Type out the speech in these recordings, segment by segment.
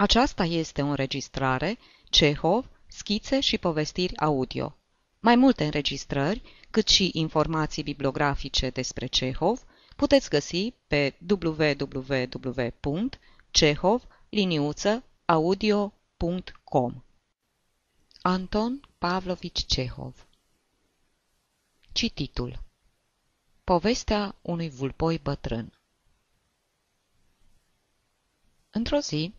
Aceasta este o înregistrare Cehov, schițe și povestiri audio. Mai multe înregistrări, cât și informații bibliografice despre Cehov, puteți găsi pe www.cehov-audio.com Anton Pavlovich Cehov. Cititul. Povestea unui vulpoi bătrân. Într-o zi,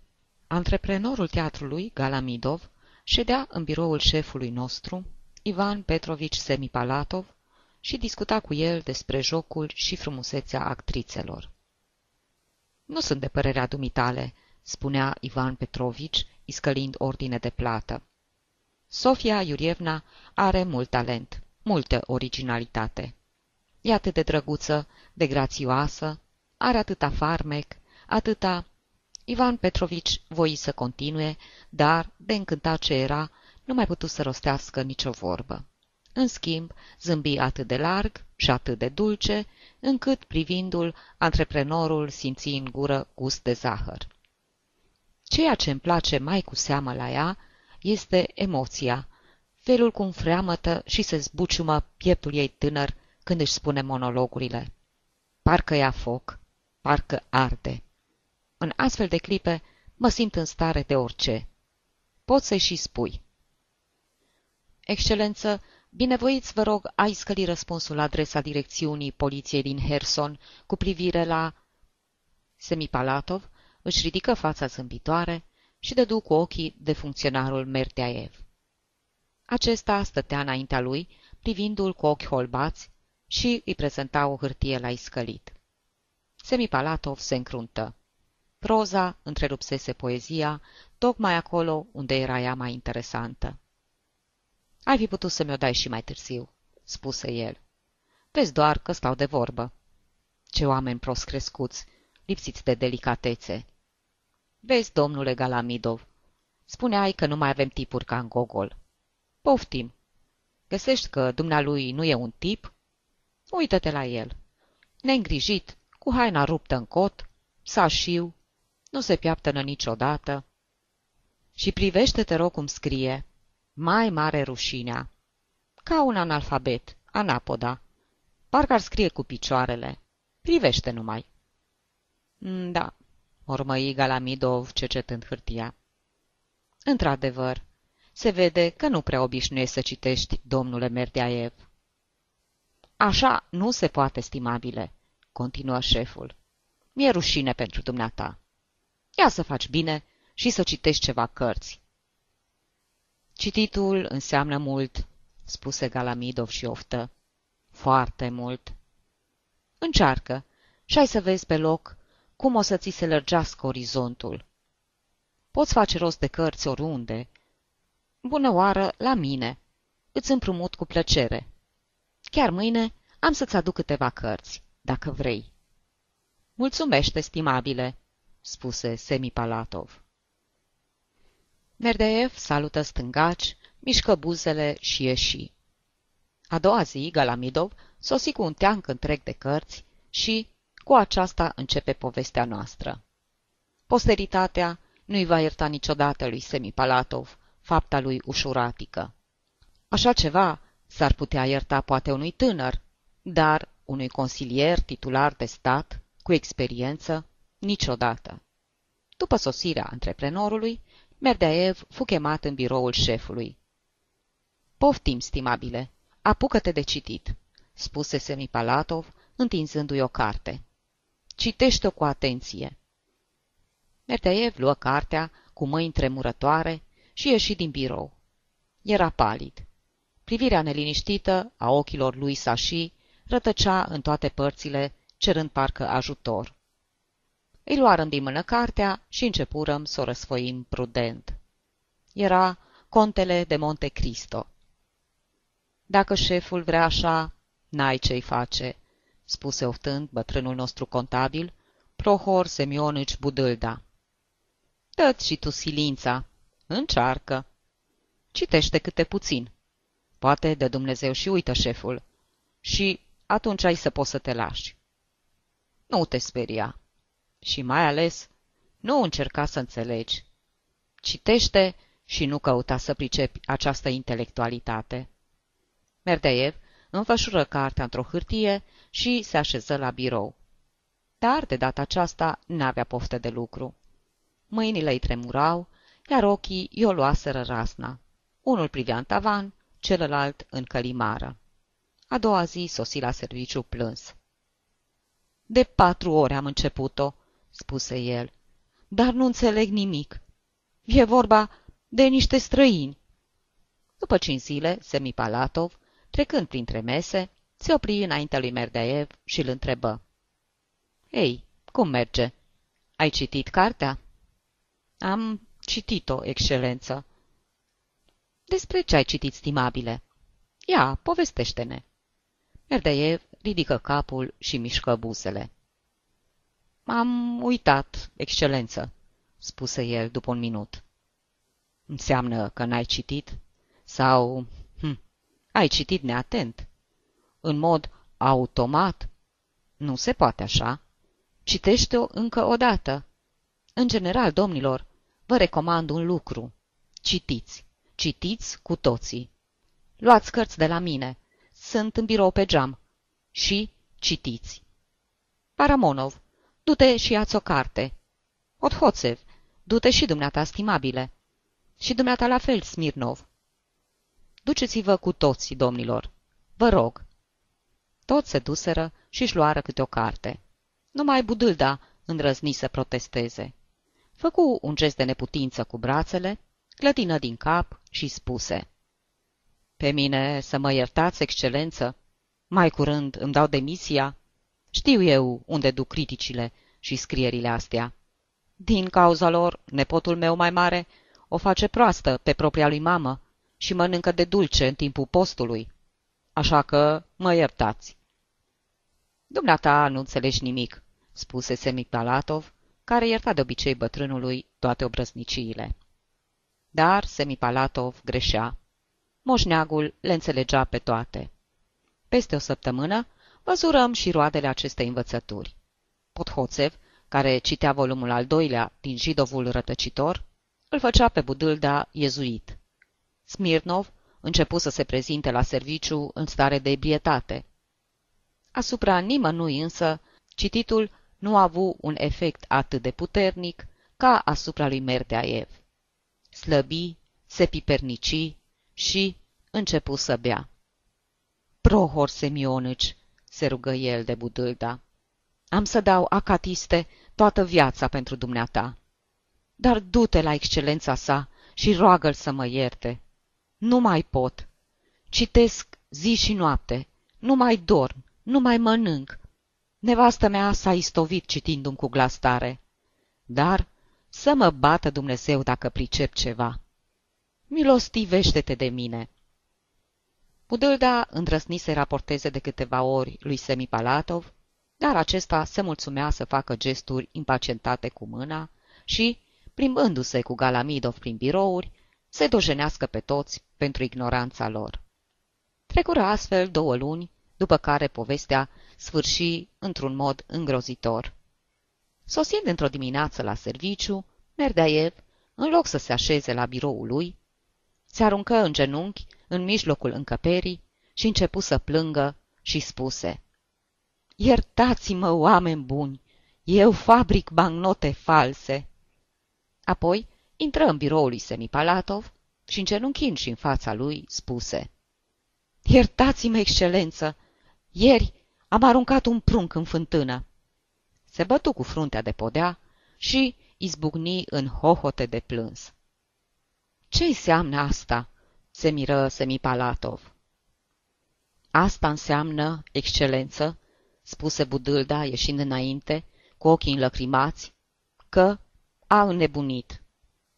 antreprenorul teatrului, Galamidov, ședea în biroul șefului nostru, Ivan Petrovici Semipalatov, și discuta cu el despre jocul și frumusețea actrițelor. Nu sunt de părerea dumitale, spunea Ivan Petrovici, iscălind ordine de plată. Sofia Iurievna are mult talent, multă originalitate. E atât de drăguță, de grațioasă, are atâta farmec, atâta... Ivan Petrovici voi să continue, dar, de încântat ce era, nu mai putut să rostească nicio vorbă. În schimb, zâmbi atât de larg și atât de dulce, încât, privindu-l, antreprenorul simți în gură gust de zahăr. Ceea ce îmi place mai cu seamă la ea este emoția, felul cum freamătă și se zbuciumă pieptul ei tânăr când își spune monologurile. Parcă ia foc, parcă arde. În astfel de clipe mă simt în stare de orice. Poți să-i și spui. Excelență, binevoiți vă rog a scăli răspunsul la adresa direcțiunii poliției din Herson cu privire la... Semipalatov își ridică fața zâmbitoare și dădu cu ochii de funcționarul Merteaev. Acesta stătea înaintea lui, privindu-l cu ochi holbați și îi prezenta o hârtie la iscălit. Semipalatov se încruntă. Proza întrerupsese poezia, tocmai acolo unde era ea mai interesantă. Ai fi putut să mi-o dai și mai târziu, spuse el. Vezi doar că stau de vorbă. Ce oameni prost crescuți, lipsiți de delicatețe. Vezi, domnule Galamidov, spuneai că nu mai avem tipuri ca în Gogol. Poftim. Găsești că dumnealui nu e un tip? Uită-te la el. Neîngrijit, cu haina ruptă în cot, sașiu, nu se piaptănă niciodată. Și privește, te rog, cum scrie. Mai mare rușinea. Ca un analfabet, anapoda. Parcă ar scrie cu picioarele. Privește numai. Mm, da, mormăi Galamidov cercetând hârtia. Într-adevăr, se vede că nu prea obișnuiești să citești, domnule Merdeaev. Așa nu se poate, stimabile, continuă șeful. Mi-e rușine pentru dumneata. Ia să faci bine și să citești ceva cărți. Cititul înseamnă mult, spuse Galamidov și oftă. Foarte mult. Încearcă și ai să vezi pe loc cum o să ți se lărgească orizontul. Poți face rost de cărți oriunde. Bună oară la mine. Îți împrumut cu plăcere. Chiar mâine am să-ți aduc câteva cărți, dacă vrei. Mulțumește, stimabile, spuse Semipalatov. Merdeev salută stângaci, mișcă buzele și ieși. A doua zi, Galamidov sosi cu un teanc întreg de cărți și, cu aceasta începe povestea noastră. Posteritatea nu-i va ierta niciodată lui Semipalatov fapta lui ușuratică. Așa ceva s-ar putea ierta poate unui tânăr, dar unui consilier titular de stat, cu experiență, niciodată. După sosirea antreprenorului, Merdeaev fu chemat în biroul șefului. Poftim, stimabile, apucă-te de citit, spuse Semipalatov, întinzându-i o carte. Citește-o cu atenție. Merdeaev luă cartea cu mâini tremurătoare și ieși din birou. Era palid. Privirea neliniștită a ochilor lui Sashi rătăcea în toate părțile, cerând parcă ajutor. Îi luarăm din mână cartea și începurăm să o răsfoim prudent. Era contele de Monte Cristo. Dacă șeful vrea așa, n-ai ce-i face, spuse oftând bătrânul nostru contabil, Prohor Semionici Budâlda. Dă-ți și tu silința. Încearcă. Citește câte puțin. Poate de Dumnezeu și uită șeful. Și atunci ai să poți să te lași. Nu te speria. Și mai ales, nu încerca să înțelegi. Citește și nu căuta să pricepi această intelectualitate. Merdeev înfășură cartea într-o hârtie și se așeză la birou. Dar, de data aceasta, n-avea poftă de lucru. Mâinile îi tremurau, iar ochii i-o luaseră rasna. Unul privea în tavan, celălalt în călimară. A doua zi sosi la serviciu plâns. De patru ore am început-o, spuse el, dar nu înțeleg nimic. E vorba de niște străini. După cinci zile, Semipalatov, trecând printre mese, se opri înaintea lui Merdeev și îl întrebă. Ei, cum merge? Ai citit cartea?" Am citit-o, excelență." Despre ce ai citit, stimabile?" Ia, povestește-ne." Merdeev ridică capul și mișcă buzele. Am uitat, excelență," spuse el după un minut. Înseamnă că n-ai citit? Sau... Hm, ai citit neatent? În mod automat? Nu se poate așa. Citește-o încă o dată. În general, domnilor, vă recomand un lucru. Citiți. Citiți cu toții. Luați cărți de la mine. Sunt în birou pe geam. Și citiți. Paramonov, du-te și ia-ți o carte. Othoțev, du-te și dumneata, stimabile. Și dumneata la fel, Smirnov. Duceți-vă cu toți, domnilor. Vă rog. Toți se duseră și-și luară câte o carte. Numai Budâlda îndrăzni să protesteze. Făcu un gest de neputință cu brațele, clătină din cap și spuse Pe mine să mă iertați, excelență, mai curând îmi dau demisia. Știu eu unde duc criticile și scrierile astea. Din cauza lor, nepotul meu mai mare o face proastă pe propria lui mamă și mănâncă de dulce în timpul postului. Așa că mă iertați. Dumneata nu înțelegi nimic, spuse Semipalatov, care ierta de obicei bătrânului toate obrăzniciile. Dar Semipalatov greșea. Moșneagul le înțelegea pe toate. Peste o săptămână văzurăm și roadele acestei învățături. Pothoțev, care citea volumul al doilea din Jidovul rătăcitor, îl făcea pe Budâlda iezuit. Smirnov începu să se prezinte la serviciu în stare de ebrietate. Asupra nimănui însă, cititul nu a avut un efect atât de puternic ca asupra lui Merdeaev. Slăbi, se pipernici și începu să bea. Prohor Semionici, se rugă el de Budâlda, am să dau acatiste toată viața pentru dumneata dar du-te la excelența sa și roagă-l să mă ierte. Nu mai pot. Citesc zi și noapte, nu mai dorm, nu mai mănânc. Nevastă mea s-a istovit citindu-mi cu glas tare. Dar să mă bată Dumnezeu dacă pricep ceva. Milostivește-te de mine. Budâlda îndrăsni să raporteze de câteva ori lui Semipalatov, dar acesta se mulțumea să facă gesturi impacientate cu mâna și, plimbându-se cu Galamidov prin birouri, se dojenească pe toți pentru ignoranța lor. Trecură astfel două luni, după care povestea sfârși într-un mod îngrozitor. Sosind într-o dimineață la serviciu, Merdeaev, în loc să se așeze la biroul lui, se aruncă în genunchi în mijlocul încăperii și începu să plângă și spuse Iertați-mă, oameni buni, eu fabric bancnote false. Apoi intră în biroul lui Semipalatov și, îngenunchind și în fața lui, spuse Iertați-mă, excelență! Ieri am aruncat un prunc în fântână. Se bătu cu fruntea de podea și izbucni în hohote de plâns. Ce înseamnă asta?" se miră Semipalatov. Asta înseamnă, excelență, spuse Budâlda ieșind înainte, cu ochii înlăcrimați, că a înnebunit.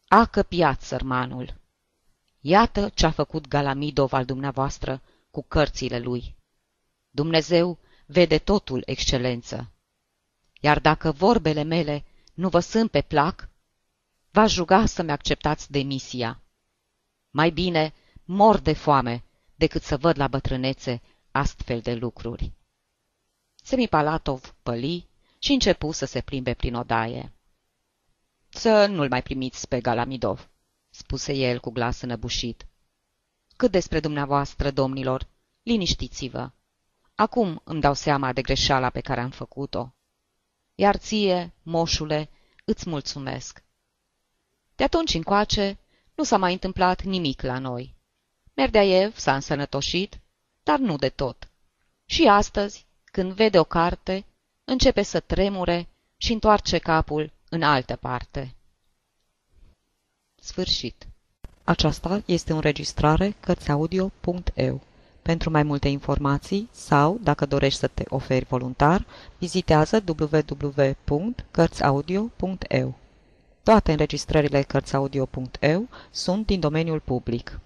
A căpiat sărmanul. Iată ce-a făcut Galamidov al dumneavoastră cu cărțile lui. Dumnezeu vede totul, excelență. Iar dacă vorbele mele nu vă sunt pe plac, v-aș ruga să-mi acceptați demisia. Mai bine mor de foame decât să văd la bătrânețe astfel de lucruri. Semipalatov păli și începu să se plimbe prin odaie să nu-l mai primiți pe Galamidov, spuse el cu glas înăbușit. Cât despre dumneavoastră, domnilor, liniștiți-vă. Acum îmi dau seama de greșeala pe care am făcut-o. Iar ție, moșule, îți mulțumesc. De atunci încoace, nu s-a mai întâmplat nimic la noi. Merdeaev s-a însănătoșit, dar nu de tot. Și astăzi, când vede o carte, începe să tremure și întoarce capul în altă parte. Sfârșit. Aceasta este o înregistrare Cărțiaudio.eu. Pentru mai multe informații sau, dacă dorești să te oferi voluntar, vizitează www.cărțiaudio.eu. Toate înregistrările Cărțiaudio.eu sunt din domeniul public.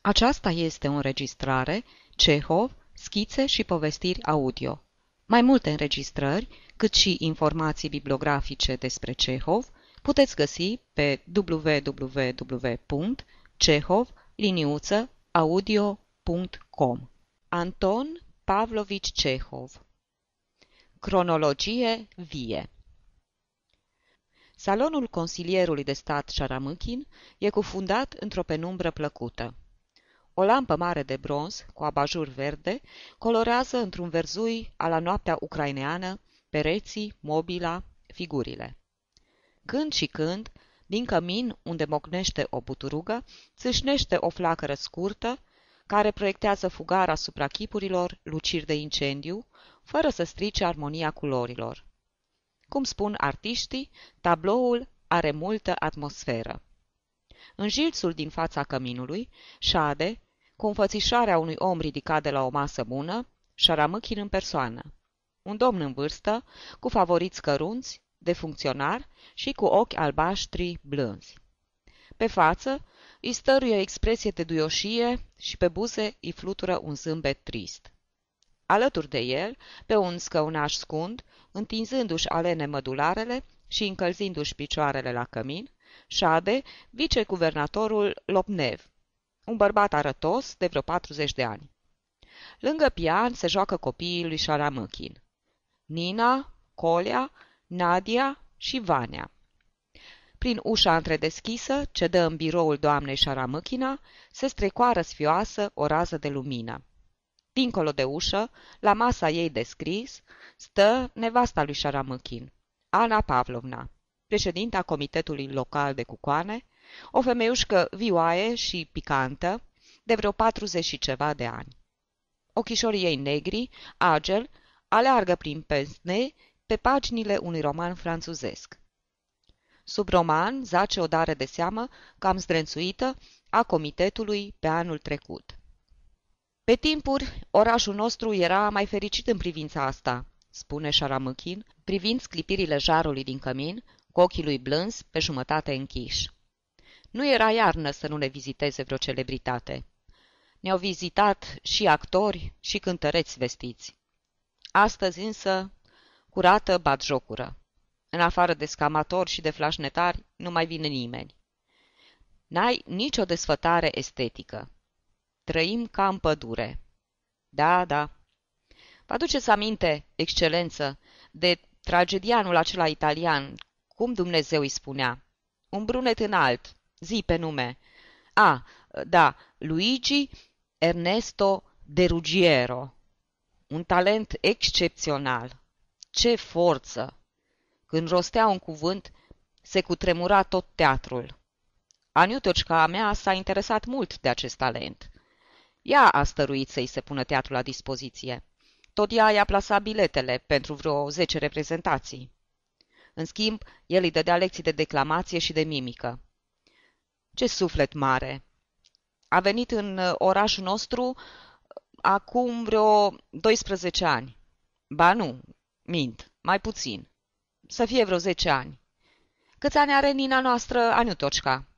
Aceasta este o înregistrare Cehov, schițe și povestiri audio. Mai multe înregistrări, cât și informații bibliografice despre Cehov, puteți găsi pe www.cehov-audio.com Anton Pavlovici Cehov Cronologie vie Salonul consilierului de stat Șaramâchin e cufundat într-o penumbră plăcută. O lampă mare de bronz, cu abajur verde, colorează într-un verzui a la noaptea ucraineană pereții, mobila, figurile. Când și când, din cămin, unde mocnește o buturugă, țâșnește o flacără scurtă, care proiectează fugar asupra chipurilor luciri de incendiu, fără să strice armonia culorilor. Cum spun artiștii, tabloul are multă atmosferă. În jilțul din fața căminului, șade, cu înfățișarea unui om ridicat de la o masă bună, șaramâchin în persoană. Un domn în vârstă, cu favoriți cărunți, de funcționar și cu ochi albaștri blânzi. Pe față îi stăruie o expresie de duioșie și pe buze îi flutură un zâmbet trist. Alături de el, pe un scăunaș scund, întinzându-și alene mădularele și încălzindu-și picioarele la cămin, șade viceguvernatorul Lopnev, un bărbat arătos de vreo 40 de ani. Lângă pian se joacă copiii lui Șaramâchin. Nina, Colia, Nadia și Vania. Prin ușa întredeschisă, ce dă în biroul doamnei Șaramâchina, se strecoară sfioasă o rază de lumină. Dincolo de ușă, la masa ei de scris, stă nevasta lui Șaramâchin, Ana Pavlovna, președinta Comitetului Local de Cucoane, o femeiușcă vioaie și picantă, de vreo patruzeci și ceva de ani. Ochișorii ei negri, agel, aleargă prin pensne pe paginile unui roman franțuzesc. Sub roman zace o dare de seamă cam zdrențuită a comitetului pe anul trecut. Pe timpuri, orașul nostru era mai fericit în privința asta, spune Șaramâchin, privind sclipirile jarului din cămin, cu ochii lui blânzi pe jumătate închiși. Nu era iarnă să nu ne viziteze vreo celebritate. Ne-au vizitat și actori și cântăreți vestiți. Astăzi însă, curată bat jocură. În afară de scamatori și de flașnetari, nu mai vine nimeni. N-ai nicio desfătare estetică. Trăim ca în pădure. Da, da. Vă aduceți aminte, excelență, de tragedianul acela italian, cum Dumnezeu îi spunea? Un brunet înalt, zi pe nume. A, da, Luigi Ernesto de Ruggiero. Un talent excepțional. Ce forță! Când rostea un cuvânt, se cutremura tot teatrul. Aniutocica a mea s-a interesat mult de acest talent. Ea a stăruit să-i se pună teatrul la dispoziție. Tot ea i-a plasat biletele pentru vreo zece reprezentații. În schimb, el îi dădea lecții de declamație și de mimică. Ce suflet mare! A venit în uh, orașul nostru uh, acum vreo 12 ani. Ba nu, mint, mai puțin. Să fie vreo 10 ani. Câți ani are Nina noastră, Aniutoșca?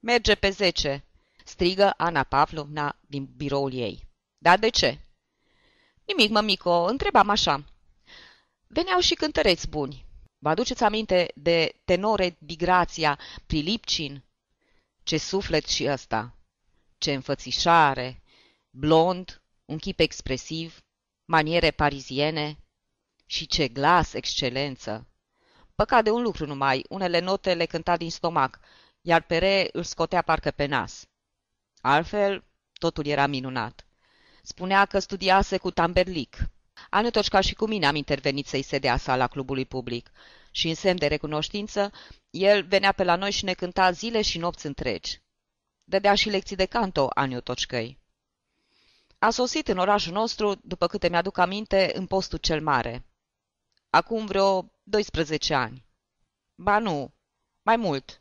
Merge pe 10, strigă Ana Pavlovna din biroul ei. Da, de ce? Nimic, mămico, întrebam așa. Veneau și cântăreți buni. Vă aduceți aminte de tenore Digrația Prilipcin? Ce suflet și ăsta! Ce înfățișare! Blond, un chip expresiv, maniere pariziene și ce glas excelență! Păcat de un lucru numai, unele note le cânta din stomac, iar Pere îl scotea parcă pe nas. Altfel, totul era minunat. Spunea că studiase cu Tamberlic. Anătoci ca și cu mine am intervenit să-i se dea sala clubului public și în semn de recunoștință, el venea pe la noi și ne cânta zile și nopți întregi. Dădea și lecții de canto Aniu Tocșcăi. A sosit în orașul nostru, după câte mi-aduc aminte, în postul cel mare. Acum vreo 12 ani. Ba nu, mai mult.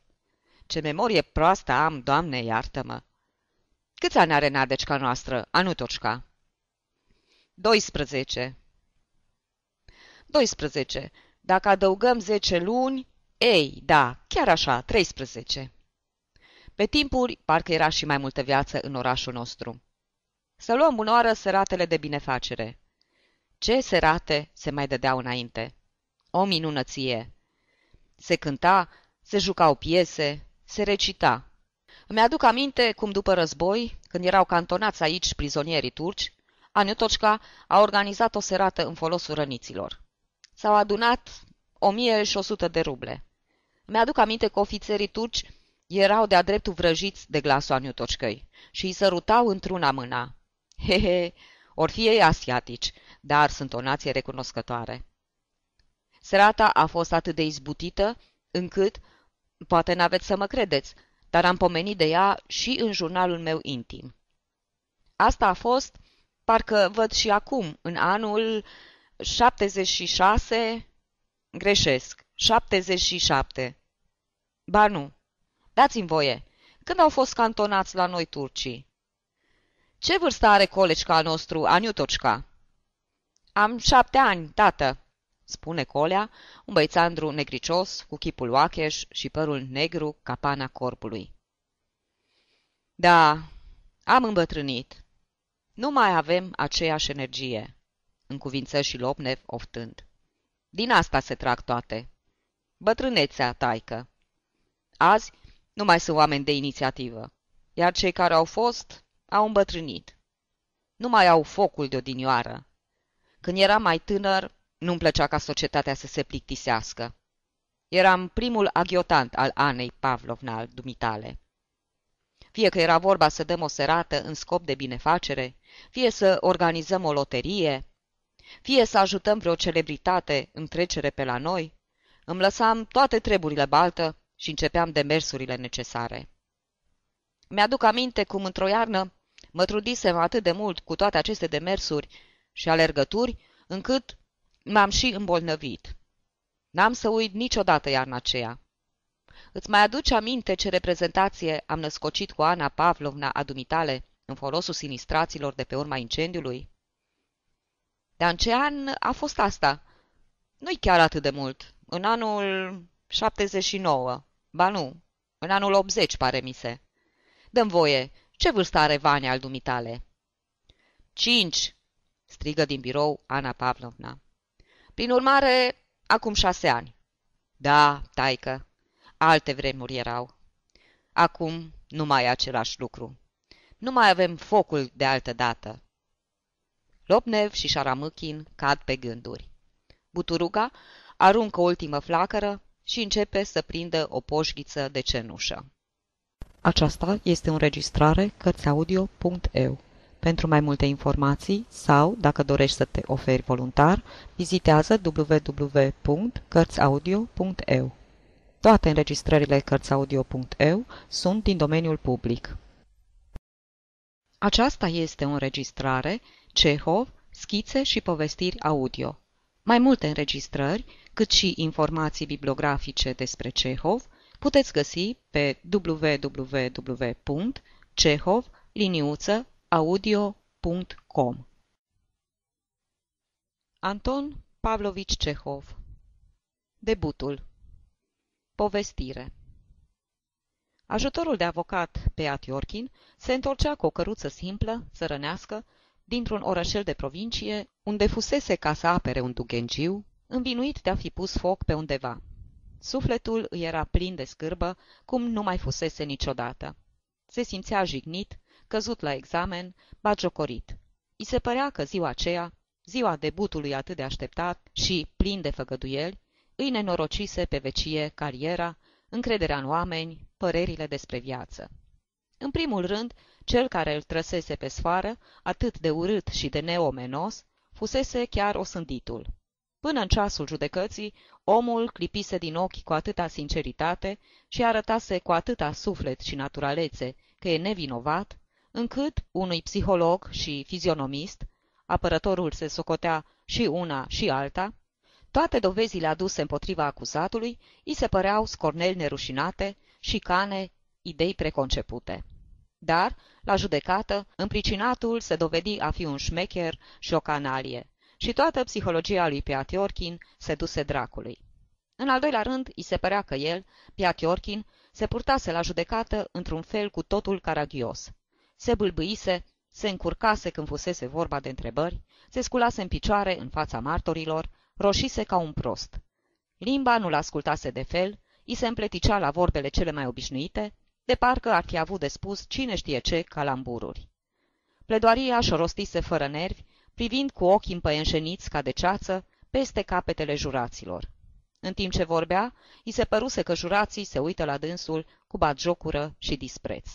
Ce memorie proastă am, doamne, iartă-mă. Câți ani are Nadecica noastră, Anutoșca? 12. 12. Dacă adăugăm 10 luni, ei, da, chiar așa, 13. Pe timpuri, parcă era și mai multă viață în orașul nostru. Să luăm bunoară seratele de binefacere. Ce serate se mai dădeau înainte? O minunăție! Se cânta, se jucau piese, se recita. Îmi aduc aminte cum după război, când erau cantonați aici prizonierii turci, Aniutoșca a organizat o serată în folosul răniților. S-au adunat 1100 de ruble. Mi-aduc aminte că ofițerii turci erau de-a dreptul vrăjiți de glasul Aniutoșcăi și îi sărutau într-una mâna. He, he, or fi ei asiatici, dar sunt o nație recunoscătoare. Serata a fost atât de izbutită, încât, poate n-aveți să mă credeți, dar am pomenit de ea și în jurnalul meu intim. Asta a fost, parcă văd și acum, în anul 76, greșesc, 77. Ba nu, dați-mi voie, când au fost cantonați la noi turcii? Ce vârstă are coleșca nostru, Aniutocca? Am șapte ani, tată, spune Colea, un băițandru negricios, cu chipul oacheș și părul negru ca pana corpului. Da, am îmbătrânit. Nu mai avem aceeași energie, cuvință și Lopnev oftând. Din asta se trag toate. Bătrânețea, taică. Azi nu mai sunt oameni de inițiativă, iar cei care au fost au îmbătrânit. Nu mai au focul de odinioară. Când eram mai tânăr, nu-mi plăcea ca societatea să se plictisească. Eram primul aghiotant al Anei Pavlovna al dumitale. Fie că era vorba să dăm o serată în scop de binefacere, fie să organizăm o loterie, fie să ajutăm vreo celebritate în trecere pe la noi, îmi lăsam toate treburile baltă și începeam demersurile necesare. Mi-aduc aminte cum într-o iarnă mă trudisem atât de mult cu toate aceste demersuri și alergături, încât m-am și îmbolnăvit. N-am să uit niciodată iarna aceea. Îți mai aduce aminte ce reprezentație am născocit cu Ana Pavlovna a dumitale în folosul sinistraților de pe urma incendiului? Dar în ce an a fost asta? Nu-i chiar atât de mult. În anul 79. Ba nu, în anul 80, pare mi se. Dăm voie, ce vârstă are Vania al dumitale? Cinci, strigă din birou Ana Pavlovna. Prin urmare, acum șase ani. Da, taică, alte vremuri erau. Acum nu mai e același lucru. Nu mai avem focul de altă dată. Lopnev și Șaramâchin cad pe gânduri. Buturuga aruncă ultimă flacără și începe să prindă o poșghiță de cenușă. Aceasta este o înregistrare Cărțiaudio.eu. Pentru mai multe informații sau, dacă dorești să te oferi voluntar, vizitează www.cărțiaudio.eu. Toate înregistrările Cărțiaudio.eu sunt din domeniul public. Aceasta este o înregistrare Cehov, schițe și povestiri audio. Mai multe înregistrări, cât și informații bibliografice despre Cehov, puteți găsi pe www.cehov-audio.com Anton Pavlovici Cehov. Debutul. Povestire. Ajutorul de avocat Peat Iorkin se întorcea cu o căruță simplă, țărănească, dintr-un orășel de provincie, unde fusese ca să apere un dughengiu, învinuit de a fi pus foc pe undeva. Sufletul îi era plin de scârbă, cum nu mai fusese niciodată. Se simțea jignit, căzut la examen, bagiocorit. I se părea că ziua aceea, ziua debutului atât de așteptat și plin de făgăduieli, îi nenorocise pe vecie cariera, încrederea în oameni, părerile despre viață. În primul rând, cel care îl trăsese pe sfoară, atât de urât și de neomenos, fusese chiar osânditul. Până în ceasul judecății, omul clipise din ochi cu atâta sinceritate și arătase cu atâta suflet și naturalețe că e nevinovat, încât unui psiholog și fizionomist, apărătorul se socotea și una și alta, toate dovezile aduse împotriva acuzatului îi se păreau scorneli nerușinate, cane, idei preconcepute. Dar, la judecată, împricinatul se dovedi a fi un șmecher și o canalie și toată psihologia lui Piatiorkin se duse dracului. În al doilea rând, îi se părea că el, Piatiorkin, se purtase la judecată într-un fel cu totul caragios. Se bâlbâise, se încurcase când fusese vorba de întrebări, se sculase în picioare în fața martorilor, roșise ca un prost. Limba nu-l ascultase de fel, îi se împleticea la vorbele cele mai obișnuite, de parcă ar fi avut de spus cine știe ce calambururi. Pledoaria și-o rostise fără nervi, privind cu ochii împăienșeniți ca de ceață peste capetele juraților. În timp ce vorbea, îi se păruse că jurații se uită la dânsul cu batjocură și dispreț.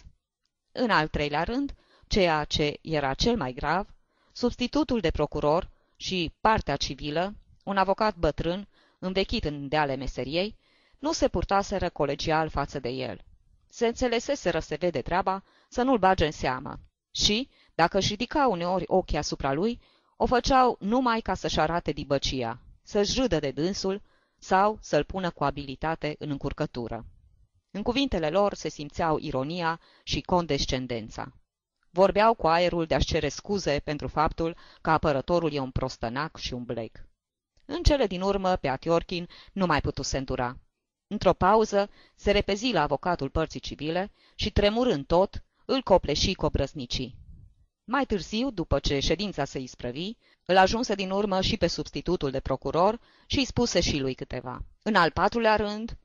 În al treilea rând, ceea ce era cel mai grav, substitutul de procuror și partea civilă, un avocat bătrân, învechit în deale meseriei, nu se purtaseră colegial față de el. Se înțeleseseră se vede treaba să nu-l bage în seamă și, dacă își ridica uneori ochii asupra lui, o făceau numai ca să-și arate dibăcia, să-și râdă de dânsul sau să-l pună cu abilitate în încurcătură. În cuvintele lor se simțeau ironia și condescendența. Vorbeau cu aerul de a-și cere scuze pentru faptul că apărătorul e un prostănac și un blec. În cele din urmă, pe Atiorchin nu mai putu se îndura. Într-o pauză, se repezi la avocatul părții civile și, tremurând tot, îl copleși cu obrăznicii. Mai târziu, după ce ședința se isprăvi, îl ajunse din urmă și pe substitutul de procuror și îi spuse și lui câteva. În al patrulea rând,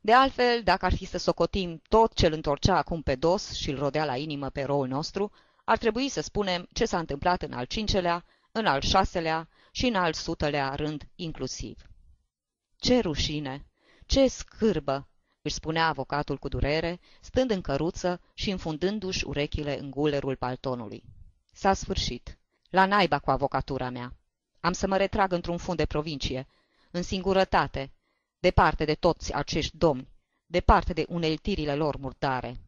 de altfel, dacă ar fi să socotim tot ce îl întorcea acum pe dos și îl rodea la inimă pe roul nostru, ar trebui să spunem ce s-a întâmplat în al cincelea, în al șaselea și în al sutelea rând inclusiv. Ce rușine! Ce scârbă! își spunea avocatul cu durere, stând în căruță și înfundându-și urechile în gulerul paltonului. S-a sfârșit. La naiba cu avocatura mea. Am să mă retrag într-un fund de provincie, în singurătate, departe de toți acești domni, departe de uneltirile lor murdare.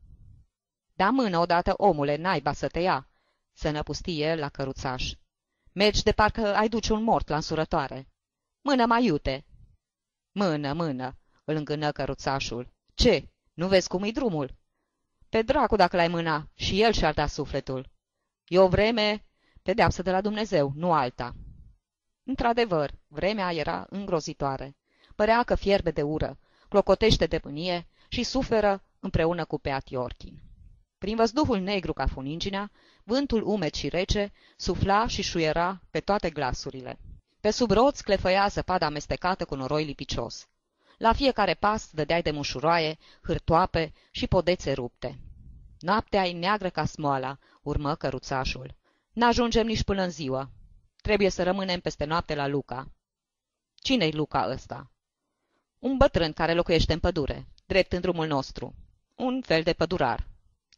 Da mână odată, omule, naiba să te ia, să năpusti el la căruțaș. Mergi de parcă ai duce un mort la însurătoare. Mână mai iute! Mână, mână, îl îngână căruțașul. Ce? Nu vezi cum e drumul? Pe dracu dacă l-ai mâna și el și-ar da sufletul. E o vreme, pedeapsă de la Dumnezeu, nu alta. Într-adevăr, vremea era îngrozitoare. Părea că fierbe de ură, clocotește de mânie și suferă împreună cu Peat Iorchin. Prin văzduhul negru ca funinginea, vântul umed și rece sufla și șuiera pe toate glasurile. Pe sub roți clefăia zăpada amestecată cu noroi lipicios. La fiecare pas dădeai de mușuroaie, hârtoape și podețe rupte. Noaptea e neagră ca smoala, urmă căruțașul. N-ajungem nici până în ziua. Trebuie să rămânem peste noapte la Luca. Cine-i Luca ăsta? Un bătrân care locuiește în pădure, drept în drumul nostru. Un fel de pădurar.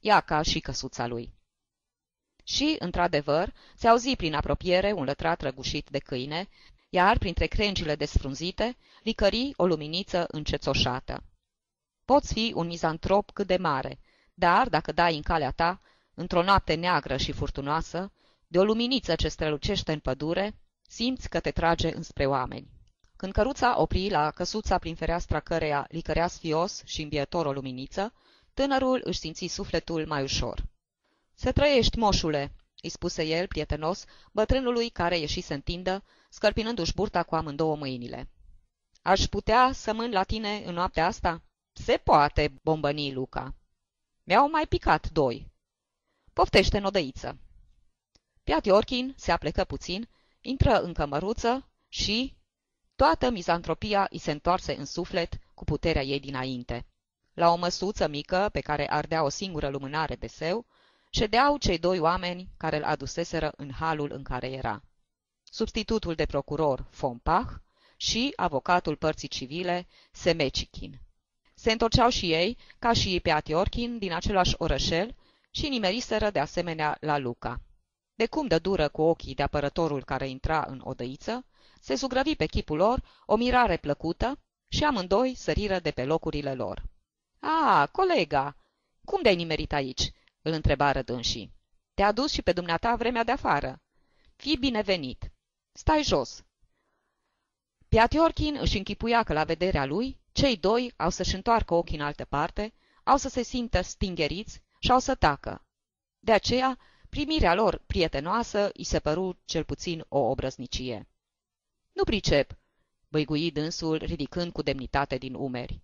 Ia ca și căsuța lui. Și, într-adevăr, se auzi prin apropiere un lătrat răgușit de câine, iar, printre crengile desfrunzite, licări o luminiță încețoșată. Poți fi un mizantrop cât de mare, dar, dacă dai în calea ta, într-o noapte neagră și furtunoasă, de o luminiță ce strălucește în pădure, simți că te trage înspre oameni. Când căruța opri la căsuța prin fereastra căreia licărea sfios și îmbietor o luminiță, tânărul își simți sufletul mai ușor. Se trăiești, moșule!" îi spuse el, prietenos, bătrânului care ieși să întindă, scărpinându-și burta cu amândouă mâinile. Aș putea să mân la tine în noaptea asta?" Se poate, bombăni Luca. Mi-au mai picat doi. Poftește în odăiță. Piat Iorchin se aplecă puțin, intră în cămăruță și... Toată mizantropia îi se întoarse în suflet cu puterea ei dinainte. La o măsuță mică, pe care ardea o singură lumânare de seu, ședeau cei doi oameni care îl aduseseră în halul în care era. Substitutul de procuror Fompach și avocatul părții civile Semecichin. Se întorceau și ei, ca și pe Atiorchin, din același orășel și nimeriseră de asemenea la Luca. De cum dă dură cu ochii de apărătorul care intra în odăiță, se zugrăvi pe chipul lor o mirare plăcută și amândoi săriră de pe locurile lor. A, colega, cum de-ai nimerit aici?" îl întrebară dânsii. Te-a dus și pe dumneata vremea de afară. Fii binevenit. Stai jos." Piatiorchin își închipuia că la vederea lui, cei doi au să-și întoarcă ochii în altă parte, au să se simtă stingeriți și au să tacă. De aceea, primirea lor prietenoasă îi se păru cel puțin o obrăznicie. Nu pricep, băigui dânsul, ridicând cu demnitate din umeri.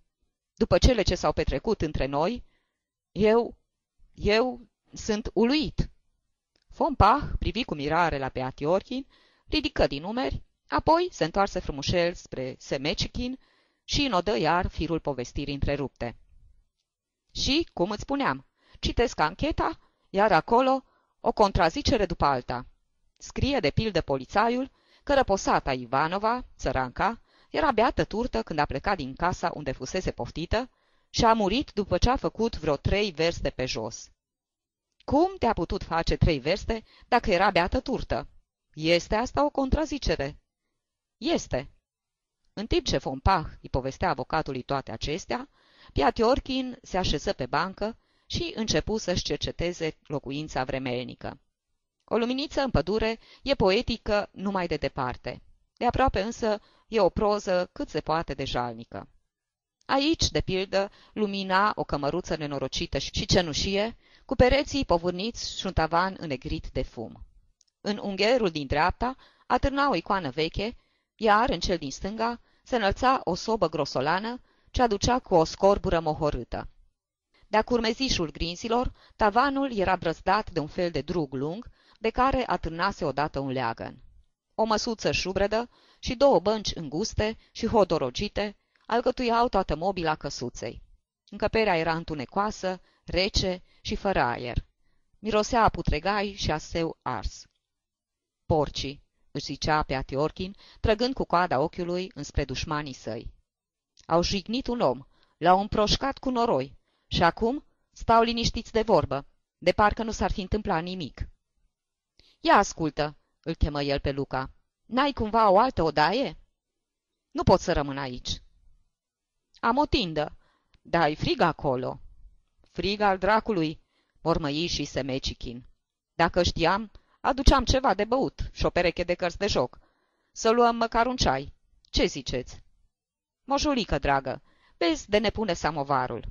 După cele ce s-au petrecut între noi, eu, eu sunt uluit. Fompah privi cu mirare la Beatiorchin, ridică din umeri, apoi se întoarse frumușel spre Semecichin și înodă iar firul povestirii întrerupte. Și, cum îți spuneam, citesc ancheta, iar acolo o contrazicere după alta. Scrie de pildă polițaiul că răposata Ivanova, țăranca, era beată turtă când a plecat din casa unde fusese poftită și a murit după ce a făcut vreo trei verste pe jos. Cum te-a putut face trei verste dacă era beată turtă? Este asta o contrazicere? Este. În timp ce Fompah îi povestea avocatului toate acestea, Piatiorchin se așeză pe bancă și începu să-și cerceteze locuința vremelnică. O luminiță în pădure e poetică numai de departe. De aproape însă e o proză cât se poate de jalnică. Aici, de pildă, lumina o cămăruță nenorocită și cenușie, cu pereții povârniți și un tavan înnegrit de fum. În ungherul din dreapta atârna o icoană veche, iar în cel din stânga se înălța o sobă grosolană ce aducea cu o scorbură mohorâtă. De-a curmezișul grinzilor, tavanul era brăzdat de un fel de drug lung, de care atârnase odată un leagăn. O măsuță șubredă și două bănci înguste și hodorogite alcătuiau toată mobila căsuței. Încăperea era întunecoasă, rece și fără aer. Mirosea a putregai și a seu ars. Porcii, își zicea pe Atiorchin, trăgând cu coada ochiului înspre dușmanii săi. Au jignit un om, l-au împroșcat cu noroi și acum stau liniștiți de vorbă, de parcă nu s-ar fi întâmplat nimic. Ia ascultă, îl chemă el pe Luca. N-ai cumva o altă odaie? Nu pot să rămân aici. Am o tindă, dar ai frig acolo. Frig al dracului, mormăi și semecichin. Dacă știam, aduceam ceva de băut și o pereche de cărți de joc. Să luăm măcar un ceai. Ce ziceți? Moșulică, dragă, vezi de ne pune samovarul.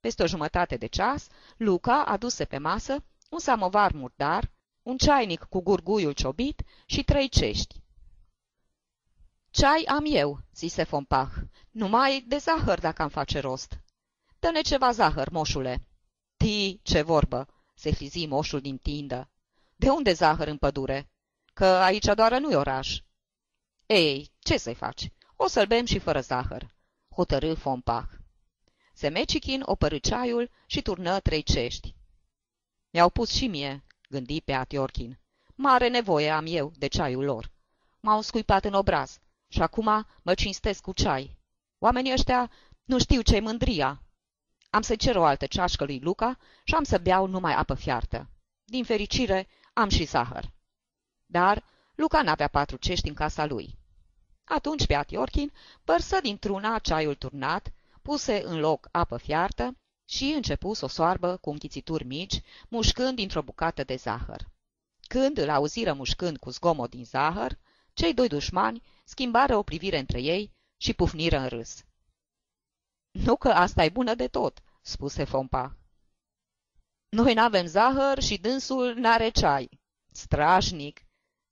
Peste o jumătate de ceas, Luca aduse pe masă un samovar murdar, un ceainic cu gurguiul ciobit și trei cești. Ceai am eu, zise Fompah, numai de zahăr dacă am face rost. Dă-ne ceva zahăr, moșule. Ti, ce vorbă, se hlizi moșul din tindă. De unde zahăr în pădure? Că aici doar nu-i oraș. Ei, ce să-i faci? O să-l bem și fără zahăr, hotărâ Fompah. Semecichin opărâ ceaiul și turnă trei cești. Mi-au pus și mie, gândi pe Atiorchin. Mare nevoie am eu de ceaiul lor. M-au scuipat în obraz și acum mă cinstesc cu ceai. Oamenii ăștia nu știu ce-i mândria. Am să cer o altă ceașcă lui Luca și am să beau numai apă fiartă. Din fericire, am și zahăr. Dar Luca n-avea patru cești în casa lui. Atunci Beat Iorchin părsă dintr-una ceaiul turnat, puse în loc apă fiartă și începu să o soarbă cu închițituri mici, mușcând dintr-o bucată de zahăr. Când îl auziră mușcând cu zgomot din zahăr, cei doi dușmani schimbară o privire între ei și pufniră în râs. Nu că asta e bună de tot," spuse Fompa. Noi n-avem zahăr și dânsul n-are ceai. Strașnic!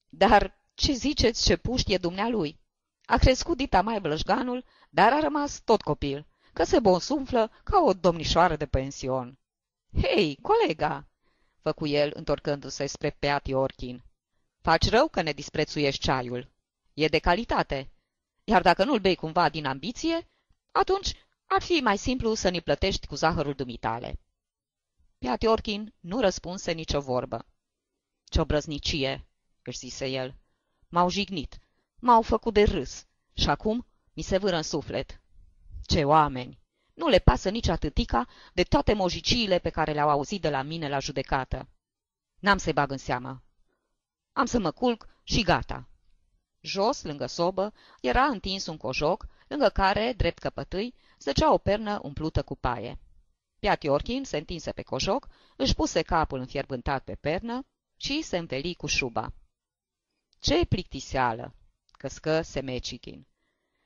Dar ce ziceți ce puști e dumnealui? A crescut dita mai blășganul, dar a rămas tot copil, că se bonsumflă ca o domnișoară de pension. Hei, colega!" făcu el, întorcându-se spre Peati Orchin. Faci rău că ne disprețuiești ceaiul. E de calitate. Iar dacă nu-l bei cumva din ambiție, atunci ar fi mai simplu să ne plătești cu zahărul dumitale. Peati Orchin nu răspunse nicio vorbă. Ce-o brăznicie, își zise el. M-au jignit, m-au făcut de râs și acum mi se vâră în suflet. Ce oameni! Nu le pasă nici atâtica de toate mojiciile pe care le-au auzit de la mine la judecată. N-am să-i bag în seamă. Am să mă culc și gata. Jos, lângă sobă, era întins un cojoc, lângă care, drept căpătâi, zăcea o pernă umplută cu paie. Piatiorchin se întinse pe cojoc, își puse capul înfierbântat pe pernă și se înveli cu șuba. Ce plictiseală!" căscă Semecichin.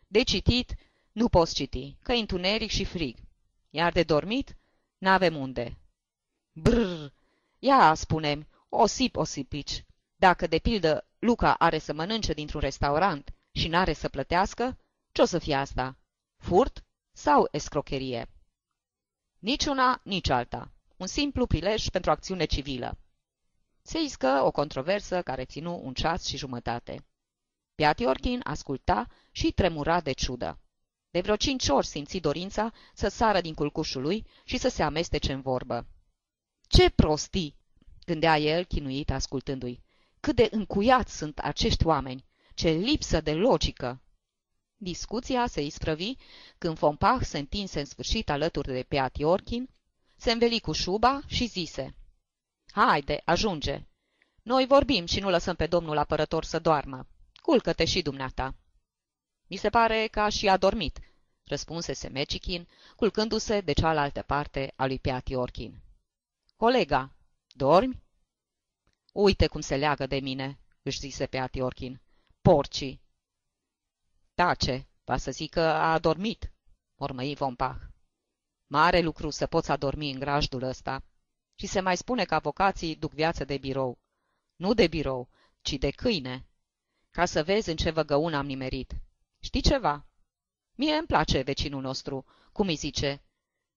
De citit, nu poți citi, că întuneric și frig. Iar de dormit, n-avem unde. Brrr! Ia, spunem, osip osipici. Dacă, de pildă, Luca are să mănânce dintr-un restaurant și n-are să plătească, ce o să fie asta? Furt sau escrocherie? Nici una, nici alta. Un simplu prilej pentru acțiune civilă. Se iscă o controversă care ținu un ceas și jumătate. Piatiorkin asculta și tremura de ciudă. De vreo cinci ori simți dorința să sară din culcușul lui și să se amestece în vorbă. Ce prostii!" gândea el, chinuit ascultându-i. Cât de încuiați sunt acești oameni! Ce lipsă de logică! Discuția se isprăvi când Fompach se întinse în sfârșit alături de Peati Orkin, se înveli cu șuba și zise Haide, ajunge! Noi vorbim și nu lăsăm pe domnul apărător să doarmă. Culcă-te și dumneata!" Mi se pare că a și adormit," răspunse Semecichin, culcându-se de cealaltă parte a lui Peati Orkin. Colega, dormi?" Uite cum se leagă de mine," își zise Peati Orkin. Porcii! Tace, va să zică a adormit, mormăi Vompach. Mare lucru să poți adormi în grajdul ăsta. Și se mai spune că avocații duc viață de birou. Nu de birou, ci de câine. Ca să vezi în ce văgăun am nimerit. Știi ceva? Mie îmi place vecinul nostru, cum îi zice,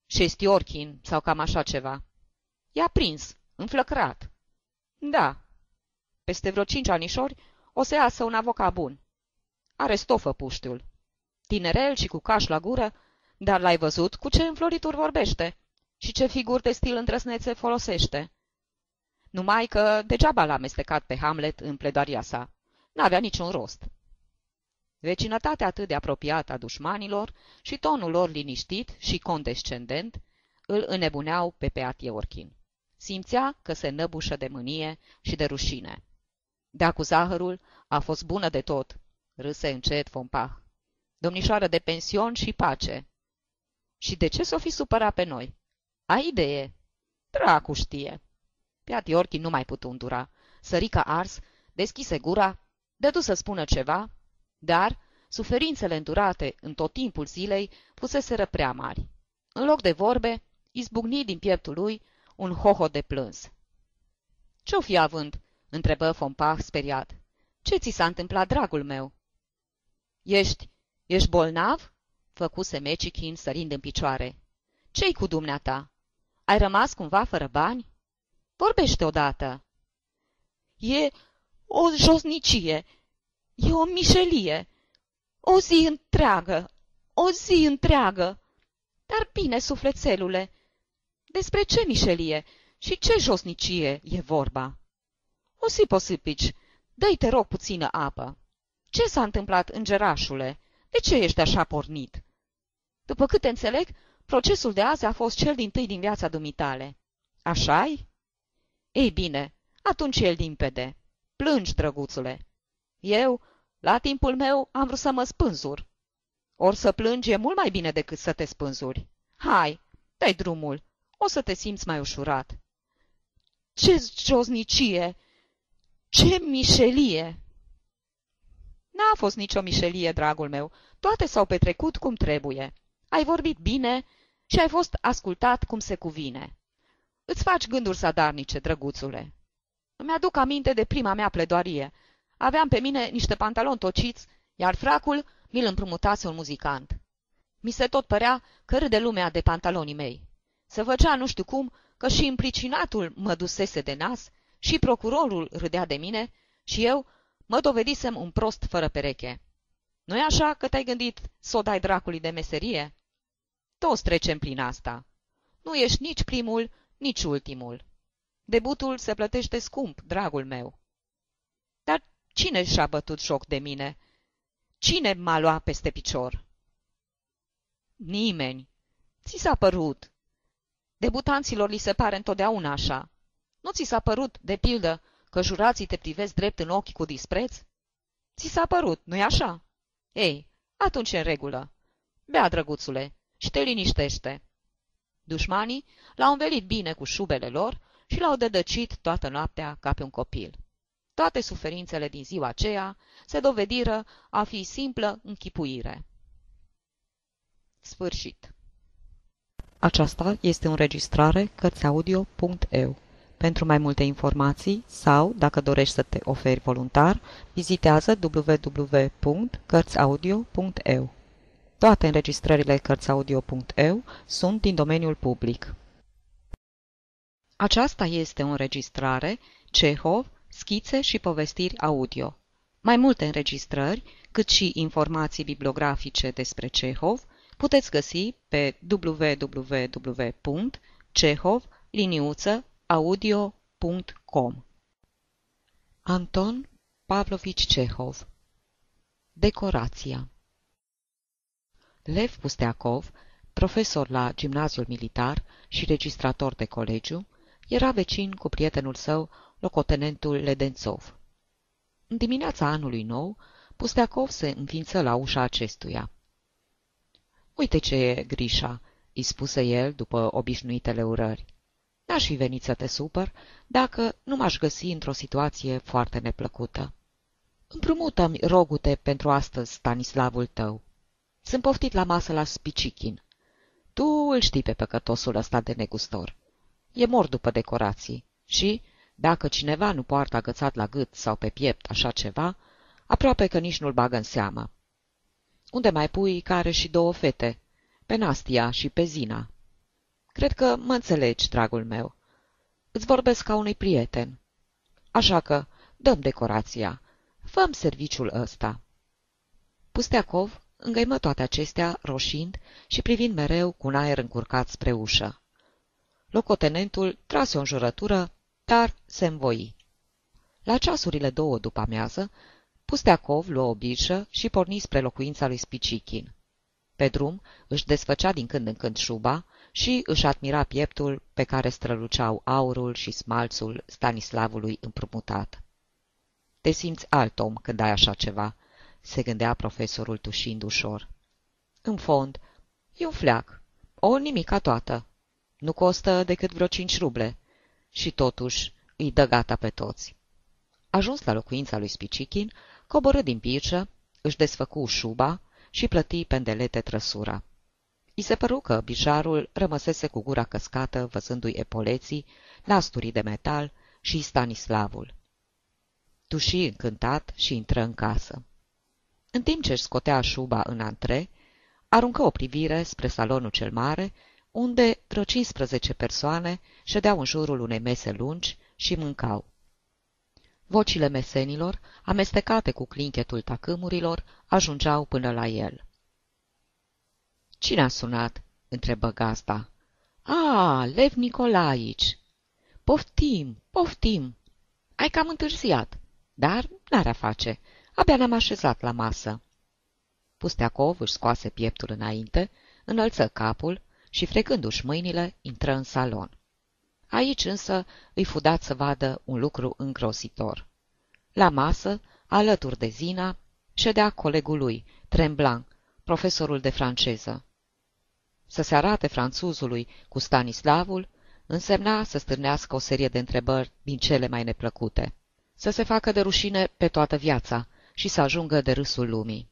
Șestiorchin sau cam așa ceva. I-a prins, înflăcrat. Da, peste vreo cinci anișori o să iasă un avocat bun. Are stofă puștiul. Tinerel și cu caș la gură, dar l-ai văzut cu ce înflorituri vorbește și ce figuri de stil îndrăsnețe folosește. Numai că degeaba l-a amestecat pe Hamlet în pledoaria sa. N-avea niciun rost. Vecinătatea atât de apropiată a dușmanilor și tonul lor liniștit și condescendent îl înnebuneau pe Peatie Orchin. Simțea că se năbușă de mânie și de rușine. Dea cu zahărul, a fost bună de tot, râse încet Fompah. Domnișoară de pension și pace. Și de ce s-o fi supărat pe noi? Ai idee? Dracu știe. Piati Orchi nu mai putu îndura. Sărica ars, deschise gura, dădu să spună ceva, dar suferințele îndurate în tot timpul zilei fuseseră prea mari. În loc de vorbe, izbucni din pieptul lui un hoho de plâns. Ce-o fi având?" întrebă Fompah speriat. Ce ți s-a întâmplat, dragul meu?" Ești, ești bolnav?" făcuse Mecichin sărind în picioare. Ce-i cu dumneata? Ai rămas cumva fără bani? Vorbește odată." E o josnicie, e o mișelie, o zi întreagă, o zi întreagă. Dar bine, sufletelule, despre ce mișelie și ce josnicie e vorba? Osip, Osipici, dă-i te rog puțină apă. Ce s-a întâmplat, îngerașule? De ce ești așa pornit? După câte înțeleg, procesul de azi a fost cel din tâi din viața dumitale. Așa-i? Ei bine, atunci el limpede. Plângi, drăguțule. Eu, la timpul meu, am vrut să mă spânzur. Or să plângi e mult mai bine decât să te spânzuri. Hai, dai drumul, o să te simți mai ușurat. Ce josnicie! Ce mișelie! N-a fost nicio mișelie, dragul meu. Toate s-au petrecut cum trebuie. Ai vorbit bine și ai fost ascultat cum se cuvine. Îți faci gânduri sadarnice, drăguțule. Îmi aduc aminte de prima mea pledoarie. Aveam pe mine niște pantaloni tociți, iar fracul mi-l împrumutase un muzicant. Mi se tot părea că râde lumea de pantalonii mei. Se făcea nu știu cum că și impricinatul mă dusese de nas și procurorul râdea de mine și eu mă dovedisem un prost fără pereche. nu e așa că te-ai gândit să o dai dracului de meserie? Toți trecem prin asta. Nu ești nici primul, nici ultimul. Debutul se plătește scump, dragul meu. Dar cine și-a bătut joc de mine? Cine m-a luat peste picior? Nimeni. Ți s-a părut. Debutanților li se pare întotdeauna așa. Nu ți s-a părut, de pildă, că jurații te privesc drept în ochi cu dispreț? Ți s-a părut, nu-i așa? Ei, atunci în regulă. Bea, drăguțule, și te liniștește. Dușmanii l-au învelit bine cu șubele lor și l-au dădăcit toată noaptea ca pe un copil. Toate suferințele din ziua aceea se dovediră a fi simplă închipuire. Sfârșit. Aceasta este o înregistrare Cărțiaudio.eu. Pentru mai multe informații sau, dacă dorești să te oferi voluntar, vizitează www.cărțiaudio.eu. Toate înregistrările Cărțiaudio.eu sunt din domeniul public. Aceasta este o înregistrare Cehov, schițe și povestiri audio. Mai multe înregistrări, cât și informații bibliografice despre Cehov, puteți găsi pe www.cehov-audio.com Anton Pavlovici Cehov Decorația Lev Pusteacov, profesor la gimnaziul militar și registrator de colegiu, era vecin cu prietenul său, locotenentul Ledențov. În dimineața anului nou, Pusteacov se înființă la ușa acestuia. Uite ce e, Grișa," îi spuse el după obișnuitele urări. N-aș fi venit să te supăr dacă nu m-aș găsi într-o situație foarte neplăcută. Împrumută-mi rogute pentru astăzi, Stanislavul tău. Sunt poftit la masă la Spicichin. Tu îl știi pe păcătosul ăsta de negustor. E mor după decorații și, dacă cineva nu poartă agățat la gât sau pe piept așa ceva, aproape că nici nu-l bagă în seamă. Unde mai pui care și două fete, pe Nastia și pe Zina? Cred că mă înțelegi, dragul meu. Îți vorbesc ca unui prieten. Așa că dăm decorația, făm serviciul ăsta. Pusteacov îngăimă toate acestea, roșind și privind mereu cu un aer încurcat spre ușă. Locotenentul trase o înjurătură, dar se învoi. La ceasurile două după amiază, Pusteacov luă o birșă și porni spre locuința lui Spicichin. Pe drum își desfăcea din când în când șuba și își admira pieptul pe care străluceau aurul și smalțul Stanislavului împrumutat. Te simți alt om când ai așa ceva, se gândea profesorul tușind ușor. În fond, e un fleac, o nimica toată. Nu costă decât vreo cinci ruble. Și totuși îi dă gata pe toți. Ajuns la locuința lui Spicichin, coborâ din pircea, își desfăcu șuba și plăti pendelete trăsura. I se păru că bijarul rămăsese cu gura căscată văzându-i epoleții, nasturii de metal și Stanislavul. Tuși încântat și intră în casă. În timp ce își scotea șuba în antre, aruncă o privire spre salonul cel mare, unde vreo 15 persoane ședeau în jurul unei mese lungi și mâncau. Vocile mesenilor, amestecate cu clinchetul tacâmurilor, ajungeau până la el. Cine a sunat?" întrebă gazda. A, Lev Nicolaici!" Poftim, poftim! Ai cam întârziat, dar n-are a face. Abia ne-am așezat la masă." Pusteacov își scoase pieptul înainte, înălță capul și, frecându-și mâinile, intră în salon. Aici însă îi fudat să vadă un lucru îngrozitor. La masă, alături de Zina, ședea colegul lui, Tremblanc, profesorul de franceză. Să se arate franțuzului cu Stanislavul însemna să stârnească o serie de întrebări din cele mai neplăcute. Să se facă de rușine pe toată viața și să ajungă de râsul lumii.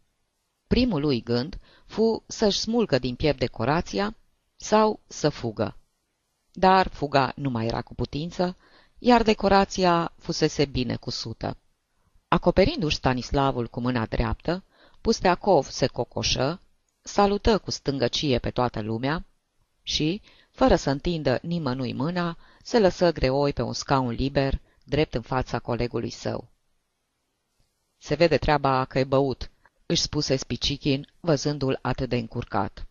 Primul lui gând fu să-și smulgă din piept decorația sau să fugă. Dar fuga nu mai era cu putință, iar decorația fusese bine cusută. Acoperindu-și Stanislavul cu mâna dreaptă, Pusteacov se cocoșă, salută cu stângăcie pe toată lumea și, fără să întindă nimănui mâna, se lăsă greoi pe un scaun liber, drept în fața colegului său. Se vede treaba că e băut, își spuse Spicichin, văzându-l atât de încurcat.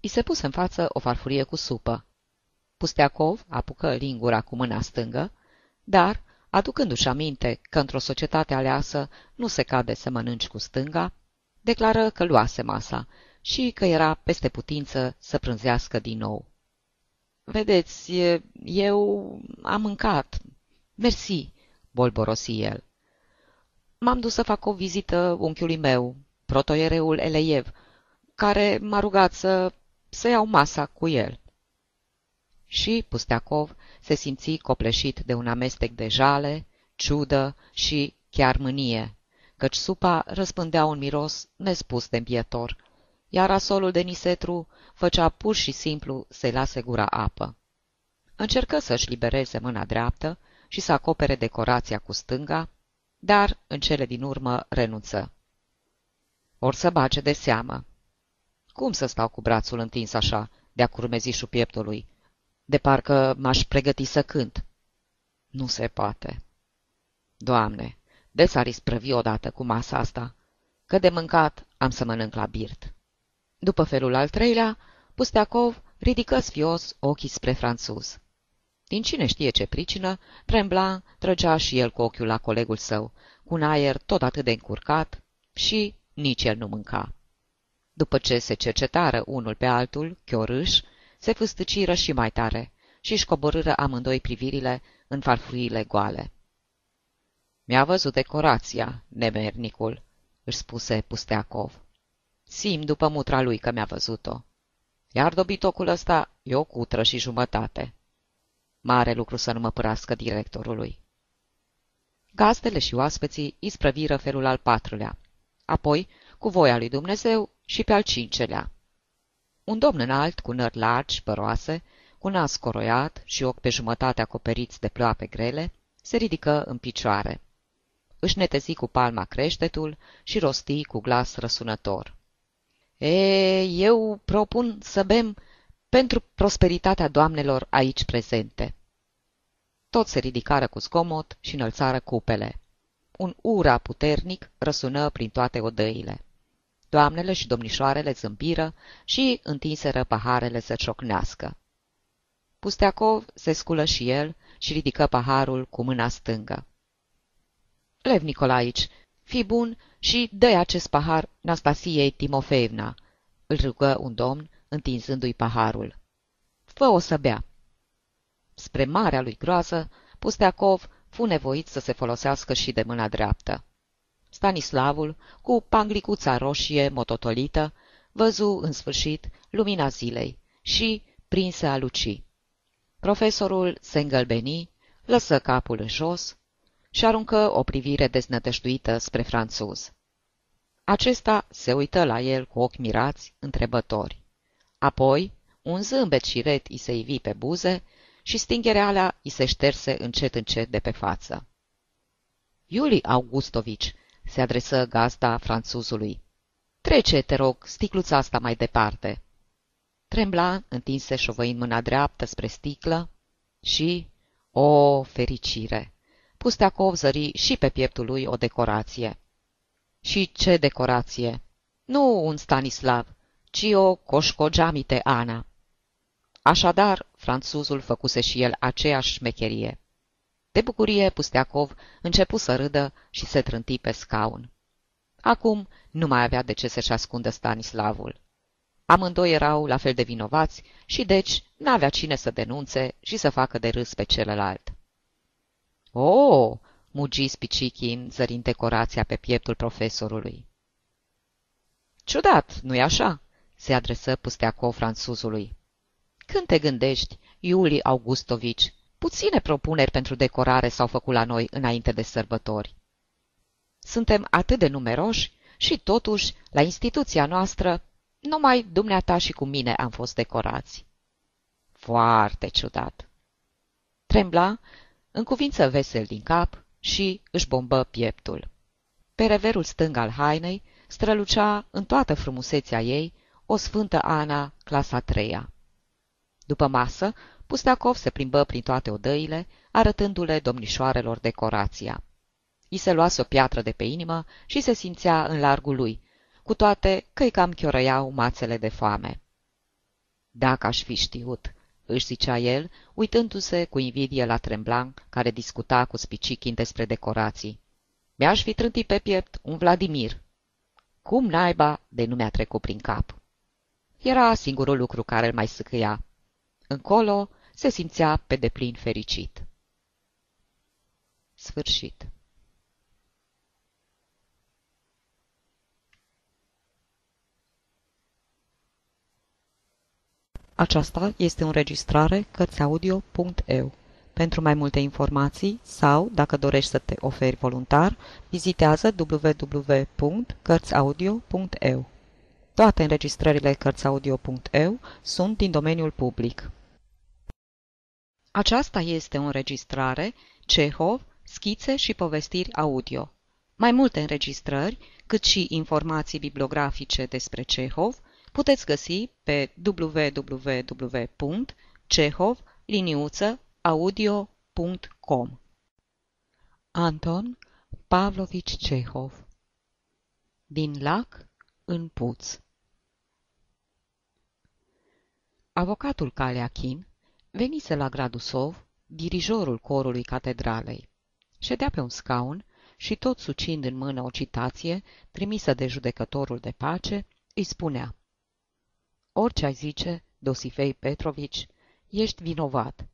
I se puse în față o farfurie cu supă. Pusteacov apucă lingura cu mâna stângă, dar, aducându-și aminte că într-o societate aleasă nu se cade să mănânci cu stânga, declară că luase masa și că era peste putință să prânzească din nou. Vedeți, eu am mâncat. Mersi, bolborosi el. M-am dus să fac o vizită unchiului meu, protoiereul Eleiev, care m-a rugat să, să iau masa cu el. Și Pusteacov se simți copleșit de un amestec de jale, ciudă și chiar mânie, căci supa răspândea un miros nespus de îmbietor, iar asolul de nisetru făcea pur și simplu să-i lase gura apă. Încercă să-și libereze mâna dreaptă și să acopere decorația cu stânga, dar în cele din urmă renunță. Or să bage de seamă. Cum să stau cu brațul întins așa, de-a curmezișul pieptului, de parcă m-aș pregăti să cânt? Nu se poate. Doamne, de s-ar isprăvi odată cu masa asta, că de mâncat am să mănânc la birt. După felul al treilea, Pusteacov ridică sfios ochii spre franțuz. Din cine știe ce pricină, Tremblant trăgea și el cu ochiul la colegul său, cu un aer tot atât de încurcat și nici el nu mânca. După ce se cercetară unul pe altul, chiorâș, se fâstăciră și mai tare și își coborâră amândoi privirile în farfuriile goale. Mi-a văzut decorația, nemernicul, își spuse Pusteacov. Sim după mutra lui că mi-a văzut-o. Iar dobitocul ăsta e o cutră și jumătate. Mare lucru să nu mă părască directorului. Gazdele și oaspeții isprăviră felul al patrulea, apoi, cu voia lui Dumnezeu, și pe al cincelea. Un domn înalt, cu nări largi, păroase, cu nas coroiat și ochi pe jumătate acoperiți de ploape grele, se ridică în picioare. Își netezi cu palma creștetul și rosti cu glas răsunător. E, eu propun să bem pentru prosperitatea doamnelor aici prezente. Toți se ridicară cu zgomot și înălțară cupele. Un ura puternic răsună prin toate odăile. Doamnele și domnișoarele zâmbiră și întinseră paharele să ciocnească. Pusteacov se sculă și el și ridică paharul cu mâna stângă. Lev Nicolaici, fii bun și dă acest pahar Nastasiei Timofeevna, îl rugă un domn, întinzându-i paharul. Fă-o să bea. Spre marea lui groază, Pusteacov fu nevoit să se folosească și de mâna dreaptă. Stanislavul, cu panglicuța roșie mototolită, văzu în sfârșit lumina zilei și prinse a luci. Profesorul se îngălbeni, lăsă capul în jos și aruncă o privire deznădăjduită spre franțuz. Acesta se uită la el cu ochi mirați, întrebători. Apoi, un zâmbet șiret i se ivi pe buze și stingereala i se șterse încet încet de pe față. Iuli Augustovici, se adresă gazda franțuzului. Trece, te rog, sticluța asta mai departe. Trembla, întinse șovăind mâna dreaptă spre sticlă și, o, fericire, Pusteacov zări și pe pieptul lui o decorație. Și ce decorație? Nu un Stanislav, ci o coșcogeamite Ana. Așadar, franțuzul făcuse și el aceeași șmecherie. De bucurie, Pusteacov începu să râdă și se trânti pe scaun. Acum nu mai avea de ce să-și ascundă Stanislavul. Amândoi erau la fel de vinovați și deci n-avea cine să denunțe și să facă de râs pe celălalt. O, oh, mugi Spicichin, zărind decorația pe pieptul profesorului. Ciudat, nu-i așa? se adresă Pusteacov franțuzului. Când te gândești, Iuli Augustovici, puține propuneri pentru decorare s-au făcut la noi înainte de sărbători. Suntem atât de numeroși și totuși, la instituția noastră, numai dumneata și cu mine am fost decorați. Foarte ciudat. Trembla, în cuvință vesel din cap și își bombă pieptul. Pe reverul stâng al hainei strălucea în toată frumusețea ei o sfântă Ana, clasa treia. După masă, Pusteacov se plimbă prin toate odăile, arătându-le domnișoarelor decorația. I se luase o piatră de pe inimă și se simțea în largul lui, cu toate că-i cam chiorăiau mațele de foame. Dacă aș fi știut, își zicea el, uitându-se cu invidie la Tremblan, care discuta cu Spicichin despre decorații. Mi-aș fi trântit pe piept un Vladimir. Cum naiba de nu mi-a trecut prin cap? Era singurul lucru care îl mai sâcâia. Încolo se simțea pe deplin fericit. Sfârșit Aceasta este o înregistrare Cărțiaudio.eu. Pentru mai multe informații sau, dacă dorești să te oferi voluntar, vizitează www.cărțiaudio.eu. Toate înregistrările Cărțiaudio.eu sunt din domeniul public. Aceasta este o înregistrare Cehov, schițe și povestiri audio. Mai multe înregistrări, cât și informații bibliografice despre Cehov, puteți găsi pe www.cehov-audio.com Anton Pavlovich Cehov. Din lac în puț. Avocatul Caleachin venise la Gradusov, dirijorul corului catedralei. Ședea pe un scaun și tot sucind în mână o citație trimisă de judecătorul de pace, îi spunea Orice ai zice, Dosifei Petrovici, ești vinovat.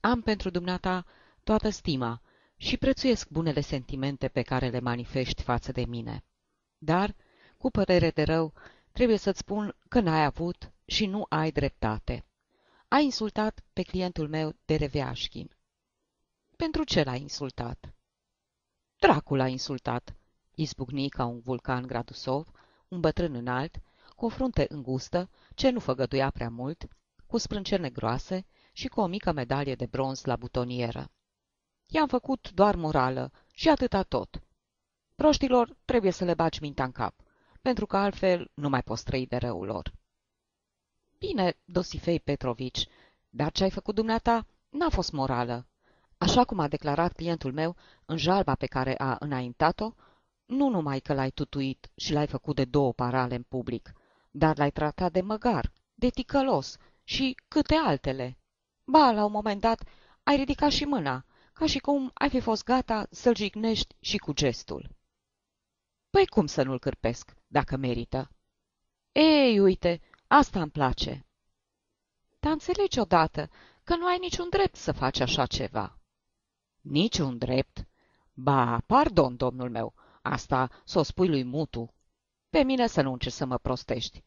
Am pentru dumneata toată stima și prețuiesc bunele sentimente pe care le manifesti față de mine. Dar, cu părere de rău, trebuie să-ți spun că n-ai avut și nu ai dreptate. Ai insultat pe clientul meu de Reveașchin. Pentru ce l-ai insultat? Dracul l-a insultat, izbucni ca un vulcan Gradusov, un bătrân înalt, cu o frunte îngustă, ce nu făgăduia prea mult, cu sprâncene groase și cu o mică medalie de bronz la butonieră. I-am făcut doar morală și atâta tot. Proștilor trebuie să le baci mintea în cap, pentru că altfel nu mai poți trăi de răul lor. Bine, Dosifei Petrovici, dar ce ai făcut dumneata n-a fost morală. Așa cum a declarat clientul meu în jalba pe care a înaintat-o, nu numai că l-ai tutuit și l-ai făcut de două parale în public, dar l-ai tratat de măgar, de ticălos și câte altele. Ba, la un moment dat, ai ridicat și mâna, ca și cum ai fi fost gata să-l jignești și cu gestul. Păi cum să nu-l cârpesc, dacă merită? Ei, uite, asta îmi place. Dar înțelegi odată că nu ai niciun drept să faci așa ceva. Niciun drept? Ba, pardon, domnul meu, asta s-o spui lui Mutu. Pe mine să nu încerci să mă prostești.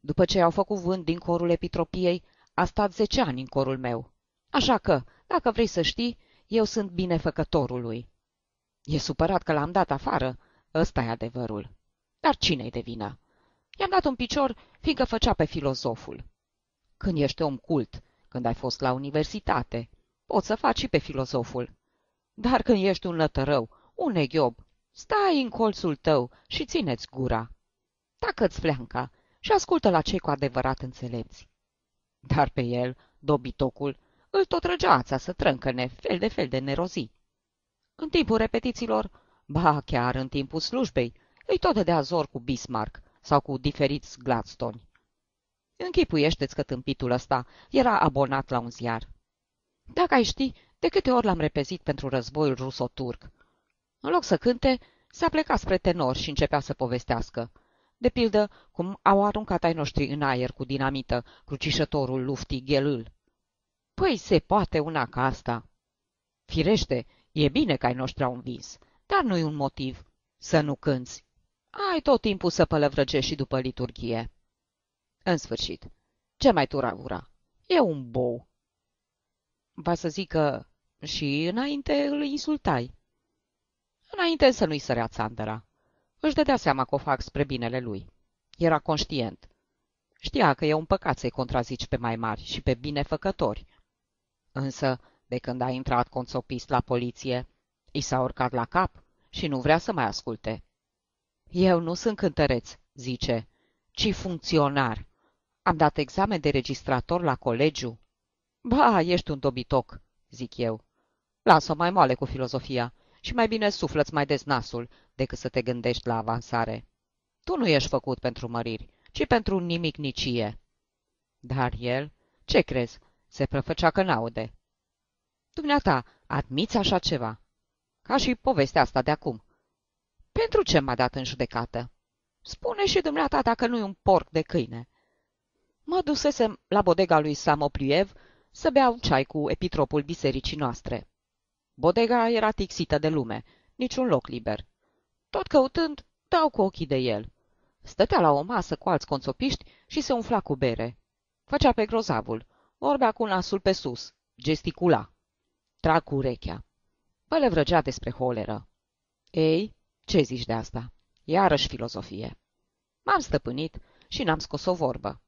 După ce au făcut vânt din corul epitropiei, a stat zece ani în corul meu. Așa că, dacă vrei să știi, eu sunt binefăcătorul lui. E supărat că l-am dat afară, ăsta e adevărul. Dar cine-i de vină? I-am dat un picior, fiindcă făcea pe filozoful. Când ești om cult, când ai fost la universitate, poți să faci și pe filozoful. Dar când ești un lătărău, un eghiob, Stai în colțul tău și țineți gura. Tacă-ți fleanca și ascultă la cei cu adevărat înțelepți. Dar pe el, dobitocul, îl tot răgea ața să trâncăne fel de fel de nerozii. În timpul repetițiilor, ba chiar în timpul slujbei, îi tot de azor cu Bismarck sau cu diferiți Gladstone. Închipuiește-ți că tâmpitul ăsta era abonat la un ziar. Dacă ai ști, de câte ori l-am repezit pentru războiul ruso-turc, în loc să cânte, s-a plecat spre tenor și începea să povestească. De pildă, cum au aruncat ai noștri în aer cu dinamită crucișătorul luftii Ghelâl. Păi se poate una ca asta. Firește, e bine că ai noștri au învins, dar nu-i un motiv să nu cânți. Ai tot timpul să pălăvrăgești și după liturghie. În sfârșit, ce mai tura ura? E un bou. Va să zic că și înainte îl insultai. Înainte să nu-i sărea țandăra. Își dădea seama că o fac spre binele lui. Era conștient. Știa că e un păcat să-i contrazici pe mai mari și pe binefăcători. Însă, de când a intrat consopist la poliție, i s-a urcat la cap și nu vrea să mai asculte. Eu nu sunt cântăreț, zice, ci funcționar. Am dat examen de registrator la colegiu. Ba, ești un dobitoc, zic eu. Lasă-o mai moale cu filozofia și mai bine suflăți mai des nasul decât să te gândești la avansare. Tu nu ești făcut pentru măriri, ci pentru nimic nicie. Dar el, ce crezi, se prăfăcea că n-aude. Dumneata, admiți așa ceva? Ca și povestea asta de acum. Pentru ce m-a dat în judecată? Spune și dumneata dacă nu-i un porc de câine. Mă dusesem la bodega lui Samopliev să beau ceai cu epitropul bisericii noastre. Bodega era tixită de lume, niciun loc liber. Tot căutând, dau cu ochii de el. Stătea la o masă cu alți conțopiști și se umfla cu bere. Făcea pe grozavul, vorbea cu nasul pe sus, gesticula. Trag cu urechea. Pă le vrăgea despre holeră. Ei, ce zici de asta? Iarăși filozofie. M-am stăpânit și n-am scos o vorbă.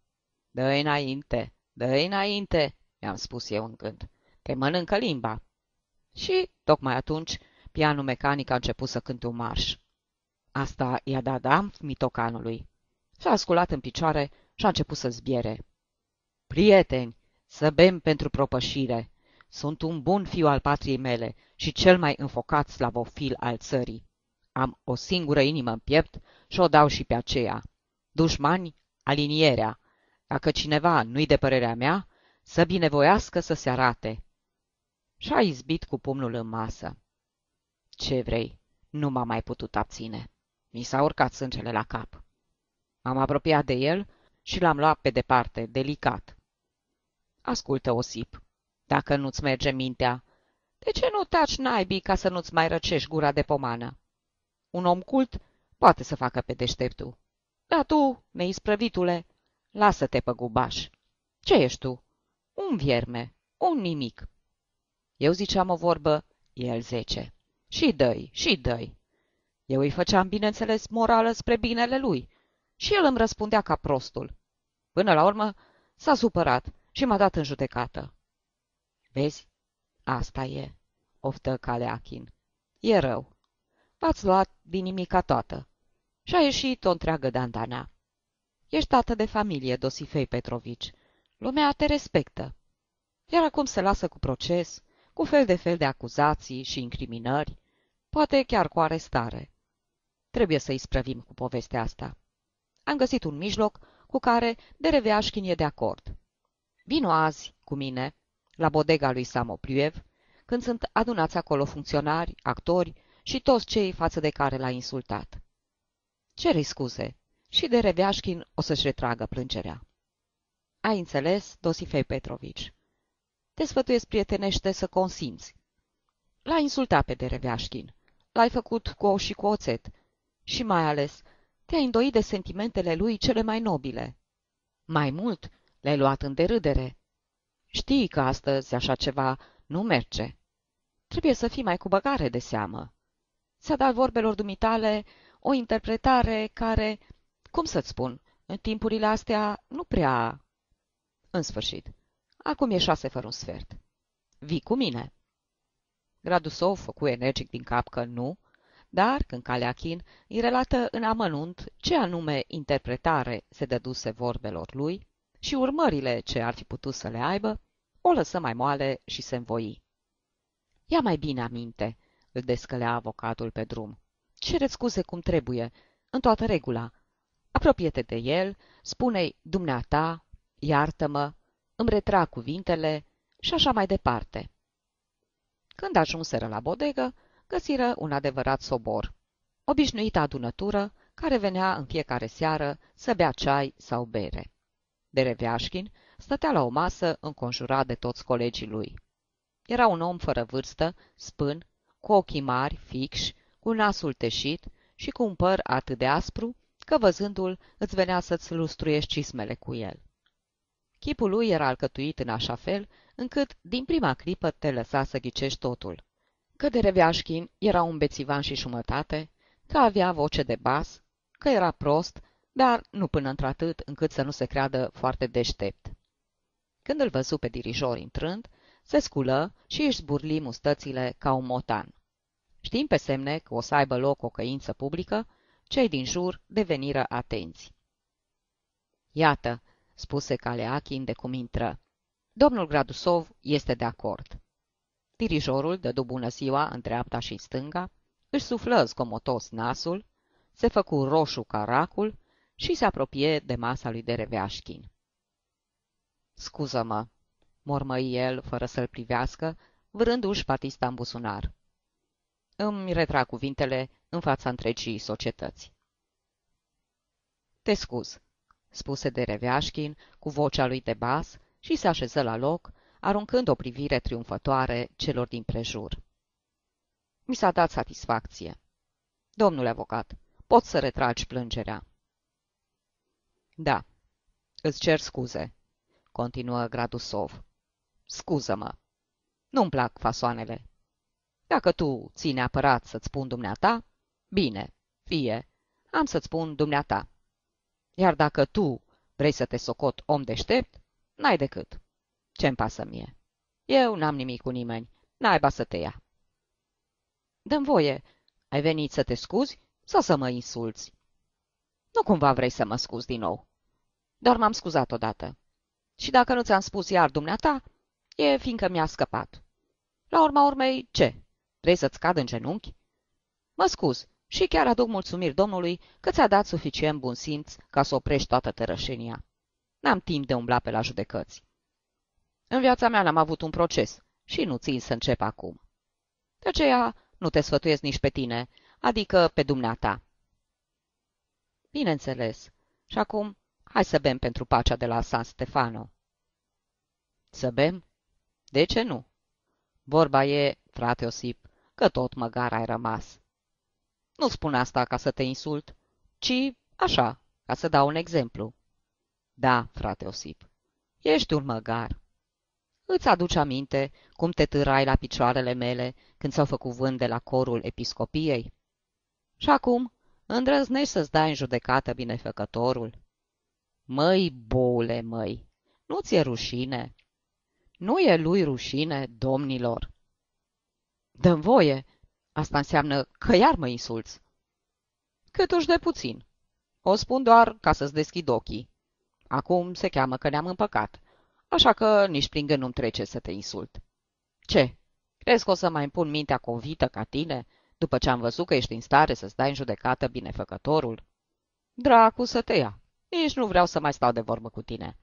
Dă-i înainte, dă-i înainte, i-am spus eu în gând. Te mănâncă limba. Și, tocmai atunci, pianul mecanic a început să cânte un marș. Asta i-a dat damp mitocanului. S-a sculat în picioare și a început să zbiere. Prieteni, să bem pentru propășire. Sunt un bun fiu al patriei mele și cel mai înfocat slavofil al țării. Am o singură inimă în piept și o dau și pe aceea. Dușmani, alinierea. Dacă cineva nu-i de părerea mea, să binevoiască să se arate. Și-a izbit cu pumnul în masă. Ce vrei? Nu m-am mai putut abține. Mi s-a urcat sângele la cap. M-am apropiat de el și l-am luat pe departe, delicat. Ascultă, Osip, dacă nu-ți merge mintea, de ce nu taci naibii ca să nu-ți mai răcești gura de pomană? Un om cult poate să facă pe deșteptul. Dar tu, neisprăvitule, lasă-te pe gubaș. Ce ești tu? Un vierme, un nimic. Eu ziceam o vorbă, el zece. Și dăi, și dăi. Eu îi făceam, bineînțeles, morală spre binele lui și el îmi răspundea ca prostul. Până la urmă s-a supărat și m-a dat în judecată. Vezi? Asta e, oftă Caleachin. E rău. V-ați luat din nimica toată. Și a ieșit o întreagă dandana. Ești tată de familie, Dosifei Petrovici. Lumea te respectă. Iar acum se lasă cu proces, cu fel de fel de acuzații și incriminări, poate chiar cu arestare. Trebuie să-i sprăvim cu povestea asta. Am găsit un mijloc cu care Dereveașchin e de acord. Vino azi cu mine la bodega lui Samopliev, când sunt adunați acolo funcționari, actori și toți cei față de care l-a insultat. Cere scuze și de Reveașchin o să-și retragă plângerea. Ai înțeles, Dosifei Petrovici? Te sfătuiesc prietenește să consimți. L-a insultat pe Dereveașchin. L-ai făcut cu ou și cu oțet. Și mai ales, te-ai îndoit de sentimentele lui cele mai nobile. Mai mult, le-ai luat în derâdere. Știi că astăzi așa ceva nu merge. Trebuie să fii mai cu băgare de seamă. Ți-a dat vorbelor dumitale o interpretare care, cum să-ți spun, în timpurile astea nu prea... În sfârșit, acum e șase fără un sfert. Vii cu mine. Gradusov făcu energic din cap că nu, dar când Caleachin îi relată în amănunt ce anume interpretare se dăduse vorbelor lui și urmările ce ar fi putut să le aibă, o lăsă mai moale și se învoi. Ia mai bine aminte, îl descălea avocatul pe drum. Cere scuze cum trebuie, în toată regula. Apropie-te de el, spune-i dumneata, iartă-mă, îmi retrag cuvintele și așa mai departe. Când ajunseră la bodegă, găsiră un adevărat sobor. Obișnuită adunătură care venea în fiecare seară să bea ceai sau bere. Dereveașchin stătea la o masă înconjurat de toți colegii lui. Era un om fără vârstă, spân, cu ochii mari, fixi, cu nasul teșit și cu un păr atât de aspru că văzându-l îți venea să-ți lustruiești cismele cu el. Chipul lui era alcătuit în așa fel încât din prima clipă te lăsa să ghicești totul că de Reveașchin era un bețivan și jumătate, că avea voce de bas, că era prost, dar nu până într-atât încât să nu se creadă foarte deștept. Când îl văzu pe dirijor intrând, se sculă și își zburli mustățile ca un motan. Știm pe semne că o să aibă loc o căință publică, cei din jur deveniră atenți. Iată, spuse Caleachin de cum intră. Domnul Gradusov este de acord. Dirijorul dădu bună ziua în dreapta și stânga, își suflă zgomotos nasul, se făcu roșu ca racul și se apropie de masa lui de Reveașchin. Scuză-mă, mormăi el, fără să-l privească, vârându-și patista în buzunar. Îmi retrag cuvintele în fața întregii societăți. Te scuz, spuse de Reveașchin cu vocea lui de bas și se așeză la loc, aruncând o privire triumfătoare celor din prejur. Mi s-a dat satisfacție. Domnule avocat, poți să retragi plângerea. Da, îți cer scuze, continuă Gradusov. Scuză-mă. Nu-mi plac fasoanele. Dacă tu ții neapărat să-ți spun dumneata, bine, fie, am să-ți spun dumneata. Iar dacă tu vrei să te socot om deștept, n-ai decât. Ce-mi pasă mie? Eu n-am nimic cu nimeni, naiba să te ia. dă voie, ai venit să te scuzi sau să mă insulți? Nu cumva vrei să mă scuzi din nou. Doar m-am scuzat odată. Și dacă nu ți-am spus iar dumneata, e fiindcă mi-a scăpat. La urma urmei, ce? Vrei să-ți cad în genunchi? Mă scuz și chiar aduc mulțumiri Domnului că ți-a dat suficient bun simț ca să oprești toată tărășenia. N-am timp de umbla pe la judecăți. În viața mea n-am avut un proces și nu țin să încep acum. De aceea nu te sfătuiesc nici pe tine, adică pe dumneata. Bineînțeles. Și acum, hai să bem pentru pacea de la San Stefano. Să bem? De ce nu? Vorba e, frate Osip, că tot măgar ai rămas. Nu spun asta ca să te insult, ci așa, ca să dau un exemplu. Da, frate Osip, ești un măgar. Îți aduce aminte cum te târai la picioarele mele când s-au făcut vânt de la corul episcopiei? Și acum îndrăznești să-ți dai în judecată binefăcătorul? Măi, boule, măi, nu ți-e rușine? Nu e lui rușine, domnilor? dă voie, asta înseamnă că iar mă insulți. Cât uși de puțin. O spun doar ca să-ți deschid ochii. Acum se cheamă că ne-am împăcat așa că nici prin gând nu-mi trece să te insult. Ce? Crezi că o să mai împun mintea convită ca tine, după ce am văzut că ești în stare să-ți dai în judecată binefăcătorul? Dracu să te ia! Nici nu vreau să mai stau de vorbă cu tine.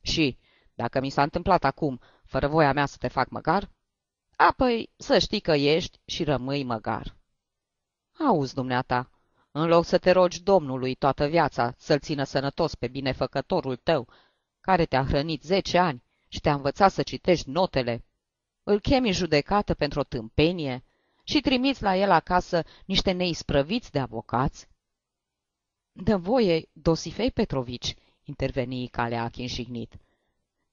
Și, dacă mi s-a întâmplat acum, fără voia mea să te fac măgar, apoi să știi că ești și rămâi măgar. Auzi, dumneata, în loc să te rogi Domnului toată viața să-l țină sănătos pe binefăcătorul tău care te-a hrănit zece ani și te-a învățat să citești notele, îl chemi judecată pentru o tâmpenie și trimiți la el acasă niște neisprăviți de avocați? Dă voie, Dosifei Petrovici, interveni Caleachi înșignit.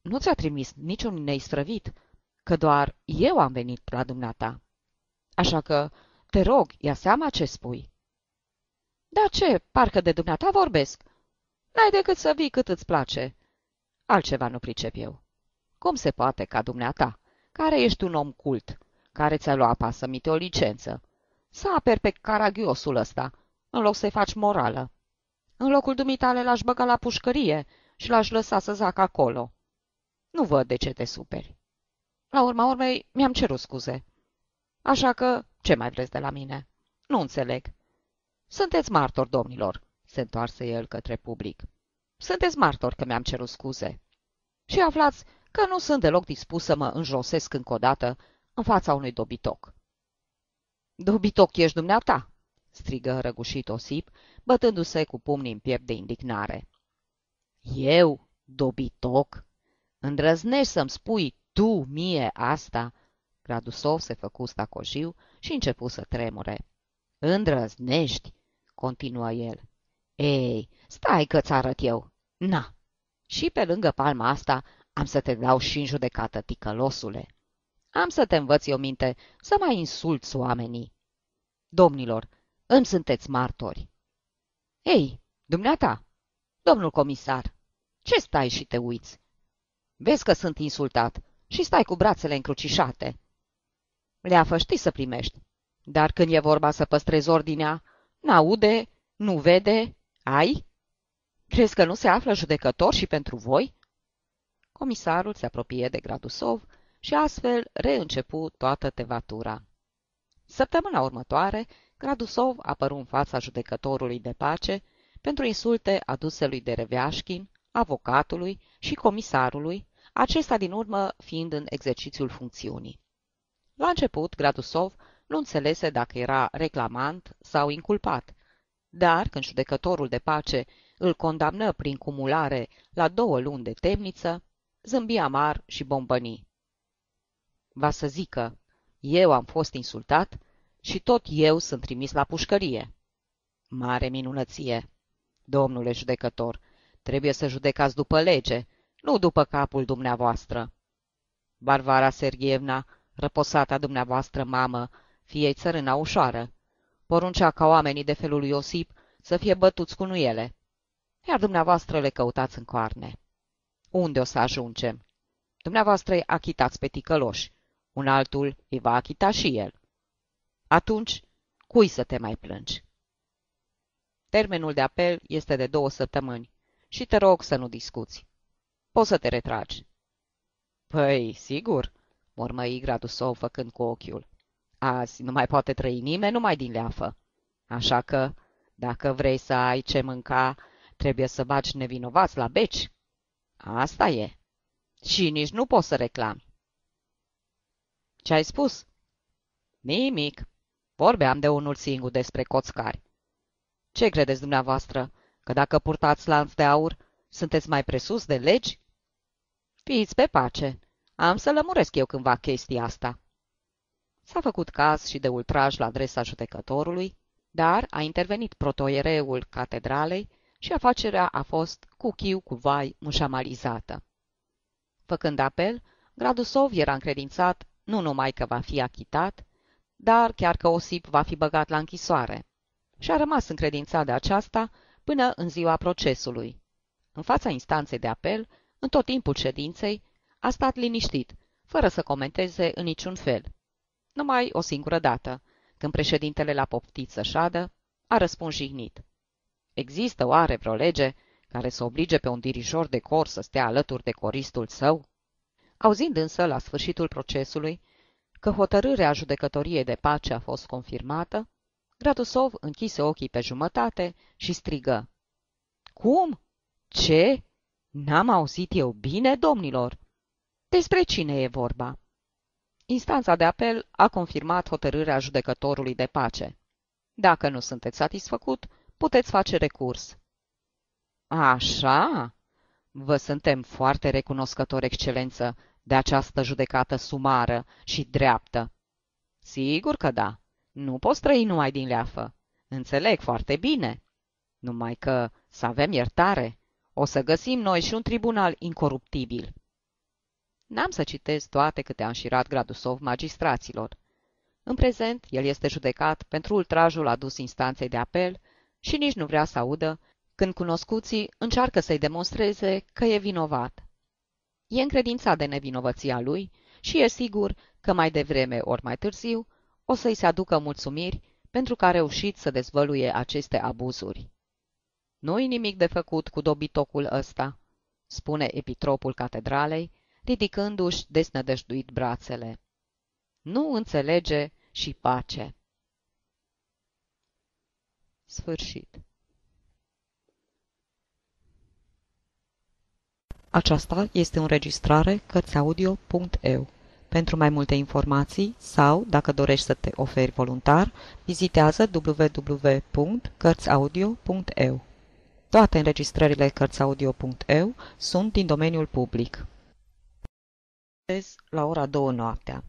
Nu ți-a trimis niciun neisprăvit, că doar eu am venit la dumneata. Așa că, te rog, ia seama ce spui. Da ce, parcă de dumneata vorbesc. N-ai decât să vii cât îți place. Altceva nu pricep eu. Cum se poate ca dumneata, care ești un om cult, care ți-a luat pasămite o licență, să aperi pe caragiosul ăsta, în loc să-i faci morală? În locul dumitale l-aș băga la pușcărie și l-aș lăsa să zacă acolo. Nu văd de ce te superi. La urma urmei, mi-am cerut scuze. Așa că, ce mai vreți de la mine? Nu înțeleg. Sunteți martori, domnilor, se întoarse el către public. Sunteți martori că mi-am cerut scuze. Și aflați că nu sunt deloc dispus să mă înjosesc încă o dată în fața unui dobitoc. Dobitoc ești dumneata, strigă răgușit Osip, bătându-se cu pumnii în piept de indignare. Eu, dobitoc? Îndrăznești să-mi spui tu mie asta? Gradusov se făcu stacojiu și începu să tremure. Îndrăznești, continuă el. Ei, stai că-ți arăt eu. Na, și pe lângă palma asta am să te dau și în judecată, ticălosule. Am să te învăț eu minte să mai insulți oamenii. Domnilor, îmi sunteți martori. Ei, dumneata, domnul comisar, ce stai și te uiți? Vezi că sunt insultat și stai cu brațele încrucișate. Leafă știi să primești, dar când e vorba să păstrezi ordinea, n-aude, nu vede, ai? Crezi că nu se află judecător și pentru voi? Comisarul se apropie de Gradusov și astfel reîncepu toată tevatura. Săptămâna următoare, Gradusov apăru în fața judecătorului de pace pentru insulte aduse lui de Reveașchin, avocatului și comisarului, acesta din urmă fiind în exercițiul funcțiunii. La început, Gradusov nu înțelese dacă era reclamant sau inculpat, dar când judecătorul de pace îl condamnă prin cumulare la două luni de temniță, zâmbi amar și bombăni. Va să zică, eu am fost insultat și tot eu sunt trimis la pușcărie. Mare minunăție! Domnule judecător, trebuie să judecați după lege, nu după capul dumneavoastră. Varvara Sergievna, răposata dumneavoastră mamă, fiei țărâna ușoară, poruncea ca oamenii de felul lui Iosip să fie bătuți cu nuiele, iar dumneavoastră le căutați în coarne. Unde o să ajungem? Dumneavoastră îi achitați pe ticăloși, un altul îi va achita și el. Atunci, cui să te mai plângi? Termenul de apel este de două săptămâni și te rog să nu discuți. Poți să te retragi. Păi, sigur, mormăi Gradusov făcând cu ochiul. Azi nu mai poate trăi nimeni numai din leafă. Așa că, dacă vrei să ai ce mânca, trebuie să bagi nevinovați la beci. Asta e. Și nici nu poți să reclami. Ce ai spus? Nimic. Vorbeam de unul singur despre coțcari. Ce credeți dumneavoastră? Că dacă purtați lanț de aur, sunteți mai presus de legi? Fiți pe pace. Am să lămuresc eu cândva chestia asta. S-a făcut caz și de ultraj la adresa judecătorului, dar a intervenit protoiereul catedralei și afacerea a fost cu chiu cu vai mușamalizată. Făcând apel, Gradusov era încredințat nu numai că va fi achitat, dar chiar că Osip va fi băgat la închisoare. Și a rămas încredințat de aceasta până în ziua procesului. În fața instanței de apel, în tot timpul ședinței, a stat liniștit, fără să comenteze în niciun fel. Numai o singură dată, când președintele l-a poftit să șadă, a răspuns jignit. Există oare vreo lege care să oblige pe un dirijor de cor să stea alături de coristul său? Auzind însă, la sfârșitul procesului, că hotărârea judecătoriei de pace a fost confirmată, Gradusov închise ochii pe jumătate și strigă. Cum? Ce? N-am auzit eu bine, domnilor? Despre cine e vorba? Instanța de apel a confirmat hotărârea judecătorului de pace. Dacă nu sunteți satisfăcut, puteți face recurs. Așa? Vă suntem foarte recunoscători, excelență, de această judecată sumară și dreaptă. Sigur că da. Nu poți trăi numai din leafă. Înțeleg foarte bine. Numai că să avem iertare. O să găsim noi și un tribunal incoruptibil. N-am să citesc toate câte a înșirat Gradusov magistraților. În prezent, el este judecat pentru ultrajul adus instanței de apel și nici nu vrea să audă când cunoscuții încearcă să-i demonstreze că e vinovat. E încredințat de nevinovăția lui și e sigur că mai devreme ori mai târziu o să-i se aducă mulțumiri pentru că a reușit să dezvăluie aceste abuzuri. Nu-i nimic de făcut cu dobitocul ăsta, spune epitropul catedralei, ridicându-și desnădăjduit brațele. Nu înțelege și pace. Sfârșit. Aceasta este o înregistrare Cărțiaudio.eu. Pentru mai multe informații sau, dacă dorești să te oferi voluntar, vizitează www.cărțiaudio.eu. Toate înregistrările Cărțiaudio.eu sunt din domeniul public. La ora două noaptea.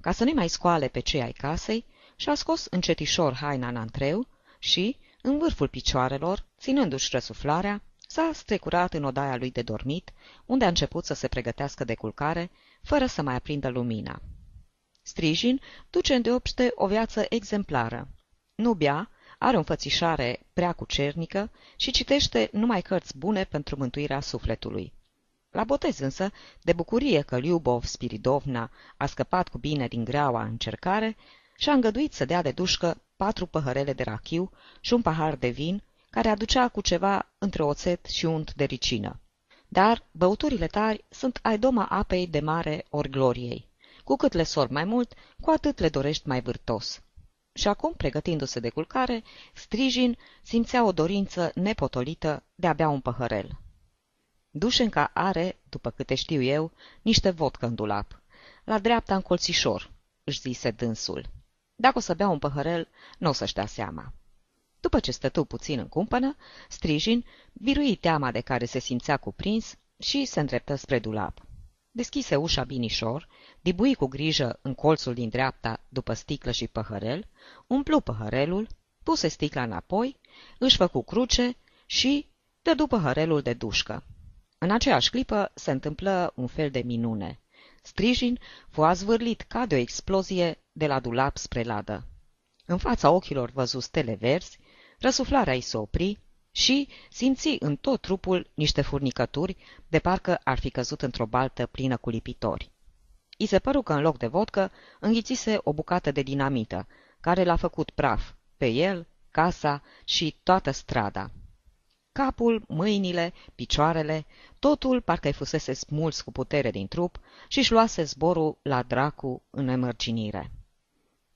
Ca să nu mai scoale pe cei ai casei, și-a scos încetișor haina în antreu și, în vârful picioarelor, ținându-și răsuflarea, S-a strecurat în odaia lui de dormit, unde a început să se pregătească de culcare, fără să mai aprindă lumina. Strijin duce îndeopște o viață exemplară. Nu bea, are o înfățișare prea cucernică și citește numai cărți bune pentru mântuirea sufletului. La botez însă, de bucurie că Liubov Spiridovna a scăpat cu bine din greaua încercare, și-a îngăduit să dea de dușcă patru păhărele de rachiu și un pahar de vin, care aducea cu ceva între oțet și unt de ricină. Dar băuturile tari sunt ai doma apei de mare ori gloriei. Cu cât le sor mai mult, cu atât le dorești mai vârtos. Și acum, pregătindu-se de culcare, Strijin simțea o dorință nepotolită de a bea un păhărel. Dușenca are, după câte știu eu, niște vodcă în dulap. La dreapta în colțișor, își zise dânsul. Dacă o să bea un păhărel, nu o să-și dea seama. După ce stătu puțin în cumpănă, Strijin birui teama de care se simțea cuprins și se îndreptă spre dulap. Deschise ușa binișor, dibui cu grijă în colțul din dreapta după sticlă și păhărel, umplu păhărelul, puse sticla înapoi, își făcu cruce și dădu păhărelul de dușcă. În aceeași clipă se întâmplă un fel de minune. Strijin fu azvârlit ca de o explozie de la dulap spre ladă. În fața ochilor văzu stele verzi, răsuflarea îi se opri și simți în tot trupul niște furnicături, de parcă ar fi căzut într-o baltă plină cu lipitori. I se păru că în loc de vodcă înghițise o bucată de dinamită, care l-a făcut praf pe el, casa și toată strada. Capul, mâinile, picioarele, totul parcă-i fusese smuls cu putere din trup și-și luase zborul la dracu în emărginire.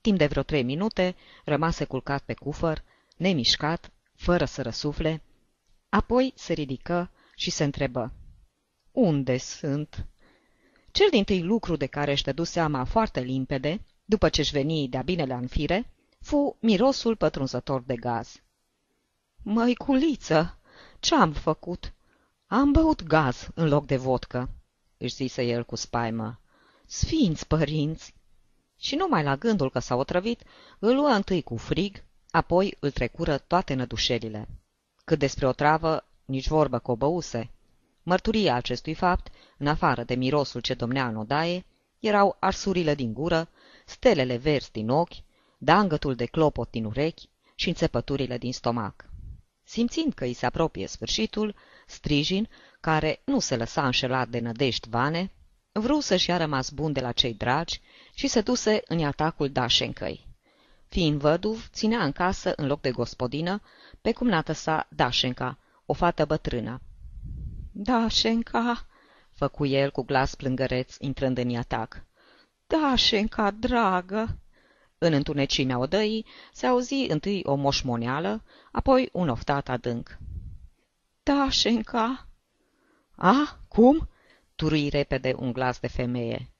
Timp de vreo trei minute rămase culcat pe cufăr, nemișcat, fără să răsufle, apoi se ridică și se întrebă. Unde sunt? Cel din tâi lucru de care își dădu seama foarte limpede, după ce-și veni de-a binele în fire, fu mirosul pătrunzător de gaz. Măiculiță, ce-am făcut? Am băut gaz în loc de vodcă, își zise el cu spaimă. Sfinți părinți! Și numai la gândul că s-a otrăvit, îl luă întâi cu frig, apoi îl trecură toate nădușelile. Cât despre o travă, nici vorbă că o băuse. Mărturia acestui fapt, în afară de mirosul ce domnea în odaie, erau arsurile din gură, stelele verzi din ochi, dangătul de clopot din urechi și înțepăturile din stomac. Simțind că îi se apropie sfârșitul, Strijin, care nu se lăsa înșelat de nădești vane, vreau să-și ia rămas bun de la cei dragi și se duse în atacul Dașencăi. Fiind văduv, ținea în casă, în loc de gospodină, pe cumnată sa Dașenca, o fată bătrână. Dașenca, făcu el cu glas plângăreț, intrând în atac. Dașenca, dragă! În întunecimea odăii se auzi întâi o moșmoneală, apoi un oftat adânc. Dașenca! A, cum? turui repede un glas de femeie.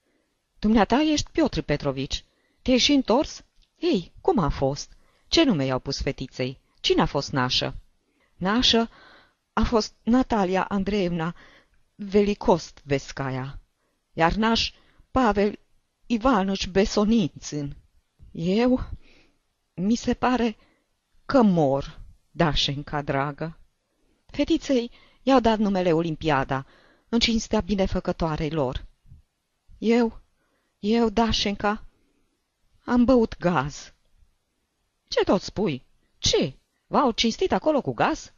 Dumneata ești Piotr Petrovici. Te-ai și întors? Ei, cum a fost? Ce nume i-au pus fetiței? Cine a fost nașă? Nașă a fost Natalia Andreevna Velikost Vescaia, iar naș Pavel Ivanoș Besonințin. Eu? Mi se pare că mor, Dașenca, dragă. Fetiței i-au dat numele Olimpiada, în cinstea binefăcătoarei lor. Eu, eu, Dașenca, am băut gaz. Ce tot spui? Ce? V-au cinstit acolo cu gaz?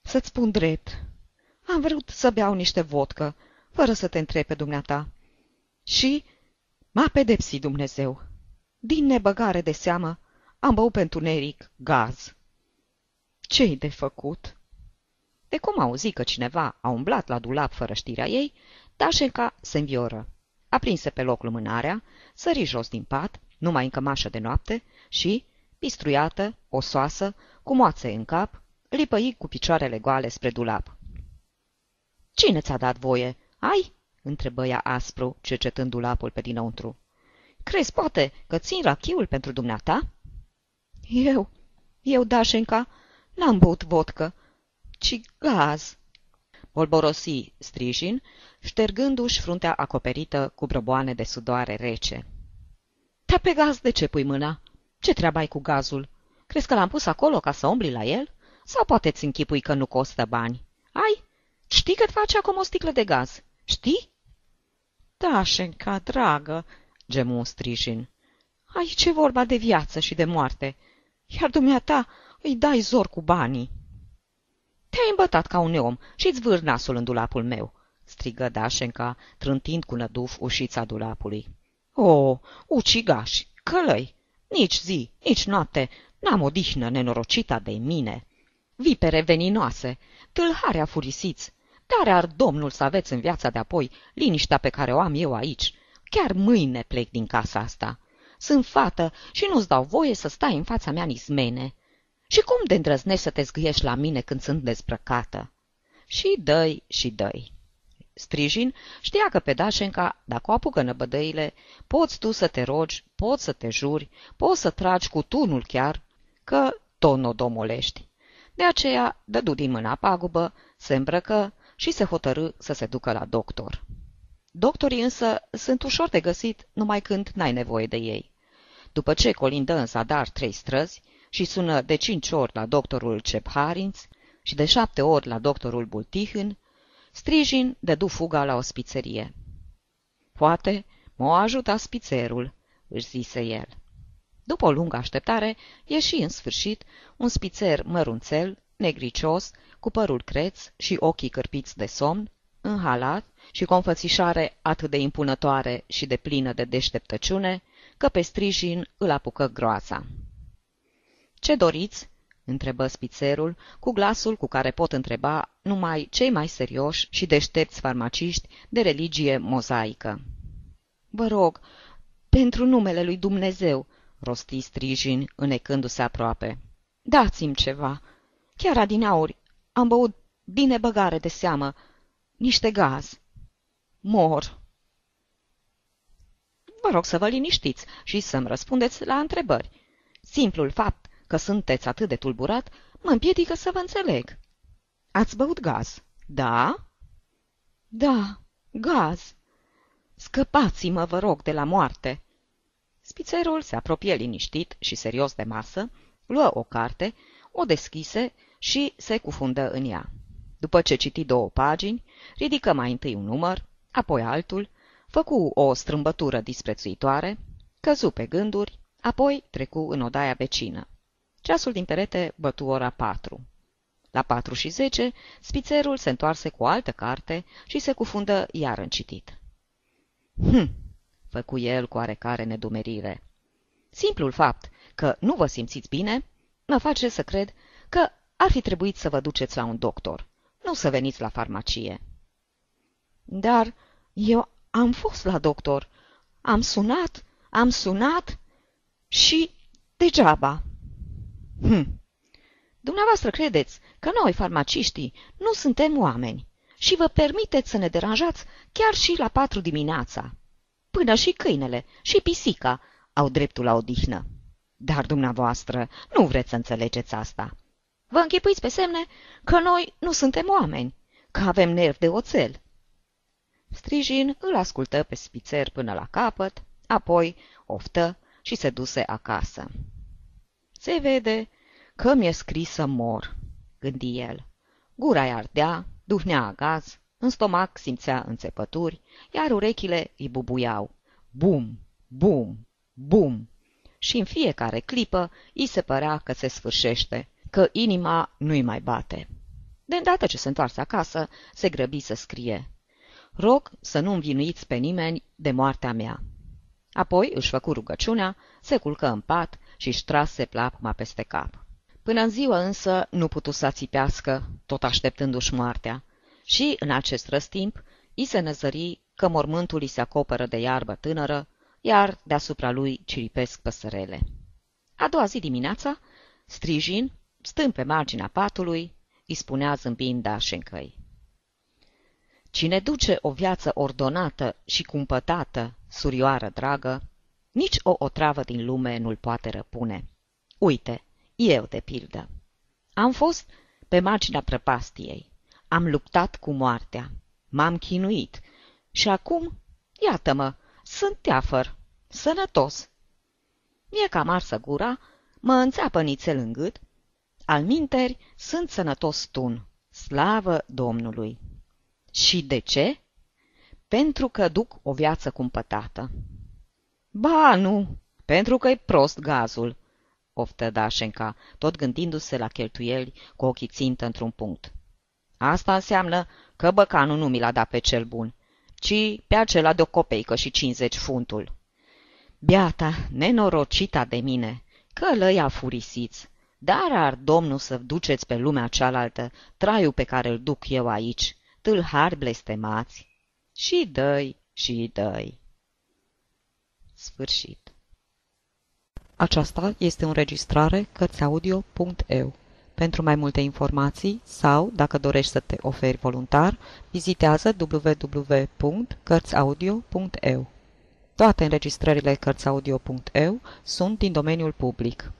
Să-ți spun drept. Am vrut să beau niște vodcă, fără să te întrebe pe dumneata. Și m-a pedepsit Dumnezeu. Din nebăgare de seamă, am băut pentru neric gaz. Ce-i de făcut? De cum auzi că cineva a umblat la dulap fără știrea ei, Dașenca se învioră. Aprinse pe loc lumânarea, sări jos din pat, numai în cămașă de noapte, și, pistruiată, osoasă, cu moațe în cap, lipăi cu picioarele goale spre dulap. Cine ți-a dat voie? Ai?" întrebă ea aspru, cercetând dulapul pe dinăuntru. Crezi, poate, că țin rachiul pentru dumneata?" Eu, eu, Dașenca, n-am băut vodcă, ci gaz." Bolborosi Strijin, ștergându-și fruntea acoperită cu broboane de sudoare rece. Te-a pe gaz de ce pui mâna? Ce treabă ai cu gazul? Crezi că l-am pus acolo ca să umbli la el? Sau poate ți închipui că nu costă bani? Ai? Știi că face acum o sticlă de gaz? Știi? Da, Șenca, dragă, gemu Strijin. Aici e vorba de viață și de moarte, iar dumneata îi dai zor cu banii. Te-ai îmbătat ca un om și îți vâr nasul în dulapul meu, strigă Dașenca, trântind cu năduf ușița dulapului. O, ucigași, călăi, nici zi, nici noapte, n-am odihnă nenorocita de mine. Vipere veninoase, tâlharea furisiți, tare ar Domnul să aveți în viața de apoi liniștea pe care o am eu aici. Chiar mâine plec din casa asta. Sunt fată și nu-ți dau voie să stai în fața mea nismene. Și cum de îndrăznești să te zgâiești la mine când sunt dezbrăcată? Și dăi și dăi. Strijin știa că pe Dașenca, dacă o apucă năbădăile, poți tu să te rogi, poți să te juri, poți să tragi cu tunul chiar, că tot n-o domolești. De aceea dădu din mâna pagubă, se îmbrăcă și se hotărâ să se ducă la doctor. Doctorii însă sunt ușor de găsit numai când n-ai nevoie de ei. După ce colindă în zadar trei străzi și sună de cinci ori la doctorul Cepharinț și de șapte ori la doctorul Bultihin, Strijin dădu fuga la o spițerie. Poate m-o ajuta spițerul, își zise el. După o lungă așteptare, ieși în sfârșit un spițer mărunțel, negricios, cu părul creț și ochii cârpiți de somn, în halat și cu o înfățișare atât de impunătoare și de plină de deșteptăciune, că pe strijin îl apucă groaza. Ce doriți?" întrebă spițerul, cu glasul cu care pot întreba numai cei mai serioși și deștepți farmaciști de religie mozaică. Vă rog, pentru numele lui Dumnezeu, rosti Strijin, înecându-se aproape. Dați-mi ceva. Chiar adineauri am băut din nebăgare de seamă niște gaz. Mor. Vă rog să vă liniștiți și să-mi răspundeți la întrebări. Simplul fapt că sunteți atât de tulburat mă împiedică să vă înțeleg. Ați băut gaz, da? Da, gaz. Scăpați-mă, vă rog, de la moarte. Spițerul se apropie liniștit și serios de masă, luă o carte, o deschise și se cufundă în ea. După ce citi două pagini, ridică mai întâi un număr, apoi altul, făcu o strâmbătură disprețuitoare, căzu pe gânduri, apoi trecu în odaia vecină. Ceasul din perete bătu ora patru. La patru și zece, spițerul se întoarse cu o altă carte și se cufundă iar în citit. Hm, făcu el cu oarecare nedumerire. Simplul fapt că nu vă simțiți bine mă face să cred că ar fi trebuit să vă duceți la un doctor, nu să veniți la farmacie. Dar eu am fost la doctor, am sunat, am sunat și degeaba. Hm. Dumneavoastră credeți că noi, farmaciștii, nu suntem oameni și vă permiteți să ne deranjați chiar și la patru dimineața. Până și câinele și pisica au dreptul la odihnă. Dar dumneavoastră nu vreți să înțelegeți asta. Vă închipuiți pe semne că noi nu suntem oameni, că avem nervi de oțel. Strijin îl ascultă pe spițer până la capăt, apoi oftă și se duse acasă. Se vede că mi-e scris să mor, gândi el. Gura-i ardea, duhnea gaz, în stomac simțea înțepături, iar urechile îi bubuiau. Bum, bum, bum! Și în fiecare clipă îi se părea că se sfârșește, că inima nu-i mai bate. De îndată ce se întoarse acasă, se grăbi să scrie. Rog să nu învinuiți pe nimeni de moartea mea. Apoi își făcu rugăciunea, se culcă în pat și își trase plapuma peste cap. Până în ziua însă nu putu să țipească, tot așteptându-și moartea, și, în acest răstimp, i se năzări că mormântul îi se acoperă de iarbă tânără, iar deasupra lui ciripesc păsărele. A doua zi dimineața, Strijin, stând pe marginea patului, îi spunea zâmbind Dașencăi. Cine duce o viață ordonată și cumpătată, surioară dragă, nici o otravă din lume nu-l poate răpune. Uite, eu, de pildă. Am fost pe marginea prăpastiei. Am luptat cu moartea. M-am chinuit. Și acum, iată-mă, sunt teafăr, sănătos. Mie cam arsă gura, mă înțeapă nițel în gât. Al minteri, sunt sănătos tun. Slavă Domnului! Și de ce? Pentru că duc o viață cumpătată. Ba, nu, pentru că e prost gazul, oftă Dașenca, tot gândindu-se la cheltuieli cu ochii țintă într-un punct. Asta înseamnă că băcanul nu mi l-a dat pe cel bun, ci pe acela de o copeică și cincizeci funtul. Beata, nenorocita de mine, că lăia furisiți, dar ar domnul să duceți pe lumea cealaltă traiul pe care îl duc eu aici, tâlhari blestemați. Și dăi, și dăi. Sfârșit. Aceasta este o înregistrare Cărțiaudio.eu. Pentru mai multe informații sau, dacă dorești să te oferi voluntar, vizitează www.cărțiaudio.eu. Toate înregistrările Cărțiaudio.eu sunt din domeniul public.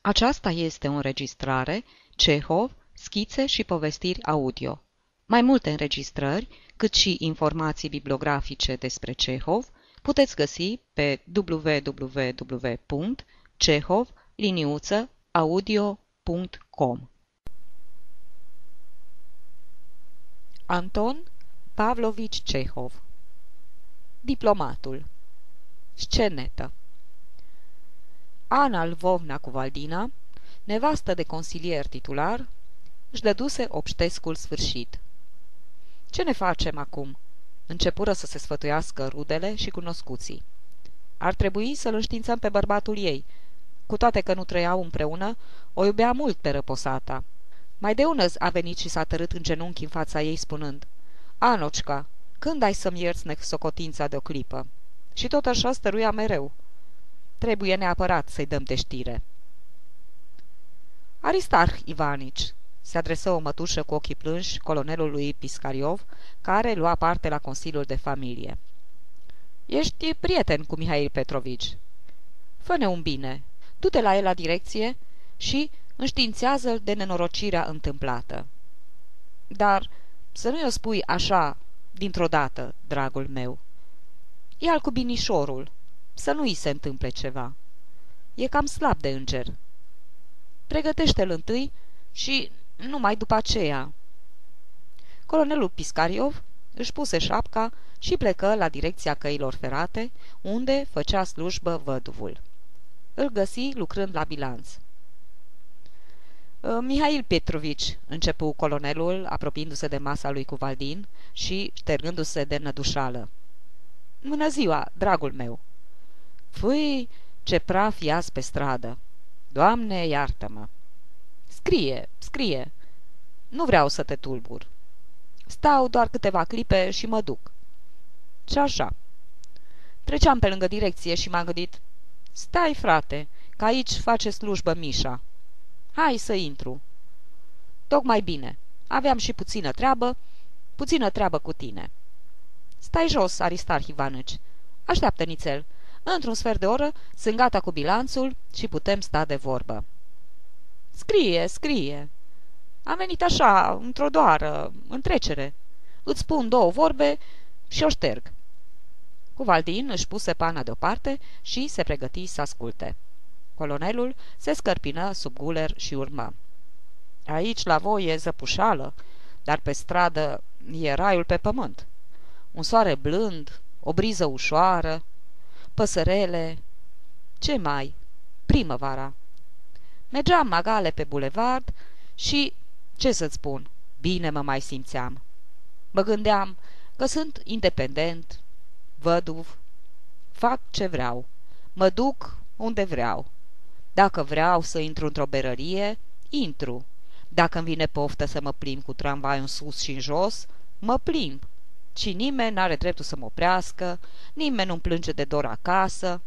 Aceasta este o înregistrare Cehov, schițe și povestiri audio. Mai multe înregistrări, cât și informații bibliografice despre Cehov, puteți găsi pe www.cehov-audio.com Anton Pavlovici Cehov Diplomatul Scenetă Ana Lvovna Cuvaldina, nevastă de consilier titular, își dăduse obștescul sfârșit. Ce ne facem acum?" Începură să se sfătuiască rudele și cunoscuții. Ar trebui să-l înștiințăm pe bărbatul ei. Cu toate că nu trăiau împreună, o iubea mult pe răposata. Mai de unăz a venit și s-a tărât în genunchi în fața ei spunând Anocica, când ai să-mi ierți socotința de o clipă?" Și tot așa stăruia mereu. Trebuie neapărat să-i dăm de știre. Aristarh Ivanici, se adresă o mătușă cu ochii plânși colonelului Piscariov, care lua parte la Consiliul de Familie. Ești prieten cu Mihail Petrovici. Fă-ne un bine. Du-te la el la direcție și înștiințează-l de nenorocirea întâmplată. Dar să nu-i o spui așa, dintr-o dată, dragul meu. Ia-l cu binișorul, să nu-i se întâmple ceva. E cam slab de înger. Pregătește-l întâi și numai după aceea. Colonelul Piscariov își puse șapca și plecă la direcția căilor ferate, unde făcea slujbă văduvul. Îl găsi lucrând la bilanț. Ă, Mihail Petrovici, începu colonelul, apropiindu-se de masa lui Cuvaldin și ștergându-se de nădușală. Bună ziua, dragul meu!" Fui, ce praf ias pe stradă! Doamne, iartă-mă!" Scrie, scrie! Nu vreau să te tulbur. Stau doar câteva clipe și mă duc." Și așa. Treceam pe lângă direcție și m-am gândit, Stai, frate, că aici face slujbă Mișa. Hai să intru." Tocmai bine. Aveam și puțină treabă, puțină treabă cu tine." Stai jos, Aristarh Ivanici. Așteaptă nițel. Într-un sfert de oră sunt gata cu bilanțul și putem sta de vorbă. Scrie, scrie. Am venit așa, într-o doară, în trecere. Îți spun două vorbe și o șterg. Cuvaldin își puse pana deoparte și se pregăti să asculte. Colonelul se scărpină sub guler și urmă. Aici la voi e zăpușală, dar pe stradă e raiul pe pământ un soare blând, o briză ușoară, păsărele... Ce mai? Primăvara. Mergeam magale pe bulevard și, ce să-ți spun, bine mă mai simțeam. Mă gândeam că sunt independent, văduv, fac ce vreau, mă duc unde vreau. Dacă vreau să intru într-o berărie, intru. Dacă îmi vine poftă să mă plimb cu tramvai în sus și în jos, mă plimb ci nimeni n-are dreptul să mă oprească, nimeni nu-mi plânge de dor acasă.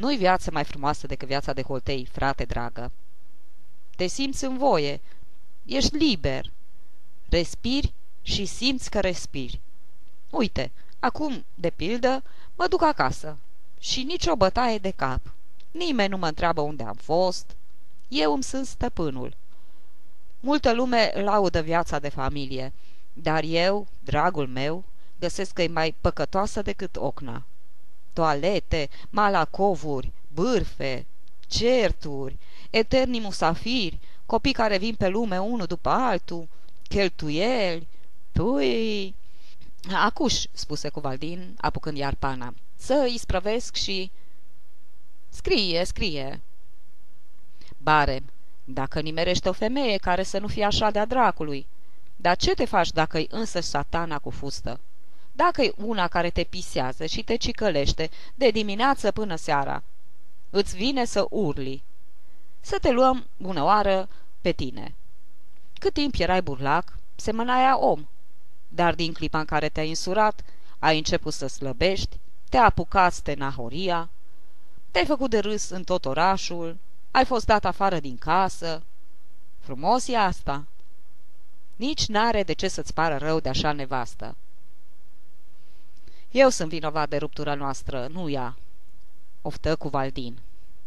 Nu-i viață mai frumoasă decât viața de holtei, frate dragă. Te simți în voie, ești liber. Respiri și simți că respiri. Uite, acum, de pildă, mă duc acasă și nicio bătaie de cap. Nimeni nu mă întreabă unde am fost. Eu îmi sunt stăpânul. Multă lume laudă viața de familie, dar eu, dragul meu, găsesc că e mai păcătoasă decât ocna. Toalete, malacovuri, bârfe, certuri, eterni musafiri, copii care vin pe lume unul după altul, cheltuieli, pui... Acuș, spuse Cuvaldin, apucând iar pana, să îi sprăvesc și... Scrie, scrie. Bare, dacă nimerește o femeie care să nu fie așa de-a dracului, dar ce te faci dacă-i însă satana cu fustă? Dacă-i una care te pisează și te cicălește de dimineață până seara, îți vine să urli. Să te luăm bună oară pe tine. Cât timp erai burlac, semănaia om. Dar din clipa în care te-ai însurat, ai început să slăbești, te-a apucat stenahoria, te-ai făcut de râs în tot orașul, ai fost dat afară din casă. Frumos e asta, nici n-are de ce să-ți pară rău de așa nevastă. Eu sunt vinovat de ruptura noastră, nu ea. Oftă cu Valdin.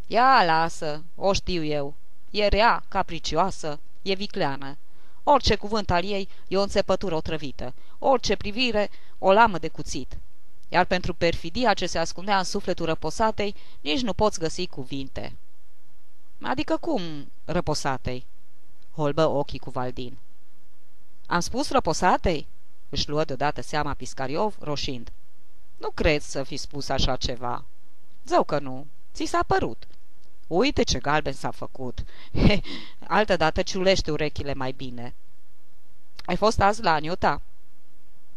Ia, lasă, o știu eu. e rea, capricioasă, e vicleană. Orice cuvânt al ei e o înțepătură otrăvită, orice privire o lamă de cuțit. Iar pentru perfidia ce se ascundea în sufletul răposatei, nici nu poți găsi cuvinte. Adică cum, răposatei? Holbă ochii cu Valdin. Am spus răposatei? Își luă deodată seama Piscariov, roșind. Nu cred să fi spus așa ceva. Zău că nu. Ți s-a părut. Uite ce galben s-a făcut. He, altă dată ciulește urechile mai bine. Ai fost azi la Aniuta?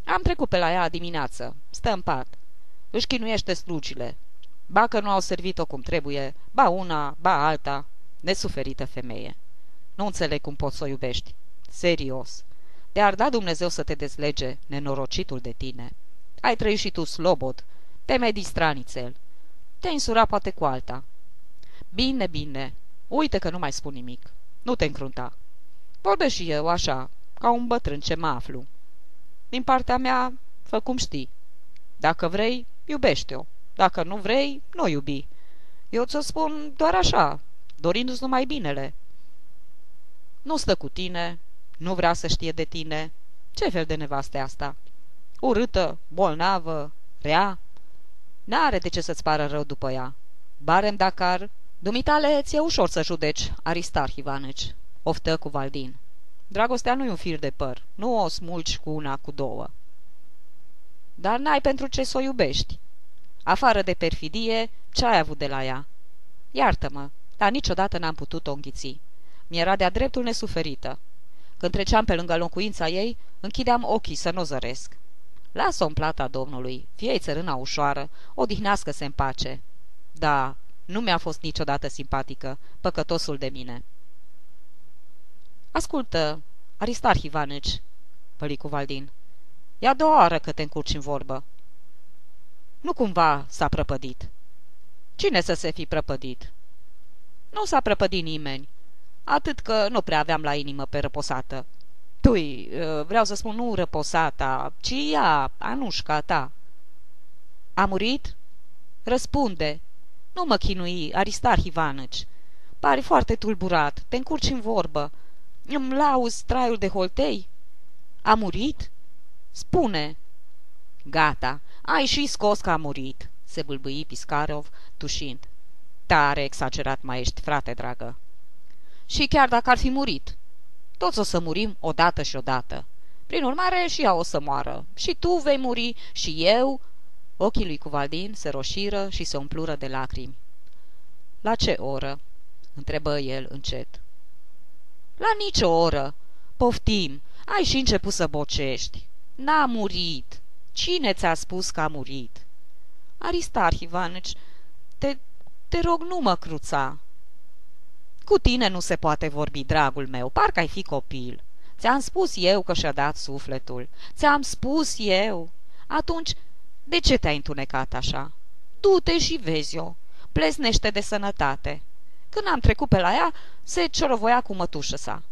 Am trecut pe la ea dimineață. Stă în pat. Își chinuiește slugile. Ba că nu au servit-o cum trebuie, ba una, ba alta. Nesuferită femeie. Nu înțeleg cum poți să o iubești. Serios. Te-ar da Dumnezeu să te dezlege, nenorocitul de tine. Ai trăit și tu slobod. Te mai distranițel. Te-ai însurat poate cu alta. Bine, bine. Uite că nu mai spun nimic. Nu te încrunta. Vorbesc și eu, așa, ca un bătrân ce mă aflu. Din partea mea, fă cum știi. Dacă vrei, iubește-o. Dacă nu vrei, nu iubi. Eu ți-o spun doar așa, dorindu-ți numai binele. Nu stă cu tine, nu vrea să știe de tine. Ce fel de nevastă asta? Urâtă, bolnavă, rea? N-are de ce să-ți pară rău după ea. Barem Dakar, dumitale ți-e ușor să judeci, Aristar Ivanici, oftă cu Valdin. Dragostea nu e un fir de păr, nu o smulgi cu una, cu două. Dar n-ai pentru ce să o iubești. Afară de perfidie, ce ai avut de la ea? Iartă-mă, dar niciodată n-am putut o înghiți. Mi-era de-a dreptul nesuferită. Când treceam pe lângă locuința ei, închideam ochii să nu zăresc. Lasă-o în plata Domnului, fie-i țărâna ușoară, odihnească-se în pace. Da, nu mi-a fost niciodată simpatică, păcătosul de mine. Ascultă, Aristarh Ivanici, păli cu Valdin. E a doua oară că te încurci în vorbă. Nu cumva s-a prăpădit. Cine să se fi prăpădit? Nu s-a prăpădit nimeni, atât că nu prea aveam la inimă pe răposată. Tui, uh, vreau să spun nu răposata, ci ea, Anușca ta. A murit? Răspunde. Nu mă chinui, Aristar Ivanăci. Pare foarte tulburat, te încurci în vorbă. Îmi lauzi traiul de holtei? A murit? Spune. Gata, ai și scos că a murit, se bâlbâi Piscarov, tușind. Tare exagerat mai ești, frate dragă. Și chiar dacă ar fi murit, toți o să murim odată și odată. Prin urmare, și ea o să moară. Și tu vei muri, și eu... Ochii lui Cuvaldin se roșiră și se umplură de lacrimi. La ce oră?" întrebă el încet. La nicio oră. Poftim, ai și început să bocești. N-a murit. Cine ți-a spus că a murit? Aristarh Ivanici, te, te rog, nu mă cruța. Cu tine nu se poate vorbi, dragul meu, parcă ai fi copil. Ți-am spus eu că și-a dat sufletul. Ți-am spus eu. Atunci, de ce te-ai întunecat așa? Du-te și vezi-o. Plesnește de sănătate. Când am trecut pe la ea, se ciorovoia cu mătușă sa.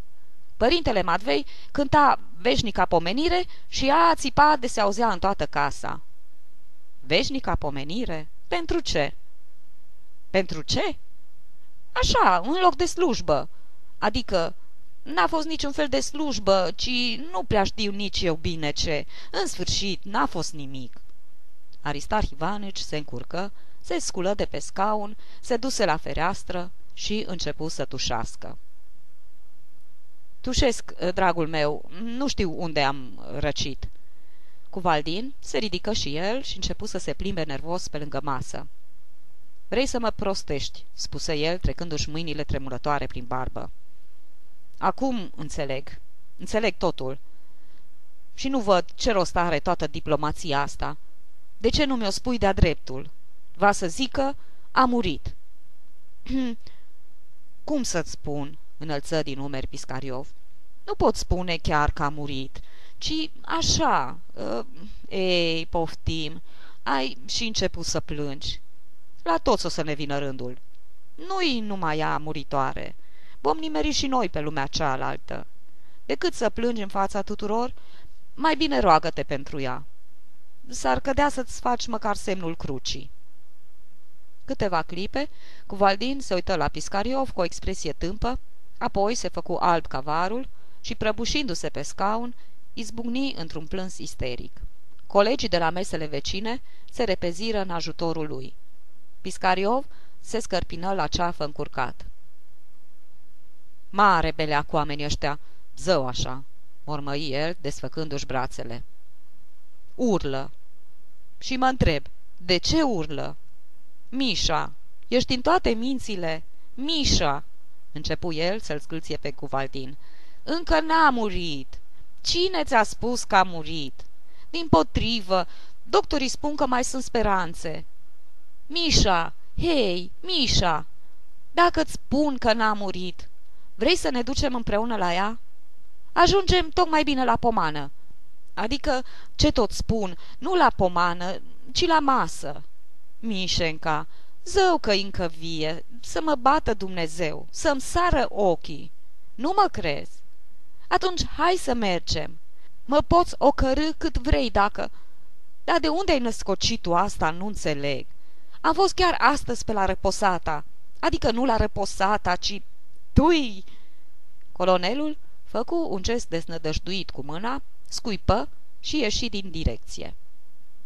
Părintele Matvei cânta veșnica pomenire și ea țipa de se auzea în toată casa. Veșnica pomenire? Pentru ce? Pentru ce? Așa, în loc de slujbă. Adică, n-a fost niciun fel de slujbă, ci nu prea știu nici eu bine ce. În sfârșit, n-a fost nimic. Aristar Ivanici se încurcă, se sculă de pe scaun, se duse la fereastră și începu să tușească. Tușesc, dragul meu, nu știu unde am răcit. Cu Valdin se ridică și el și începu să se plimbe nervos pe lângă masă. Vrei să mă prostești," spuse el, trecându-și mâinile tremurătoare prin barbă. Acum înțeleg. Înțeleg totul. Și nu văd ce rost are toată diplomația asta. De ce nu mi-o spui de-a dreptul? Va să zică, a murit. Cum să-ți spun?" înălță din umeri Piscariov. Nu pot spune chiar că a murit, ci așa, uh, ei, poftim, ai și început să plângi. La toți o să ne vină rândul. Nu-i numai ea muritoare. Vom nimeri și noi pe lumea cealaltă. Decât să plângi în fața tuturor, mai bine roagă-te pentru ea. S-ar cădea să-ți faci măcar semnul crucii. Câteva clipe, cu Valdin se uită la Piscariov cu o expresie tâmpă, Apoi se făcu alb cavarul și, prăbușindu-se pe scaun, izbucni într-un plâns isteric. Colegii de la mesele vecine se repeziră în ajutorul lui. Piscariov se scărpină la ceafă încurcat. Mare belea cu oamenii ăștia, zău așa, mormăi el, desfăcându-și brațele. Urlă. Și mă întreb, de ce urlă? Mișa, ești în toate mințile. Mișa, începu el să-l scâlție pe Cuvaldin. Încă n-a murit. Cine ți-a spus că a murit? Din potrivă, doctorii spun că mai sunt speranțe. Mișa, hei, Mișa, dacă-ți spun că n-a murit, vrei să ne ducem împreună la ea? Ajungem tocmai bine la pomană. Adică, ce tot spun, nu la pomană, ci la masă. Mișenca, zău că încă vie, să mă bată Dumnezeu, să-mi sară ochii. Nu mă crezi? Atunci hai să mergem. Mă poți ocărâ cât vrei dacă... Dar de unde ai născocit tu asta, nu înțeleg. Am fost chiar astăzi pe la Răposata. Adică nu la Răposata, ci... Tui! Colonelul făcu un gest desnădăjduit cu mâna, scuipă și ieși din direcție.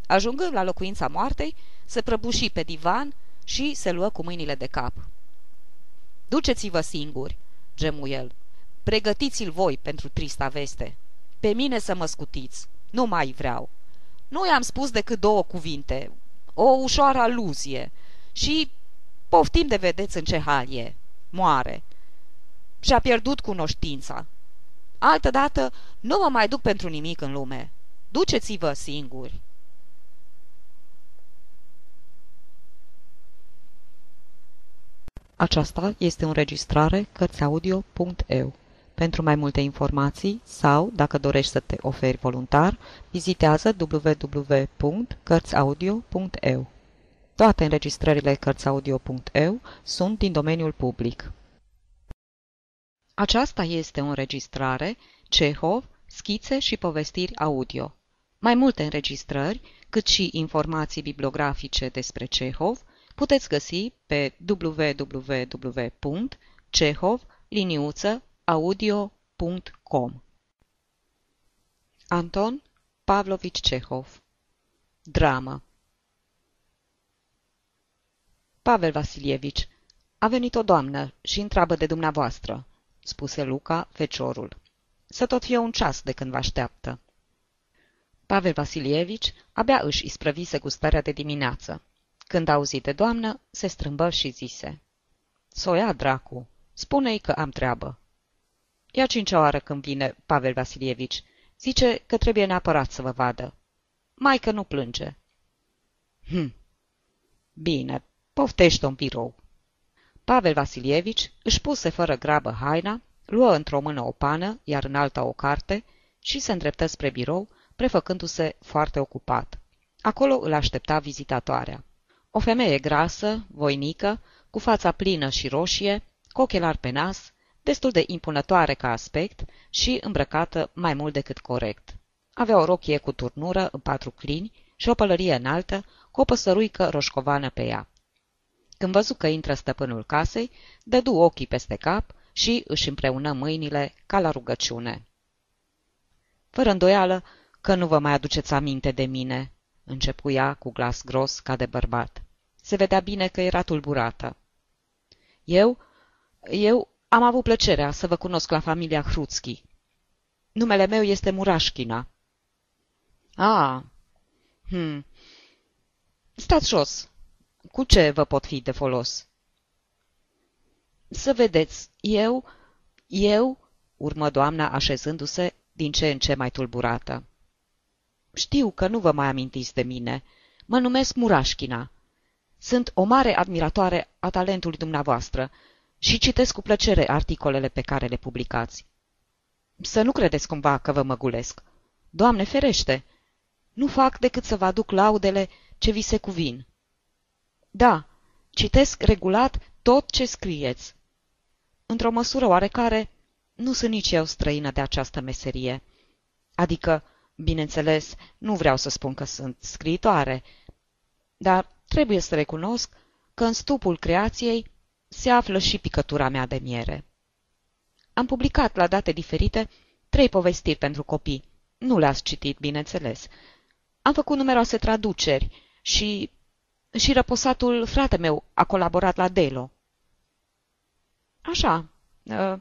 Ajungând la locuința moartei, se prăbuși pe divan și se luă cu mâinile de cap. Duceți-vă singuri, gemu el. Pregătiți-l voi pentru trista veste. Pe mine să mă scutiți. Nu mai vreau. Nu i-am spus decât două cuvinte. O ușoară aluzie. Și poftim de vedeți în ce hal e. Moare. Și-a pierdut cunoștința. Altădată nu mă mai duc pentru nimic în lume. Duceți-vă singuri. Aceasta este o înregistrare Cărțiaudio.eu. Pentru mai multe informații sau, dacă dorești să te oferi voluntar, vizitează www.cărțiaudio.eu. Toate înregistrările Cărțiaudio.eu sunt din domeniul public. Aceasta este o înregistrare Cehov, schițe și povestiri audio. Mai multe înregistrări, cât și informații bibliografice despre Cehov, puteți găsi pe www.cehov-audio.com Anton Pavlovich Cehov Dramă Pavel Vasilievici, a venit o doamnă și întreabă de dumneavoastră, spuse Luca, feciorul. Să tot fie un ceas de când vă așteaptă. Pavel Vasilievici abia își isprăvise gustarea de dimineață. Când auzi de doamnă, se strâmbă și zise. Soia, dracu, spune-i că am treabă. Ia cincea oară când vine Pavel Vasilievici. Zice că trebuie neapărat să vă vadă. Mai că nu plânge. Hm. Bine, poftește un birou. Pavel Vasilievici își puse fără grabă haina, luă într-o mână o pană, iar în alta o carte și se îndreptă spre birou, prefăcându-se foarte ocupat. Acolo îl aștepta vizitatoarea. O femeie grasă, voinică, cu fața plină și roșie, cu ochelari pe nas, destul de impunătoare ca aspect și îmbrăcată mai mult decât corect. Avea o rochie cu turnură în patru clini și o pălărie înaltă, cu o păsăruică roșcovană pe ea. Când văzu că intră stăpânul casei, dădu ochii peste cap și își împreună mâinile ca la rugăciune. Fără îndoială că nu vă mai aduceți aminte de mine, începu ea cu glas gros ca de bărbat. Se vedea bine că era tulburată. Eu, eu am avut plăcerea să vă cunosc la familia Hruțchi. Numele meu este Murașchina. Ah, hm. Stați jos. Cu ce vă pot fi de folos? Să vedeți, eu, eu, urmă doamna așezându-se din ce în ce mai tulburată. Știu că nu vă mai amintiți de mine. Mă numesc Murașchina. Sunt o mare admiratoare a talentului dumneavoastră și citesc cu plăcere articolele pe care le publicați. Să nu credeți cumva că vă măgulesc. Doamne ferește! Nu fac decât să vă aduc laudele ce vi se cuvin. Da, citesc regulat tot ce scrieți. Într-o măsură oarecare, nu sunt nici eu străină de această meserie. Adică, Bineînțeles, nu vreau să spun că sunt scriitoare, dar trebuie să recunosc că în stupul creației se află și picătura mea de miere. am publicat la date diferite trei povestiri pentru copii. Nu le-ați citit, bineînțeles. Am făcut numeroase traduceri și... și răposatul frate meu a colaborat la Delo. Așa. Ă,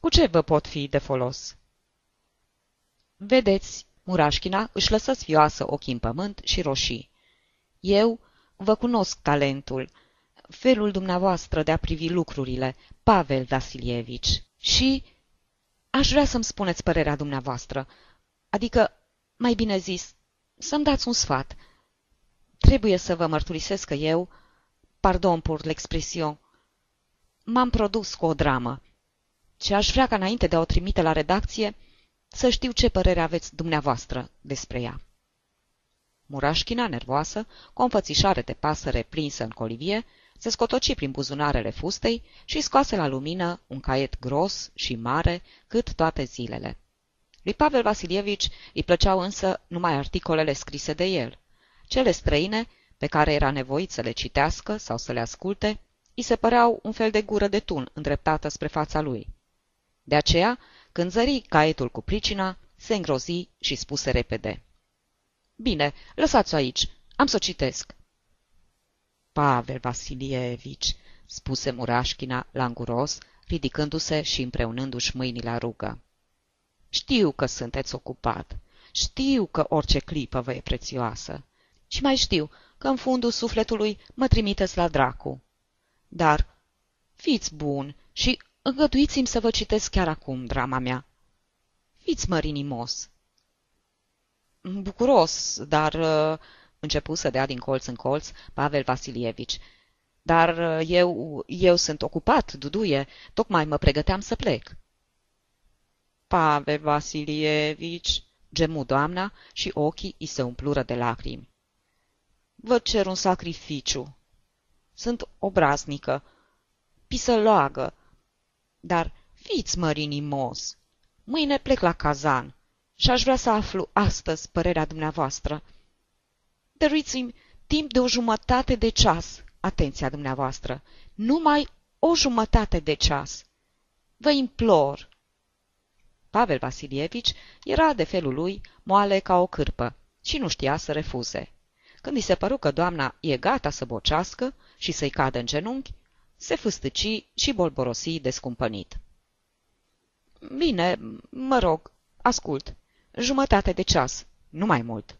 cu ce vă pot fi de folos? Vedeți, Murașchina își lăsă sfioasă ochii în pământ și roșii. Eu vă cunosc talentul, felul dumneavoastră de a privi lucrurile, Pavel Vasilievici, și aș vrea să-mi spuneți părerea dumneavoastră, adică, mai bine zis, să-mi dați un sfat. Trebuie să vă mărturisesc că eu, pardon pour l'expression, m-am produs cu o dramă și aș vrea ca înainte de a o trimite la redacție să știu ce părere aveți dumneavoastră despre ea. Murașchina, nervoasă, cu o înfățișare de pasăre prinsă în colivie, se scotoci prin buzunarele fustei și scoase la lumină un caiet gros și mare cât toate zilele. Lui Pavel Vasilievici îi plăceau însă numai articolele scrise de el. Cele străine, pe care era nevoit să le citească sau să le asculte, îi se păreau un fel de gură de tun îndreptată spre fața lui. De aceea, când zări caietul cu pricina, se îngrozi și spuse repede. Bine, lăsați-o aici, am să o citesc. Pavel Vasilievici, spuse Murașchina languros, ridicându-se și împreunându-și mâinile la rugă. Știu că sunteți ocupat. Știu că orice clipă vă e prețioasă. Și mai știu că în fundul sufletului mă trimiteți la dracu. Dar fiți bun și îngăduiți-mi să vă citesc chiar acum drama mea. Fiți mărinimos. Bucuros, dar... Uh, începu să dea din colț în colț Pavel Vasilievici. Dar uh, eu, eu sunt ocupat, Duduie, tocmai mă pregăteam să plec. Pavel Vasilievici, gemu doamna și ochii îi se umplură de lacrimi. Vă cer un sacrificiu. Sunt obraznică, pisăloagă, dar fiți mărinimos. Mâine plec la cazan și aș vrea să aflu astăzi părerea dumneavoastră. Dăruiți-mi timp de o jumătate de ceas, atenția dumneavoastră, numai o jumătate de ceas. Vă implor. Pavel Vasilievici era de felul lui moale ca o cârpă și nu știa să refuze. Când îi se păru că doamna e gata să bocească și să-i cadă în genunchi, se fâstăci și bolborosi descumpănit. Bine, mă rog, ascult. Jumătate de ceas, nu mai mult.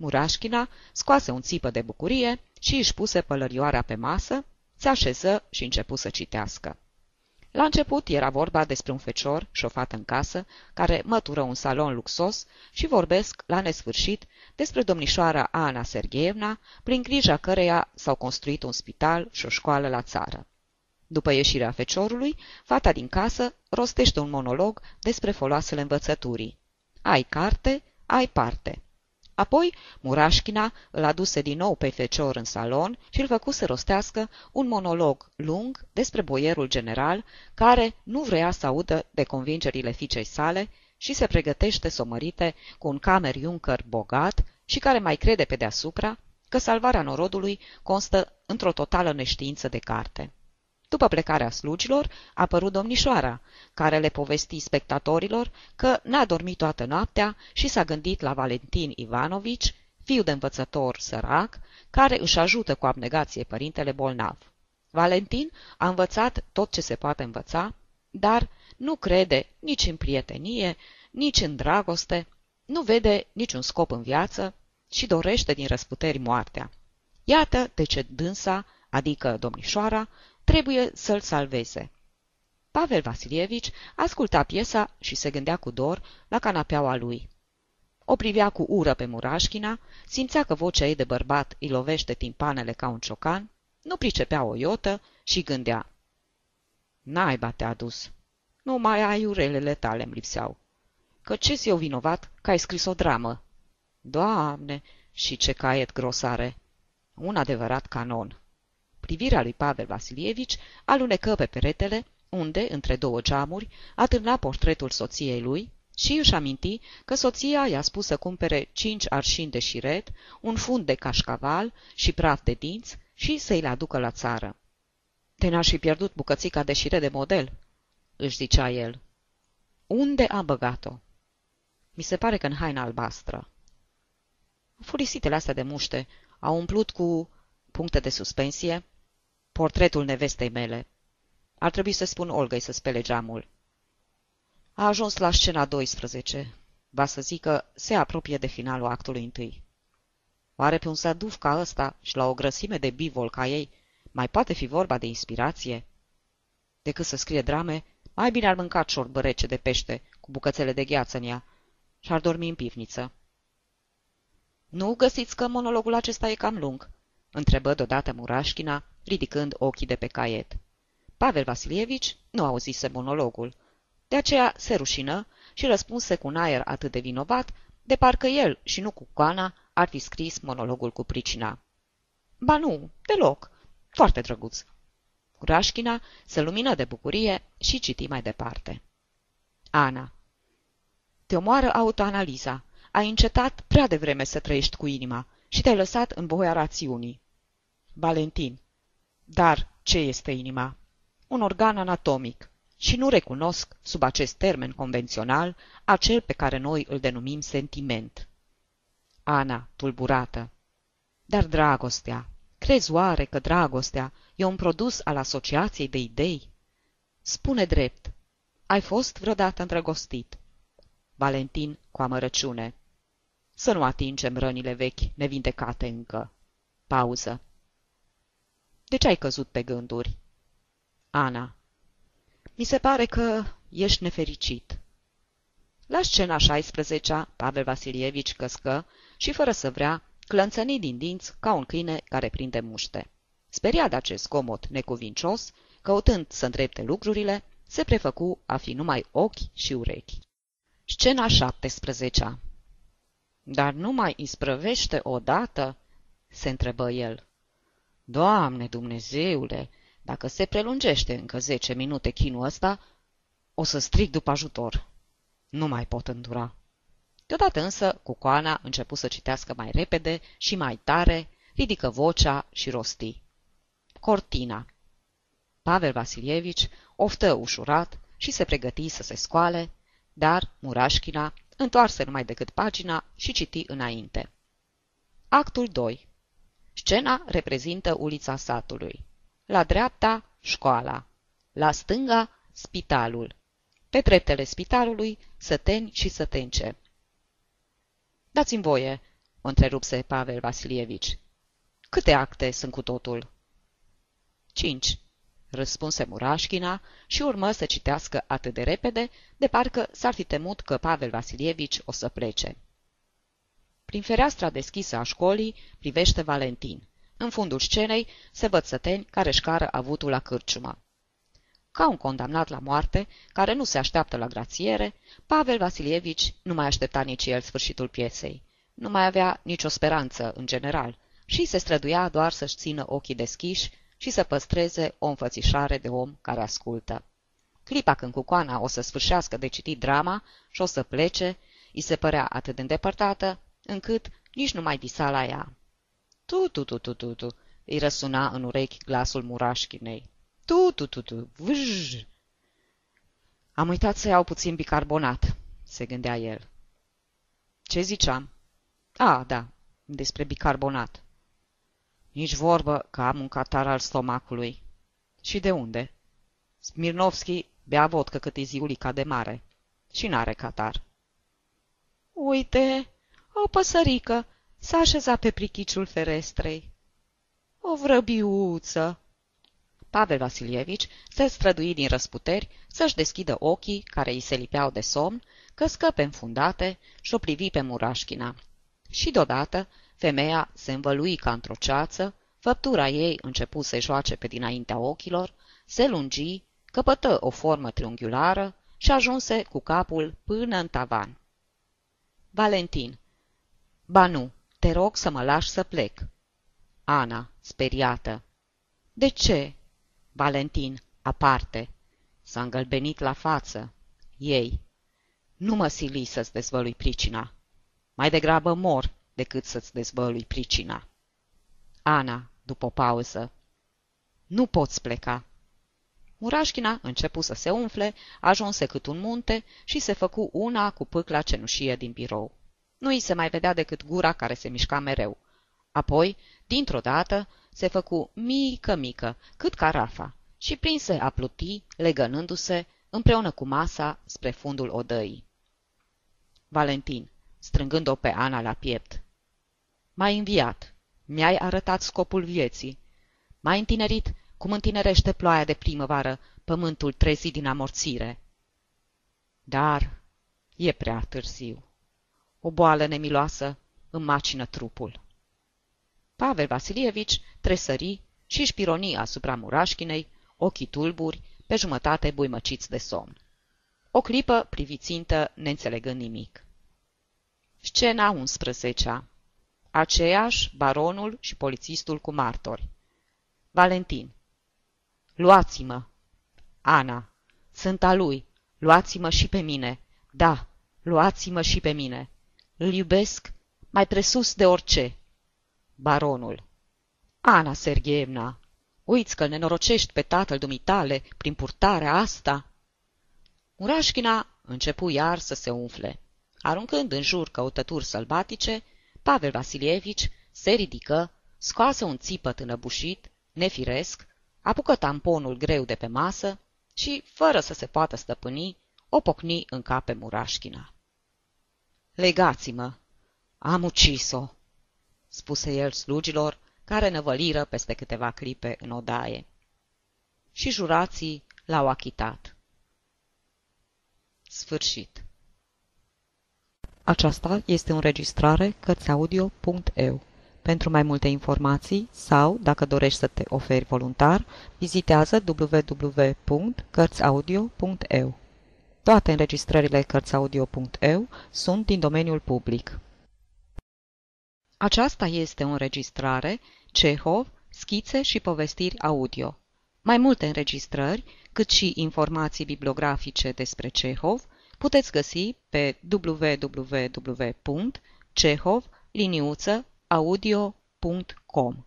Murașchina scoase un țipă de bucurie și își puse pălărioarea pe masă, se așeză și începu să citească. La început era vorba despre un fecior șofat în casă, care mătură un salon luxos și vorbesc la nesfârșit despre domnișoara Ana Sergeevna, prin grija căreia s-au construit un spital și o școală la țară. După ieșirea feciorului, fata din casă rostește un monolog despre foloasele învățăturii. Ai carte, ai parte. Apoi, Murașchina îl aduse din nou pe fecior în salon și îl făcu să rostească un monolog lung despre boierul general, care nu vrea să audă de convingerile fiicei sale și se pregătește să o mărite cu un camer Juncker bogat și care mai crede pe deasupra că salvarea norodului constă într-o totală neștiință de carte. După plecarea slugilor, a apărut domnișoara, care le povesti spectatorilor că n-a dormit toată noaptea și s-a gândit la Valentin Ivanovici, fiu de învățător sărac, care își ajută cu abnegație părintele bolnav. Valentin a învățat tot ce se poate învăța, dar nu crede nici în prietenie, nici în dragoste, nu vede niciun scop în viață și dorește din răsputeri moartea. Iată de ce dânsa, adică domnișoara, trebuie să-l salveze. Pavel Vasilievici asculta piesa și se gândea cu dor la canapeaua lui. O privea cu ură pe Murașchina, simțea că vocea ei de bărbat îi lovește timpanele ca un ciocan, nu pricepea o iotă și gândea. Naiba te-a dus. Numai aiurelele tale îmi lipseau. Că ce eu vinovat că ai scris o dramă? Doamne, și ce caiet grosare! Un adevărat canon. Privirea lui Pavel Vasilievici alunecă pe peretele, unde, între două geamuri, atârna portretul soției lui și își aminti că soția i-a spus să cumpere cinci arșini de șiret, un fund de cașcaval și praf de dinți și să-i le aducă la țară. Te n-aș fi pierdut bucățica de șiret de model. își zicea el. Unde a băgat-o? Mi se pare că în haina albastră. Furisitele astea de muște au umplut cu puncte de suspensie portretul nevestei mele. Ar trebui să spun Olgăi să spele geamul. A ajuns la scena 12. Va să zică, se apropie de finalul actului întâi. Oare pe un saduf ca ăsta și la o grăsime de bivol ca ei, mai poate fi vorba de inspirație? Decât să scrie drame, mai bine ar mânca ciorbă rece de pește cu bucățele de gheață în ea și ar dormi în pivniță. Nu găsiți că monologul acesta e cam lung?" întrebă deodată Murașchina, ridicând ochii de pe caiet. Pavel Vasilievici nu auzise monologul. De aceea se rușină și răspunse cu un aer atât de vinovat, de parcă el și nu cu coana ar fi scris monologul cu pricina. Ba nu, deloc, foarte drăguț. Rașchina se lumină de bucurie și citi mai departe. Ana Te omoară autoanaliza. Ai încetat prea devreme să trăiești cu inima și te-ai lăsat în voia rațiunii. Valentin Dar ce este inima? Un organ anatomic și nu recunosc, sub acest termen convențional, acel pe care noi îl denumim sentiment. Ana, tulburată. Dar dragostea, crezi oare că dragostea e un produs al asociației de idei? Spune drept, ai fost vreodată îndrăgostit? Valentin cu amărăciune. Să nu atingem rănile vechi, nevindecate încă. Pauză. De ce ai căzut pe gânduri? Ana. Mi se pare că ești nefericit. La scena 16 Pavel Vasilievici căscă și, fără să vrea, clănțăni din dinți ca un câine care prinde muște. Speriat de acest comot necuvincios, căutând să îndrepte lucrurile, se prefăcu a fi numai ochi și urechi. Scena 17 Dar nu mai isprăvește odată?" se întrebă el. Doamne Dumnezeule, dacă se prelungește încă zece minute chinul ăsta, o să strig după ajutor. Nu mai pot îndura. Deodată însă, Cucoana începu să citească mai repede și mai tare, ridică vocea și rosti. Cortina Pavel Vasilievici oftă ușurat și se pregăti să se scoale, dar Murașchina întoarse numai decât pagina și citi înainte. Actul 2 Scena reprezintă ulița satului. La dreapta, școala. La stânga, spitalul. Pe treptele spitalului, săteni și sătence. Dați-mi voie, o întrerupse Pavel Vasilievici. Câte acte sunt cu totul? Cinci, răspunse Murașchina și urmă să citească atât de repede, de parcă s-ar fi temut că Pavel Vasilievici o să plece. Prin fereastra deschisă a școlii privește Valentin. În fundul scenei se văd săteni care își cară avutul la cârciumă. Ca un condamnat la moarte, care nu se așteaptă la grațiere, Pavel Vasilievici nu mai aștepta nici el sfârșitul piesei. Nu mai avea nicio speranță, în general, și se străduia doar să-și țină ochii deschiși și să păstreze o înfățișare de om care ascultă. Clipa când cucoana o să sfârșească de citit drama și o să plece, îi se părea atât de îndepărtată, încât nici nu mai visa la ea. Tu, tu, tu, tu, tu, tu, îi răsuna în urechi glasul murașchinei. Tu, tu, tu, tu, vâj! Am uitat să iau puțin bicarbonat, se gândea el. Ce ziceam? A, da, despre bicarbonat. Nici vorbă că am un catar al stomacului. Și de unde? Smirnovski bea vodcă cât e ziulica de mare. Și n-are catar. Uite, o păsărică s-a așezat pe prichiciul ferestrei. O vrăbiuță! Pavel Vasilievici se strădui din răsputeri să-și deschidă ochii care îi se lipeau de somn, căscă pe înfundate și o privi pe Murașchina. Și deodată femeia se învălui ca într-o ceață, făptura ei începu să joace pe dinaintea ochilor, se lungi, căpătă o formă triunghiulară și ajunse cu capul până în tavan. Valentin, Ba nu, te rog să mă lași să plec. Ana, speriată. De ce? Valentin, aparte. S-a îngălbenit la față. Ei. Nu mă sili să-ți dezvălui pricina. Mai degrabă mor decât să-ți dezvălui pricina. Ana, după o pauză. Nu poți pleca. Murașchina începu să se umfle, ajunse cât un munte și se făcu una cu pâcla cenușie din birou. Nu îi se mai vedea decât gura care se mișca mereu. Apoi, dintr-o dată, se făcu mică-mică, cât carafa, și prinse a pluti, legănându-se, împreună cu masa, spre fundul odăii. Valentin, strângând-o pe Ana la piept. M-ai înviat, mi-ai arătat scopul vieții. M-ai întinerit cum întinerește ploaia de primăvară pământul trezit din amorțire. Dar e prea târziu. O boală nemiloasă îmi macină trupul. Pavel Vasilievici tresări și își pironi asupra murașchinei, ochii tulburi, pe jumătate buimăciți de somn. O clipă privițintă, neînțelegând nimic. Scena 11 Aceeași, baronul și polițistul cu martori. Valentin. Luați-mă! Ana. Sunt a lui. Luați-mă și pe mine. Da, luați-mă și pe mine. Îl iubesc mai presus de orice. Baronul. Ana Sergeevna, uiți că nenorocești pe tatăl dumitale prin purtarea asta? Murașchina începu iar să se umfle. Aruncând în jur căutături sălbatice, Pavel Vasilievici se ridică, scoase un țipăt înăbușit, nefiresc, apucă tamponul greu de pe masă și, fără să se poată stăpâni, o pocni în cap pe Murașchina. Legați-mă! Am ucis-o!" spuse el slugilor, care năvăliră peste câteva clipe în odaie. Și jurații l-au achitat. Sfârșit Aceasta este o înregistrare Cărțiaudio.eu pentru mai multe informații sau, dacă dorești să te oferi voluntar, vizitează www.cărțiaudio.eu. Toate înregistrările Cărțiaudio.eu sunt din domeniul public. Aceasta este o înregistrare Cehov, schițe și povestiri audio. Mai multe înregistrări, cât și informații bibliografice despre Cehov, puteți găsi pe www.cehov.liniuță audio.com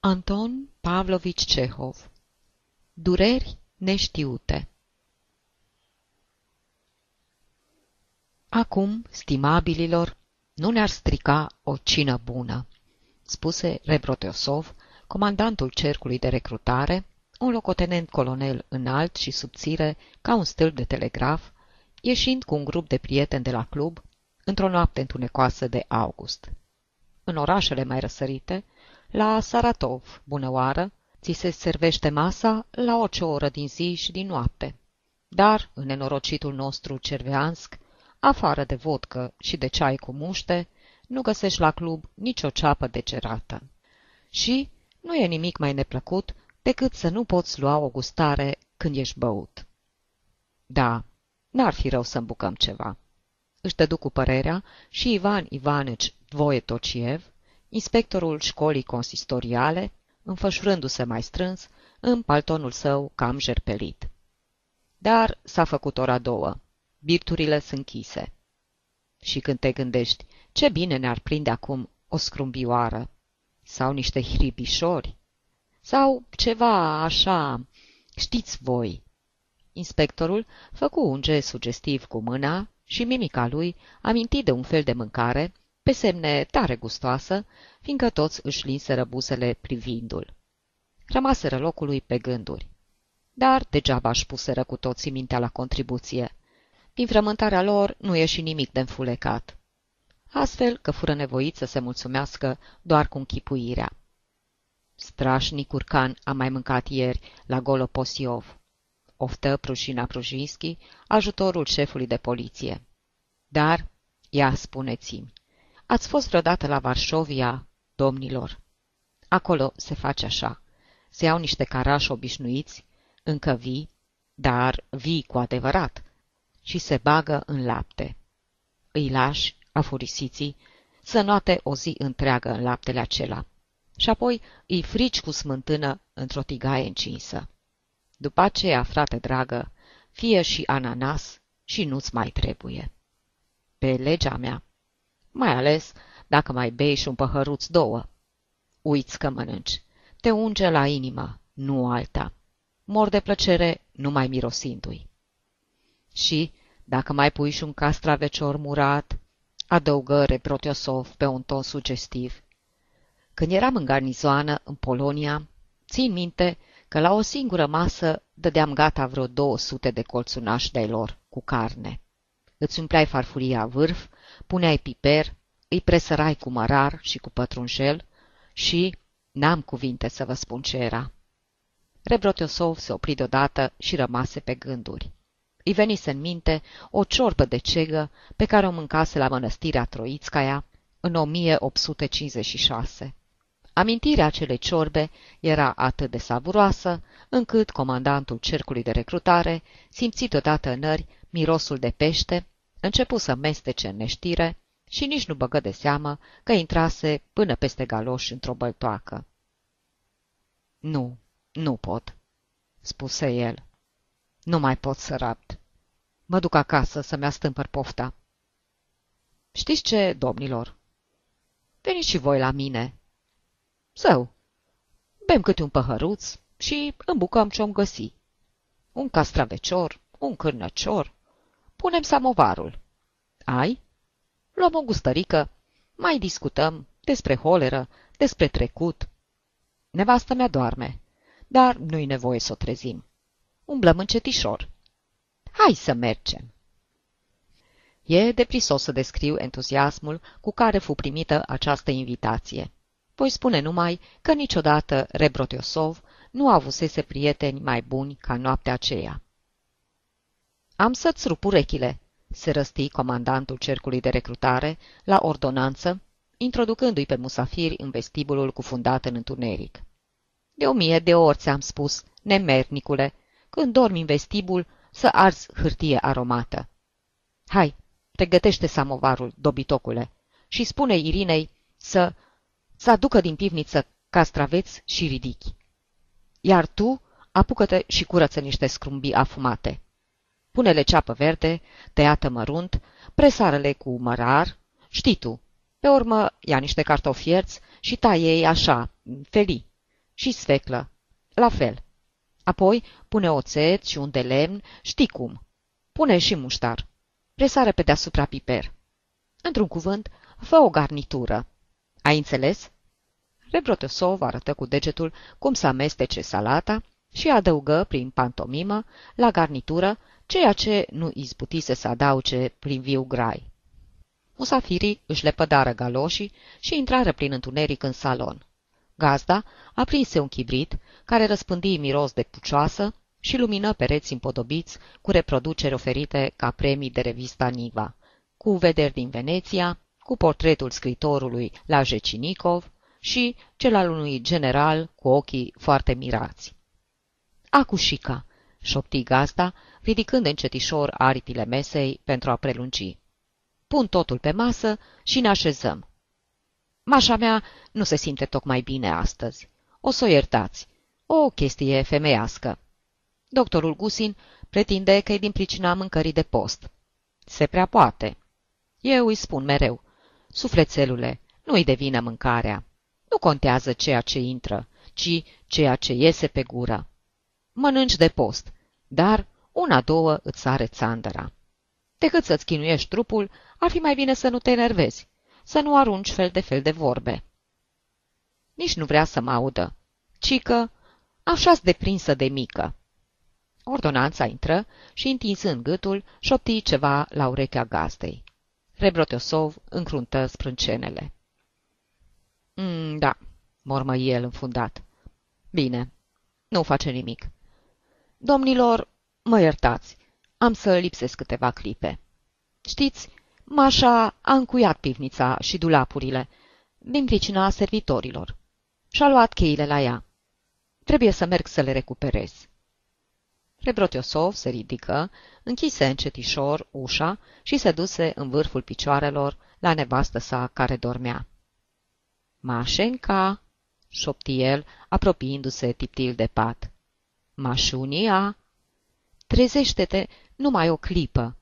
Anton Pavlovici Cehov Dureri neștiute Acum, stimabililor, nu ne-ar strica o cină bună, spuse Rebroteosov, comandantul cercului de recrutare, un locotenent colonel înalt și subțire ca un stâlp de telegraf, ieșind cu un grup de prieteni de la club într-o noapte întunecoasă de august în orașele mai răsărite, la Saratov, bună oară, ți se servește masa la orice oră din zi și din noapte. Dar, în nenorocitul nostru cerveansk, afară de vodcă și de ceai cu muște, nu găsești la club nicio ceapă degerată. Și nu e nimic mai neplăcut decât să nu poți lua o gustare când ești băut. Da, n-ar fi rău să îmbucăm ceva. Își dădu cu părerea și Ivan Ivanici Tociev, inspectorul școlii consistoriale, înfășurându-se mai strâns în paltonul său cam jerpelit. Dar s-a făcut ora două. Birturile sunt închise. Și când te gândești, ce bine ne-ar prinde acum o scrumbioară, sau niște hribișori, sau ceva așa, știți voi. Inspectorul făcu un gest sugestiv cu mâna și mimica lui aminti de un fel de mâncare pe semne tare gustoasă, fiindcă toți își linseră buzele privindu-l. Rămaseră locului pe gânduri. Dar degeaba își puseră cu toții mintea la contribuție. Din frământarea lor nu ieși nimic de înfulecat. Astfel că fură nevoiți să se mulțumească doar cu închipuirea. Strașnic urcan a mai mâncat ieri la Goloposiov. Oftă Prușina Prujinski, ajutorul șefului de poliție. Dar, ia spuneți-mi, Ați fost vreodată la Varșovia, domnilor? Acolo se face așa. Se iau niște carași obișnuiți, încă vii, dar vii cu adevărat, și se bagă în lapte. Îi lași, afurisiții, să noate o zi întreagă în laptele acela și apoi îi frici cu smântână într-o tigaie încinsă. După aceea, frate dragă, fie și ananas și nu-ți mai trebuie. Pe legea mea, mai ales dacă mai bei și un păhăruț două. Uiți că mănânci. Te unge la inimă, nu alta. mor de plăcere numai mirosindu-i. Și, dacă mai pui și un castravecior murat, adăugă Reprotiosov pe un ton sugestiv. Când eram în garnizoană, în Polonia, țin minte că la o singură masă dădeam gata vreo 200 de colțunași de lor cu carne. Îți umpleai farfuria vârf, puneai piper, îi presărai cu mărar și cu pătrunjel și n-am cuvinte să vă spun ce era. Rebrotiosov se opri deodată și rămase pe gânduri. Îi venise în minte o ciorbă de cegă pe care o mâncase la mănăstirea Troițcaia în 1856. Amintirea acelei ciorbe era atât de savuroasă, încât comandantul cercului de recrutare simți deodată în nări mirosul de pește, începu să mestece în neștire și nici nu băgă de seamă că intrase până peste galoși într-o băltoacă. Nu, nu pot, spuse el. Nu mai pot să rapt. Mă duc acasă să-mi astâmpăr pofta. Știți ce, domnilor? Veniți și voi la mine. Zău, bem câte un păhăruț și îmbucăm ce-om găsi. Un castravecior, un cârnăcior. Punem samovarul. Ai? Luăm o gustărică, mai discutăm despre holeră, despre trecut. Nevastă mea doarme, dar nu-i nevoie să o trezim. Umblăm încetișor. Hai să mergem! E deprisos să descriu entuziasmul cu care fu primită această invitație. Voi spune numai că niciodată Rebrotiosov nu avusese prieteni mai buni ca noaptea aceea. Am să-ți rup urechile, se răsti comandantul cercului de recrutare la ordonanță, introducându-i pe musafiri în vestibulul cufundat în întuneric. De o mie de ori ți-am spus, nemernicule, când dormi în vestibul, să arzi hârtie aromată. Hai, pregătește samovarul, dobitocule, și spune Irinei să, să aducă din pivniță castraveți și ridichi. Iar tu apucă-te și curăță niște scrumbii afumate. Pune-le ceapă verde, tăiată mărunt, presară-le cu mărar, știi tu. Pe urmă ia niște cartofi ierți și taie ei așa, felii, și sfeclă, la fel. Apoi pune oțet și un de lemn, știi cum. Pune și muștar. Presară pe deasupra piper. Într-un cuvânt, fă o garnitură. Ai înțeles? Rebrotosov arătă cu degetul cum să amestece salata și adăugă prin pantomimă la garnitură ceea ce nu izbutise să adauge prin viu grai. Musafirii își lepădară galoșii și intrară prin întuneric în salon. Gazda aprinse un chibrit care răspândi miros de pucioasă și lumină pereți împodobiți cu reproduceri oferite ca premii de revista Niva, cu vederi din Veneția, cu portretul scritorului la Jecinikov și cel al unui general cu ochii foarte mirați. Acușica, șopti gazda, ridicând încetișor aripile mesei pentru a prelungi. Pun totul pe masă și ne așezăm. Mașa mea nu se simte tocmai bine astăzi. O să o iertați. O chestie femeiască. Doctorul Gusin pretinde că e din pricina mâncării de post. Se prea poate. Eu îi spun mereu, sufletelule, nu-i devină mâncarea. Nu contează ceea ce intră, ci ceea ce iese pe gură. Mănânci de post, dar una-două îți sare țandăra. Decât să-ți chinuiești trupul, ar fi mai bine să nu te enervezi, să nu arunci fel de fel de vorbe. Nici nu vrea să mă audă, ci că așa-s deprinsă de mică. Ordonanța intră și, întinzând gâtul, șopti ceva la urechea gazdei. Rebroteosov încruntă sprâncenele. Mm, da, mormă el înfundat. Bine, nu face nimic. Domnilor, mă iertați, am să lipsesc câteva clipe. Știți, Mașa a încuiat pivnița și dulapurile, din pricina servitorilor. Și-a luat cheile la ea. Trebuie să merg să le recuperez. Rebrotiosov se ridică, închise încetișor ușa și se duse în vârful picioarelor la nevastă sa care dormea. Mașenca, șopti el, apropiindu-se tiptil de pat. Mașunia, trezește-te numai o clipă.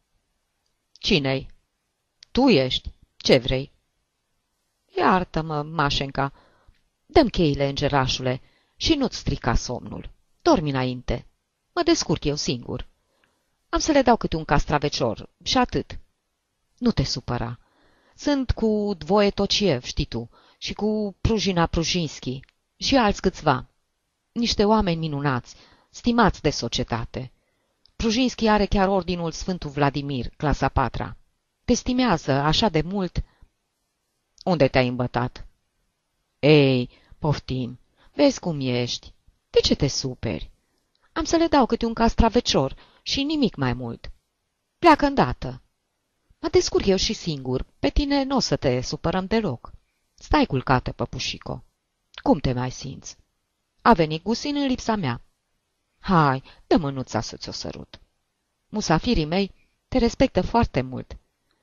Cine-i? Tu ești. Ce vrei? Iartă-mă, Mașenca. Dăm cheile, îngerașule, și nu-ți strica somnul. Dormi înainte. Mă descurc eu singur. Am să le dau câte un castravecior și atât. Nu te supăra. Sunt cu Dvoie Tociev, știi tu, și cu Prujina Prujinski și alți câțiva. Niște oameni minunați, stimați de societate. Prujinski are chiar ordinul Sfântul Vladimir, clasa patra. Te stimează așa de mult. Unde te-ai îmbătat? Ei, poftim, vezi cum ești. De ce te superi? Am să le dau câte un castravecior și nimic mai mult. Pleacă îndată. Mă descurc eu și singur. Pe tine nu o să te supărăm deloc. Stai culcată, păpușico. Cum te mai simți? A venit Gusin în lipsa mea. Hai, dă mânuța să ți-o sărut. Musafirii mei te respectă foarte mult.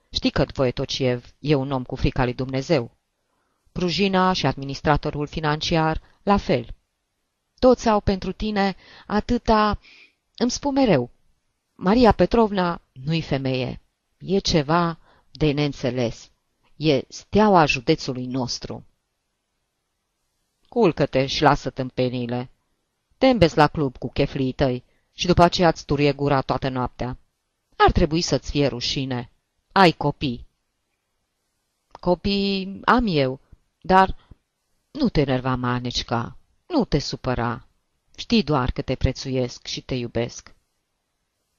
Știi că Voietociev e un om cu frica lui Dumnezeu. Prujina și administratorul financiar, la fel. Toți au pentru tine atâta... Îmi spun mereu, Maria Petrovna nu-i femeie. E ceva de neînțeles. E steaua județului nostru. Culcă-te și lasă tâmpenile. Te la club cu cheflii tăi și după aceea îți turie gura toată noaptea. Ar trebui să-ți fie rușine. Ai copii. Copii am eu, dar nu te nerva, Manecica, nu te supăra. Știi doar că te prețuiesc și te iubesc.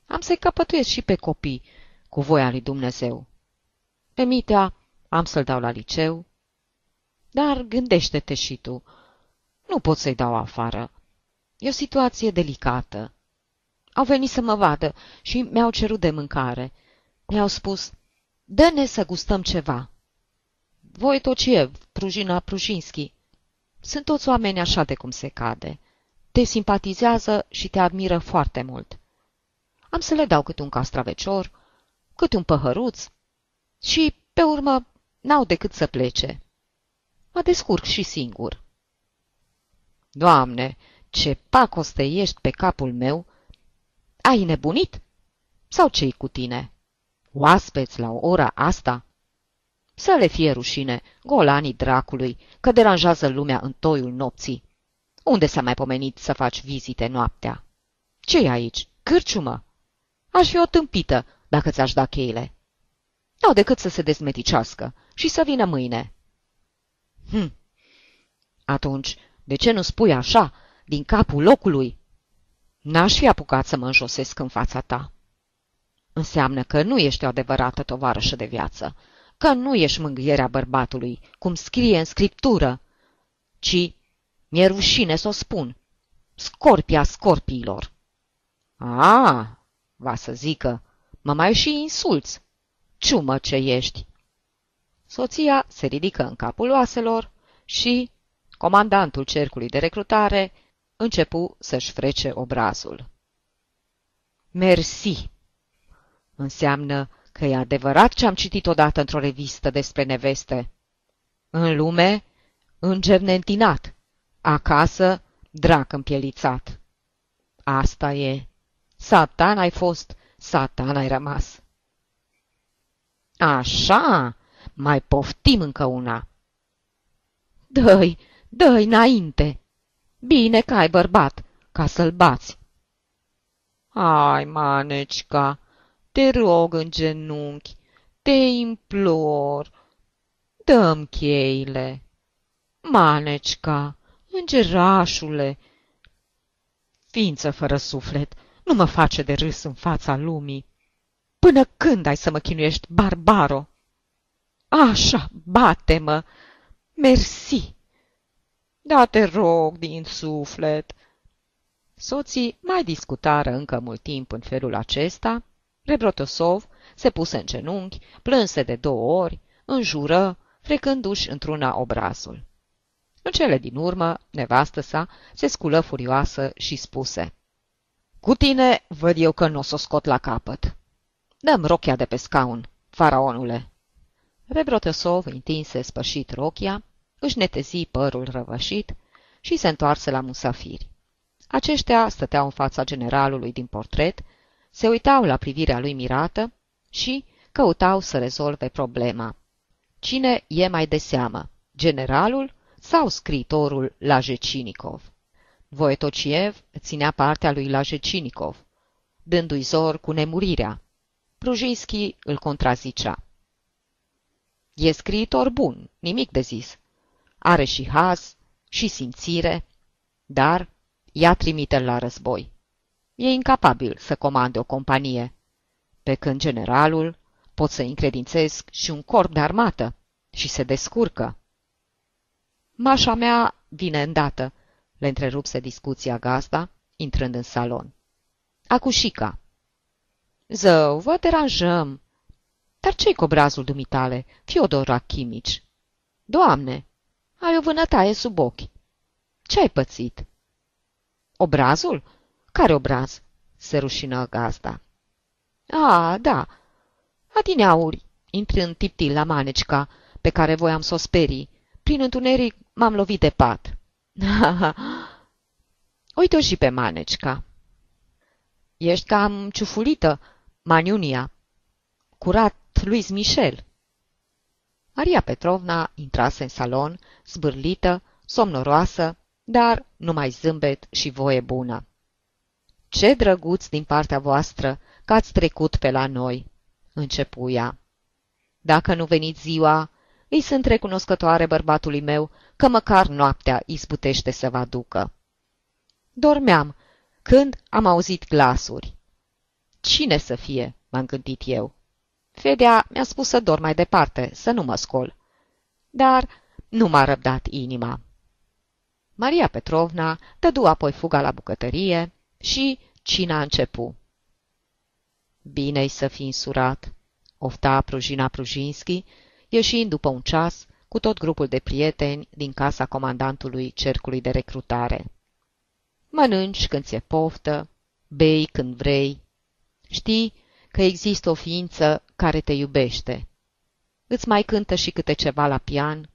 Am să-i căpătuiesc și pe copii, cu voia lui Dumnezeu. Pe Mitea am să-l dau la liceu, dar gândește-te și tu. Nu pot să-i dau afară. E o situație delicată. Au venit să mă vadă și mi-au cerut de mâncare. Mi-au spus, dă-ne să gustăm ceva. Voi Tociev, Prujina Prujinski. Sunt toți oameni așa de cum se cade. Te simpatizează și te admiră foarte mult. Am să le dau câte un castravecior, câte un păhăruț și, pe urmă, n-au decât să plece. Mă descurc și singur. Doamne, ce pacoste ești pe capul meu! Ai nebunit? Sau ce cu tine? Oaspeți la ora asta? Să le fie rușine, golanii dracului, că deranjează lumea în toiul nopții. Unde s-a mai pomenit să faci vizite noaptea? ce e aici? Cârciumă? Aș fi o tâmpită dacă ți-aș da cheile. N-au decât să se dezmeticească și să vină mâine. Hm. Atunci, de ce nu spui așa, din capul locului? N-aș fi apucat să mă înjosesc în fața ta. Înseamnă că nu ești o adevărată tovarășă de viață, că nu ești mângâierea bărbatului, cum scrie în scriptură, ci, mi-e rușine să o spun, scorpia scorpiilor. A, va să zică, mă mai și insulți. Ciumă ce ești! Soția se ridică în capul oaselor și, comandantul cercului de recrutare, începu să-și frece obrazul. Mersi! Înseamnă că e adevărat ce am citit odată într-o revistă despre neveste. În lume, înger neîntinat, acasă, drac împielițat. Asta e. Satan ai fost, satan ai rămas. Așa, mai poftim încă una. Dă-i, dă-i înainte. Bine că ai bărbat, ca să-l bați. Hai, manecica, te rog în genunchi, te implor, dăm cheile. Manecica, îngerașule, ființă fără suflet, nu mă face de râs în fața lumii. Până când ai să mă chinuiești, barbaro? Așa, bate-mă! Mersi! Da, te rog din suflet! Soții mai discutară încă mult timp în felul acesta. Rebrotosov se puse în genunchi, plânse de două ori, înjură, frecându-și într-una obrazul. În cele din urmă, nevastă sa se sculă furioasă și spuse Cu tine văd eu că nu o să o scot la capăt. Dăm rochia de pe scaun, faraonule. Rebrotesov întinse spășit rochia, își netezi părul răvășit și se întoarse la musafiri. Aceștia stăteau în fața generalului din portret, se uitau la privirea lui mirată și căutau să rezolve problema. Cine e mai de seamă, generalul sau scriitorul la Jecinikov? Voetociev ținea partea lui Lajecinikov, dându-i zor cu nemurirea. Prujinski îl contrazicea. E scriitor bun, nimic de zis. Are și haz, și simțire, dar ia trimite la război. E incapabil să comande o companie, pe când generalul pot să încredințez și un corp de armată și se descurcă. Mașa mea vine îndată, le întrerupse discuția gazda, intrând în salon. Acușica. Zău, vă deranjăm. Dar ce-i cu obrazul dumitale, Fiodor Achimici? Doamne, ai o vânătaie sub ochi. Ce ai pățit? Obrazul? Care obraz? Se rușină gazda. A, da. Adineauri, intrând tiptil la manecica, pe care voiam să o sperii, prin întuneric m-am lovit de pat. Uite-o și pe manecica. Ești cam ciufulită, Maniunia. Curat Luis Michel. Maria Petrovna intrase în salon, zbârlită, somnoroasă, dar numai zâmbet și voie bună. Ce drăguț din partea voastră că ați trecut pe la noi, începu ea. Dacă nu veniți ziua, îi sunt recunoscătoare bărbatului meu că măcar noaptea izbutește să vă aducă. Dormeam când am auzit glasuri. Cine să fie, m-am gândit eu. Fedea mi-a spus să dorm mai departe, să nu mă scol. Dar nu m-a răbdat inima. Maria Petrovna dădu apoi fuga la bucătărie și cina a început. Bine-i să fi însurat, ofta Prujina Prujinski, ieșind după un ceas cu tot grupul de prieteni din casa comandantului cercului de recrutare. Mănânci când ți-e poftă, bei când vrei. Știi că există o ființă care te iubește. Îți mai cântă și câte ceva la pian.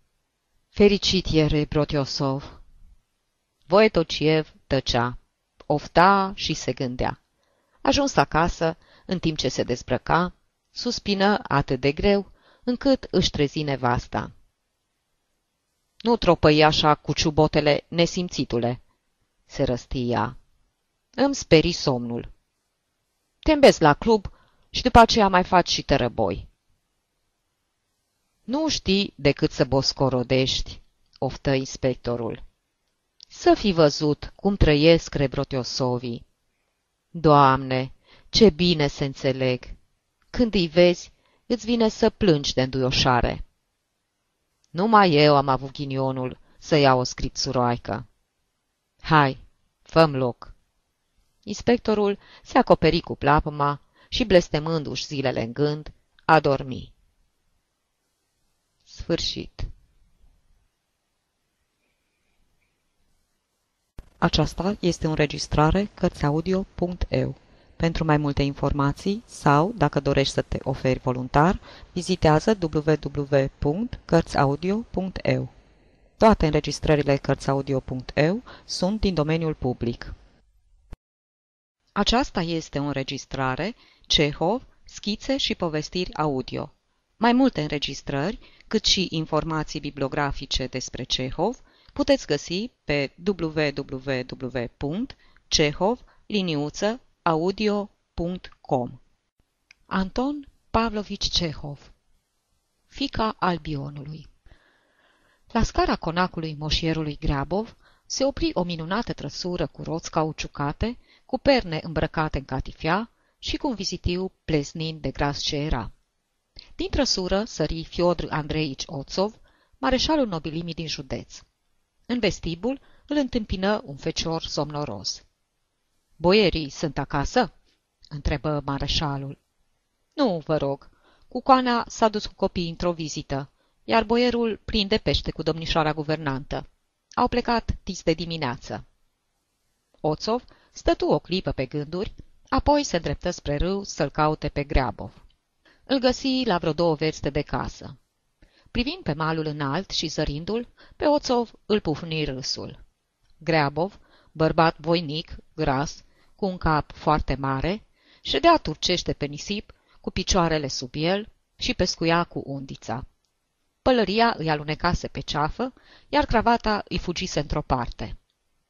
Fericit e Rebrotiosov. Voetociev tăcea, ofta și se gândea. Ajuns acasă, în timp ce se dezbrăca, suspină atât de greu, încât își trezi nevasta. Nu tropăi așa cu ciubotele, nesimțitule, se răstia. Îmi sperii somnul. Te la club și după aceea mai faci și tărăboi. Nu știi decât să boscorodești, oftă inspectorul. Să fi văzut cum trăiesc rebrotiosovii. Doamne, ce bine se înțeleg! Când îi vezi, îți vine să plângi de înduioșare. Numai eu am avut ghinionul să iau o scripsuroaică. Hai, făm loc. Inspectorul se acoperi cu plapăma și, blestemându-și zilele în gând, a dormi. Sfârșit Aceasta este o înregistrare Cărțiaudio.eu. Pentru mai multe informații sau, dacă dorești să te oferi voluntar, vizitează www.cărțiaudio.eu. Toate înregistrările Cărțiaudio.eu sunt din domeniul public. Aceasta este o înregistrare Cehov, schițe și povestiri audio. Mai multe înregistrări, cât și informații bibliografice despre Cehov, puteți găsi pe www.cehov-audio.com Anton Pavlovici Cehov Fica Albionului La scara conacului moșierului Grabov se opri o minunată trăsură cu roți cauciucate, cu perne îmbrăcate în catifea și cu un vizitiu pleznind de gras ce era. Din trăsură sări Fiodr Andreici Oțov, mareșalul nobilimii din județ. În vestibul îl întâmpină un fecior somnoros. Boierii sunt acasă?" întrebă mareșalul. Nu, vă rog. Cucoana s-a dus cu copiii într-o vizită, iar boierul prinde pește cu domnișoara guvernantă. Au plecat tis de dimineață. Oțov stătu o clipă pe gânduri, apoi se îndreptă spre râu să-l caute pe Greabov. Îl găsi la vreo două verste de casă. Privind pe malul înalt și zărindu-l, pe Oțov îl pufni râsul. Greabov, bărbat voinic, gras, cu un cap foarte mare, ședea turcește pe nisip, cu picioarele sub el și pescuia cu undița. Pălăria îi alunecase pe ceafă, iar cravata îi fugise într-o parte.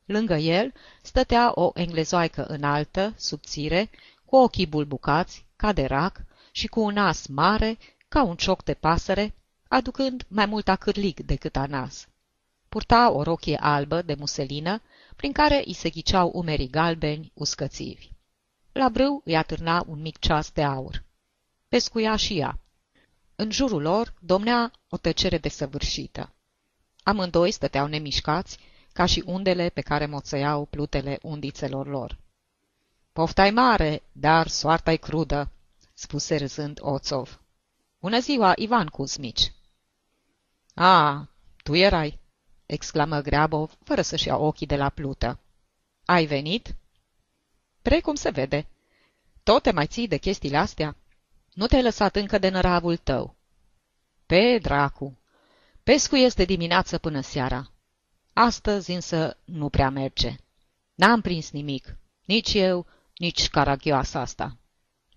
Lângă el stătea o englezoaică înaltă, subțire, cu ochii bulbucați, ca de rac, și cu un nas mare, ca un cioc de pasăre, aducând mai mult acârlig decât anas. Purta o rochie albă de muselină, prin care îi se ghiceau umerii galbeni uscățivi. La brâu îi atârna un mic ceas de aur. Pescuia și ea. În jurul lor domnea o tăcere desăvârșită. Amândoi stăteau nemișcați, ca și undele pe care moțăiau plutele undițelor lor. Poftai mare, dar soarta-i crudă, spuse râzând Oțov. Bună ziua, Ivan Kuzmici! A, tu erai, exclamă Greabov, fără să-și ia ochii de la plută. Ai venit? Precum se vede. Tot te mai ții de chestiile astea? Nu te-ai lăsat încă de năravul tău. Pe dracu! Pescu este dimineață până seara. Astăzi însă nu prea merge. N-am prins nimic, nici eu, nici caragioasa asta.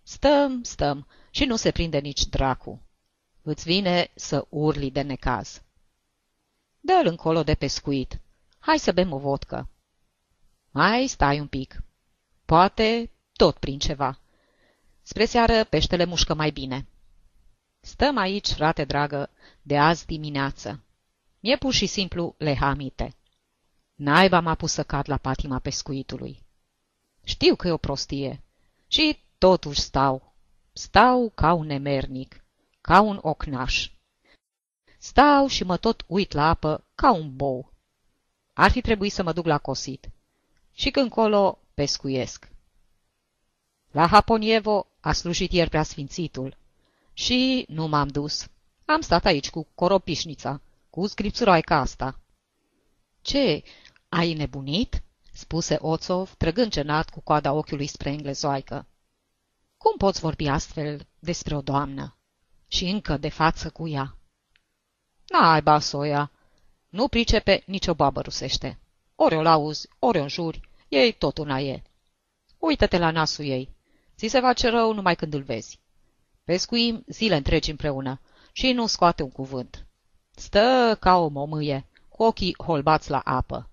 Stăm, stăm și nu se prinde nici dracu. Îți vine să urli de necaz. Dă-l încolo de pescuit. Hai să bem o vodcă. Mai stai un pic. Poate tot prin ceva. Spre seară peștele mușcă mai bine. Stăm aici, frate dragă, de azi dimineață. Mie pur și simplu lehamite. Naiba m-a pus să cad la patima pescuitului. Știu că e o prostie. Și totuși stau. Stau ca un nemernic, ca un ocnaș. Stau și mă tot uit la apă ca un bou. Ar fi trebuit să mă duc la cosit. Și când colo pescuiesc. La Haponievo a slujit ieri preasfințitul. Și nu m-am dus. Am stat aici cu coropișnița, cu scripțuroaica asta. Ce, ai nebunit?" spuse Oțov, trăgând cenat cu coada ochiului spre englezoaică. Cum poți vorbi astfel despre o doamnă? Și încă de față cu ea. N-ai basoia. Nu pricepe nicio babă rusește. Ori o lauzi, ori o juri, ei tot una e. Uită-te la nasul ei. Ți se face rău numai când îl vezi. Pescuim zile întregi împreună și nu scoate un cuvânt. Stă ca o momâie, cu ochii holbați la apă.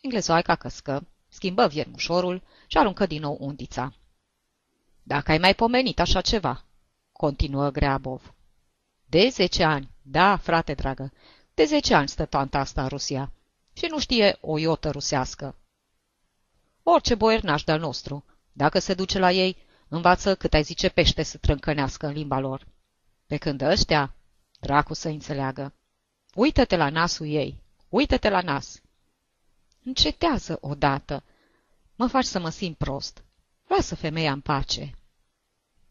Englezoaica căscă, schimbă viermușorul și aruncă din nou undița. Dacă ai mai pomenit așa ceva, continuă Greabov. De zece ani, da, frate dragă, de zece ani stă tanta asta în Rusia și nu știe o iotă rusească. Orice boiernaș de-al nostru, dacă se duce la ei, învață cât ai zice pește să trâncănească în limba lor. Pe când ăștia, dracu să înțeleagă. Uită-te la nasul ei, uită-te la nas. Încetează odată. Mă faci să mă simt prost. Lasă femeia în pace.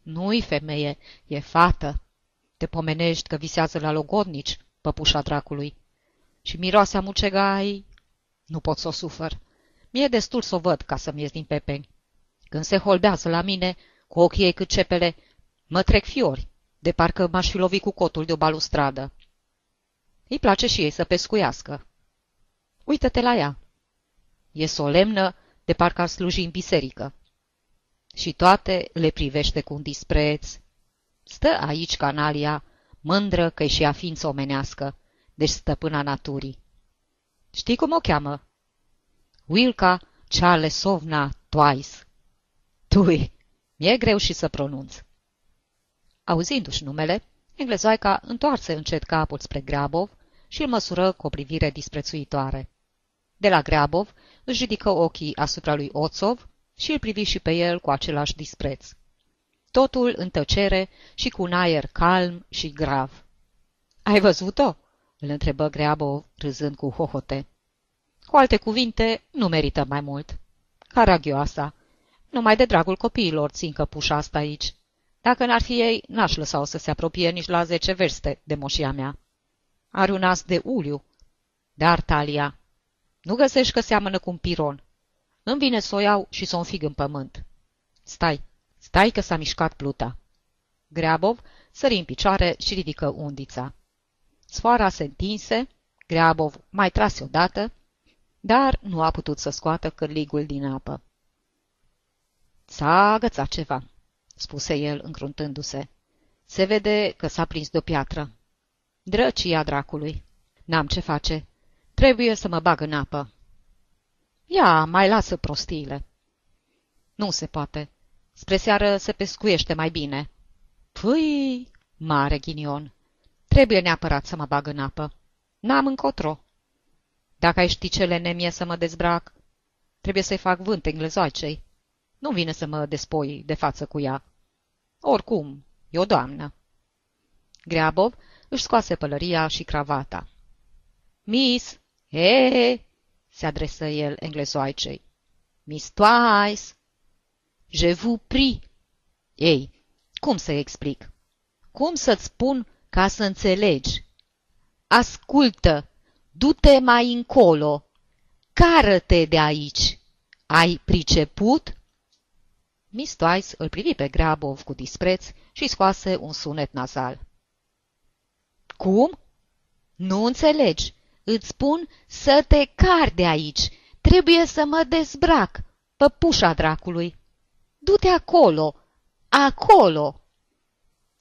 Nu-i femeie, e fată. Te pomenești că visează la logodnici, păpușa dracului. Și miroase a mucegai... Nu pot să o sufăr. Mie destul să o văd ca să-mi ies din pepeni. Când se holbează la mine, cu ochii ei cât cepele, mă trec fiori, de parcă m-aș fi lovit cu cotul de o balustradă. Îi place și ei să pescuiască. Uită-te la ea. E solemnă, de parcă ar sluji în biserică. Și toate le privește cu un dispreț. Stă aici canalia, mândră că-i și a ființă omenească, deci stăpâna naturii. Știi cum o cheamă? Wilca Charlesovna Twice. Tui, mi-e greu și să pronunț. Auzindu-și numele, englezoaica întoarse încet capul spre Grabov și îl măsură cu o privire disprețuitoare. De la Grabov își ridică ochii asupra lui Oțov și îl privi și pe el cu același dispreț. Totul în tăcere și cu un aer calm și grav. Ai văzut-o?" îl întrebă Greabov, râzând cu hohote. Cu alte cuvinte, nu merită mai mult. Caragioasa, numai de dragul copiilor țin căpușa asta aici. Dacă n-ar fi ei, n-aș lăsa-o să se apropie nici la zece verste de moșia mea. Are un as de uliu. Dar, Talia, nu găsești că seamănă cu un piron. Îmi vine să o iau și să o înfig în pământ. Stai, stai că s-a mișcat pluta. Greabov sări în picioare și ridică undița. Sfoara se întinse, Greabov mai trase odată, dar nu a putut să scoată cârligul din apă. S-a agățat ceva, spuse el încruntându-se. Se vede că s-a prins de o piatră. Drăcia dracului. N-am ce face. Trebuie să mă bag în apă. Ia, mai lasă prostiile. Nu se poate. Spre seară se pescuiește mai bine. Păi, mare ghinion. Trebuie neapărat să mă bag în apă. N-am încotro. Dacă ai ști ce lene mie să mă dezbrac, trebuie să-i fac vânt englezoacei. Nu vine să mă despoi de față cu ea. Oricum, e o doamnă. Greabov își scoase pălăria și cravata. Miss, he, he, se adresă el englezoaicei. Miss Twice, je vous prie. Ei, cum să explic? Cum să-ți spun ca să înțelegi? Ascultă, du-te mai încolo, cară-te de aici. Ai priceput? Miss Twice îl privi pe Grabov cu dispreț și scoase un sunet nazal. Cum? Nu înțelegi. Îți spun să te car de aici. Trebuie să mă dezbrac. Păpușa dracului. Du-te acolo. Acolo.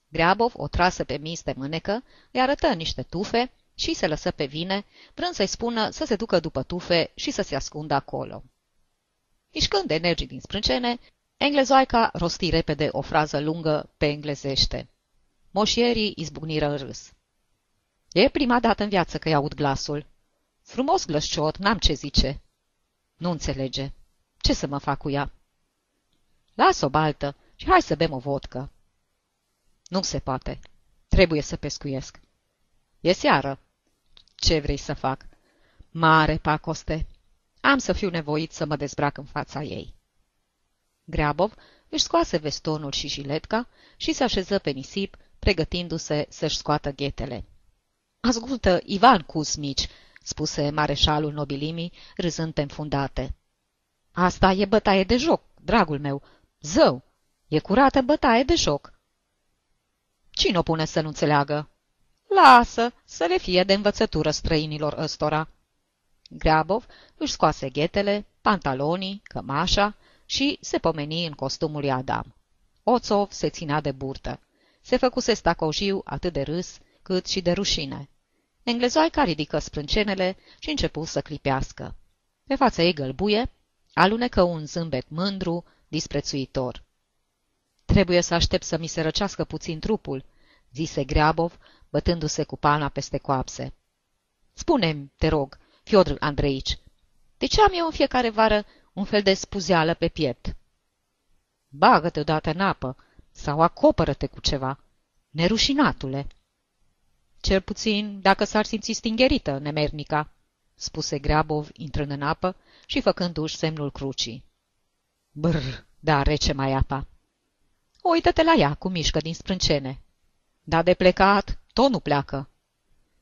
Grabov o trasă pe Miss de mânecă, îi arătă niște tufe și se lăsă pe vine, vrând să-i spună să se ducă după tufe și să se ascundă acolo. Mișcând energii din sprâncene, englezoaica rosti repede o frază lungă pe englezește. Moșierii izbucniră în râs. E prima dată în viață că-i aud glasul. Frumos glășciot, n-am ce zice. Nu înțelege. Ce să mă fac cu ea? Las-o baltă și hai să bem o vodcă. Nu se poate. Trebuie să pescuiesc. E seară. Ce vrei să fac? Mare pacoste. Am să fiu nevoit să mă dezbrac în fața ei. Greabov își scoase vestonul și jiletca și se așeză pe nisip, pregătindu-se să-și scoată ghetele. Ascultă, Ivan Cusmici, spuse mareșalul nobilimii, râzând pe înfundate. Asta e bătaie de joc, dragul meu. Zău, e curată bătaie de joc. Cine o pune să nu înțeleagă? Lasă, să le fie de învățătură străinilor ăstora. Grabov își scoase ghetele, pantalonii, cămașa și se pomeni în costumul lui Adam. Oțov se ținea de burtă. Se făcuse stacojiu atât de râs cât și de rușine. Englezoaica ridică sprâncenele și începu să clipească. Pe fața ei gălbuie alunecă un zâmbet mândru, disprețuitor. Trebuie să aștept să mi se răcească puțin trupul, zise Greabov, bătându-se cu palma peste coapse. Spune-mi, te rog, Fiodr Andreici, de ce am eu în fiecare vară un fel de spuzeală pe piept? Bagă-te odată în apă sau acopără-te cu ceva, nerușinatule. Cel puțin dacă s-ar simți stingerită, nemernica, spuse Grabov, intrând în apă și făcându-și semnul crucii. Brr, da, rece mai apa. Uită-te la ea, cum mișcă din sprâncene. Da de plecat, tot nu pleacă.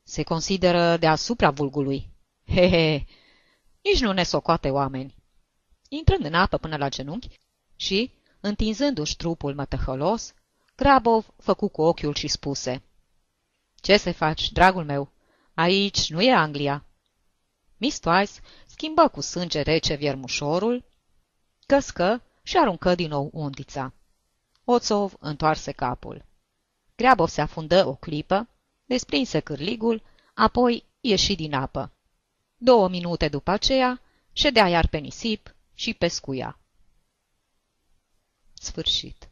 Se consideră deasupra vulgului. He, he, nici nu ne socoate oameni. Intrând în apă până la genunchi și, întinzându-și trupul mătăhălos, Grabov făcu cu ochiul și spuse – ce să faci, dragul meu? Aici nu e Anglia." Miss Twice schimbă cu sânge rece viermușorul, căscă și aruncă din nou undița. Oțov întoarse capul. Greabov se afundă o clipă, desprinse cârligul, apoi ieși din apă. Două minute după aceea, ședea iar pe nisip și pescuia. Sfârșit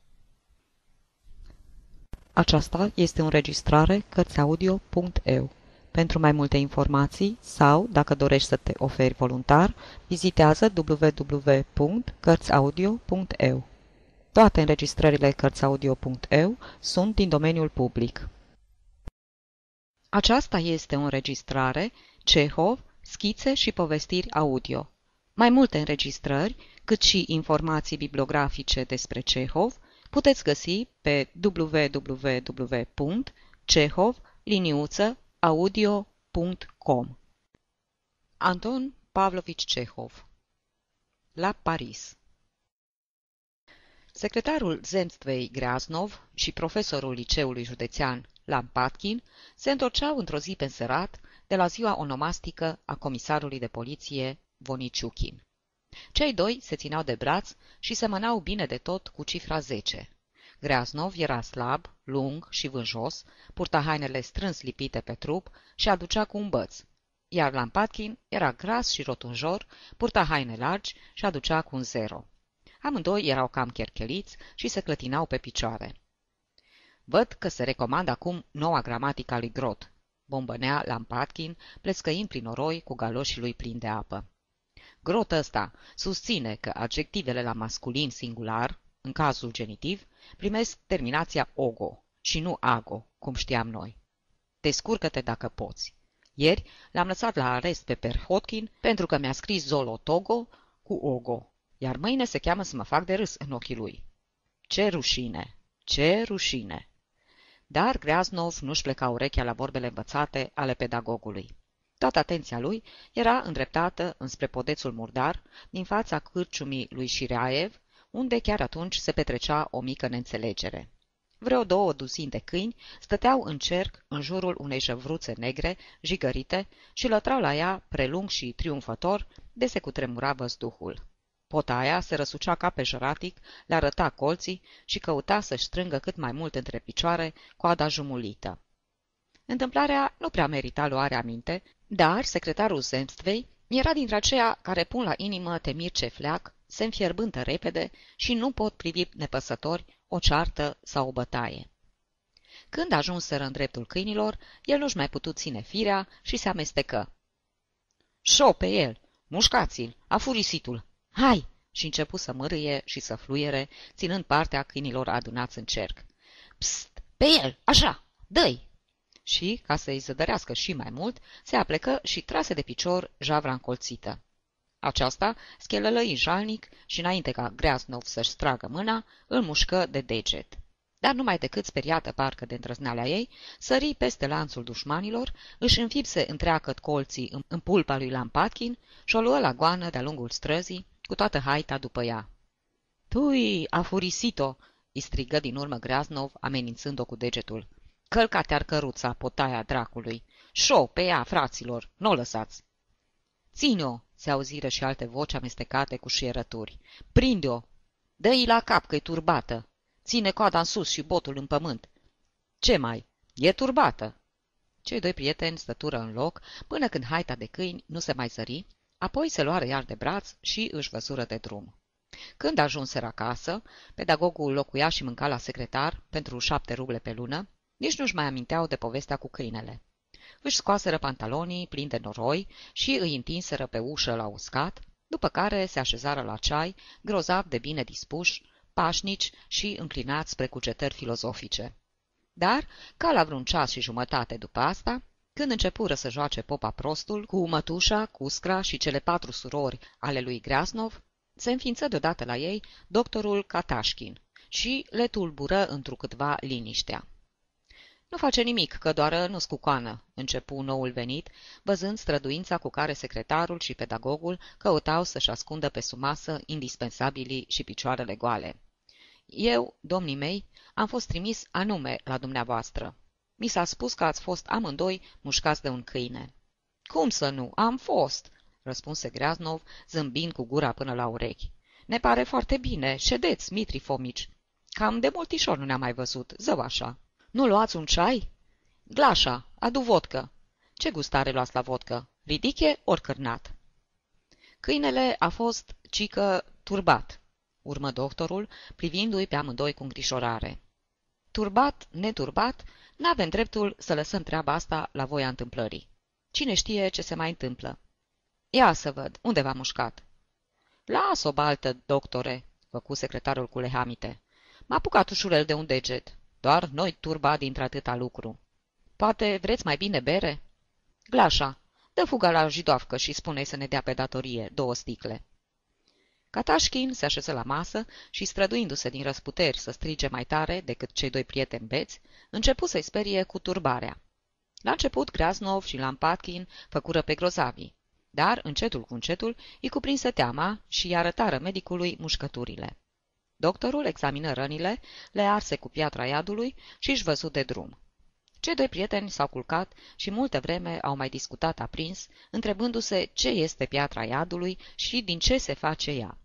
aceasta este o înregistrare Cărțiaudio.eu. Pentru mai multe informații sau, dacă dorești să te oferi voluntar, vizitează www.cărțiaudio.eu. Toate înregistrările Cărțiaudio.eu sunt din domeniul public. Aceasta este o înregistrare Cehov, schițe și povestiri audio. Mai multe înregistrări, cât și informații bibliografice despre Cehov, puteți găsi pe www.cehov-audio.com Anton Pavlovich Cehov La Paris Secretarul Zemstvei Greaznov și profesorul liceului județean Lampatkin se întorceau într-o zi pe înserat de la ziua onomastică a comisarului de poliție Voniciuchin. Cei doi se țineau de braț și semănau bine de tot cu cifra 10. Greaznov era slab, lung și vânjos, purta hainele strâns lipite pe trup și aducea cu un băț. iar Lampatkin era gras și rotunjor, purta haine largi și aducea cu un zero. Amândoi erau cam chercheliți și se clătinau pe picioare. Văd că se recomandă acum noua gramatică a lui Grot, bombănea Lampatkin, plescăind prin noroi cu galoșii lui plini de apă. Grot ăsta susține că adjectivele la masculin singular, în cazul genitiv, primesc terminația ogo și nu ago, cum știam noi. Descurcă-te dacă poți. Ieri l-am lăsat la arest pe Perhotkin pentru că mi-a scris Zolo Togo cu ogo, iar mâine se cheamă să mă fac de râs în ochii lui. Ce rușine! Ce rușine! Dar Greaznov nu-și pleca urechea la vorbele învățate ale pedagogului. Toată atenția lui era îndreptată înspre podețul murdar din fața cârciumii lui Șireaev, unde chiar atunci se petrecea o mică neînțelegere. Vreo două duzini de câini stăteau în cerc în jurul unei jăvruțe negre, jigărite, și lătrau la ea, prelung și triumfător, de se cutremura văzduhul. Potaia se răsucea ca pe jăratic, le arăta colții și căuta să-și strângă cât mai mult între picioare coada jumulită. Întâmplarea nu prea merita luarea minte, dar secretarul Zemstvei era dintre aceia care pun la inimă temir ce fleac, se înfierbântă repede și nu pot privi nepăsători o ceartă sau o bătaie. Când ajunseră în dreptul câinilor, el nu-și mai putut ține firea și se amestecă. Șo pe el! Mușcați-l! A furisitul! Hai!" și începu să mărâie și să fluiere, ținând partea câinilor adunați în cerc. Psst! Pe el! Așa! Dă-i! Și, ca să-i zădărească și mai mult, se aplecă și trase de picior javra încolțită. Aceasta schelălăi jalnic și înainte ca Greasnov să-și stragă mâna, îl mușcă de deget. Dar numai decât speriată parcă de îndrăzneala ei, sări peste lanțul dușmanilor, își înfipse întreagă colții în, în pulpa lui Lampatkin și o luă la goană de-a lungul străzii, cu toată haita după ea. Tui, a furisit-o!" îi strigă din urmă Greaznov, amenințând-o cu degetul. Călca-te-ar căruța, potaia dracului! Șo, pe ea, fraților, nu o lăsați!" Ține-o!" se auziră și alte voci amestecate cu șierături. Prinde-o! Dă-i la cap că-i turbată! Ține coada în sus și botul în pământ! Ce mai? E turbată!" Cei doi prieteni stătură în loc până când haita de câini nu se mai zări, apoi se luară iar de braț și își văzură de drum. Când ajunseră acasă, pedagogul locuia și mânca la secretar pentru șapte ruble pe lună, nici nu-și mai aminteau de povestea cu câinele. Își scoaseră pantalonii plini de noroi și îi întinseră pe ușă la uscat, după care se așezară la ceai, grozav de bine dispuși, pașnici și înclinați spre cugetări filozofice. Dar, ca la vreun ceas și jumătate după asta, când începură să joace popa prostul cu mătușa, Cuscra și cele patru surori ale lui Greasnov, se înființă deodată la ei doctorul Katașkin și le tulbură întrucâtva liniștea. Nu face nimic, că doar nu scucoană, începu noul venit, văzând străduința cu care secretarul și pedagogul căutau să-și ascundă pe sumasă indispensabilii și picioarele goale. Eu, domnii mei, am fost trimis anume la dumneavoastră. Mi s-a spus că ați fost amândoi mușcați de un câine. Cum să nu? Am fost, răspunse Greaznov, zâmbind cu gura până la urechi. Ne pare foarte bine, ședeți, Mitri Fomici. Cam de multișor nu ne-am mai văzut, zău așa. Nu luați un ceai? Glașa, adu vodcă. Ce gustare luați la vodcă? Ridiche ori cârnat? Câinele a fost cică turbat, urmă doctorul, privindu-i pe amândoi cu îngrijorare. Turbat, neturbat, n-avem dreptul să lăsăm treaba asta la voia întâmplării. Cine știe ce se mai întâmplă? Ia să văd, unde v-a mușcat? Las-o baltă, doctore, făcu secretarul cu lehamite. M-a apucat ușurel de un deget. Doar noi turba dintr-atâta lucru. Poate vreți mai bine bere? Glașa, dă fuga la jidoafcă și spune să ne dea pe datorie două sticle. Katașkin se așeză la masă și, străduindu-se din răsputeri să strige mai tare decât cei doi prieteni beți, începu să-i sperie cu turbarea. La început, Graznov și Lampatkin făcură pe grozavi, dar, încetul cu încetul, îi cuprinse teama și i arătară medicului mușcăturile. Doctorul examină rănile, le arse cu piatra iadului și își văzut de drum. Cei doi prieteni s-au culcat și multă vreme au mai discutat aprins, întrebându-se ce este piatra iadului și din ce se face ea.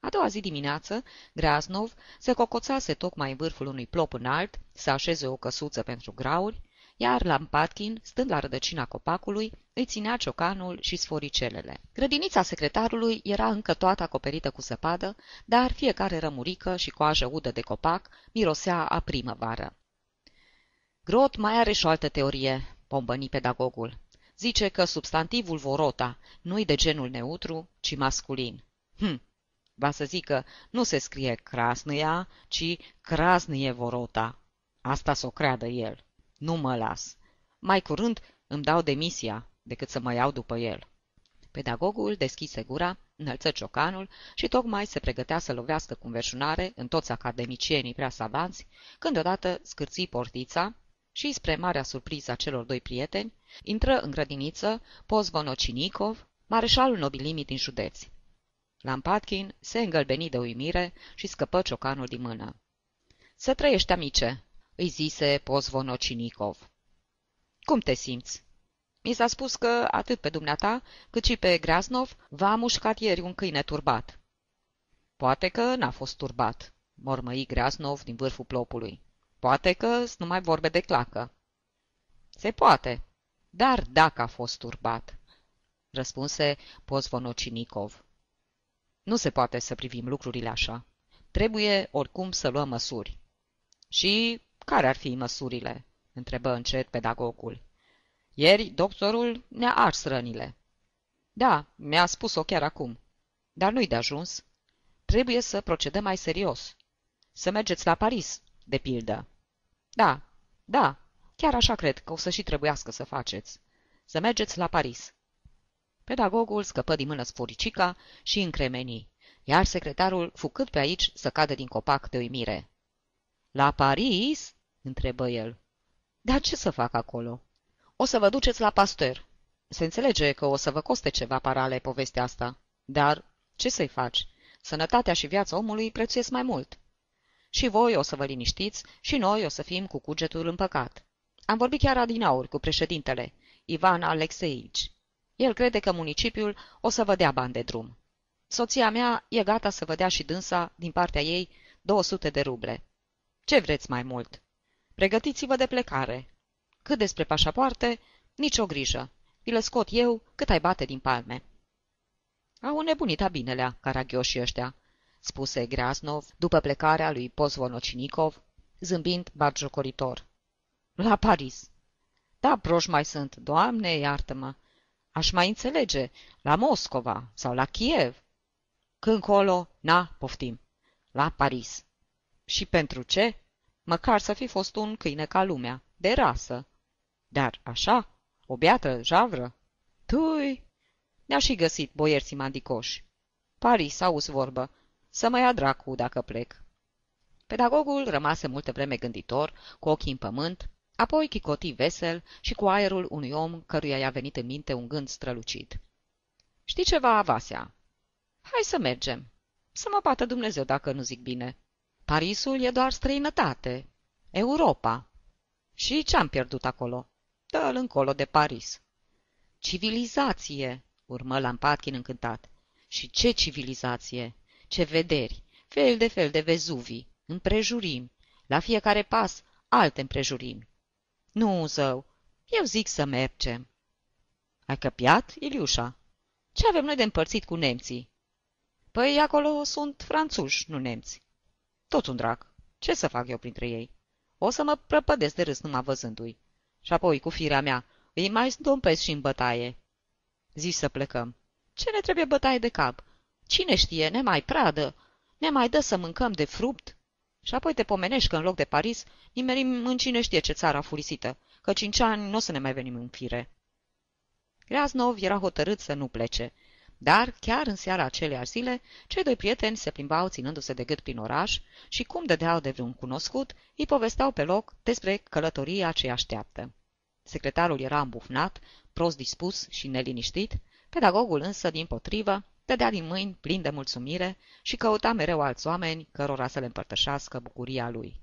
A doua zi dimineață, Greaznov se cocoțase tocmai în vârful unui plop înalt să așeze o căsuță pentru grauri, iar Lampatkin, stând la rădăcina copacului, îi ținea ciocanul și sforicelele. Grădinița secretarului era încă toată acoperită cu zăpadă, dar fiecare rămurică și coajă udă de copac mirosea a primăvară. Grot mai are și o altă teorie, pombăni pedagogul. Zice că substantivul vorota nu-i de genul neutru, ci masculin. Hm, va să zică, nu se scrie crasnăia, ci crasnăie vorota. Asta s-o creadă el. Nu mă las. Mai curând îmi dau demisia decât să mă iau după el. Pedagogul deschise gura, înălță ciocanul și tocmai se pregătea să lovească cu înverșunare în toți academicienii prea savanți, când odată scârții portița și, spre marea surpriză a celor doi prieteni, intră în grădiniță Pozvonocinicov, mareșalul nobilimii din județ. Lampatkin se îngălbeni de uimire și scăpă ciocanul din mână. Să trăiești, amice, îi zise Pozvonocinicov. Cum te simți? Mi s-a spus că atât pe dumneata, cât și pe Grasnov v-a mușcat ieri un câine turbat. Poate că n-a fost turbat, mormăi Grasnov din vârful plopului. Poate că nu mai vorbe de clacă. Se poate, dar dacă a fost turbat, răspunse Pozvonocinicov. Nu se poate să privim lucrurile așa. Trebuie oricum să luăm măsuri. Și care ar fi măsurile? întrebă încet pedagogul. Ieri doctorul ne-a ars rănile. Da, mi-a spus-o chiar acum. Dar nu-i de ajuns. Trebuie să procedăm mai serios. Să mergeți la Paris, de pildă. Da, da, chiar așa cred că o să și trebuiască să faceți. Să mergeți la Paris. Pedagogul scăpă din mână sforicica și încremeni, iar secretarul fu cât pe aici să cadă din copac de uimire. La Paris?" Întrebă el. Dar ce să fac acolo?" O să vă duceți la pastor. Se înțelege că o să vă coste ceva parale povestea asta. Dar ce să-i faci? Sănătatea și viața omului prețuiesc mai mult. Și voi o să vă liniștiți și noi o să fim cu cugetul împăcat. Am vorbit chiar adinauri cu președintele, Ivan Alexeici. El crede că municipiul o să vă dea bani de drum. Soția mea e gata să vă dea și dânsa, din partea ei, 200 de ruble. Ce vreți mai mult? Pregătiți-vă de plecare. Cât despre pașapoarte, nicio grijă. Vi le scot eu cât ai bate din palme. Au nebunit binelea, caragioșii ăștia, spuse Graznov după plecarea lui Pozvonocinicov, zâmbind batjocoritor. La Paris. Da, proști mai sunt, doamne, iartă-mă. Aș mai înțelege, la Moscova sau la Kiev. Când colo, na, poftim. La Paris. Și pentru ce? Măcar să fi fost un câine ca lumea, de rasă. Dar așa? O beată javră? Tui! Ne-a și găsit boierții mandicoși. Paris, auzi vorbă. Să mă ia dracu dacă plec. Pedagogul rămase multă vreme gânditor, cu ochii în pământ, apoi chicoti vesel și cu aerul unui om căruia i-a venit în minte un gând strălucit. Știi ceva, Vasea? Hai să mergem. Să mă bată Dumnezeu dacă nu zic bine. Parisul e doar străinătate. Europa. Și ce-am pierdut acolo? Dă-l încolo de Paris. Civilizație, urmă Lampatkin încântat. Și ce civilizație? Ce vederi! Fel de fel de vezuvii, împrejurimi, la fiecare pas alte împrejurimi. Nu, zău, eu zic să mergem. Ai căpiat, Iliușa? Ce avem noi de împărțit cu nemții? Păi acolo sunt franțuși, nu nemți. Tot un drac. Ce să fac eu printre ei? O să mă prăpădesc de râs numai văzându-i. Și apoi, cu firea mea, îi mai dompesc și în bătaie. Zici să plecăm. Ce ne trebuie bătaie de cap? Cine știe, ne mai pradă, ne mai dă să mâncăm de fruct? Și apoi te pomenești că în loc de Paris nimerim în cine știe ce țară furisită, că cinci ani nu o să ne mai venim în fire. Graznov era hotărât să nu plece, dar, chiar în seara aceleași zile, cei doi prieteni se plimbau ținându-se de gât prin oraș și, cum dădeau de vreun cunoscut, îi povesteau pe loc despre călătoria ce așteaptă. Secretarul era îmbufnat, prost dispus și neliniștit, pedagogul însă, din potrivă, dădea din mâini plin de mulțumire și căuta mereu alți oameni cărora să le împărtășească bucuria lui.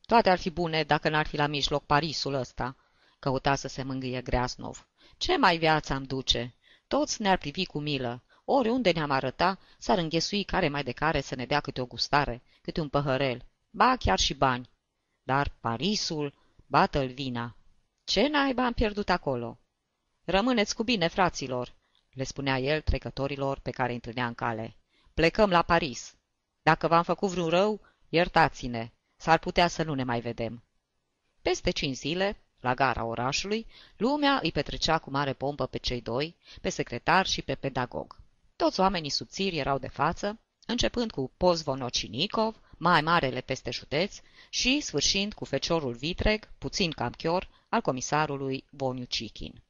Toate ar fi bune dacă n-ar fi la mijloc Parisul ăsta, căuta să se mângâie Greasnov. Ce mai viață am duce? Toți ne-ar privi cu milă. Oriunde ne-am arăta, s-ar înghesui care mai de care să ne dea câte o gustare, câte un păhărel, ba chiar și bani. Dar Parisul, bată-l vina. Ce naiba am pierdut acolo?" Rămâneți cu bine, fraților!" le spunea el trecătorilor pe care îi întâlnea în cale. Plecăm la Paris. Dacă v-am făcut vreun rău, iertați-ne. S-ar putea să nu ne mai vedem." Peste cinci zile, la gara orașului, lumea îi petrecea cu mare pompă pe cei doi, pe secretar și pe pedagog. Toți oamenii subțiri erau de față, începând cu Pozvonocinikov, mai marele peste județ, și sfârșind cu feciorul vitreg, puțin camchior, al comisarului Boniu Cichin.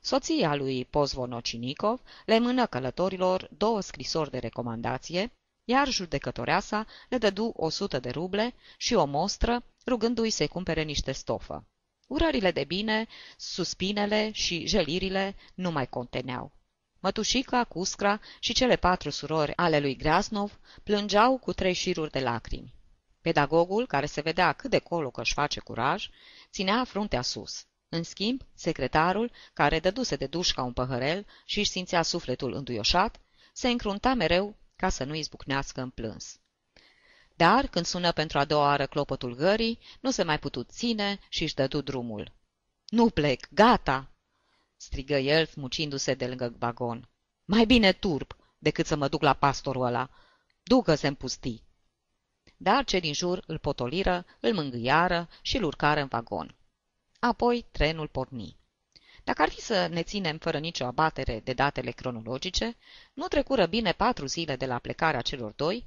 Soția lui Pozvonocinikov le mână călătorilor două scrisori de recomandație, iar judecătoreasa le dădu o sută de ruble și o mostră, rugându-i să cumpere niște stofă. Urările de bine, suspinele și jelirile nu mai conteneau. Mătușica, Cuscra și cele patru surori ale lui Grasnov plângeau cu trei șiruri de lacrimi. Pedagogul, care se vedea cât de colo că își face curaj, ținea fruntea sus. În schimb, secretarul, care dăduse de duș ca un păhărel și își simțea sufletul înduioșat, se încrunta mereu ca să nu izbucnească în plâns. Dar, când sună pentru a doua oară clopotul gării, nu se mai putut ține și își dădu drumul. Nu plec, gata!" strigă el, smucindu-se de lângă vagon. Mai bine turb decât să mă duc la pastorul ăla. Ducă-se în pustii. Dar cei din jur îl potoliră, îl mângâiară și îl urcară în vagon. Apoi trenul porni. Dacă ar fi să ne ținem fără nicio abatere de datele cronologice, nu trecură bine patru zile de la plecarea celor doi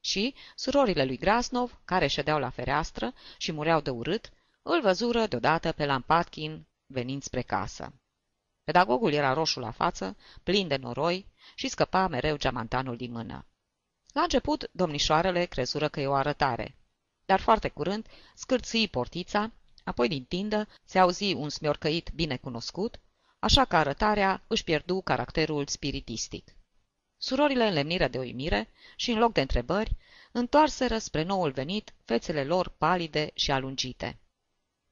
și surorile lui Grasnov, care ședeau la fereastră și mureau de urât, îl văzură deodată pe Lampatkin venind spre casă. Pedagogul era roșu la față, plin de noroi și scăpa mereu geamantanul din mână. La început, domnișoarele crezură că e o arătare, dar foarte curând scârții portița, apoi din tindă se auzi un smiorcăit bine cunoscut, așa că arătarea își pierdu caracterul spiritistic. Surorile înlemniră de uimire și, în loc de întrebări, întoarseră spre noul venit fețele lor palide și alungite.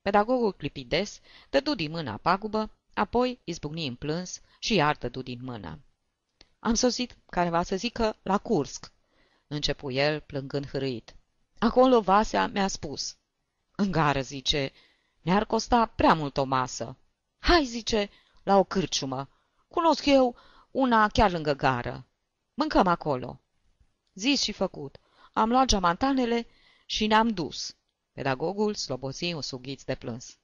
Pedagogul clipides dădu din mâna pagubă Apoi izbucni în plâns și iar dădu din mână. Am sosit careva să zică la Cursc, începu el plângând hârâit. Acolo Vasea mi-a spus. În gară, zice, ne-ar costa prea mult o masă. Hai, zice, la o cârciumă. Cunosc eu una chiar lângă gară. Mâncăm acolo. Zis și făcut. Am luat geamantanele și ne-am dus. Pedagogul slobozi un sughiț de plâns.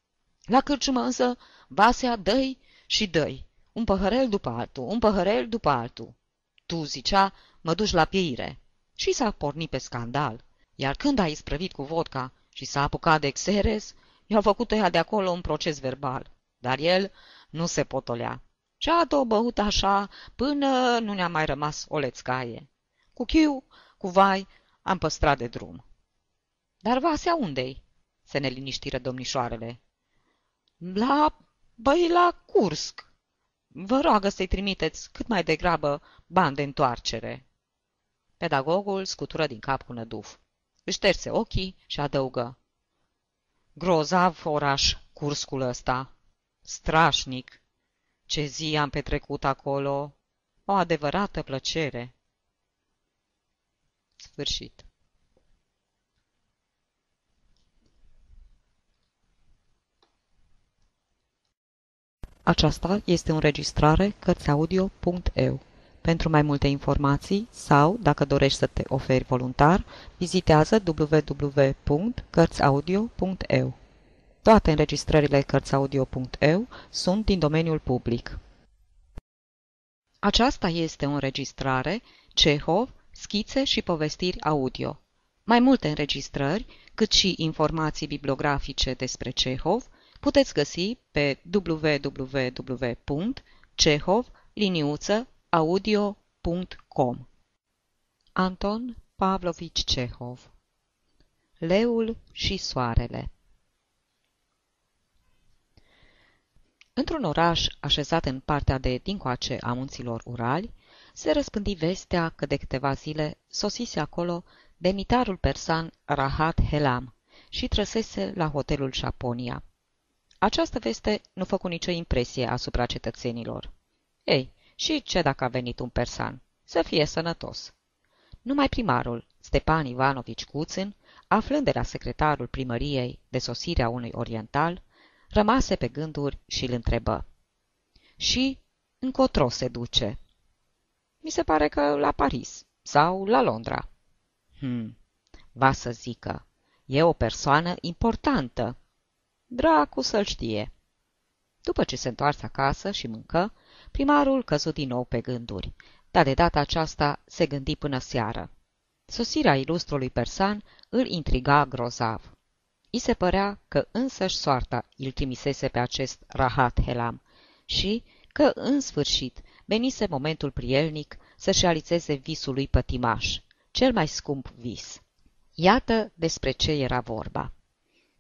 La cârciumă însă Vasea dăi și dăi, un păhărel după altul, un păhărel după altul. Tu, zicea, mă duci la pieire. Și s-a pornit pe scandal. Iar când a isprăvit cu vodka și s-a apucat de exeres, i-au făcut ăia de acolo un proces verbal. Dar el nu se potolea. Și a două băut așa până nu ne-a mai rămas o lețcaie. Cu chiu, cu vai, am păstrat de drum. Dar Vasea unde-i? Se neliniștiră domnișoarele. La... băi, la Cursc. Vă roagă să-i trimiteți cât mai degrabă bani de întoarcere. Pedagogul scutură din cap cu năduf. Își terse ochii și adăugă. Grozav oraș, Curscul ăsta. Strașnic. Ce zi am petrecut acolo. O adevărată plăcere. Sfârșit. Aceasta este o înregistrare Cărțiaudio.eu. Pentru mai multe informații sau, dacă dorești să te oferi voluntar, vizitează www.cărțiaudio.eu. Toate înregistrările Cărțiaudio.eu sunt din domeniul public. Aceasta este o înregistrare Cehov, schițe și povestiri audio. Mai multe înregistrări, cât și informații bibliografice despre Cehov, puteți găsi pe www.cehov-audio.com Anton Pavlovici Cehov Leul și soarele Într-un oraș așezat în partea de dincoace a munților Urali, se răspândi vestea că de câteva zile sosise acolo demitarul persan Rahat Helam și trăsese la hotelul Japonia. Această veste nu făcu nicio impresie asupra cetățenilor. Ei, și ce dacă a venit un persan? Să fie sănătos. Numai primarul, Stepan Ivanovici Cuțin, aflând de la secretarul primăriei de sosirea unui oriental, rămase pe gânduri și îl întrebă. Și încotro se duce? Mi se pare că la Paris sau la Londra. Hmm, va să zică, e o persoană importantă. Dracu să-l știe. După ce se întoarse acasă și mâncă, primarul căzu din nou pe gânduri, dar de data aceasta se gândi până seară. Sosirea ilustrului persan îl intriga grozav. I se părea că însăși soarta îl trimisese pe acest rahat helam și că, în sfârșit, venise momentul prielnic să-și realizeze visul lui pătimaș, cel mai scump vis. Iată despre ce era vorba.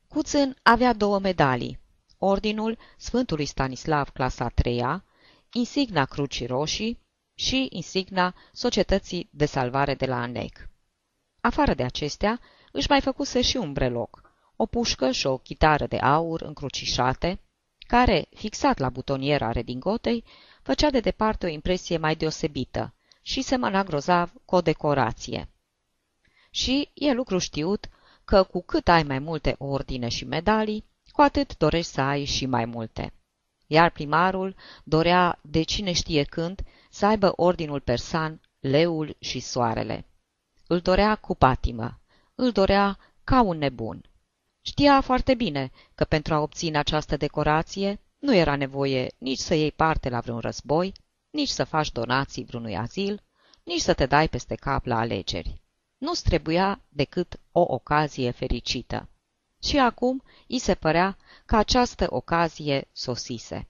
Cuțân avea două medalii, ordinul Sfântului Stanislav clasa 3 insigna Crucii Roșii și insigna Societății de Salvare de la ANEC. Afară de acestea, își mai făcuse și un breloc, o pușcă și o chitară de aur încrucișate, care, fixat la butoniera redingotei, făcea de departe o impresie mai deosebită și semăna grozav cu o decorație. Și e lucru știut că cu cât ai mai multe ordine și medalii, cu atât dorești să ai și mai multe. Iar primarul dorea, de cine știe când, să aibă ordinul persan, leul și soarele. Îl dorea cu patimă, îl dorea ca un nebun. Știa foarte bine că pentru a obține această decorație nu era nevoie nici să iei parte la vreun război, nici să faci donații vreunui azil, nici să te dai peste cap la alegeri. Nu-ți trebuia decât o ocazie fericită. Și acum îi se părea că această ocazie sosise.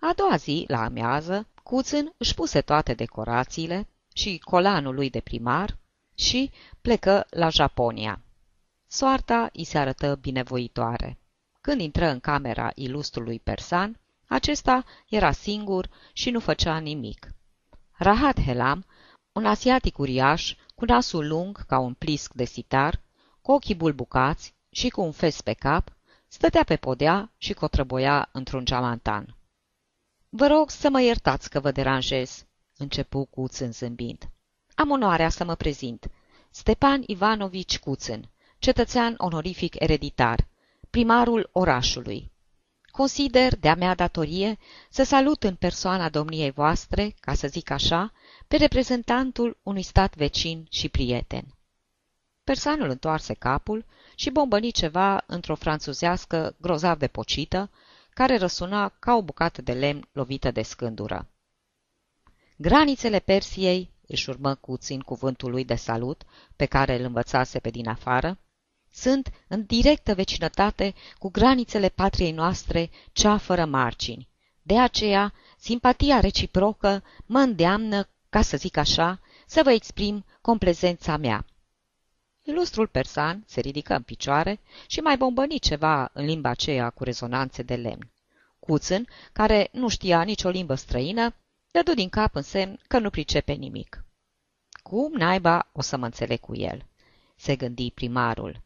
A doua zi, la amiază, Cuțân își puse toate decorațiile și colanul lui de primar și plecă la Japonia. Soarta îi se arătă binevoitoare. Când intră în camera ilustrului persan, acesta era singur și nu făcea nimic. Rahat Helam, un asiatic uriaș, cu nasul lung ca un plisc de sitar, cu ochii bulbucați și cu un fes pe cap, stătea pe podea și cotrăboia într-un geamantan. Vă rog să mă iertați că vă deranjez, începu Cuțân zâmbind. Am onoarea să mă prezint. Stepan Ivanovici Cuțân, cetățean onorific ereditar, primarul orașului. Consider de-a mea datorie să salut în persoana domniei voastre, ca să zic așa, pe reprezentantul unui stat vecin și prieten. Persanul întoarse capul și bombăni ceva într-o franțuzească grozav de pocită, care răsuna ca o bucată de lemn lovită de scândură. Granițele Persiei, își urmă cuțin cuvântul lui de salut, pe care îl învățase pe din afară, sunt în directă vecinătate cu granițele patriei noastre, cea fără margini. De aceea, simpatia reciprocă mă îndeamnă, ca să zic așa, să vă exprim complezența mea. Ilustrul persan se ridică în picioare și mai bombăni ceva în limba aceea cu rezonanțe de lemn. Cuțân, care nu știa nicio limbă străină, dădu din cap în semn că nu pricepe nimic. Cum naiba o să mă înțeleg cu el? se gândi primarul.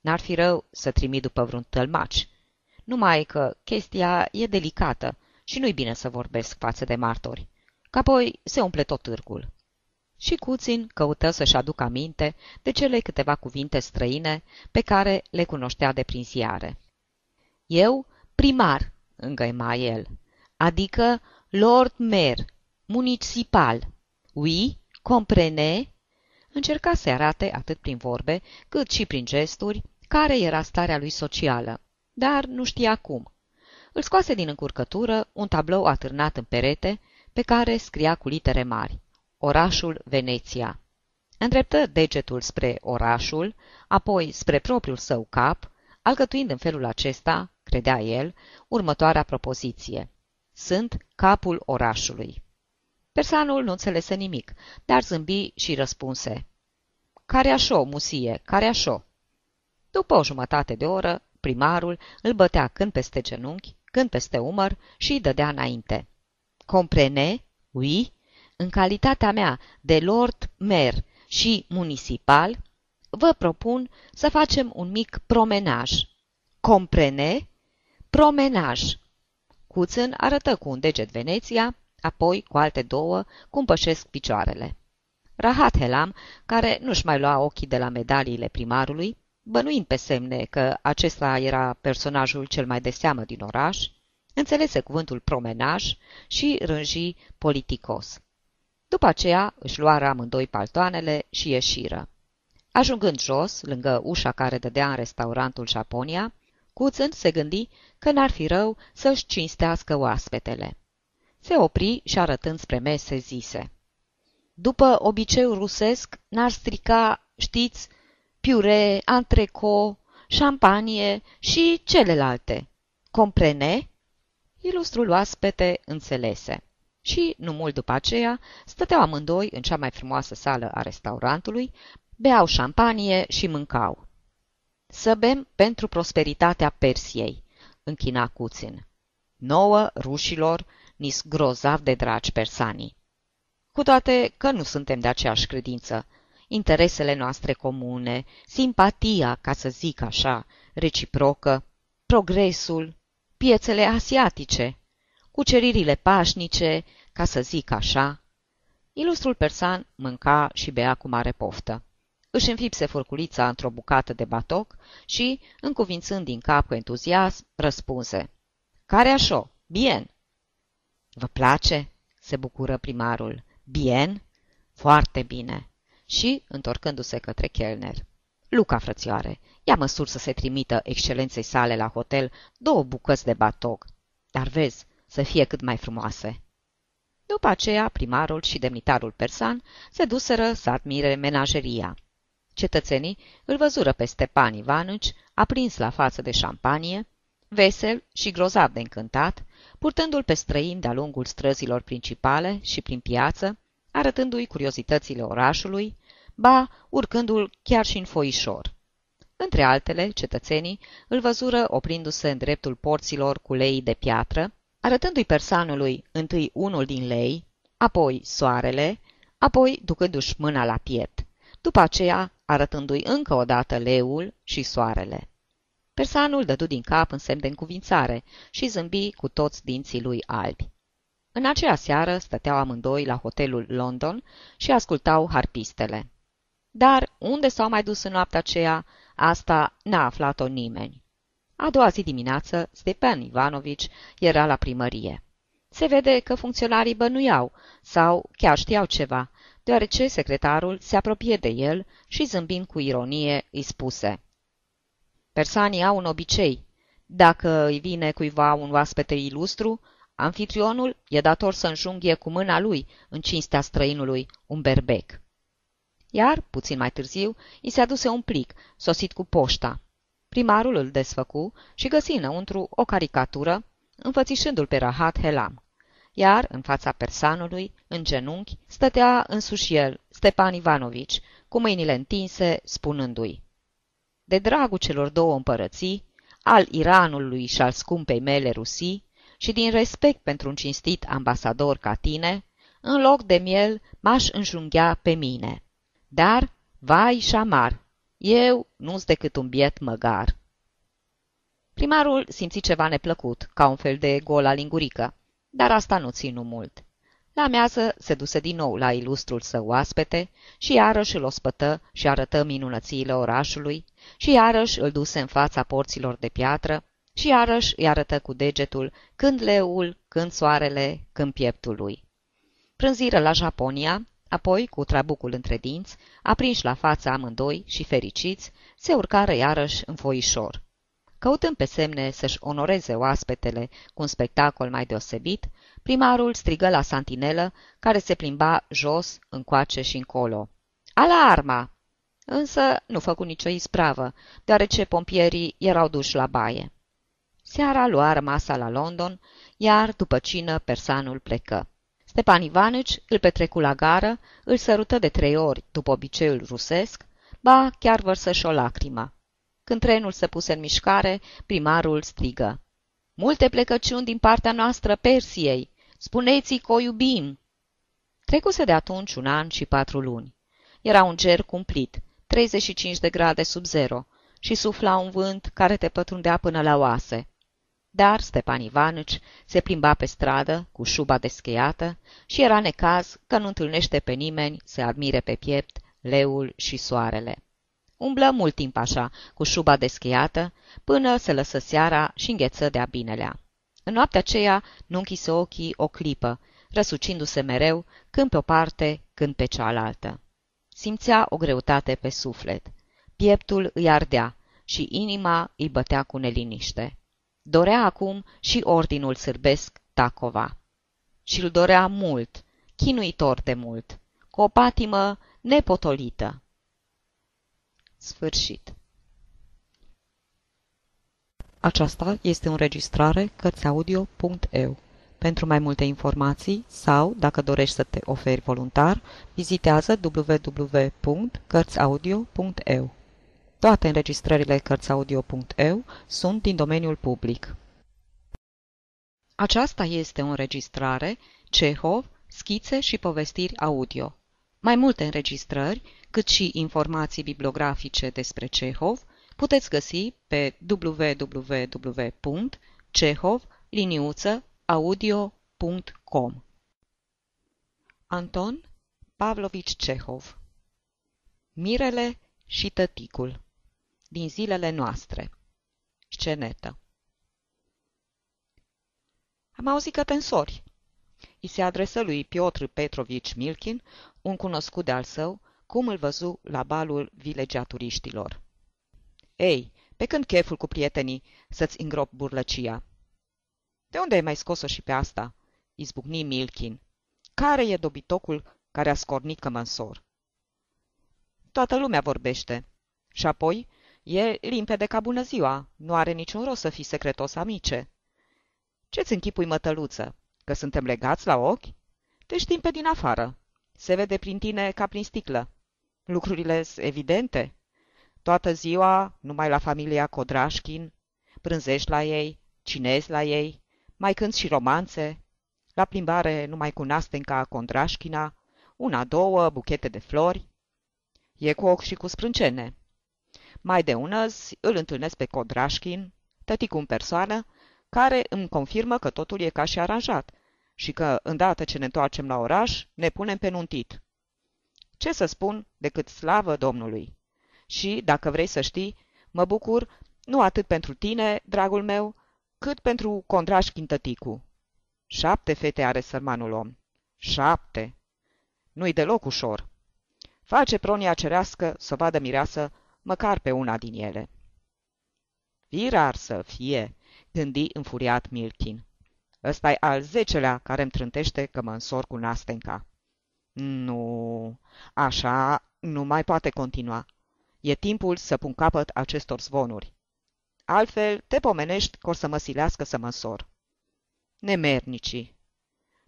N-ar fi rău să trimit după vreun tălmaci. Numai că chestia e delicată și nu-i bine să vorbesc față de martori, că apoi se umple tot târgul. Și Cuțin căută să-și aducă aminte de cele câteva cuvinte străine pe care le cunoștea de prin ziare. Eu, primar, îngăima el, adică Lord Mayor, municipal. Oui, comprene? Încerca să arate atât prin vorbe, cât și prin gesturi, care era starea lui socială, dar nu știa cum. Îl scoase din încurcătură un tablou atârnat în perete, pe care scria cu litere mari, orașul Veneția. Îndreptă degetul spre orașul, apoi spre propriul său cap, alcătuind în felul acesta, credea el, următoarea propoziție. Sunt capul orașului. Persanul nu înțelese nimic, dar zâmbi și răspunse. Care așa, musie, care așa? După o jumătate de oră, primarul îl bătea când peste genunchi, când peste umăr și îi dădea înainte. Comprene? Oui? În calitatea mea de Lord Mayor și municipal, vă propun să facem un mic promenaj. Comprene? Promenaj. Cuțân arătă cu un deget Veneția, apoi cu alte două cum pășesc picioarele. Rahat Helam, care nu-și mai lua ochii de la medaliile primarului, bănuind pe semne că acesta era personajul cel mai de seamă din oraș, înțelese cuvântul promenaj și rânji politicos. După aceea își luară amândoi paltoanele și ieșiră. Ajungând jos, lângă ușa care dădea în restaurantul Japonia, Cuțând se gândi că n-ar fi rău să-și cinstească oaspetele. Se opri și arătând spre mese zise. După obiceiul rusesc, n-ar strica, știți, piure, antreco, șampanie și celelalte. Comprene? Ilustrul oaspete înțelese. Și, nu mult după aceea, stăteau amândoi în cea mai frumoasă sală a restaurantului, beau șampanie și mâncau. Să bem pentru prosperitatea Persiei, închina Cuțin. Nouă, rușilor, nis grozav de dragi persanii. Cu toate că nu suntem de aceeași credință, interesele noastre comune, simpatia, ca să zic așa, reciprocă, progresul, piețele asiatice, cuceririle pașnice, ca să zic așa. Ilustrul persan mânca și bea cu mare poftă. Își înfipse furculița într-o bucată de batoc și, încuvințând din cap cu entuziasm, răspunse. Care așa? Bien! Vă place? se bucură primarul. Bien? Foarte bine! Și, întorcându-se către chelner. Luca, frățioare, ia măsuri să se trimită excelenței sale la hotel două bucăți de batog, dar vezi, să fie cât mai frumoase. După aceea, primarul și demnitarul persan se duseră să admire menageria. Cetățenii îl văzură pe Stepan Ivanici, aprins la față de șampanie, vesel și grozav de încântat, purtându-l pe străin de-a lungul străzilor principale și prin piață, arătându-i curiozitățile orașului, ba urcându-l chiar și în foișor. Între altele, cetățenii îl văzură oprindu-se în dreptul porților cu lei de piatră, arătându-i persanului întâi unul din lei, apoi soarele, apoi ducându-și mâna la piept, după aceea arătându-i încă o dată leul și soarele. Persanul dădu din cap în semn de încuvințare și zâmbi cu toți dinții lui albi. În aceea seară stăteau amândoi la hotelul London și ascultau harpistele. Dar unde s-au mai dus în noaptea aceea, asta n-a aflat-o nimeni. A doua zi dimineață, Stepan Ivanovici era la primărie. Se vede că funcționarii bănuiau sau chiar știau ceva, deoarece secretarul se apropie de el și zâmbind cu ironie îi spuse Persanii au un obicei. Dacă îi vine cuiva un oaspete ilustru, anfitrionul e dator să înjunghie cu mâna lui, în cinstea străinului, un berbec. Iar, puțin mai târziu, îi se aduse un plic, sosit cu poșta. Primarul îl desfăcu și găsi înăuntru o caricatură, înfățișându-l pe Rahat Helam iar în fața persanului, în genunchi, stătea însuși el, Stepan Ivanovici, cu mâinile întinse, spunându-i De dragul celor două împărății, al Iranului și al scumpei mele Rusii, și din respect pentru un cinstit ambasador ca tine, în loc de miel m-aș înjunghea pe mine. Dar, vai și șamar, eu nu-s decât un biet măgar. Primarul simți ceva neplăcut, ca un fel de gol la lingurică, dar asta nu ținu mult. La mează se duse din nou la ilustrul său oaspete și iarăși îl ospătă și arătă minunățiile orașului și iarăși îl duse în fața porților de piatră și iarăși îi arătă cu degetul când leul, când soarele, când pieptul lui. Prânziră la Japonia, apoi, cu trabucul între dinți, aprinși la fața amândoi și fericiți, se urcară iarăși în foișor. Căutând pe semne să-și onoreze oaspetele cu un spectacol mai deosebit, primarul strigă la santinelă, care se plimba jos, încoace și încolo. Alarma! Însă nu făcu nicio ispravă, deoarece pompierii erau duși la baie. Seara luară masa la London, iar după cină persanul plecă. Stepan Ivanici îl petrecu la gară, îl sărută de trei ori după obiceiul rusesc, ba chiar vărsă și o lacrimă. Când trenul se puse în mișcare, primarul strigă. Multe plecăciuni din partea noastră Persiei! Spuneți-i că o iubim! Trecuse de atunci un an și patru luni. Era un ger cumplit, 35 de grade sub zero, și sufla un vânt care te pătrundea până la oase. Dar Stepan Ivanici se plimba pe stradă, cu șuba descheiată, și era necaz că nu întâlnește pe nimeni să admire pe piept leul și soarele. Umblă mult timp așa, cu șuba descheiată, până se lăsă seara și îngheță de-a binelea. În noaptea aceea nu închise ochii o clipă, răsucindu-se mereu, când pe o parte, când pe cealaltă. Simțea o greutate pe suflet. Pieptul îi ardea și inima îi bătea cu neliniște. Dorea acum și ordinul sârbesc Tacova. Și îl dorea mult, chinuitor de mult, cu o patimă nepotolită. Sfârșit. Aceasta este o înregistrare Cărțiaudio.eu. Pentru mai multe informații sau, dacă dorești să te oferi voluntar, vizitează www.cărțiaudio.eu. Toate înregistrările Cărțiaudio.eu sunt din domeniul public. Aceasta este o înregistrare Cehov, schițe și povestiri audio. Mai multe înregistrări, cât și informații bibliografice despre Cehov, puteți găsi pe www.cehov-audio.com Anton Pavlovici Cehov Mirele și tăticul Din zilele noastre Scenetă Am auzit că te însori. I se adresă lui Piotr Petrovici Milkin, un cunoscut de al său, cum îl văzu la balul vilegiaturiștilor. Ei, pe când cheful cu prietenii să-ți îngrop burlăcia? De unde ai mai scos-o și pe asta? Izbucni Milkin. Care e dobitocul care a scornit cămănsor? Toată lumea vorbește. Și apoi, e limpede ca bună ziua, nu are niciun rost să fii secretos amice. Ce-ți închipui, mătăluță? Că suntem legați la ochi? Te știm pe din afară. Se vede prin tine ca prin sticlă. Lucrurile sunt evidente. Toată ziua, numai la familia Codrașchin, prânzești la ei, cinezi la ei, mai cânti și romanțe, la plimbare numai cu Nastenca Condrașchina, una, două, buchete de flori. E cu ochi și cu sprâncene. Mai de ună zi îl întâlnesc pe Codrașchin, tăticul în persoană, care îmi confirmă că totul e ca și aranjat și că, îndată ce ne întoarcem la oraș, ne punem pe nuntit. Ce să spun decât slavă Domnului? Și, dacă vrei să știi, mă bucur nu atât pentru tine, dragul meu, cât pentru Condraș Chintăticu. Șapte fete are sărmanul om. Șapte! Nu-i deloc ușor. Face pronia cerească să vadă mireasă măcar pe una din ele. Virar să fie, gândi înfuriat Milkin. ăsta e al zecelea care îmi trântește că mă însor cu Nastenca. Nu, așa nu mai poate continua. E timpul să pun capăt acestor zvonuri. Altfel, te pomenești că o să mă silească să mă însor. Nemernicii.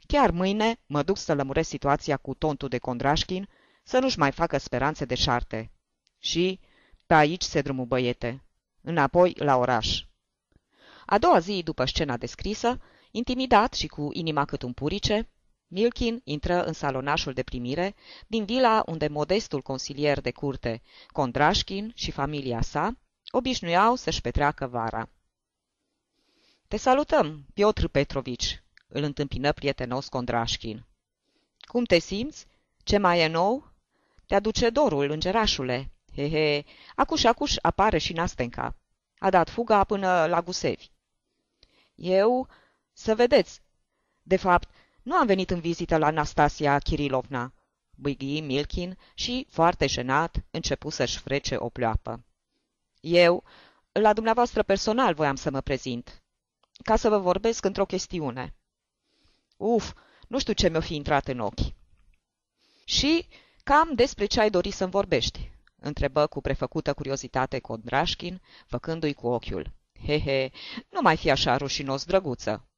Chiar mâine mă duc să lămuresc situația cu tontul de Condrașchin, să nu-și mai facă speranțe de șarte. Și pe aici se drumul băiete. Înapoi la oraș. A doua zi după scena descrisă, intimidat și cu inima cât un purice, Milkin intră în salonașul de primire din vila unde modestul consilier de curte, Kondrașkin și familia sa, obișnuiau să-și petreacă vara. Te salutăm, Piotr Petrovici, îl întâmpină prietenos Kondrașkin. Cum te simți? Ce mai e nou? Te aduce dorul, îngerașule. He, he, acuș, acuș apare și Nastenca. A dat fuga până la Gusevi. Eu, să vedeți, de fapt, nu am venit în vizită la Anastasia Kirilovna, bâighi Milkin și, foarte jenat, începu să-și frece o pleoapă. Eu, la dumneavoastră personal, voiam să mă prezint, ca să vă vorbesc într-o chestiune. Uf, nu știu ce mi-o fi intrat în ochi. Și cam despre ce ai dori să-mi vorbești, întrebă cu prefăcută curiozitate Condrașkin, făcându-i cu ochiul. He, he, nu mai fi așa rușinos, drăguță.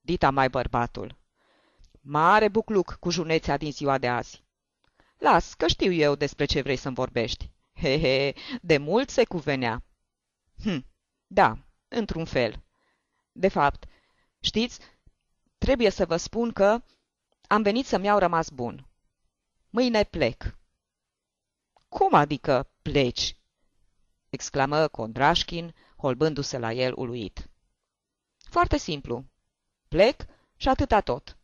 Dita mai bărbatul. Mare bucluc cu junețea din ziua de azi. Las, că știu eu despre ce vrei să-mi vorbești. He, he, de mult se cuvenea. Hm, da, într-un fel. De fapt, știți, trebuie să vă spun că am venit să-mi iau rămas bun. Mâine plec. Cum adică pleci? exclamă Condrașkin, holbându-se la el uluit. Foarte simplu. Plec și atâta tot.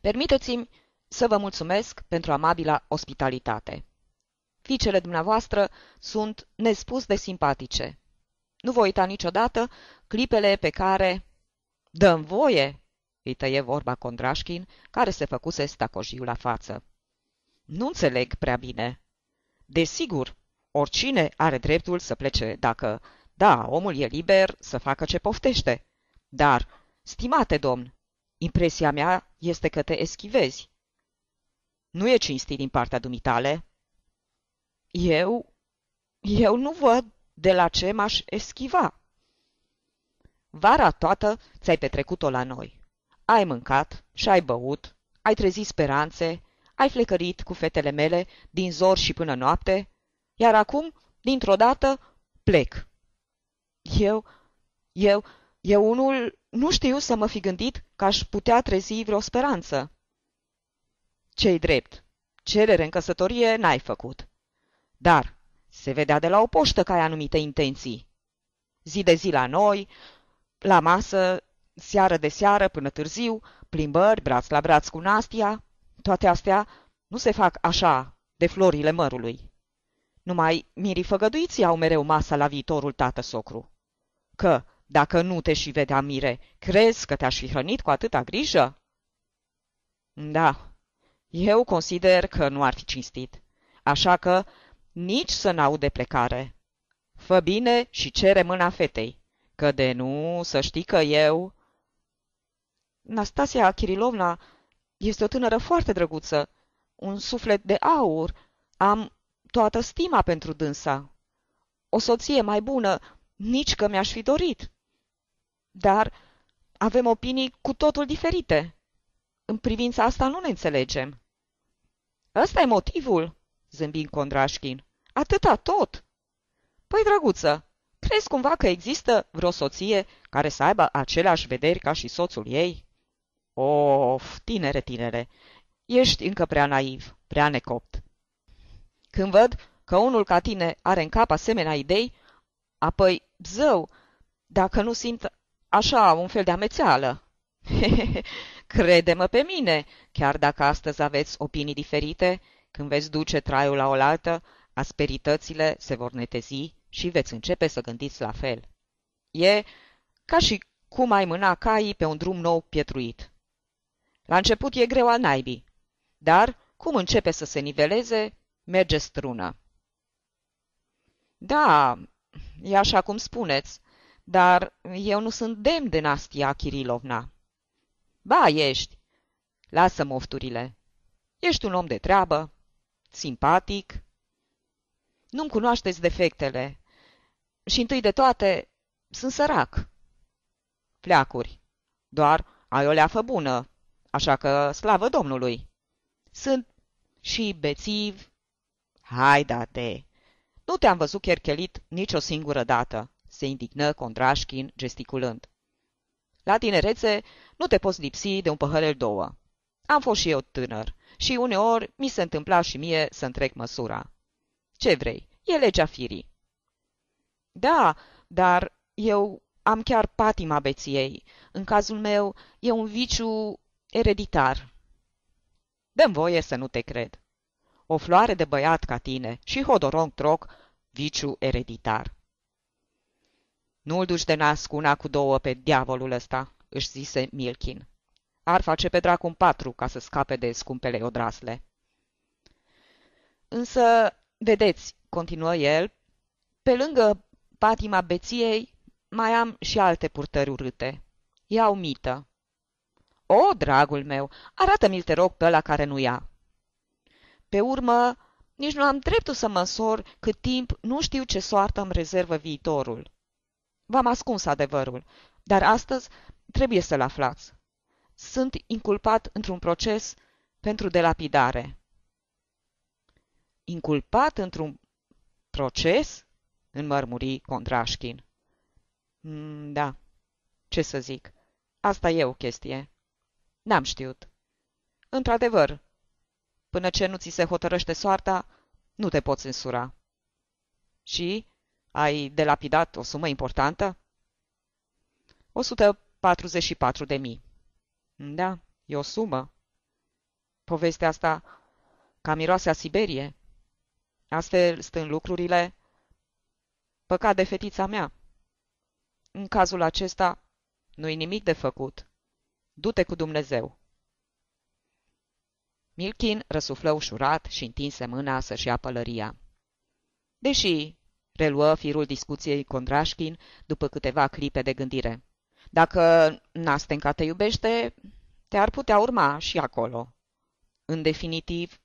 Permiteți-mi să vă mulțumesc pentru amabila ospitalitate. Fiicele dumneavoastră sunt nespus de simpatice. Nu voi uita niciodată clipele pe care... Dăm voie, îi tăie vorba Condrașchin, care se făcuse stacojiu la față. Nu înțeleg prea bine. Desigur, oricine are dreptul să plece dacă, da, omul e liber să facă ce poftește. Dar, stimate domn, impresia mea este că te eschivezi. Nu e cinstit din partea dumitale. Eu... eu nu văd de la ce m-aș eschiva. Vara toată ți-ai petrecut-o la noi. Ai mâncat și ai băut, ai trezit speranțe, ai flecărit cu fetele mele din zor și până noapte, iar acum, dintr-o dată, plec. Eu, eu, eu unul nu știu să mă fi gândit că aș putea trezi vreo speranță. Cei drept, cerere în căsătorie n-ai făcut. Dar se vedea de la o poștă că ai anumite intenții. Zi de zi la noi, la masă, seară de seară până târziu, plimbări, braț la braț cu Nastia, toate astea nu se fac așa, de florile mărului. Numai mirii făgăduiții au mereu masa la viitorul tată socru. Că, dacă nu te și vedea mire, crezi că te-aș fi hrănit cu atâta grijă? Da, eu consider că nu ar fi cinstit, așa că nici să n de plecare. Fă bine și cere mâna fetei, că de nu să știi că eu... Nastasia Kirilovna este o tânără foarte drăguță, un suflet de aur. Am toată stima pentru dânsa. O soție mai bună, nici că mi-aș fi dorit. Dar avem opinii cu totul diferite. În privința asta nu ne înțelegem. Ăsta e motivul, zâmbi Condrașchin. Atâta tot. Păi, drăguță, crezi cumva că există vreo soție care să aibă aceleași vederi ca și soțul ei? Of, tinere, tinere, ești încă prea naiv, prea necopt. Când văd că unul ca tine are în cap asemenea idei, apoi, zău, dacă nu simt așa un fel de amețeală. Crede-mă pe mine, chiar dacă astăzi aveți opinii diferite, când veți duce traiul la oaltă, asperitățile se vor netezi și veți începe să gândiți la fel. E ca și cum ai mâna caii pe un drum nou pietruit. La început e greu al naibii, dar cum începe să se niveleze, merge strună. Da, e așa cum spuneți, dar eu nu sunt demn de Nastia Kirilovna. Ba, ești. Lasă mofturile. Ești un om de treabă, simpatic. Nu-mi cunoașteți defectele. Și întâi de toate, sunt sărac. Fleacuri. Doar ai o leafă bună, așa că slavă Domnului. Sunt și bețiv. Hai, date! Nu te-am văzut cherchelit nici o singură dată, se indignă Condrașchin, gesticulând. La tinerețe nu te poți lipsi de un păhărel două. Am fost și eu tânăr și uneori mi se întâmpla și mie să întrec măsura. Ce vrei? E legea firii. Da, dar eu am chiar patima beției. În cazul meu e un viciu ereditar. Dăm voie să nu te cred. O floare de băiat ca tine și hodoron troc, viciu ereditar. Nu-l duci de nas cu una cu două pe diavolul ăsta, își zise Milkin. Ar face pe dracu un patru ca să scape de scumpele odrasle. Însă, vedeți, continuă el, pe lângă patima beției mai am și alte purtări urâte. Iau mită. O, dragul meu, arată-mi-l, te rog, pe ăla care nu ia. Pe urmă, nici nu am dreptul să măsor cât timp nu știu ce soartă îmi rezervă viitorul. V-am ascuns adevărul, dar astăzi trebuie să-l aflați. Sunt inculpat într-un proces pentru delapidare. Inculpat într-un proces? înmărmuri Condrașchin. Mm, da, ce să zic, asta e o chestie. N-am știut. Într-adevăr, până ce nu ți se hotărăște soarta, nu te poți însura. Și ai delapidat o sumă importantă? 144 de mii. Da, e o sumă. Povestea asta ca miroase a Siberie. Astfel stând lucrurile, păcat de fetița mea. În cazul acesta, nu-i nimic de făcut. Du-te cu Dumnezeu. Milkin răsuflă ușurat și întinse mâna să-și ia pălăria. Deși, reluă firul discuției Condrașkin după câteva clipe de gândire, dacă Nastenca te iubește, te-ar putea urma și acolo. În definitiv,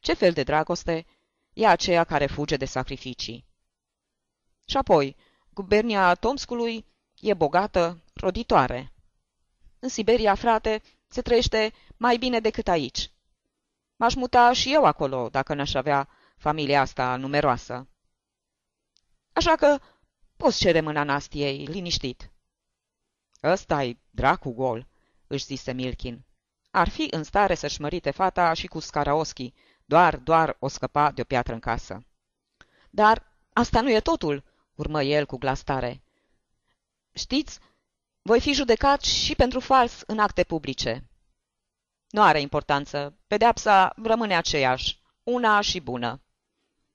ce fel de dragoste e aceea care fuge de sacrificii? Și apoi, gubernia Tomscului e bogată, roditoare. În Siberia, frate, se trăiește mai bine decât aici. M-aș muta și eu acolo, dacă n-aș avea familia asta numeroasă. Așa că poți cere mâna Nastiei, liniștit. Ăsta-i dracu gol, își zise Milkin. Ar fi în stare să-și mărite fata și cu Scaraoschi, doar, doar o scăpa de o piatră în casă. Dar asta nu e totul, urmă el cu glas tare. Știți, voi fi judecat și pentru fals în acte publice. Nu are importanță. Pedeapsa rămâne aceeași, una și bună.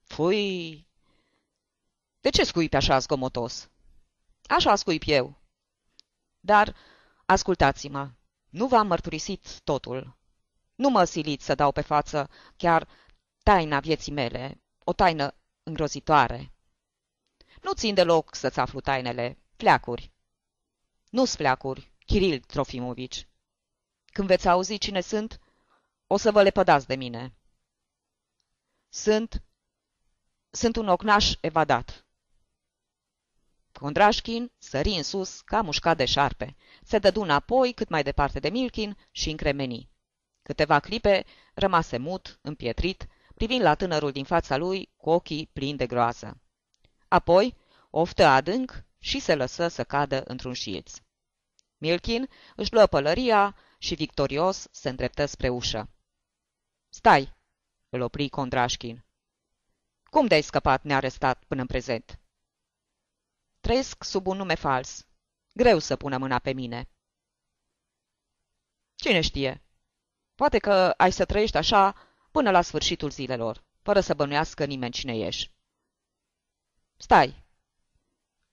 Fui! De ce scuipi așa zgomotos? Așa scuip eu. Dar, ascultați-mă, nu v-am mărturisit totul. Nu mă siliți să dau pe față chiar taina vieții mele, o taină îngrozitoare. Nu țin deloc să-ți aflu tainele, fleacuri. Nu-s fleacuri, Kiril Trofimovici. Când veți auzi cine sunt, o să vă lepădați de mine. Sunt... Sunt un ocnaș evadat. Condrașkin sări în sus ca mușcat de șarpe. Se dădu înapoi cât mai departe de Milkin și încremeni. Câteva clipe rămase mut, împietrit, privind la tânărul din fața lui cu ochii plini de groază. Apoi oftă adânc și se lăsă să cadă într-un șilț. Milkin își luă pălăria și victorios se îndreptă spre ușă. Stai!" îl opri Condrașkin. Cum de-ai scăpat nearestat până în prezent?" Trăiesc sub un nume fals. Greu să pună mâna pe mine." Cine știe? Poate că ai să trăiești așa până la sfârșitul zilelor, fără să bănuiască nimeni cine ești. Stai!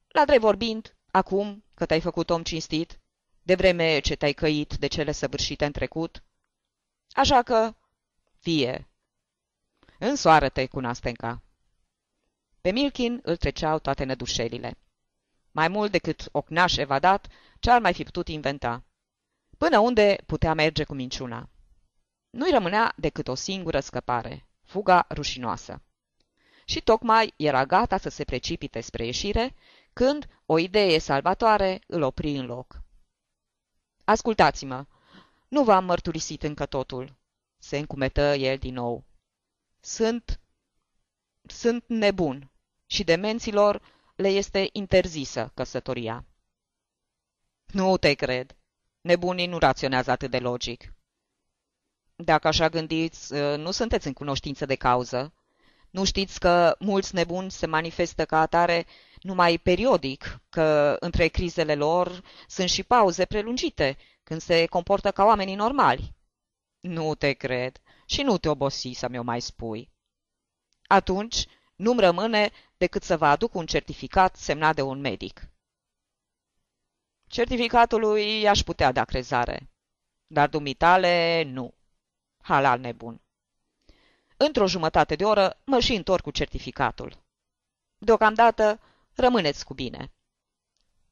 La drept vorbind, acum că te-ai făcut om cinstit, de vreme ce te-ai căit de cele săvârșite în trecut. Așa că, fie. Însoară-te cu Nastenca. Pe Milkin îl treceau toate nădușelile. Mai mult decât ocnaș evadat, ce-ar mai fi putut inventa? Până unde putea merge cu minciuna? Nu-i rămânea decât o singură scăpare, fuga rușinoasă. Și tocmai era gata să se precipite spre ieșire, când o idee salvatoare îl opri în loc. Ascultați-mă! Nu v-am mărturisit încă totul!" Se încumetă el din nou. Sunt... sunt nebun și demenților le este interzisă căsătoria." Nu te cred. Nebunii nu raționează atât de logic." Dacă așa gândiți, ă, nu sunteți în cunoștință de cauză. Nu știți că mulți nebuni se manifestă ca atare numai periodic, că între crizele lor sunt și pauze prelungite, când se comportă ca oamenii normali. Nu te cred și nu te obosi să mi-o mai spui. Atunci nu-mi rămâne decât să vă aduc un certificat semnat de un medic. Certificatului aș putea da crezare, dar dumitale nu. Halal nebun. Într-o jumătate de oră mă și întorc cu certificatul. Deocamdată rămâneți cu bine.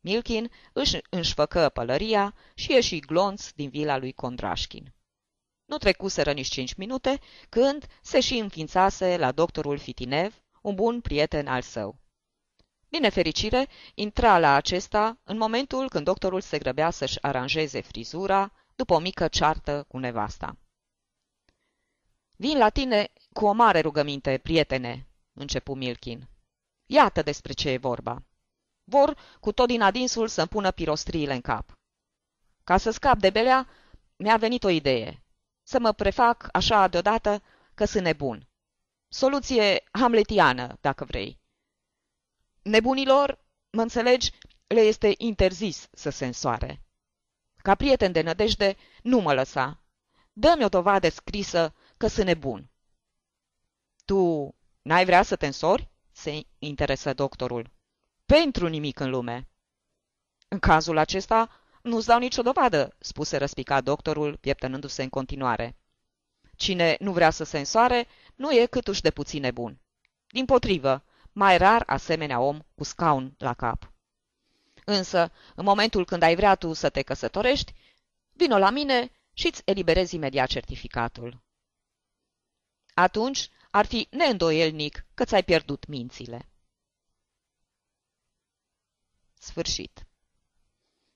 Milkin își înșfăcă pălăria și ieși glonț din vila lui Condrașkin. Nu trecuseră nici cinci minute când se și înființase la doctorul Fitinev, un bun prieten al său. Din nefericire, intra la acesta în momentul când doctorul se grăbea să-și aranjeze frizura după o mică ceartă cu nevasta. Vin la tine cu o mare rugăminte, prietene, începu Milkin. Iată despre ce e vorba. Vor cu tot din adinsul să-mi pună pirostriile în cap. Ca să scap de belea, mi-a venit o idee. Să mă prefac așa deodată că sunt nebun. Soluție hamletiană, dacă vrei. Nebunilor, mă înțelegi, le este interzis să se însoare. Ca prieten de nădejde, nu mă lăsa. Dă-mi o dovadă scrisă că sunt nebun. Tu N-ai vrea să te însori? Se interesă doctorul. Pentru nimic în lume. În cazul acesta, nu-ți dau nicio dovadă, spuse răspicat doctorul, pieptănându-se în continuare. Cine nu vrea să se însoare, nu e câtuși de puțin nebun. Din potrivă, mai rar asemenea om cu scaun la cap. Însă, în momentul când ai vrea tu să te căsătorești, vino la mine și îți eliberezi imediat certificatul. Atunci ar fi neîndoielnic că ți-ai pierdut mințile. Sfârșit.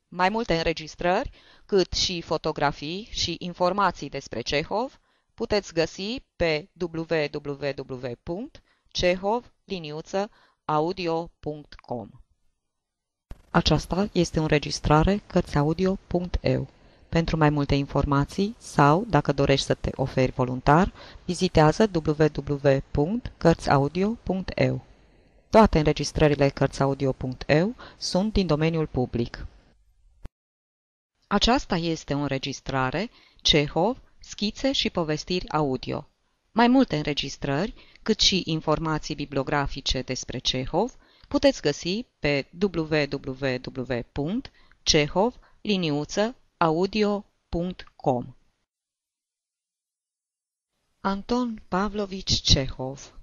Mai multe înregistrări, cât și fotografii și informații despre Cehov puteți găsi pe www.cehov.audio.com Aceasta este o înregistrare Cărțiaudio.eu. Pentru mai multe informații sau, dacă dorești să te oferi voluntar, vizitează www.cărțiaudio.eu. Toate înregistrările Cărțiaudio.eu sunt din domeniul public. Aceasta este o înregistrare Cehov, schițe și povestiri audio. Mai multe înregistrări, cât și informații bibliografice despre Cehov, puteți găsi pe www.cehov.audio.com Anton Pavlovici Cehov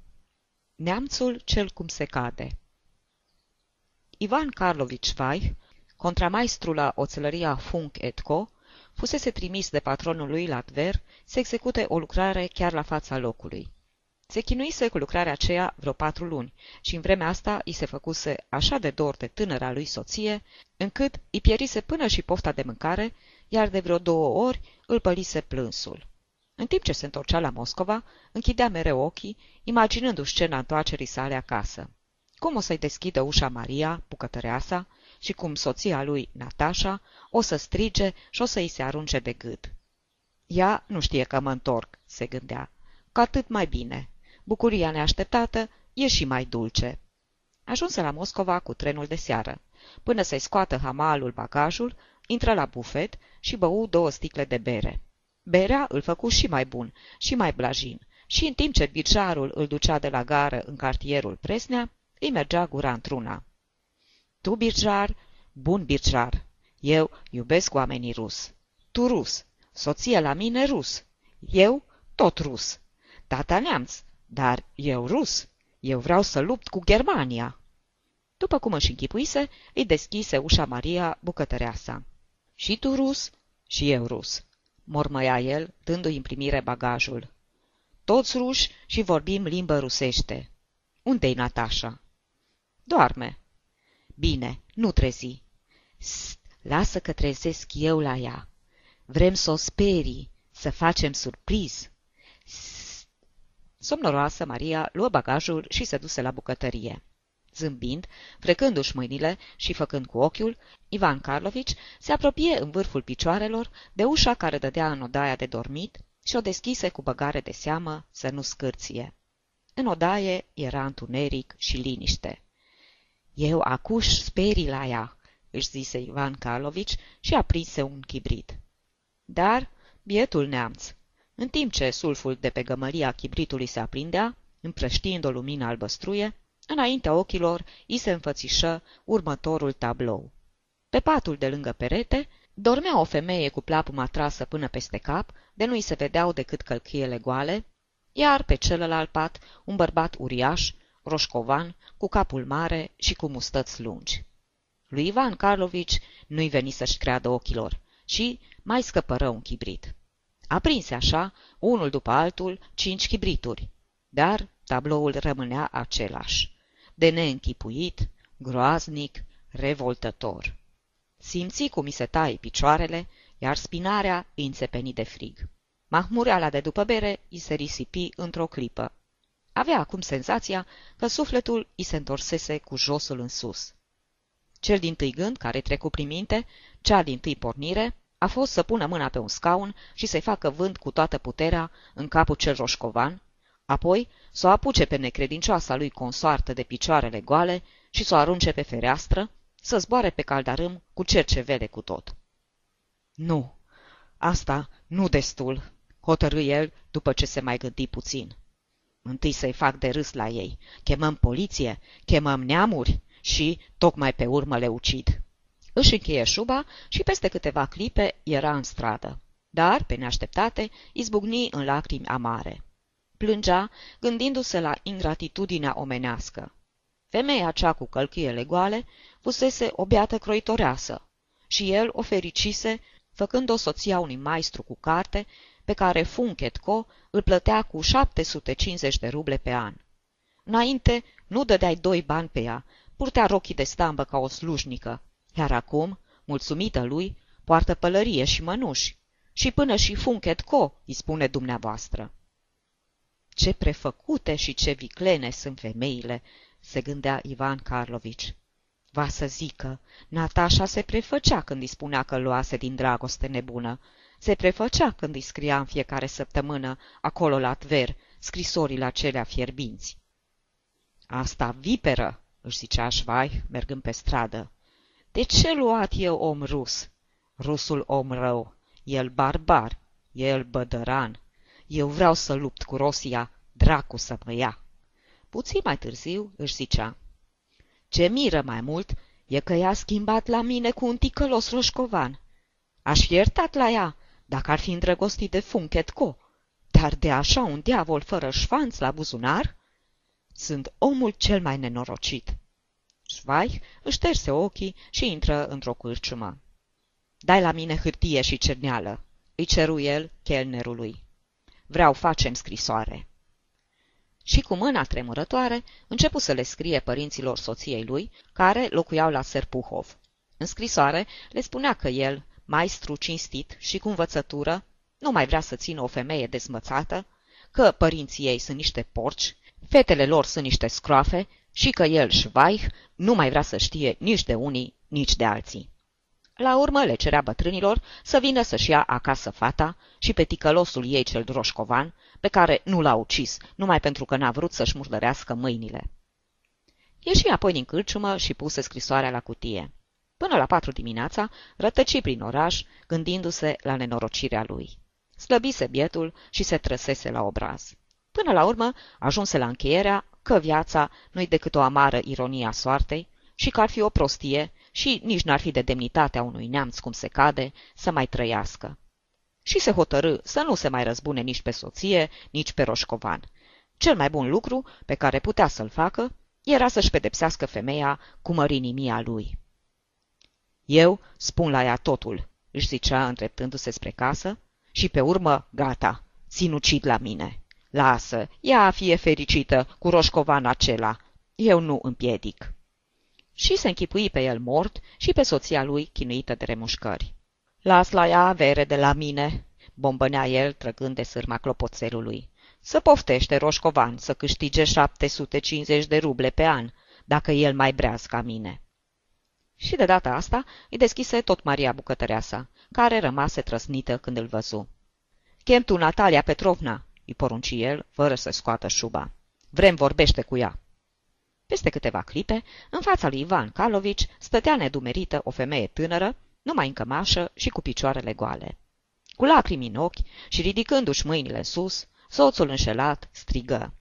Neamțul cel cum se cade Ivan Karlovici Vai, contramaestru la oțelăria Funk Co., fusese trimis de patronul lui la Tver să execute o lucrare chiar la fața locului. Se chinuise cu lucrarea aceea vreo patru luni și în vremea asta îi se făcuse așa de dor de tânăra lui soție, încât îi pierise până și pofta de mâncare, iar de vreo două ori îl pălise plânsul. În timp ce se întorcea la Moscova, închidea mereu ochii, imaginându-și scena întoarcerii sale acasă. Cum o să-i deschidă ușa Maria, bucătăreasa, și cum soția lui, Natasha, o să strige și o să-i se arunce de gât. Ea nu știe că mă întorc, se gândea, cu atât mai bine. Bucuria neașteptată e și mai dulce. Ajunse la Moscova cu trenul de seară. Până să-i scoată hamalul bagajul, intră la bufet și bău două sticle de bere. Berea îl făcu și mai bun, și mai blajin, și în timp ce birjarul îl ducea de la gară în cartierul Presnea, îi mergea gura într-una. Tu, birjar, bun birjar, eu iubesc oamenii rus. Tu rus, soție la mine rus, eu tot rus. Tata neamț, dar eu rus, eu vreau să lupt cu Germania. După cum își închipuise, îi deschise ușa Maria bucătăreasa. Și tu rus, și eu rus, mormăia el, dându-i în primire bagajul. Toți ruși și vorbim limbă rusește. Unde-i Natasha? Doarme. Bine, nu trezi. Sst, lasă că trezesc eu la ea. Vrem să o sperii, să facem surpriz. Sst. Somnoroasă, Maria luă bagajul și se duse la bucătărie. Zâmbind, frecându-și mâinile și făcând cu ochiul, Ivan Karlovici se apropie în vârful picioarelor de ușa care dădea în odaia de dormit și o deschise cu băgare de seamă să nu scârție. În odaie era întuneric și liniște. Eu acuș sperii la ea, își zise Ivan Karlovici și aprinse un chibrit. Dar, bietul neamț, în timp ce sulful de pe gămăria chibritului se aprindea, împrăștiind o lumină albăstruie, înaintea ochilor i se înfățișă următorul tablou. Pe patul de lângă perete dormea o femeie cu plapuma trasă până peste cap, de nu-i se vedeau decât călchiele goale, iar pe celălalt pat un bărbat uriaș, roșcovan, cu capul mare și cu mustăți lungi. Lui Ivan Karlovici nu-i veni să-și creadă ochilor și mai scăpără un chibrit. Aprinse așa, unul după altul, cinci chibrituri, dar tabloul rămânea același, de neînchipuit, groaznic, revoltător. Simți cum mi se taie picioarele, iar spinarea îi înțepeni de frig. Mahmureala de după bere îi se risipi într-o clipă. Avea acum senzația că sufletul îi se întorsese cu josul în sus. Cel din tâi gând care trecu prin minte, cea din tâi pornire, a fost să pună mâna pe un scaun și să-i facă vânt cu toată puterea în capul cel roșcovan, apoi să o apuce pe necredincioasa lui consoartă de picioarele goale și să o arunce pe fereastră, să zboare pe caldarâm cu cercevele cu tot. Nu, asta nu destul, hotărâi el după ce se mai gândi puțin. Întâi să-i fac de râs la ei. Chemăm poliție, chemăm neamuri și, tocmai pe urmă, le ucid. Își încheie șuba și peste câteva clipe era în stradă. Dar, pe neașteptate, izbucni în lacrimi amare. Plângea, gândindu-se la ingratitudinea omenească. Femeia cea cu călcâiele goale fusese o beată croitoreasă și el o fericise, făcând-o soția unui maestru cu carte, pe care Funketco îl plătea cu 750 de ruble pe an. Înainte nu dădeai doi bani pe ea, purtea rochii de stambă ca o slujnică, iar acum, mulțumită lui, poartă pălărie și mănuși. Și până și Funketco, îi spune dumneavoastră. Ce prefăcute și ce viclene sunt femeile, se gândea Ivan Karlovici. Va să zică, Natașa se prefăcea când îi spunea că luase din dragoste nebună. Se prefăcea când îi scria în fiecare săptămână, acolo la Tver, scrisorile acelea fierbinți. Asta viperă, își zicea Șvai, mergând pe stradă. De ce luat eu om rus? Rusul om rău, el barbar, el bădăran. Eu vreau să lupt cu Rosia, dracu să mă ia. Puțin mai târziu își zicea. Ce miră mai mult e că i-a schimbat la mine cu un ticălos roșcovan. Aș fi iertat la ea, dacă ar fi îndrăgostit de Funketco, dar de așa un diavol fără șfanț la buzunar? Sunt omul cel mai nenorocit. Șvai își șterse ochii și intră într-o cârciumă. Dai la mine hârtie și cerneală, îi ceru el chelnerului. Vreau facem scrisoare și cu mâna tremurătoare începu să le scrie părinților soției lui, care locuiau la Serpuhov. În scrisoare le spunea că el, maestru cinstit și cu învățătură, nu mai vrea să țină o femeie dezmățată, că părinții ei sunt niște porci, fetele lor sunt niște scroafe și că el, Schweich, nu mai vrea să știe nici de unii, nici de alții. La urmă le cerea bătrânilor să vină să-și ia acasă fata și pe ticălosul ei cel droșcovan, pe care nu l-a ucis, numai pentru că n-a vrut să-și murdărească mâinile. Ieși apoi din cârciumă și puse scrisoarea la cutie. Până la patru dimineața, rătăci prin oraș, gândindu-se la nenorocirea lui. Slăbise bietul și se trăsese la obraz. Până la urmă, ajunse la încheierea că viața nu-i decât o amară ironie a soartei și că ar fi o prostie și nici n-ar fi de demnitatea unui neamț cum se cade să mai trăiască și se hotărâ să nu se mai răzbune nici pe soție, nici pe roșcovan. Cel mai bun lucru pe care putea să-l facă era să-și pedepsească femeia cu mărinimia lui. Eu spun la ea totul, își zicea îndreptându-se spre casă, și pe urmă, gata, sinucid la mine. Lasă, ea fie fericită cu roșcovan acela, eu nu împiedic. Și se închipui pe el mort și pe soția lui chinuită de remușcări. Las la ea avere de la mine, bombănea el trăgând de sârma clopoțelului. Să poftește Roșcovan să câștige 750 de ruble pe an, dacă el mai breaz ca mine. Și de data asta îi deschise tot Maria bucătăreasa, care rămase trăsnită când îl văzu. Chem tu Natalia Petrovna, îi porunci el, fără să scoată șuba. Vrem vorbește cu ea. Peste câteva clipe, în fața lui Ivan Karlovici, stătea nedumerită o femeie tânără, numai în cămașă și cu picioarele goale. Cu lacrimi în ochi și ridicându-și mâinile în sus, soțul înșelat strigă.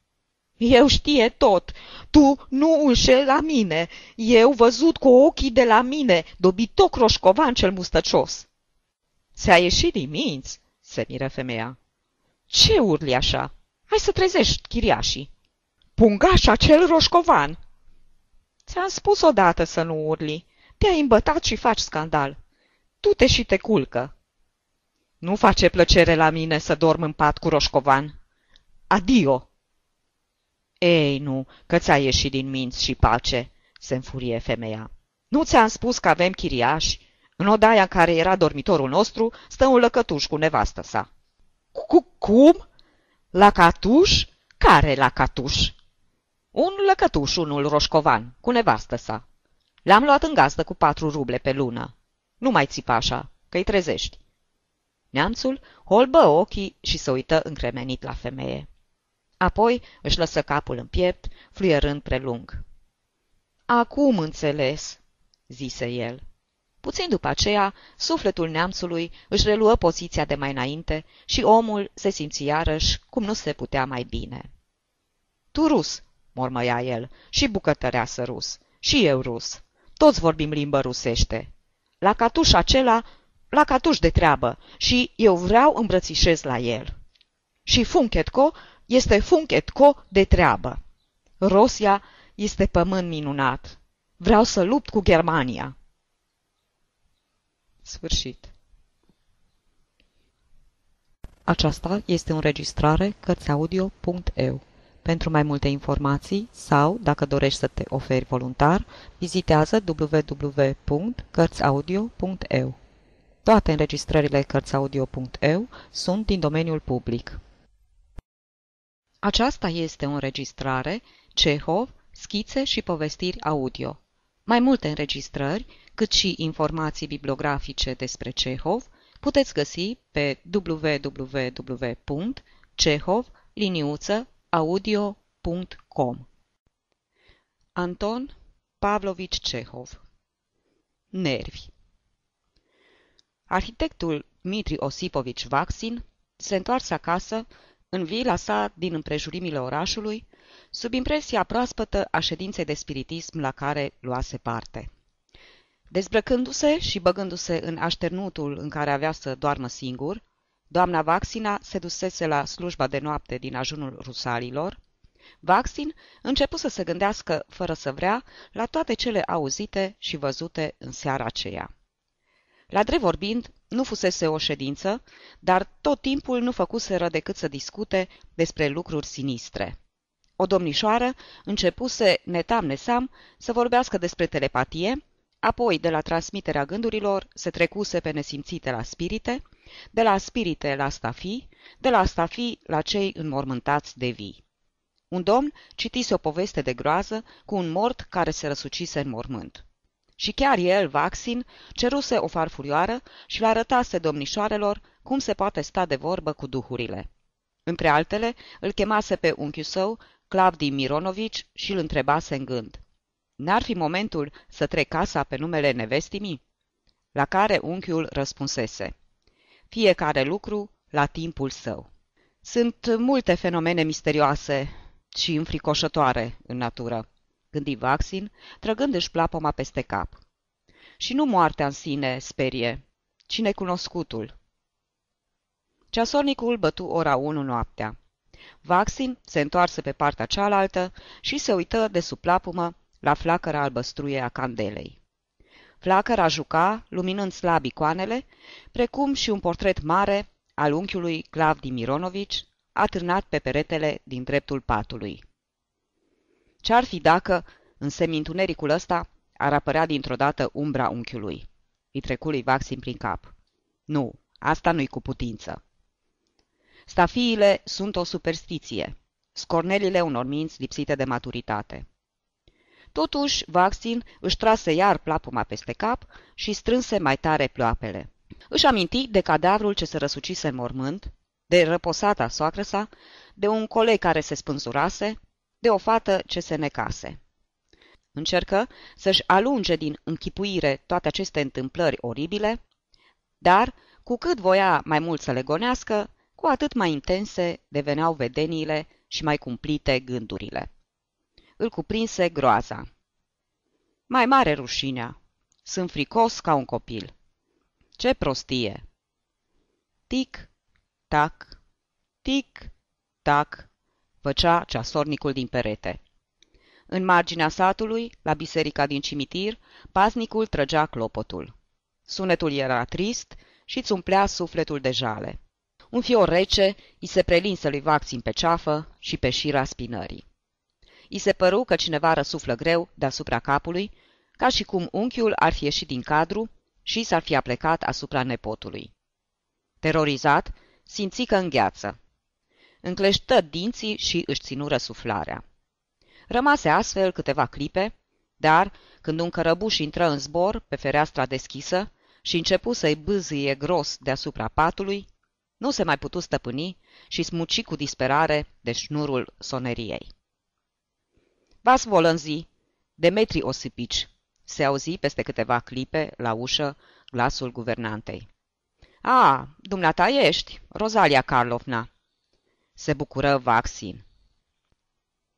Eu știe tot. Tu nu înșel la mine. Eu văzut cu ochii de la mine, dobitoc roșcovan cel mustăcios. Ți-a ieșit din minți, se miră femeia. Ce urli așa? Hai să trezești chiriașii. Pungașa cel roșcovan! Ți-am spus odată să nu urli. Te-ai îmbătat și faci scandal. Du-te și te culcă. Nu face plăcere la mine să dorm în pat cu roșcovan. Adio! Ei, nu, că ți-a ieșit din minți și pace, se înfurie femeia. Nu ți-am spus că avem chiriași? În odaia în care era dormitorul nostru stă un lăcătuș cu nevastă sa. Cu cum? La catuș? Care la catuș? Un lăcătuș, unul roșcovan, cu nevastă sa. L-am luat în gazdă cu patru ruble pe lună. Nu mai țipa așa, că-i trezești. Neamțul holbă ochii și se uită încremenit la femeie. Apoi își lăsă capul în piept, fluierând prelung. Acum înțeles, zise el. Puțin după aceea, sufletul neamțului își reluă poziția de mai înainte și omul se simți iarăși cum nu se putea mai bine. Tu rus, mormăia el, și bucătăreasă rus, și eu rus. Toți vorbim limbă rusește. La catuș acela, la catuș de treabă, și eu vreau îmbrățișez la el. Și Funketco este Funketco de treabă. Rosia este pământ minunat. Vreau să lupt cu Germania. Sfârșit. Aceasta este o înregistrare Cărțiaudio.eu. Pentru mai multe informații sau, dacă dorești să te oferi voluntar, vizitează www.cărțiaudio.eu. Toate înregistrările Cărțiaudio.eu sunt din domeniul public. Aceasta este o înregistrare Cehov, schițe și povestiri audio. Mai multe înregistrări, cât și informații bibliografice despre Cehov, puteți găsi pe www.cehov-audio.com Anton Pavlovich Cehov. Nervi. Arhitectul Mitri Osipovici Vaxin se întoarse acasă în vila sa din împrejurimile orașului, sub impresia proaspătă a ședinței de spiritism la care luase parte. Dezbrăcându-se și băgându-se în așternutul în care avea să doarmă singur, doamna Vaxina se dusese la slujba de noapte din ajunul rusalilor. Vaxin începu să se gândească, fără să vrea, la toate cele auzite și văzute în seara aceea. La drept vorbind, nu fusese o ședință, dar tot timpul nu făcuseră decât să discute despre lucruri sinistre. O domnișoară începuse, netam nesam, să vorbească despre telepatie, apoi de la transmiterea gândurilor se trecuse pe nesimțite la spirite, de la spirite la stafii, de la stafii la cei înmormântați de vii. Un domn citise o poveste de groază cu un mort care se răsucise în mormânt. Și chiar el, Vaxin, ceruse o farfurioară și le arătase domnișoarelor cum se poate sta de vorbă cu duhurile. Între altele, îl chemase pe unchiul său, Clavdi Mironovici, și îl întrebase în gând. N-ar fi momentul să trec casa pe numele nevestimii? La care unchiul răspunsese. Fiecare lucru la timpul său. Sunt multe fenomene misterioase și înfricoșătoare în natură gândi Vaxin, trăgându-și plapoma peste cap. Și nu moartea în sine sperie, ci necunoscutul. Ceasornicul bătu ora unu noaptea. Vaxin se întoarse pe partea cealaltă și se uită de sub plapumă la flacăra albăstruie a candelei. Flacăra juca, luminând slab icoanele, precum și un portret mare al unchiului Clavdi Mironovici, atârnat pe peretele din dreptul patului. Ce-ar fi dacă, în semintunericul ăsta, ar apărea dintr-o dată umbra unchiului? Îi trecu lui Vaxin prin cap. Nu, asta nu-i cu putință. Stafiile sunt o superstiție, scornelile unor minți lipsite de maturitate. Totuși, Vaxin își trase iar plapuma peste cap și strânse mai tare ploapele. Își aminti de cadavrul ce se răsucise în mormânt, de răposata soacră sa, de un coleg care se spânzurase, de o fată ce se necase. Încercă să-și alunge din închipuire toate aceste întâmplări oribile, dar, cu cât voia mai mult să le gonească, cu atât mai intense deveneau vedeniile și mai cumplite gândurile. Îl cuprinse groaza. Mai mare rușinea. Sunt fricos ca un copil. Ce prostie! Tic, tac, tic, tac, făcea ceasornicul din perete. În marginea satului, la biserica din cimitir, paznicul trăgea clopotul. Sunetul era trist și îți țumplea sufletul de jale. Un fior rece îi se prelinse lui Vaxin pe ceafă și pe șira spinării. I se păru că cineva răsuflă greu deasupra capului, ca și cum unchiul ar fi ieșit din cadru și s-ar fi aplecat asupra nepotului. Terorizat, simți că îngheață încleștă dinții și își ținu răsuflarea. Rămase astfel câteva clipe, dar, când un cărăbuș intră în zbor pe fereastra deschisă și începu să-i bâzâie gros deasupra patului, nu se mai putu stăpâni și smuci cu disperare de șnurul soneriei. Vas volânzi, Demetri Osipici, se auzi peste câteva clipe la ușă glasul guvernantei. A, dumneata ești, Rozalia Karlovna, se bucură Vaxin.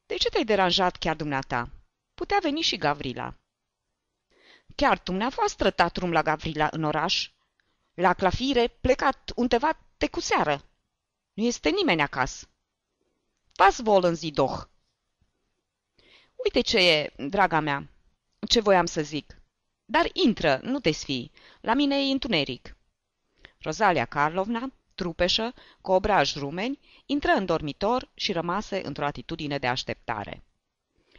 De ce te-ai deranjat chiar dumneata? Putea veni și Gavrila. Chiar dumneavoastră tatrum la Gavrila în oraș? La clafire, plecat undeva te cu seară. Nu este nimeni acasă. Was wollen Sie doch? Uite ce e, draga mea, ce voiam să zic. Dar intră, nu te sfii. La mine e întuneric. Rozalia Carlovna, trupeșă, cu obraj rumeni, intră în dormitor și rămase într-o atitudine de așteptare.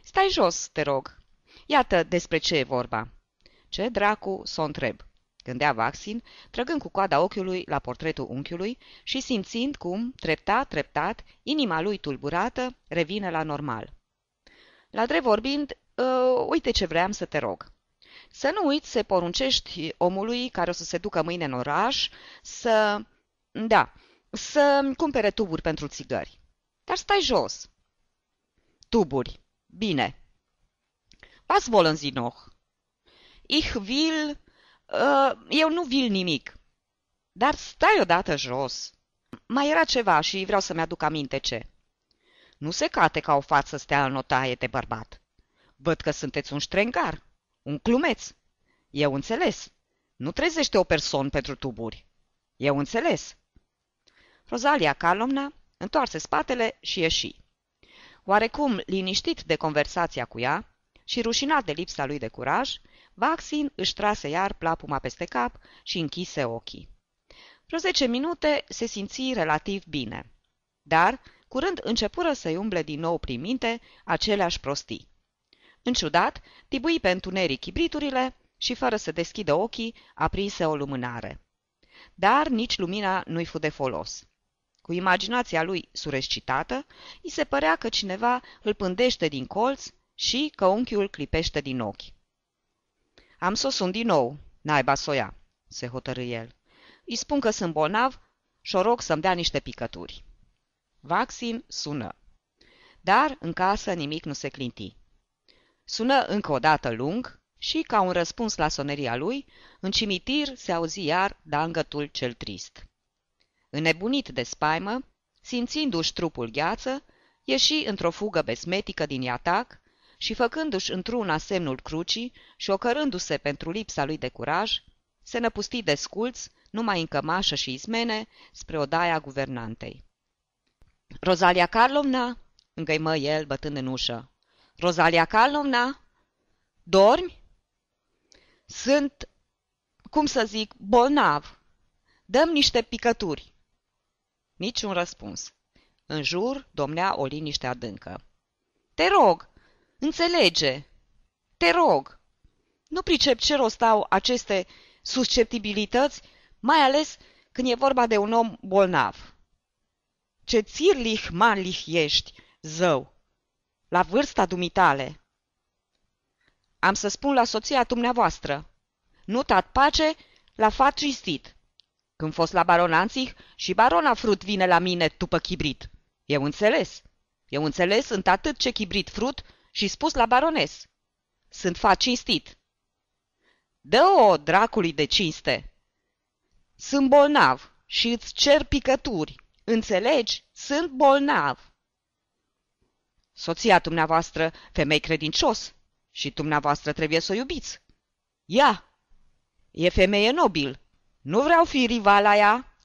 Stai jos, te rog. Iată despre ce e vorba. Ce dracu să o întreb? Gândea Vaxin, trăgând cu coada ochiului la portretul unchiului și simțind cum, treptat, treptat, inima lui tulburată revine la normal. La drept vorbind, uh, uite ce vreau să te rog. Să nu uiți să poruncești omului care o să se ducă mâine în oraș să... Da, să cumpere tuburi pentru țigări. Dar stai jos. Tuburi. Bine. Was wollen Sie noch? Ich will... Uh, eu nu vil nimic. Dar stai odată jos. Mai era ceva și vreau să-mi aduc aminte ce. Nu se cate ca o față stea în notaie de bărbat. Văd că sunteți un ștrengar, un clumeț. Eu înțeles. Nu trezește o persoană pentru tuburi. Eu înțeles. Rozalia Calomna întoarse spatele și ieși. Oarecum liniștit de conversația cu ea și rușinat de lipsa lui de curaj, Vaxin își trase iar plapuma peste cap și închise ochii. Vreo zece minute se simți relativ bine, dar curând începură să-i umble din nou prin minte aceleași prostii. În ciudat, tibui pe întuneric chibriturile și, fără să deschidă ochii, aprinse o lumânare. Dar nici lumina nu-i fu de folos. Cu imaginația lui surescitată, îi se părea că cineva îl pândește din colț și că unchiul clipește din ochi. Am să o sun din nou, naiba soia, se hotărâ el. Îi spun că sunt bolnav și o rog să-mi dea niște picături. Vaxin sună. Dar în casă nimic nu se clinti. Sună încă o dată lung și, ca un răspuns la soneria lui, în cimitir se auzi iar dangătul cel trist. Înnebunit de spaimă, simțindu-și trupul gheață, ieși într-o fugă besmetică din iatac și, făcându-și într-una semnul crucii și ocărându-se pentru lipsa lui de curaj, se năpusti de sculț, numai în cămașă și izmene, spre odaia guvernantei. Rozalia Carlovna?" îngăimă el, bătând în ușă. Rozalia Carlovna? Dormi? Sunt, cum să zic, bolnav. Dăm niște picături. Niciun răspuns. În jur domnea o liniște adâncă. Te rog, înțelege. Te rog. Nu pricep ce rost au aceste susceptibilități, mai ales când e vorba de un om bolnav. Ce țirlich manlich ești, zău! La vârsta dumitale. Am să spun la soția dumneavoastră. Nu tat pace, la fat cistit. Când fost la baronanții și barona frut vine la mine după chibrit. Eu înțeles. Eu înțeles sunt atât ce chibrit frut și spus la barones. Sunt fat cinstit. Dă-o dracului de cinste. Sunt bolnav și îți cer picături. Înțelegi? Sunt bolnav. Soția dumneavoastră, femei credincios, și dumneavoastră trebuie să o iubiți. Ea! E femeie nobil. Nu vreau fi rivala ea.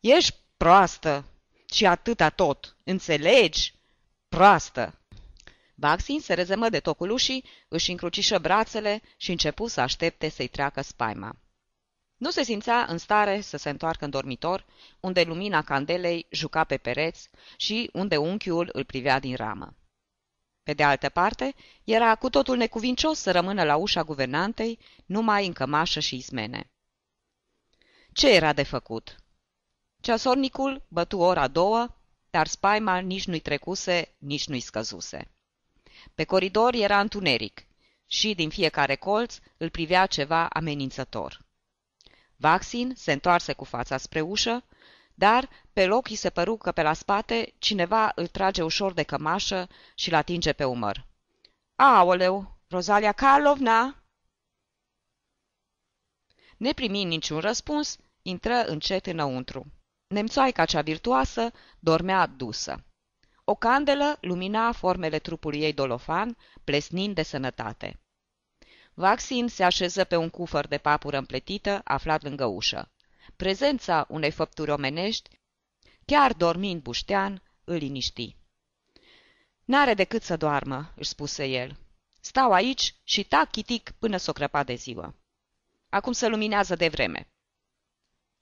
Ești proastă și atâta tot. Înțelegi? Proastă. Baxin se rezemă de tocul ușii, își încrucișă brațele și începu să aștepte să-i treacă spaima. Nu se simțea în stare să se întoarcă în dormitor, unde lumina candelei juca pe pereți și unde unchiul îl privea din ramă. Pe de altă parte, era cu totul necuvincios să rămână la ușa guvernantei, numai în cămașă și izmene. Ce era de făcut? Ceasornicul bătu ora două, dar spaima nici nu-i trecuse, nici nu-i scăzuse. Pe coridor era întuneric și din fiecare colț îl privea ceva amenințător. Vaxin se întoarse cu fața spre ușă, dar pe loc îi se păru că pe la spate cineva îl trage ușor de cămașă și-l atinge pe umăr. Aoleu, Rozalia Karlovna! Neprimind niciun răspuns, intră încet înăuntru. Nemțoaica cea virtuoasă dormea dusă. O candelă lumina formele trupului ei dolofan, plesnind de sănătate. Vaccin se așeză pe un cufăr de papură împletită, aflat lângă ușă. Prezența unei făpturi omenești, chiar dormind buștean, îl liniști. N-are decât să doarmă, își spuse el. Stau aici și tac chitic până s-o crăpa de ziua. Acum se luminează de vreme.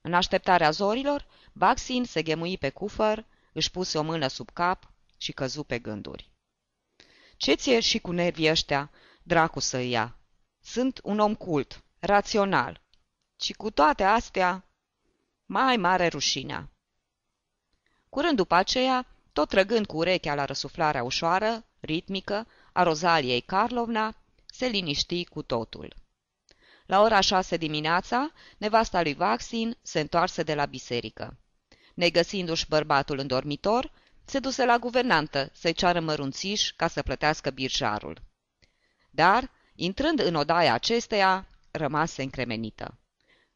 În așteptarea zorilor, Baxin se ghemui pe cufăr, își puse o mână sub cap și căzu pe gânduri. Ce ție și cu nervii ăștia, dracu să ia? Sunt un om cult, rațional. Și cu toate astea, mai mare rușinea. Curând după aceea, tot trăgând cu urechea la răsuflarea ușoară, ritmică, a Rozaliei Carlovna, se liniști cu totul. La ora șase dimineața, nevasta lui Vaxin se întoarse de la biserică. Negăsindu-și bărbatul în dormitor, se duse la guvernantă să-i ceară mărunțiș ca să plătească birjarul. Dar, intrând în odaia acesteia, rămase încremenită.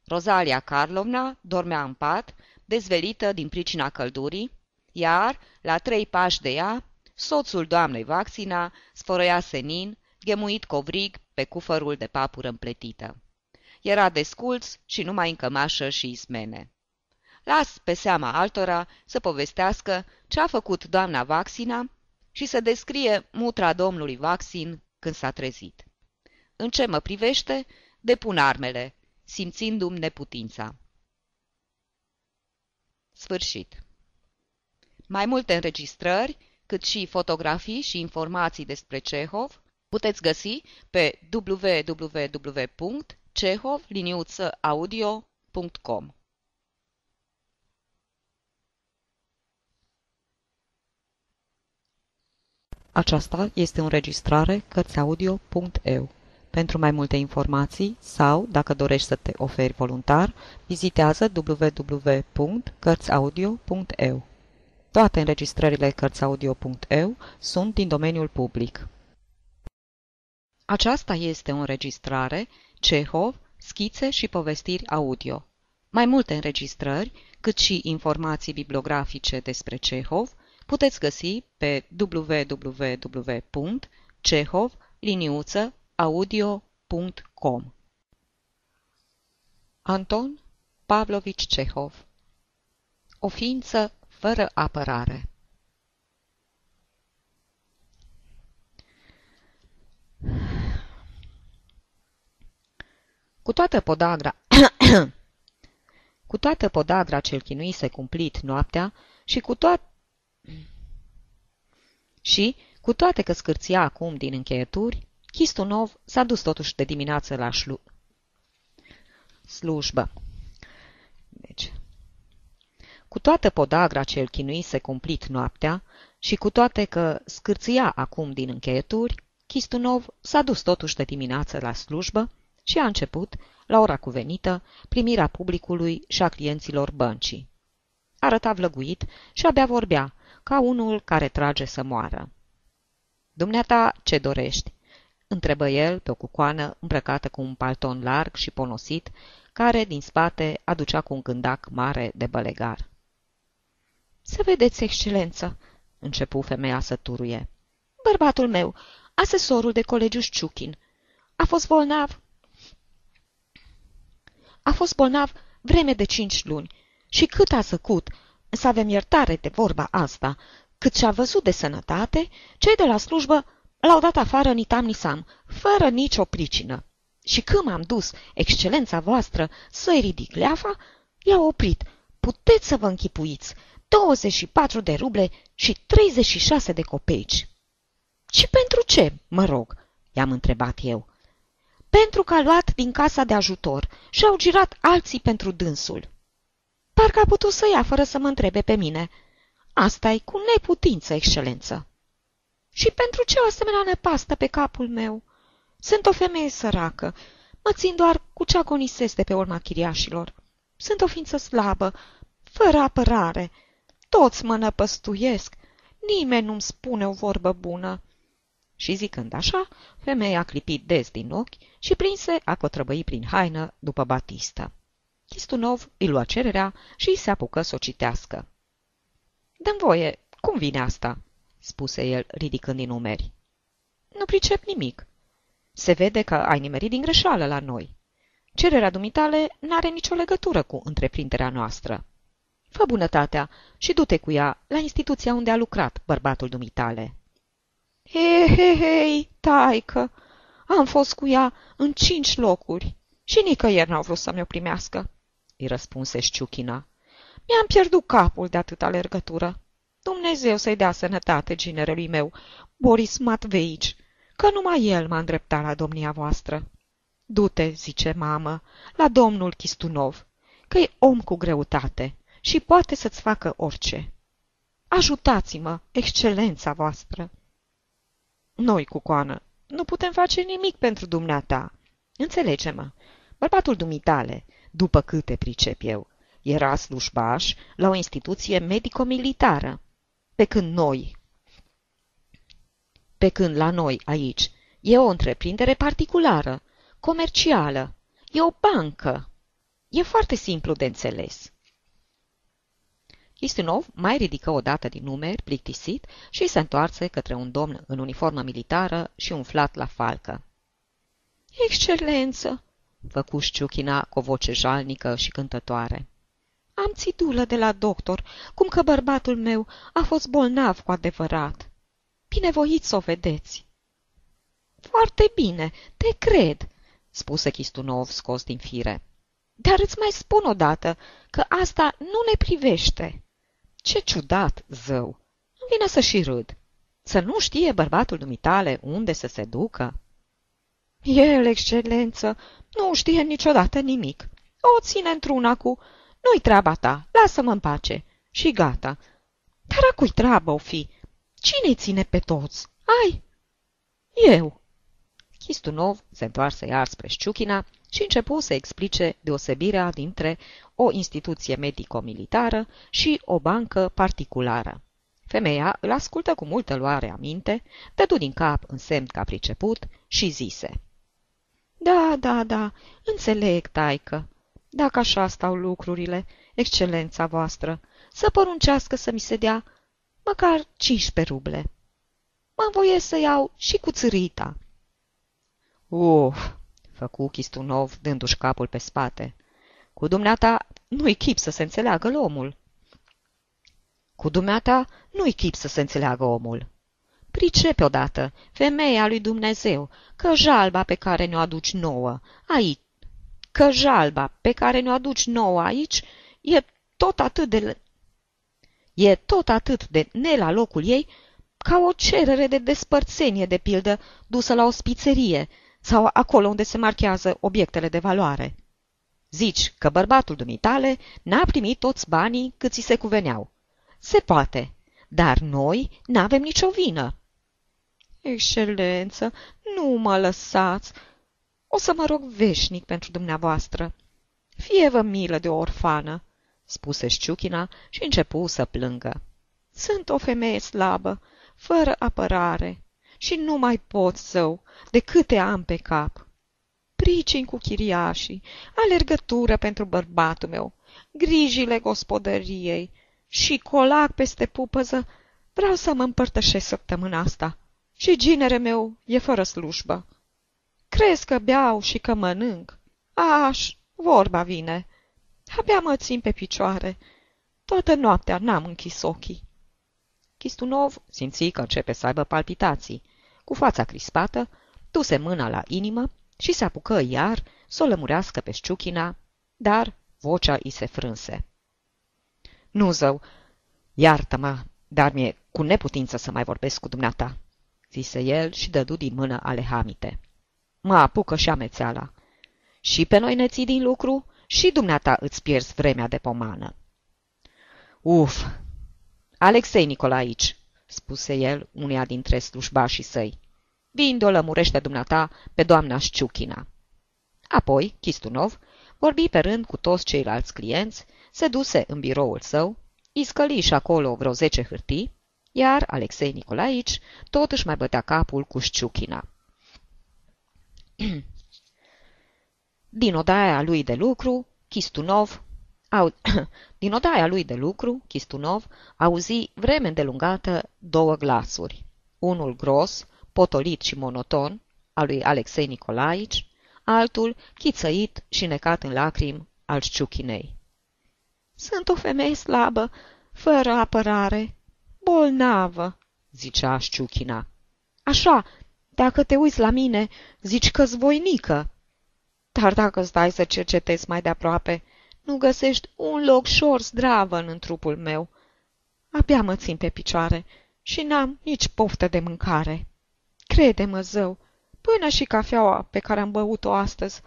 Rozalia Carlovna dormea în pat, dezvelită din pricina căldurii, iar, la trei pași de ea, soțul doamnei Vaxina sfărăia senin, ghemuit covrig pe cufărul de papură împletită. Era desculț și numai în cămașă și ismene. Las pe seama altora să povestească ce a făcut doamna Vaxina și să descrie mutra domnului Vaxin când s-a trezit. În ce mă privește, depun armele, simțindu-mi neputința. Sfârșit. Mai multe înregistrări, cât și fotografii și informații despre Cehov, puteți găsi pe www.cehov-audio.com. Aceasta este o înregistrare Cărțiaudio.eu. Pentru mai multe informații sau, dacă dorești să te oferi voluntar, vizitează www.cărțiaudio.eu. Toate înregistrările Cărțiaudio.eu sunt din domeniul public. Aceasta este o înregistrare Cehov, schițe și povestiri audio. Mai multe înregistrări, cât și informații bibliografice despre Cehov, puteți găsi pe www.cehov-audio.com Anton Pavlovici Cehov. O ființă fără apărare. Cu toată podagra... cu toată podagra ce-l chinuise cumplit noaptea și cu toată și, cu toate că scârția acum din încheieturi, Chistunov s-a dus totuși de dimineață la șlu... slujbă. Deci, cu toată podagra ce îl chinuise cumplit noaptea și cu toate că scârția acum din încheieturi, Chistunov s-a dus totuși de dimineață la slujbă și a început, la ora cuvenită, primirea publicului și a clienților băncii. Arăta vlăguit și abia vorbea, ca unul care trage să moară. Dumneata, ce dorești?" întrebă el pe o cucoană îmbrăcată cu un palton larg și ponosit, care, din spate, aducea cu un gândac mare de bălegar. Să vedeți, excelență!" începu femeia să turuie. Bărbatul meu, asesorul de colegiu Șciuchin, a fost bolnav. A fost bolnav vreme de cinci luni și cât a zăcut, să avem iertare de vorba asta. Cât și-a văzut de sănătate, cei de la slujbă l-au dat afară nitam nisam, fără nicio pricină. Și când m-am dus, excelența voastră, să-i ridic leafa, i-a oprit. Puteți să vă închipuiți, 24 de ruble și 36 de copeici. Și pentru ce, mă rog? i-am întrebat eu. Pentru că a luat din casa de ajutor și au girat alții pentru dânsul. Parcă a putut să ia fără să mă întrebe pe mine. asta e cu neputință, excelență. Și pentru ce o asemenea nepastă pe capul meu? Sunt o femeie săracă. Mă țin doar cu ce agonisesc de pe urma chiriașilor. Sunt o ființă slabă, fără apărare. Toți mă năpăstuiesc. Nimeni nu-mi spune o vorbă bună. Și zicând așa, femeia a clipit des din ochi și prinse a cotrăbăi prin haină după Batista. Chistunov îi lua cererea și îi se apucă să o citească. Dăm voie, cum vine asta?" spuse el, ridicând din umeri. Nu pricep nimic. Se vede că ai nimerit din greșeală la noi. Cererea dumitale n-are nicio legătură cu întreprinderea noastră. Fă bunătatea și du-te cu ea la instituția unde a lucrat bărbatul dumitale. He, he, hei, taică, am fost cu ea în cinci locuri și nicăieri n-au vrut să mi-o primească, îi răspunse Șciuchina. Mi-am pierdut capul de atâta alergătură. Dumnezeu să-i dea sănătate ginerelui meu, Boris Matveici, că numai el m-a îndreptat la domnia voastră. Du-te, zice mamă, la domnul Chistunov, că e om cu greutate și poate să-ți facă orice. Ajutați-mă, excelența voastră! Noi, cu coană, nu putem face nimic pentru dumneata. Înțelege-mă, bărbatul dumitale, după câte pricep eu, era slujbaș la o instituție medico-militară, pe când noi, pe când la noi aici e o întreprindere particulară, comercială, e o bancă. E foarte simplu de înțeles. Chistinov mai ridică o dată din numeri, plictisit, și se întoarse către un domn în uniformă militară și umflat la falcă. Excelență!" Făcu Șciuchina cu o voce jalnică și cântătoare. Am țidulă de la doctor, cum că bărbatul meu a fost bolnav cu adevărat. Binevoiți să o vedeți. Foarte bine, te cred, spuse Chistunov scos din fire. Dar îți mai spun odată că asta nu ne privește. Ce ciudat, zău! Îmi vine să și râd. Să nu știe bărbatul dumitale unde să se ducă? El, excelență, nu știe niciodată nimic. O ține într-una cu... Nu-i treaba ta, lasă-mă în pace. Și gata. Dar a cui treabă o fi? Cine-i ține pe toți? Ai? Eu. Chistunov se întoarse iar spre Șciuchina și începu să explice deosebirea dintre o instituție medico-militară și o bancă particulară. Femeia îl ascultă cu multă luare aminte, dădu din cap în semn ca priceput și zise. Da, da, da, înțeleg, taică. Dacă așa stau lucrurile, excelența voastră, să poruncească să mi se dea măcar 15 ruble. Mă voie să iau și cu țărita. Uf, făcu Chistunov, dându-și capul pe spate. Cu dumneata nu-i chip să se înțeleagă omul. Cu dumneata nu-i chip să se înțeleagă omul. Pricepe odată, femeia lui Dumnezeu, că jalba pe care ne-o aduci nouă, aici, că jalba pe care ne-o aduci nouă aici, e tot atât de... E tot atât de ne la locul ei, ca o cerere de despărțenie, de pildă, dusă la o spițerie, sau acolo unde se marchează obiectele de valoare. Zici că bărbatul dumitale n-a primit toți banii cât ți se cuveneau. Se poate, dar noi n-avem nicio vină. Excelență, nu mă lăsați. O să mă rog veșnic pentru dumneavoastră. Fie-vă milă de o orfană, spuse Șciuchina și începu să plângă. Sunt o femeie slabă, fără apărare și nu mai pot, zău, de câte am pe cap. Pricini cu chiriașii, alergătură pentru bărbatul meu, grijile gospodăriei și colac peste pupăză, vreau să mă împărtășesc săptămâna asta. Și ginere meu e fără slujbă. Crezi că beau și că mănânc? Aș, vorba vine. Abia mă țin pe picioare. Toată noaptea n-am închis ochii. Chistunov simți că începe să aibă palpitații. Cu fața crispată, duse mâna la inimă și se apucă iar să o lămurească pe șciuchina, dar vocea îi se frânse. Nu, zău, iartă-mă, dar mi-e cu neputință să mai vorbesc cu dumneata, zise el și dădu din mână ale hamite. Mă apucă și amețeala. Și pe noi ne ții din lucru și dumneata îți pierzi vremea de pomană. Uf, Alexei Nicolaici, spuse el uneia dintre slujbașii săi. Vin o lămurește dumneata pe doamna Șciuchina. Apoi, Chistunov vorbi pe rând cu toți ceilalți clienți, se duse în biroul său, iscăli și acolo vreo zece hârtii, iar Alexei Nicolaici tot își mai bătea capul cu Șciuchina. Din odaia lui de lucru, Chistunov Au... Din odaia lui de lucru, Chistunov, auzi vreme îndelungată două glasuri. Unul gros, potolit și monoton, al lui Alexei Nicolaici, altul chițăit și necat în lacrimi al Șciuchinei. Sunt o femeie slabă, fără apărare, bolnavă, zicea Șciuchina. Așa, dacă te uiți la mine, zici că-s voinică. Dar dacă stai să cercetezi mai de aproape, nu găsești un loc șor zdravă în trupul meu. Abia mă țin pe picioare și n-am nici poftă de mâncare. Crede-mă, zău, până și cafeaua pe care am băut-o astăzi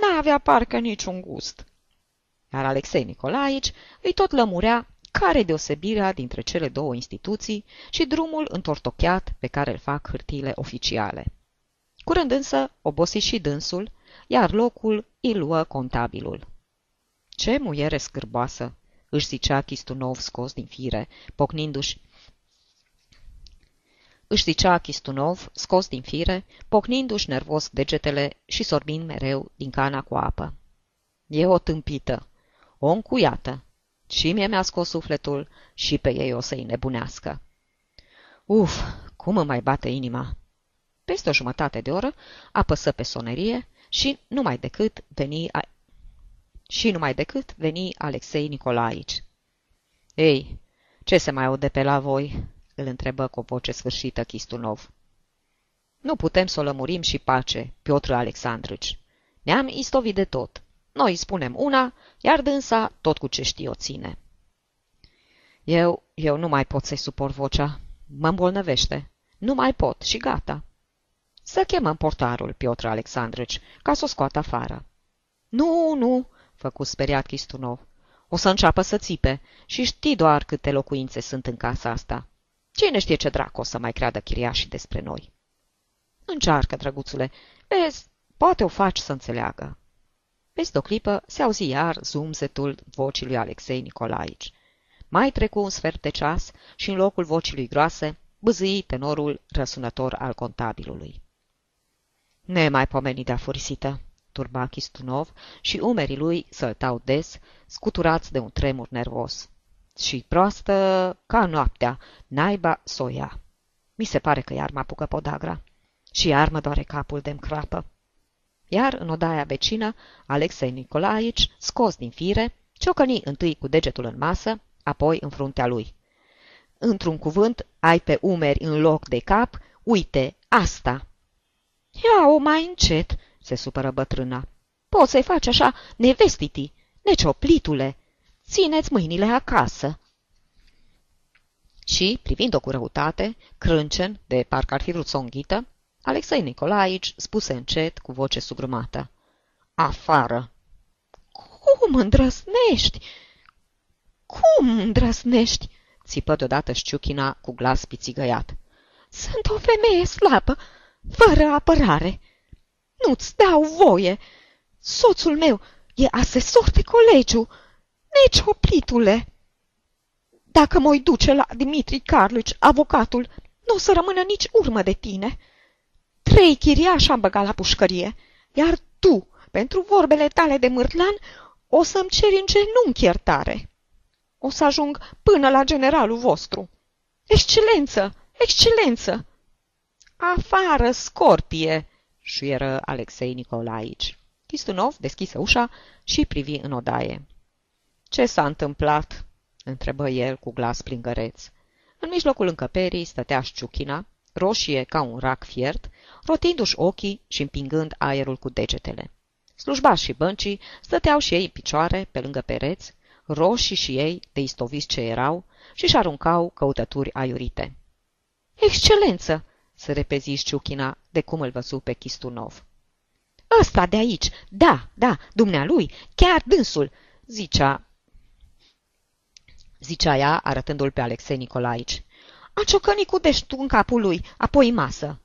n-avea parcă niciun gust. Iar Alexei Nicolaici îi tot lămurea care deosebirea dintre cele două instituții și drumul întortocheat pe care îl fac hârtiile oficiale. Curând însă obosi și dânsul, iar locul îi luă contabilul. Ce muiere scârboasă!" își zicea Chistunov scos din fire, pocnindu-și își zicea Chistunov, scos din fire, pocnindu-și nervos degetele și sorbind mereu din cana cu apă. E o tâmpită, o încuiată. Și mie mi-a scos sufletul și pe ei o să-i nebunească. Uf, cum îmi mai bate inima! Peste o jumătate de oră apăsă pe sonerie și numai decât veni a... și numai decât veni Alexei Nicolaici. Ei, ce se mai aude pe la voi?" îl întrebă cu o voce sfârșită Chistunov. Nu putem să o lămurim și pace, Piotr Alexandrăci. Ne-am istovit de tot. Noi spunem una, iar dânsa tot cu ce știe o ține. Eu, eu nu mai pot să-i suport vocea. Mă îmbolnăvește. Nu mai pot și gata. Să chemăm portarul, Piotr Alexandrăci, ca să o scoată afară. Nu, nu, făcu speriat Chistunov. O să înceapă să țipe și știi doar câte locuințe sunt în casa asta. Cine știe ce dracu o să mai creadă chiriașii despre noi? Încearcă, drăguțule. Vezi, poate o faci să înțeleagă. Peste o clipă se auzi iar zumzetul vocii lui Alexei Nicolaici. Mai trecu un sfert de ceas și în locul vocii lui groase băzâi tenorul răsunător al contabilului. Nemaipomenit de afurisită, turba Chistunov și umerii lui săltau des, scuturați de un tremur nervos. Și proastă ca noaptea, naiba soia. Mi se pare că iar mă apucă podagra. Și iar mă doare capul de crapă. Iar în odaia vecină, Alexei Nicolaici, scos din fire, ciocăni întâi cu degetul în masă, apoi în fruntea lui. Într-un cuvânt, ai pe umeri în loc de cap, uite, asta. Ia-o mai încet, se supără bătrâna. Poți să-i faci așa, nevestiti, necioplitule. Țineți mâinile acasă. Și, privind-o cu răutate, crâncen, de parcă ar fi vrut să o înghită, Alexei Nicolaici spuse încet, cu voce sugrumată. Afară! Cum îndrăsnești? Cum îndrăsnești? țipă deodată șciuchina cu glas pițigăiat. Sunt o femeie slabă, fără apărare. Nu-ți dau voie. Soțul meu e asesor de colegiu. Necioplitule! Dacă mă duce la Dimitri Carluci, avocatul, nu o să rămână nici urmă de tine. Trei chiriași am băgat la pușcărie, iar tu, pentru vorbele tale de mârtlan, o să-mi ceri în genunchi iertare. O să ajung până la generalul vostru. Excelență! Excelență! Afară, scorpie! șuieră Alexei Nicolaici. Chistunov deschise ușa și privi în odaie. Ce s-a întâmplat?" întrebă el cu glas plingăreț. În mijlocul încăperii stătea șciuchina, roșie ca un rac fiert, rotindu-și ochii și împingând aerul cu degetele. Slujbași și băncii stăteau și ei în picioare, pe lângă pereți, roșii și ei, de istoviți ce erau, și-și aruncau căutături aiurite. Excelență!" se repezi Șciuchina, de cum îl văzu pe Chistunov. Ăsta de aici, da, da, dumnealui, chiar dânsul!" zicea, zicea ea, arătându-l pe Alexei Nicolaici. A ciocănit cu deștul în capul lui, apoi în masă.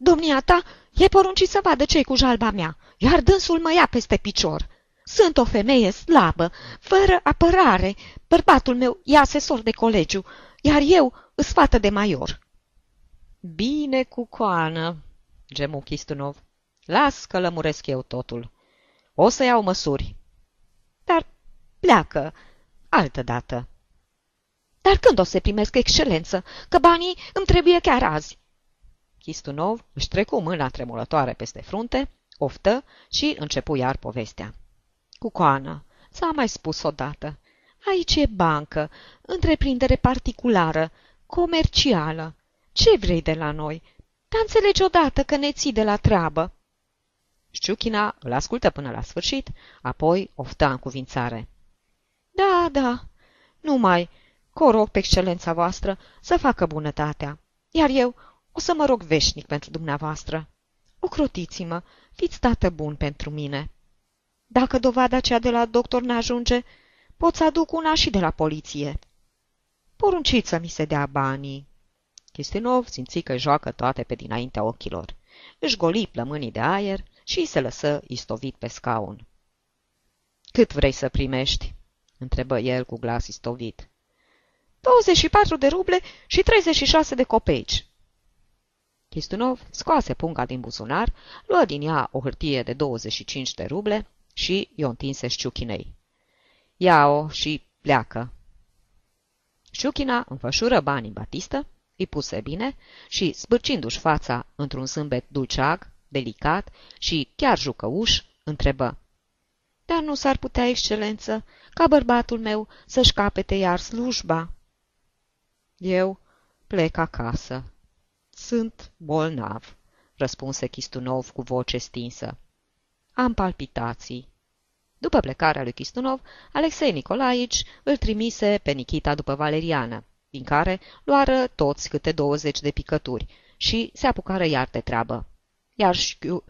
Domnia ta e poruncit să vadă ce cu jalba mea, iar dânsul mă ia peste picior. Sunt o femeie slabă, fără apărare. Bărbatul meu e asesor de colegiu, iar eu îs fată de maior. Bine cu coană, gemu Chistunov. Las că lămuresc eu totul. O să iau măsuri. Dar pleacă, altă dată. Dar când o să primesc excelență? Că banii îmi trebuie chiar azi. Chistunov își trecu mâna tremurătoare peste frunte, oftă și începu iar povestea. Cu coană, ți-am mai spus odată. Aici e bancă, întreprindere particulară, comercială. Ce vrei de la noi? Dar înțelegi odată că ne ții de la treabă. Șciuchina îl ascultă până la sfârșit, apoi oftă în cuvințare. Da, da, numai, că rog pe excelența voastră să facă bunătatea, iar eu o să mă rog veșnic pentru dumneavoastră. Ocrotiți-mă, fiți tată bun pentru mine. Dacă dovada aceea de la doctor n-ajunge, pot să aduc una și de la poliție. Porunciți să mi se dea banii. Chistinov simți că joacă toate pe dinaintea ochilor. Își goli plămânii de aer și se lăsă istovit pe scaun. Cât vrei să primești?" întrebă el cu glas istovit. 24 de ruble și 36 de copeici. Chistunov scoase punga din buzunar, luă din ea o hârtie de 25 de ruble și i-o întinse șciuchinei. Ia-o și pleacă. Șciuchina înfășură banii Batistă, îi puse bine și, spârcindu-și fața într-un zâmbet dulceag, delicat și chiar jucăuș, întrebă. Dar nu s-ar putea, excelență, ca bărbatul meu să-și capete iar slujba? Eu plec acasă. Sunt bolnav, răspunse Chistunov cu voce stinsă. Am palpitații. După plecarea lui Chistunov, Alexei Nicolaici îl trimise pe Nikita după Valeriană, din care luară toți câte douăzeci de picături și se apucară iar de treabă. Iar șchiu...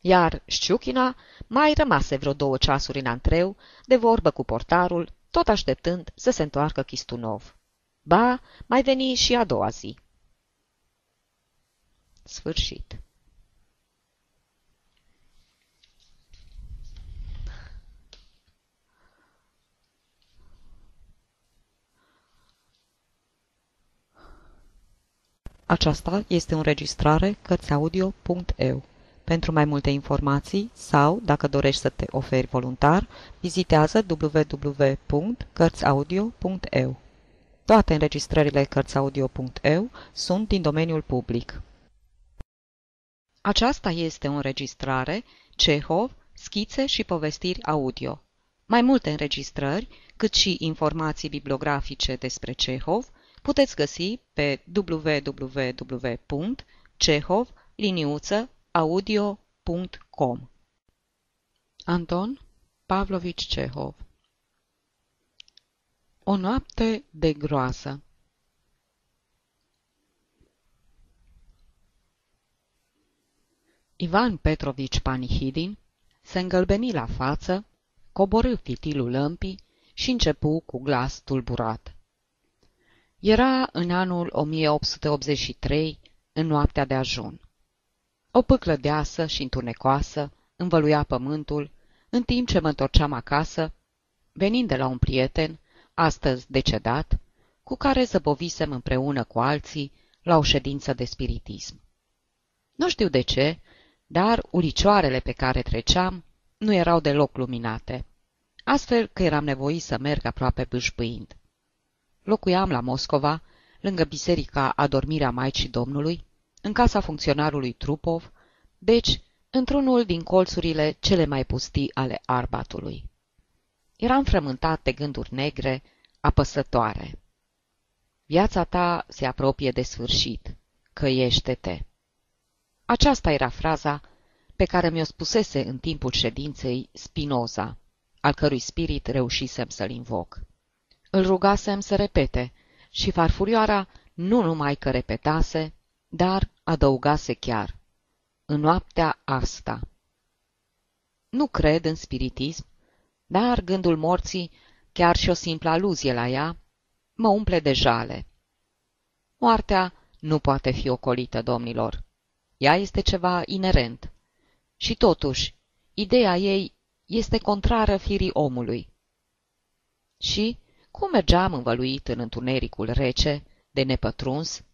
Iar Șciuchina mai rămase vreo două ceasuri în antreu, de vorbă cu portarul, tot așteptând să se întoarcă Chistunov. Ba, mai veni și a doua zi. Sfârșit. Aceasta este o înregistrare Cărțiaudio.eu. Pentru mai multe informații sau, dacă dorești să te oferi voluntar, vizitează www.cărțiaudio.eu. Toate înregistrările Cărțiaudio.eu sunt din domeniul public. Aceasta este o înregistrare Cehov, schițe și povestiri audio. Mai multe înregistrări, cât și informații bibliografice despre Cehov, puteți găsi pe www.cehov-audio.com Anton Pavlovici Cehov O noapte de groasă Ivan Petrovici Panihidin se îngălbeni la față, coborâ fitilul lămpii și începu cu glas tulburat. Era în anul 1883, în noaptea de ajun. O pâclă deasă și întunecoasă învăluia pământul, în timp ce mă întorceam acasă, venind de la un prieten, astăzi decedat, cu care zăbovisem împreună cu alții la o ședință de spiritism. Nu știu de ce, dar uricioarele pe care treceam nu erau deloc luminate, astfel că eram nevoit să merg aproape bâșbâind. Locuiam la Moscova, lângă biserica Adormirea Maicii Domnului, în casa funcționarului Trupov, deci într-unul din colțurile cele mai pustii ale Arbatului. Eram frământat de gânduri negre, apăsătoare. Viața ta se apropie de sfârșit, căiește-te. Aceasta era fraza pe care mi-o spusese în timpul ședinței Spinoza, al cărui spirit reușisem să-l invoc. Îl rugasem să repete și farfurioara nu numai că repetase, dar adăugase chiar. În noaptea asta. Nu cred în spiritism, dar gândul morții, chiar și o simplă aluzie la ea, mă umple de jale. Moartea nu poate fi ocolită, domnilor. Ea este ceva inerent. Și totuși, ideea ei este contrară firii omului. Și, cum mergeam învăluit în întunericul rece, de nepătruns,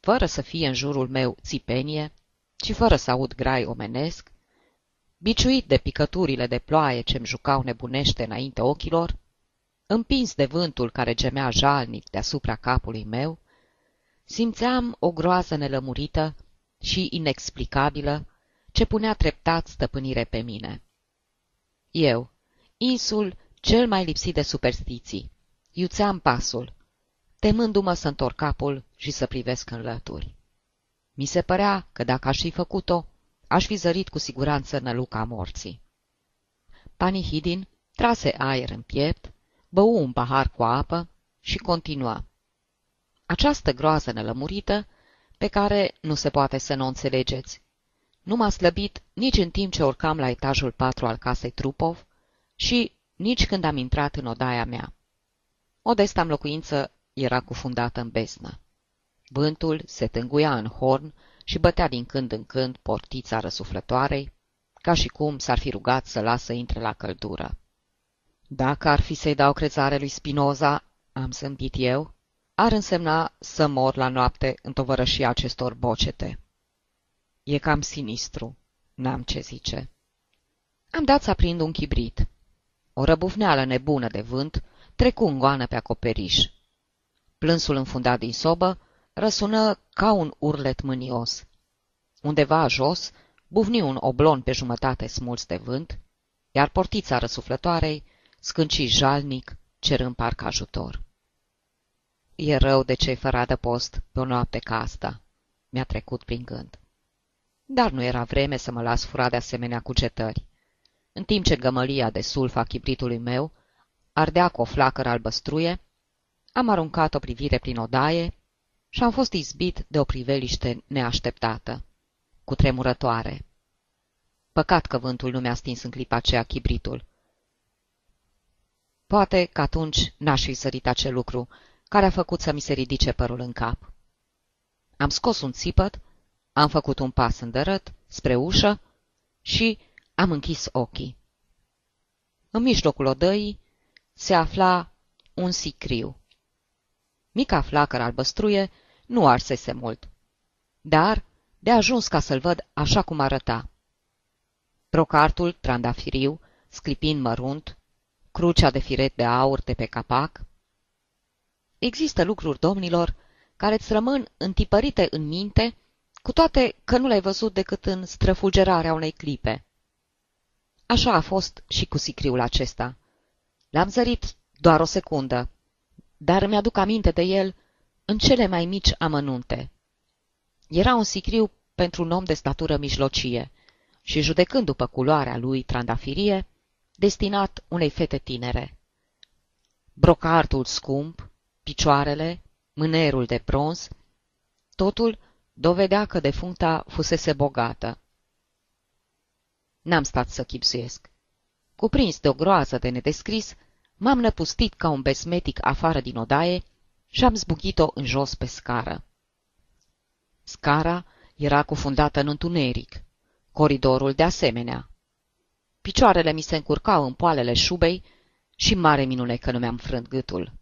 fără să fie în jurul meu țipenie, ci fără să aud grai omenesc, biciuit de picăturile de ploaie ce-mi jucau nebunește înainte ochilor, împins de vântul care gemea jalnic deasupra capului meu, simțeam o groază nelămurită și inexplicabilă ce punea treptat stăpânire pe mine. Eu, insul cel mai lipsit de superstiții, iuțeam pasul, temându-mă să întorc capul și să privesc în lături. Mi se părea că dacă aș fi făcut-o, aș fi zărit cu siguranță năluca morții. Panihidin trase aer în piept, bău un pahar cu apă și continua. Această groază nelămurită, pe care nu se poate să nu o înțelegeți, nu m-a slăbit nici în timp ce urcam la etajul patru al casei Trupov și nici când am intrat în odaia mea. Odesta în locuință era cufundată în besnă. Vântul se tânguia în horn și bătea din când în când portița răsuflătoarei, ca și cum s-ar fi rugat să lasă intre la căldură. Dacă ar fi să-i dau crezare lui Spinoza, am zâmbit eu, ar însemna să mor la noapte în tovărășia acestor bocete. E cam sinistru, n-am ce zice. Am dat să aprind un chibrit. O răbufneală nebună de vânt trecu în goană pe acoperiș. Plânsul înfundat din sobă răsună ca un urlet mânios. Undeva jos bufni un oblon pe jumătate smuls de vânt, iar portița răsuflătoarei scânci jalnic, cerând parcă ajutor. E rău de cei fără adăpost pe o noapte ca asta, mi-a trecut prin gând. Dar nu era vreme să mă las furat de asemenea cugetări. În timp ce gămălia de sulf a chibritului meu ardea cu o flacără albăstruie, am aruncat o privire prin odaie și am fost izbit de o priveliște neașteptată, cu tremurătoare. Păcat că vântul nu mi-a stins în clipa aceea chibritul. Poate că atunci n-aș fi sărit acel lucru care a făcut să mi se ridice părul în cap. Am scos un țipăt, am făcut un pas îndărăt spre ușă și am închis ochii. În mijlocul odăii se afla un sicriu. Mica flacără albăstruie nu arsese mult, dar de ajuns ca să-l văd așa cum arăta. Procartul trandafiriu, sclipind mărunt, crucea de firet de aur de pe capac. Există lucruri, domnilor, care îți rămân întipărite în minte, cu toate că nu le-ai văzut decât în străfulgerarea unei clipe. Așa a fost și cu sicriul acesta. L-am zărit doar o secundă, dar îmi aduc aminte de el în cele mai mici amănunte. Era un sicriu pentru un om de statură mijlocie și, judecând după culoarea lui trandafirie, destinat unei fete tinere. Brocartul scump, picioarele, mânerul de bronz, totul dovedea că defuncta fusese bogată. N-am stat să chipsuiesc. Cuprins de o groază de nedescris, m-am năpustit ca un besmetic afară din odaie și am zbuchit-o în jos pe scară. Scara era cufundată în întuneric, coridorul de asemenea. Picioarele mi se încurcau în poalele șubei și mare minune că nu mi-am frânt gâtul.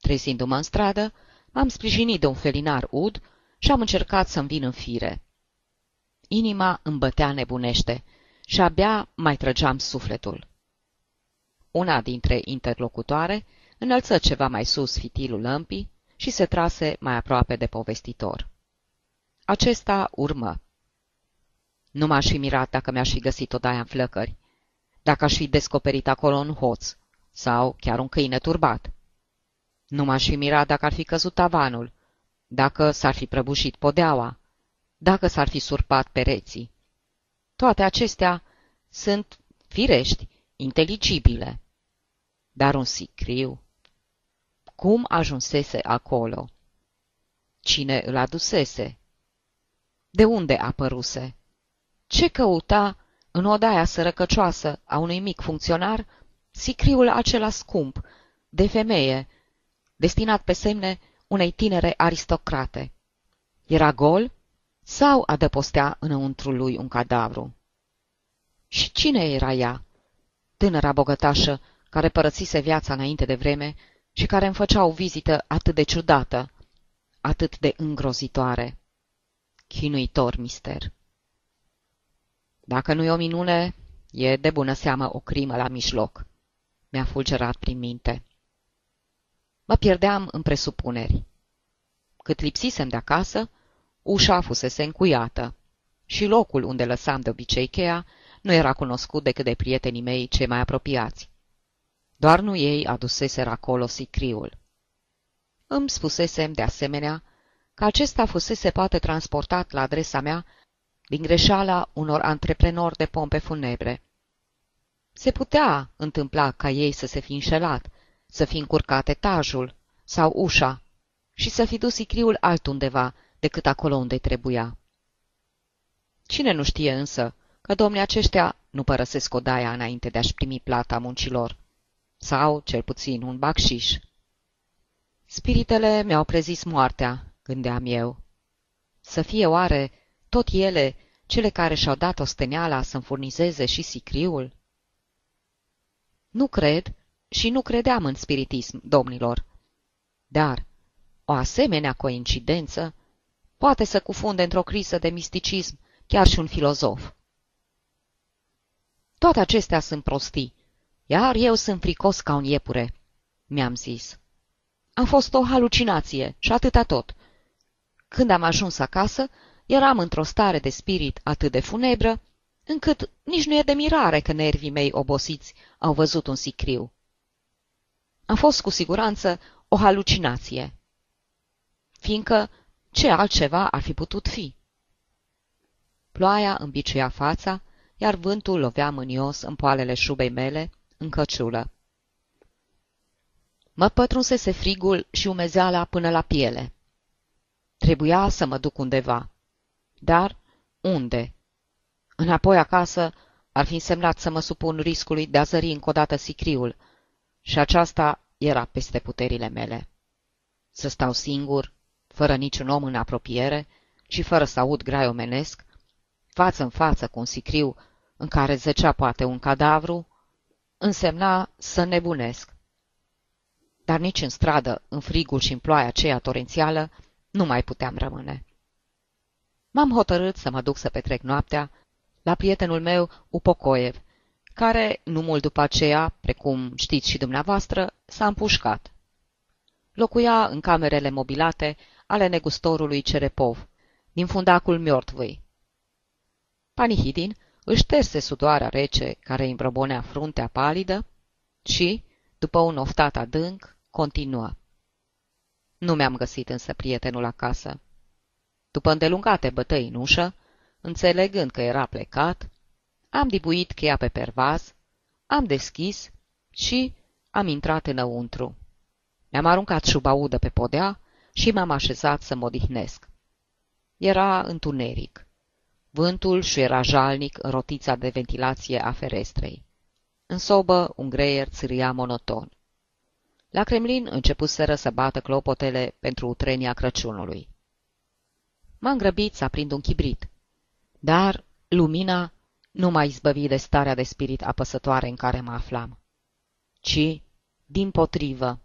Trezindu-mă în stradă, m-am sprijinit de un felinar ud și am încercat să-mi vin în fire. Inima îmi bătea nebunește și abia mai trăgeam sufletul. Una dintre interlocutoare înălță ceva mai sus fitilul lămpii și se trase mai aproape de povestitor. Acesta urmă. Nu m-aș fi mirat dacă mi-aș fi găsit odaia în flăcări, dacă aș fi descoperit acolo un hoț sau chiar un câine turbat. Nu m-aș fi mirat dacă ar fi căzut tavanul, dacă s-ar fi prăbușit podeaua, dacă s-ar fi surpat pereții. Toate acestea sunt firești, inteligibile. Dar un sicriu? Cum ajunsese acolo? Cine îl adusese? De unde apăruse? Ce căuta în odaia sărăcăcioasă a unui mic funcționar sicriul acela scump, de femeie, destinat pe semne unei tinere aristocrate? Era gol sau adăpostea înăuntru lui un cadavru? Și cine era ea? Tânăra bogătașă care părăsise viața înainte de vreme și care îmi făcea o vizită atât de ciudată, atât de îngrozitoare. Chinuitor mister. Dacă nu e o minune, e de bună seamă o crimă la mijloc. Mi-a fulgerat prin minte. Mă pierdeam în presupuneri. Cât lipsisem de acasă, ușa fusese încuiată și locul unde lăsam de obicei cheia nu era cunoscut decât de prietenii mei cei mai apropiați. Doar nu ei aduseseră acolo sicriul. Îmi spusesem, de asemenea, că acesta fusese poate transportat la adresa mea din greșeala unor antreprenori de pompe funebre. Se putea întâmpla ca ei să se fi înșelat, să fi încurcat etajul sau ușa și să fi dus sicriul altundeva decât acolo unde trebuia. Cine nu știe însă că domnii aceștia nu părăsesc odaia înainte de a-și primi plata muncilor, sau, cel puțin, un bacșiș. Spiritele mi-au prezis moartea, gândeam eu. Să fie oare tot ele cele care și-au dat osteneala să-mi furnizeze și sicriul? Nu cred și nu credeam în spiritism, domnilor. Dar o asemenea coincidență poate să cufunde într-o criză de misticism chiar și un filozof. Toate acestea sunt prostii, iar eu sunt fricos ca un iepure, mi-am zis. Am fost o halucinație și atâta tot. Când am ajuns acasă, eram într-o stare de spirit atât de funebră, încât nici nu e de mirare că nervii mei obosiți au văzut un sicriu. Am fost cu siguranță o halucinație, fiindcă ce altceva ar fi putut fi? Ploaia îmbiciuia fața, iar vântul lovea mânios în poalele șubei mele, în căciulă. Mă pătrunsese frigul și umezeala până la piele. Trebuia să mă duc undeva. Dar unde? Înapoi acasă ar fi însemnat să mă supun riscului de a zări încă o dată sicriul, și aceasta era peste puterile mele. Să stau singur, fără niciun om în apropiere și fără să aud grai omenesc, față în față cu un sicriu în care zăcea poate un cadavru, însemna să nebunesc. Dar nici în stradă, în frigul și în ploaia aceea torențială, nu mai puteam rămâne. M-am hotărât să mă duc să petrec noaptea la prietenul meu Upocoev, care, nu mult după aceea, precum știți și dumneavoastră, s-a împușcat. Locuia în camerele mobilate ale negustorului Cerepov, din fundacul Miortvăi. Panihidin își șterse sudoarea rece care îi îmbrăbonea fruntea palidă și, după un oftat adânc, continuă. Nu mi-am găsit însă prietenul acasă. După îndelungate bătăi în ușă, înțelegând că era plecat, am dibuit cheia pe pervaz, am deschis și am intrat înăuntru. Mi-am aruncat șubaudă pe podea și m-am așezat să mă odihnesc. Era întuneric. Vântul și era jalnic în rotița de ventilație a ferestrei. În sobă, un greier țâria monoton. La Kremlin începuseră să bată clopotele pentru utrenia Crăciunului. M-am grăbit să aprind un chibrit, dar lumina nu m-a izbăvit de starea de spirit apăsătoare în care mă aflam, ci, din potrivă,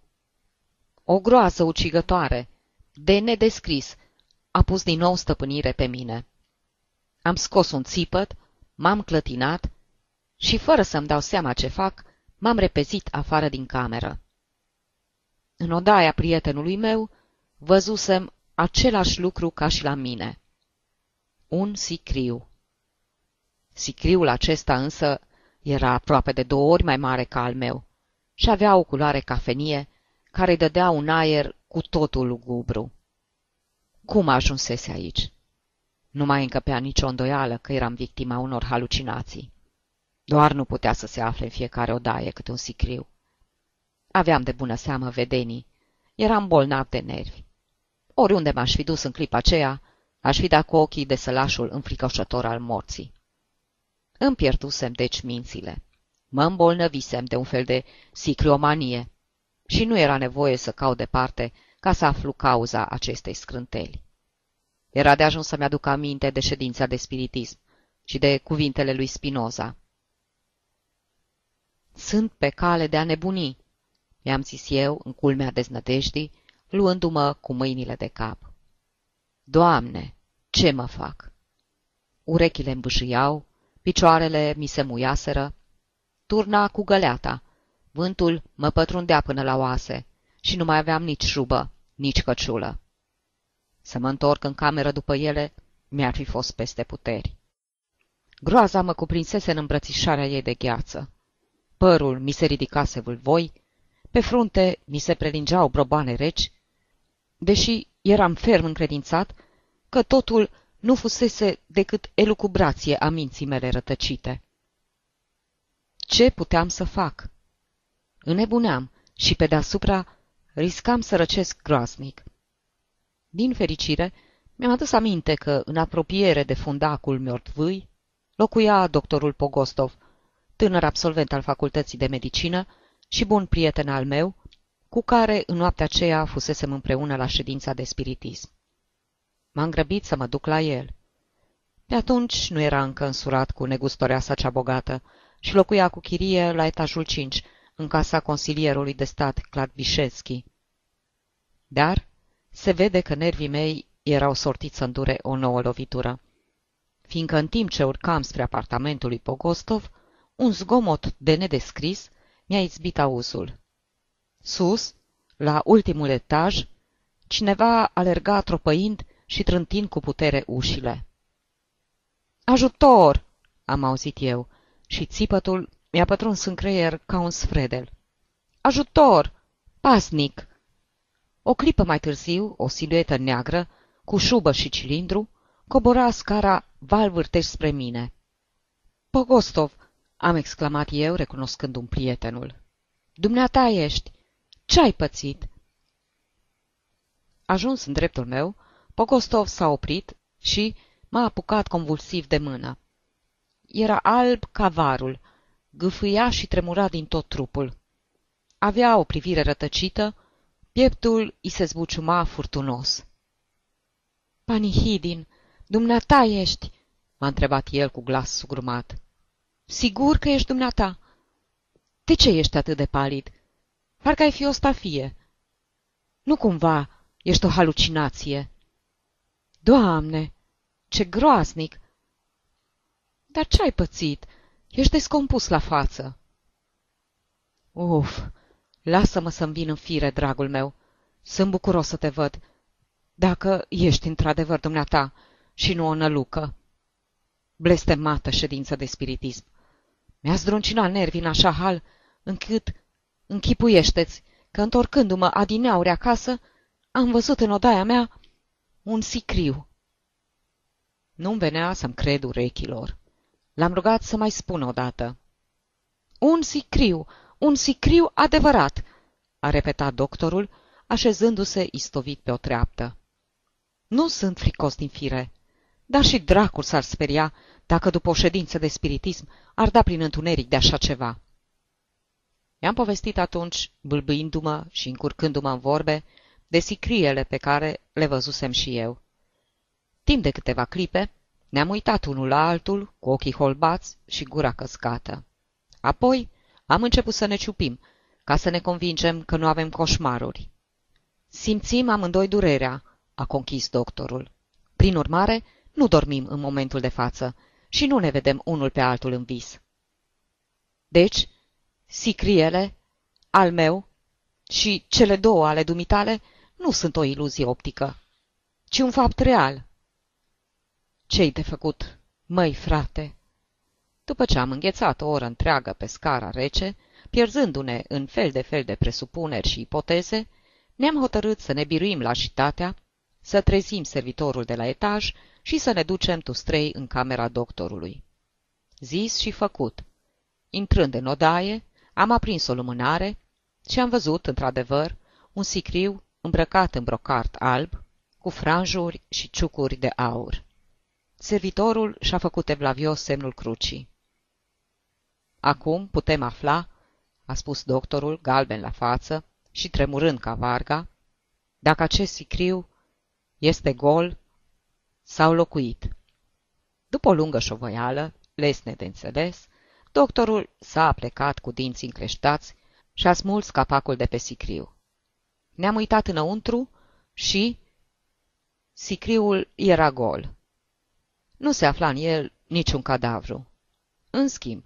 o groază ucigătoare, de nedescris, a pus din nou stăpânire pe mine. Am scos un țipăt, m-am clătinat și, fără să-mi dau seama ce fac, m-am repezit afară din cameră. În odaia prietenului meu văzusem același lucru ca și la mine. Un sicriu. Sicriul acesta însă era aproape de două ori mai mare ca al meu și avea o culoare cafenie care îi dădea un aer cu totul lugubru. Cum ajunsese aici? Nu mai încăpea nicio îndoială că eram victima unor halucinații. Doar nu putea să se afle în fiecare odaie câte un sicriu. Aveam de bună seamă vedenii. Eram bolnav de nervi. Oriunde m-aș fi dus în clipa aceea, aș fi dat cu ochii de sălașul înfricoșător al morții. Îmi pierdusem deci mințile. Mă îmbolnăvisem de un fel de sicriomanie și nu era nevoie să caut departe ca să aflu cauza acestei scrânteli. Era de ajuns să-mi aduc aminte de ședința de spiritism și de cuvintele lui Spinoza. Sunt pe cale de a nebuni, mi-am zis eu în culmea deznădejdii, luându-mă cu mâinile de cap. Doamne, ce mă fac? Urechile îmbâșâiau, Picioarele mi se muiaseră. Turna cu găleata. Vântul mă pătrundea până la oase și nu mai aveam nici șubă, nici căciulă. Să mă întorc în cameră după ele mi-ar fi fost peste puteri. Groaza mă cuprinsese în îmbrățișarea ei de gheață. Părul mi se ridicase vâlvoi, pe frunte mi se prelingeau brobane reci, deși eram ferm încredințat că totul nu fusese decât elucubrație a minții mele rătăcite. Ce puteam să fac? Înnebuneam și pe deasupra riscam să răcesc groaznic. Din fericire, mi-am adus aminte că, în apropiere de fundacul Miortvâi, locuia doctorul Pogostov, tânăr absolvent al facultății de medicină și bun prieten al meu, cu care în noaptea aceea fusesem împreună la ședința de spiritism. M-am grăbit să mă duc la el. Pe atunci nu era încă însurat cu negustoreasa cea bogată și locuia cu chirie la etajul 5, în casa consilierului de stat Cladvișeschi. Dar se vede că nervii mei erau sortiți să îndure o nouă lovitură, fiindcă în timp ce urcam spre apartamentul lui Pogostov, un zgomot de nedescris mi-a izbit auzul. Sus, la ultimul etaj, cineva alerga tropăind și trântind cu putere ușile. Ajutor! am auzit eu și țipătul mi-a pătruns în creier ca un sfredel. Ajutor! Pasnic! O clipă mai târziu, o siluetă neagră, cu șubă și cilindru, cobora scara valvârtești spre mine. Pogostov, am exclamat eu, recunoscând un prietenul. Dumneata ești! Ce-ai pățit? Ajuns în dreptul meu, Pogostov s-a oprit și m-a apucat convulsiv de mână. Era alb ca varul, gâfâia și tremura din tot trupul. Avea o privire rătăcită, pieptul îi se zbuciuma furtunos. Panihidin, dumneata ești?" m-a întrebat el cu glas sugrumat. Sigur că ești dumneata?" De ce ești atât de palid? Parcă ai fi o stafie." Nu cumva ești o halucinație." Doamne, ce groaznic! Dar ce ai pățit? Ești descompus la față." Uf, lasă-mă să-mi vin în fire, dragul meu. Sunt bucuros să te văd. Dacă ești într-adevăr dumneata și nu o nălucă. Blestemată ședință de spiritism. Mi-a zdruncinat nervii în așa hal, încât închipuiește-ți că, întorcându-mă adineauri acasă, am văzut în odaia mea un sicriu. Nu-mi venea să-mi cred urechilor. L-am rugat să mai spună odată. Un sicriu, un sicriu adevărat, a repetat doctorul, așezându-se istovit pe o treaptă. Nu sunt fricos din fire, dar și dracul s-ar speria dacă după o ședință de spiritism ar da prin întuneric de așa ceva. I-am povestit atunci, bâlbâindu-mă și încurcându-mă în vorbe, de sicriele pe care le văzusem și eu. Timp de câteva clipe, ne-am uitat unul la altul, cu ochii holbați și gura căscată. Apoi am început să ne ciupim, ca să ne convingem că nu avem coșmaruri. Simțim amândoi durerea, a conchis doctorul. Prin urmare, nu dormim în momentul de față și nu ne vedem unul pe altul în vis. Deci, sicriele, al meu și cele două ale dumitale nu sunt o iluzie optică, ci un fapt real. Ce-i de făcut, măi, frate? După ce am înghețat o oră întreagă pe scara rece, pierzându-ne în fel de fel de presupuneri și ipoteze, ne-am hotărât să ne biruim lașitatea, să trezim servitorul de la etaj și să ne ducem tustrei în camera doctorului. Zis și făcut. Intrând în odaie, am aprins o lumânare și am văzut, într-adevăr, un sicriu îmbrăcat în brocart alb, cu franjuri și ciucuri de aur. Servitorul și-a făcut evlavios semnul crucii. Acum putem afla, a spus doctorul, galben la față și tremurând ca varga, dacă acest sicriu este gol sau locuit. După o lungă șovăială, lesne de înțeles, doctorul s-a plecat cu dinții încleștați și a smuls capacul de pe sicriu. Ne-am uitat înăuntru și... Sicriul era gol. Nu se afla în el niciun cadavru. În schimb,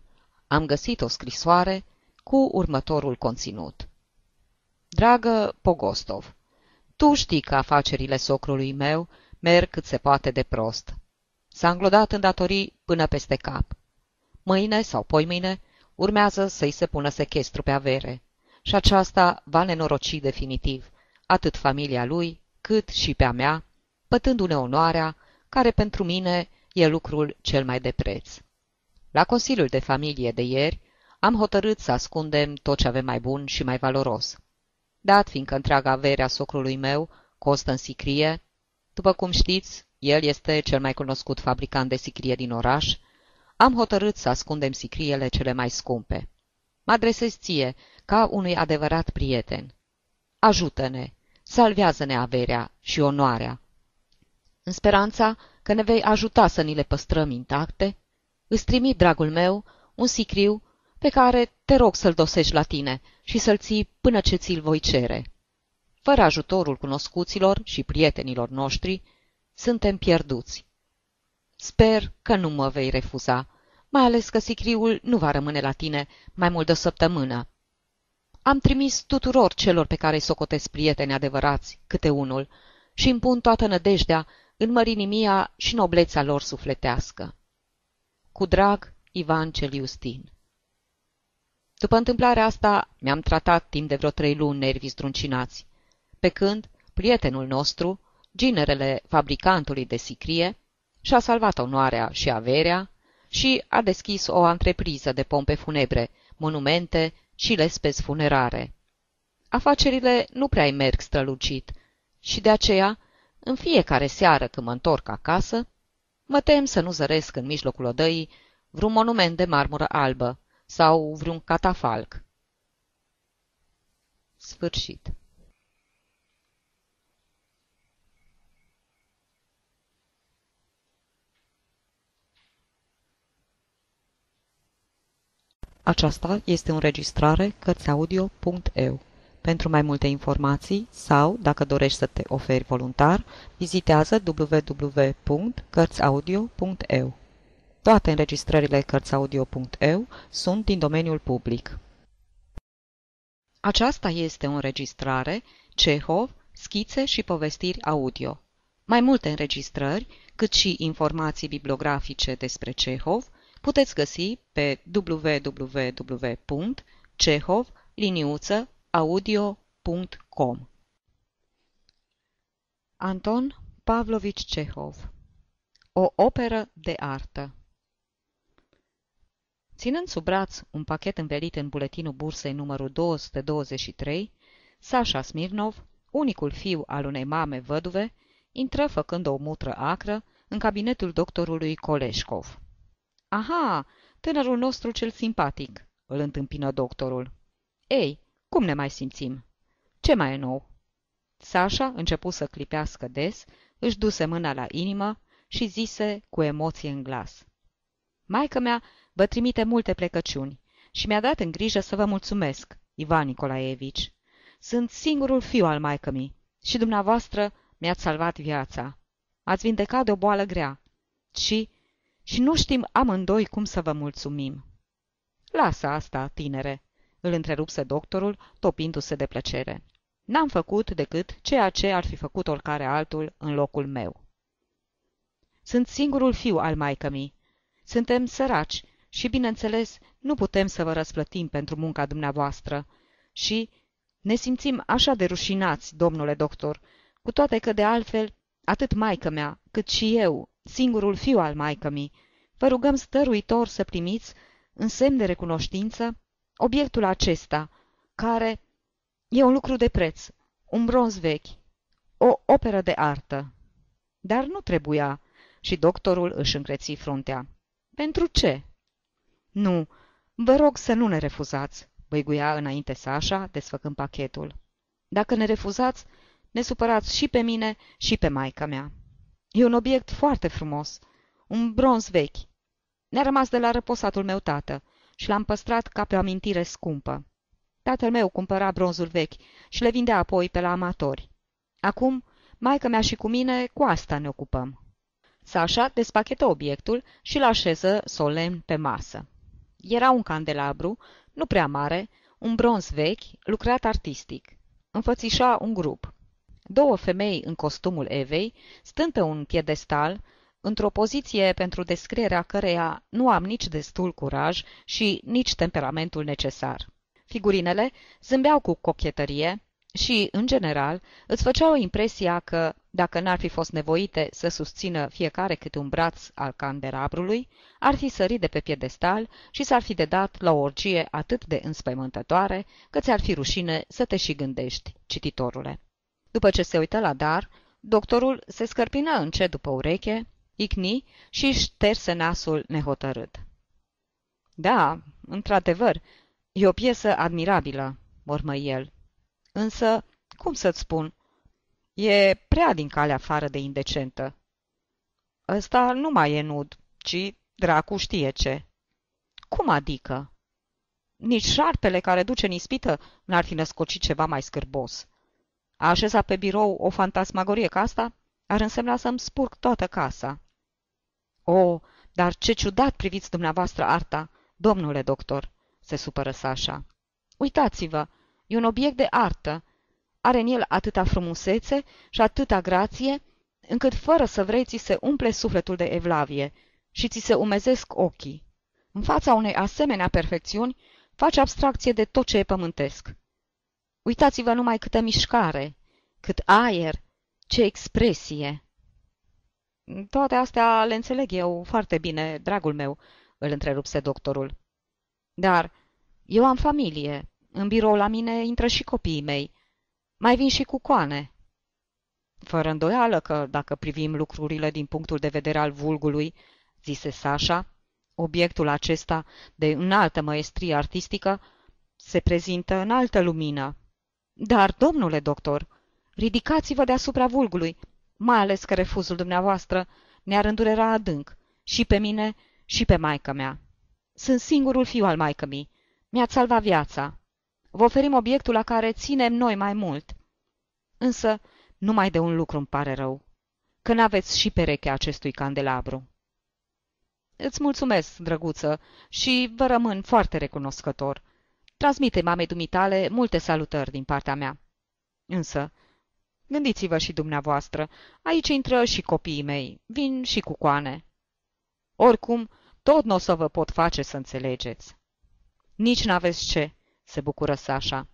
am găsit o scrisoare cu următorul conținut. Dragă Pogostov, tu știi că afacerile socrului meu merg cât se poate de prost. S-a înglodat în datorii până peste cap. Mâine sau poimâine urmează să-i se pună sechestru pe avere și aceasta va nenoroci definitiv atât familia lui cât și pe a mea, pătându-ne onoarea, care pentru mine e lucrul cel mai de preț. La Consiliul de Familie de ieri am hotărât să ascundem tot ce avem mai bun și mai valoros. Dat fiindcă întreaga avere a socrului meu costă în sicrie, după cum știți, el este cel mai cunoscut fabricant de sicrie din oraș, am hotărât să ascundem sicriele cele mai scumpe. Mă adresez ție, ca unui adevărat prieten. Ajută-ne, salvează-ne averea și onoarea. În speranța că ne vei ajuta să ni le păstrăm intacte, îți trimit, dragul meu, un sicriu pe care te rog să-l dosești la tine și să-l ții până ce ți-l voi cere. Fără ajutorul cunoscuților și prietenilor noștri, suntem pierduți. Sper că nu mă vei refuza, mai ales că sicriul nu va rămâne la tine mai mult de o săptămână. Am trimis tuturor celor pe care îi socotesc prieteni adevărați, câte unul, și îmi pun toată nădejdea în mărinimia și nobleța lor sufletească. Cu drag, Ivan Celiustin După întâmplarea asta, mi-am tratat timp de vreo trei luni nervii zdruncinați, pe când prietenul nostru, ginerele fabricantului de sicrie, și-a salvat onoarea și averea și a deschis o antrepriză de pompe funebre, monumente și lespezi funerare. Afacerile nu prea merg strălucit și de aceea, în fiecare seară când mă întorc acasă, mă tem să nu zăresc în mijlocul odăii vreun monument de marmură albă sau vreun catafalc. Sfârșit Aceasta este o înregistrare Cărțiaudio.eu. Pentru mai multe informații sau, dacă dorești să te oferi voluntar, vizitează www.cărțiaudio.eu. Toate înregistrările Cărțiaudio.eu sunt din domeniul public. Aceasta este o înregistrare Cehov, schițe și povestiri audio. Mai multe înregistrări, cât și informații bibliografice despre Cehov, puteți găsi pe www.cehov-audio.com Anton Pavlovich Cehov O operă de artă Ținând sub braț un pachet învelit în buletinul bursei numărul 223, Sasha Smirnov, unicul fiu al unei mame văduve, intră făcând o mutră acră în cabinetul doctorului Koleșkov. Aha, tânărul nostru cel simpatic, îl întâmpină doctorul. Ei, cum ne mai simțim? Ce mai e nou? Sasha începu să clipească des, își duse mâna la inimă și zise cu emoție în glas. Maica mea vă trimite multe plecăciuni și mi-a dat în grijă să vă mulțumesc, Ivan Nicolaevici. Sunt singurul fiu al maică și dumneavoastră mi-ați salvat viața. Ați vindecat de o boală grea și și nu știm amândoi cum să vă mulțumim. Lasă asta, tinere, îl întrerupse doctorul, topindu-se de plăcere. N-am făcut decât ceea ce ar fi făcut oricare altul în locul meu. Sunt singurul fiu al maică Suntem săraci și, bineînțeles, nu putem să vă răsplătim pentru munca dumneavoastră. Și ne simțim așa de rușinați, domnule doctor, cu toate că, de altfel, atât maică mea, cât și eu, singurul fiu al maică vă rugăm stăruitor să primiți, în semn de recunoștință, obiectul acesta, care e un lucru de preț, un bronz vechi, o operă de artă. Dar nu trebuia, și doctorul își încreți fruntea. Pentru ce? Nu, vă rog să nu ne refuzați, băiguia înainte Sasha, desfăcând pachetul. Dacă ne refuzați, ne supărați și pe mine și pe maica mea. E un obiect foarte frumos, un bronz vechi. Ne-a rămas de la răposatul meu tată și l-am păstrat ca pe o amintire scumpă. Tatăl meu cumpăra bronzul vechi și le vindea apoi pe la amatori. Acum, maica mea și cu mine cu asta ne ocupăm. Sasha despachetă obiectul și l așeză solemn pe masă. Era un candelabru, nu prea mare, un bronz vechi, lucrat artistic. Înfățișa un grup. Două femei în costumul Evei, stând pe un piedestal, într-o poziție pentru descrierea căreia nu am nici destul curaj și nici temperamentul necesar. Figurinele zâmbeau cu cochetărie și, în general, îți făceau impresia că, dacă n-ar fi fost nevoite să susțină fiecare câte un braț al candelabrului, ar fi sărit de pe piedestal și s-ar fi dedat la o orgie atât de înspăimântătoare că ți-ar fi rușine să te și gândești, cititorule. După ce se uită la dar, doctorul se scărpină încet după ureche, icni și șterse nasul nehotărât. Da, într-adevăr, e o piesă admirabilă, mormă el. Însă, cum să-ți spun, e prea din calea afară de indecentă. Ăsta nu mai e nud, ci dracu știe ce. Cum adică? Nici șarpele care duce în ispită n-ar fi născocit ceva mai scârbos. A așeza pe birou o fantasmagorie ca asta ar însemna să-mi spurg toată casa. O, dar ce ciudat priviți dumneavoastră arta, domnule doctor, se supără Sasha. Uitați-vă, e un obiect de artă. Are în el atâta frumusețe și atâta grație, încât fără să vrei ți se umple sufletul de evlavie și ți se umezesc ochii. În fața unei asemenea perfecțiuni, faci abstracție de tot ce e pământesc. Uitați-vă numai câtă mișcare, cât aer, ce expresie! Toate astea le înțeleg eu foarte bine, dragul meu, îl întrerupse doctorul. Dar eu am familie. În birou la mine intră și copiii mei. Mai vin și cu coane. Fără îndoială că, dacă privim lucrurile din punctul de vedere al vulgului, zise Sasha, obiectul acesta de înaltă măestrie artistică se prezintă în altă lumină. Dar, domnule doctor, ridicați-vă deasupra vulgului, mai ales că refuzul dumneavoastră ne-ar îndurera adânc, și pe mine și pe maică mea. Sunt singurul fiu al maică mi. Mi-ați salvat viața. Vă oferim obiectul la care ținem noi mai mult. Însă, numai de un lucru îmi pare rău, că n-aveți și perechea acestui candelabru. Îți mulțumesc, drăguță, și vă rămân foarte recunoscător. Transmite mamei dumitale multe salutări din partea mea. Însă, gândiți-vă și dumneavoastră, aici intră și copiii mei, vin și cu coane. Oricum, tot nu o să vă pot face să înțelegeți. Nici n-aveți ce, se bucură Sasha.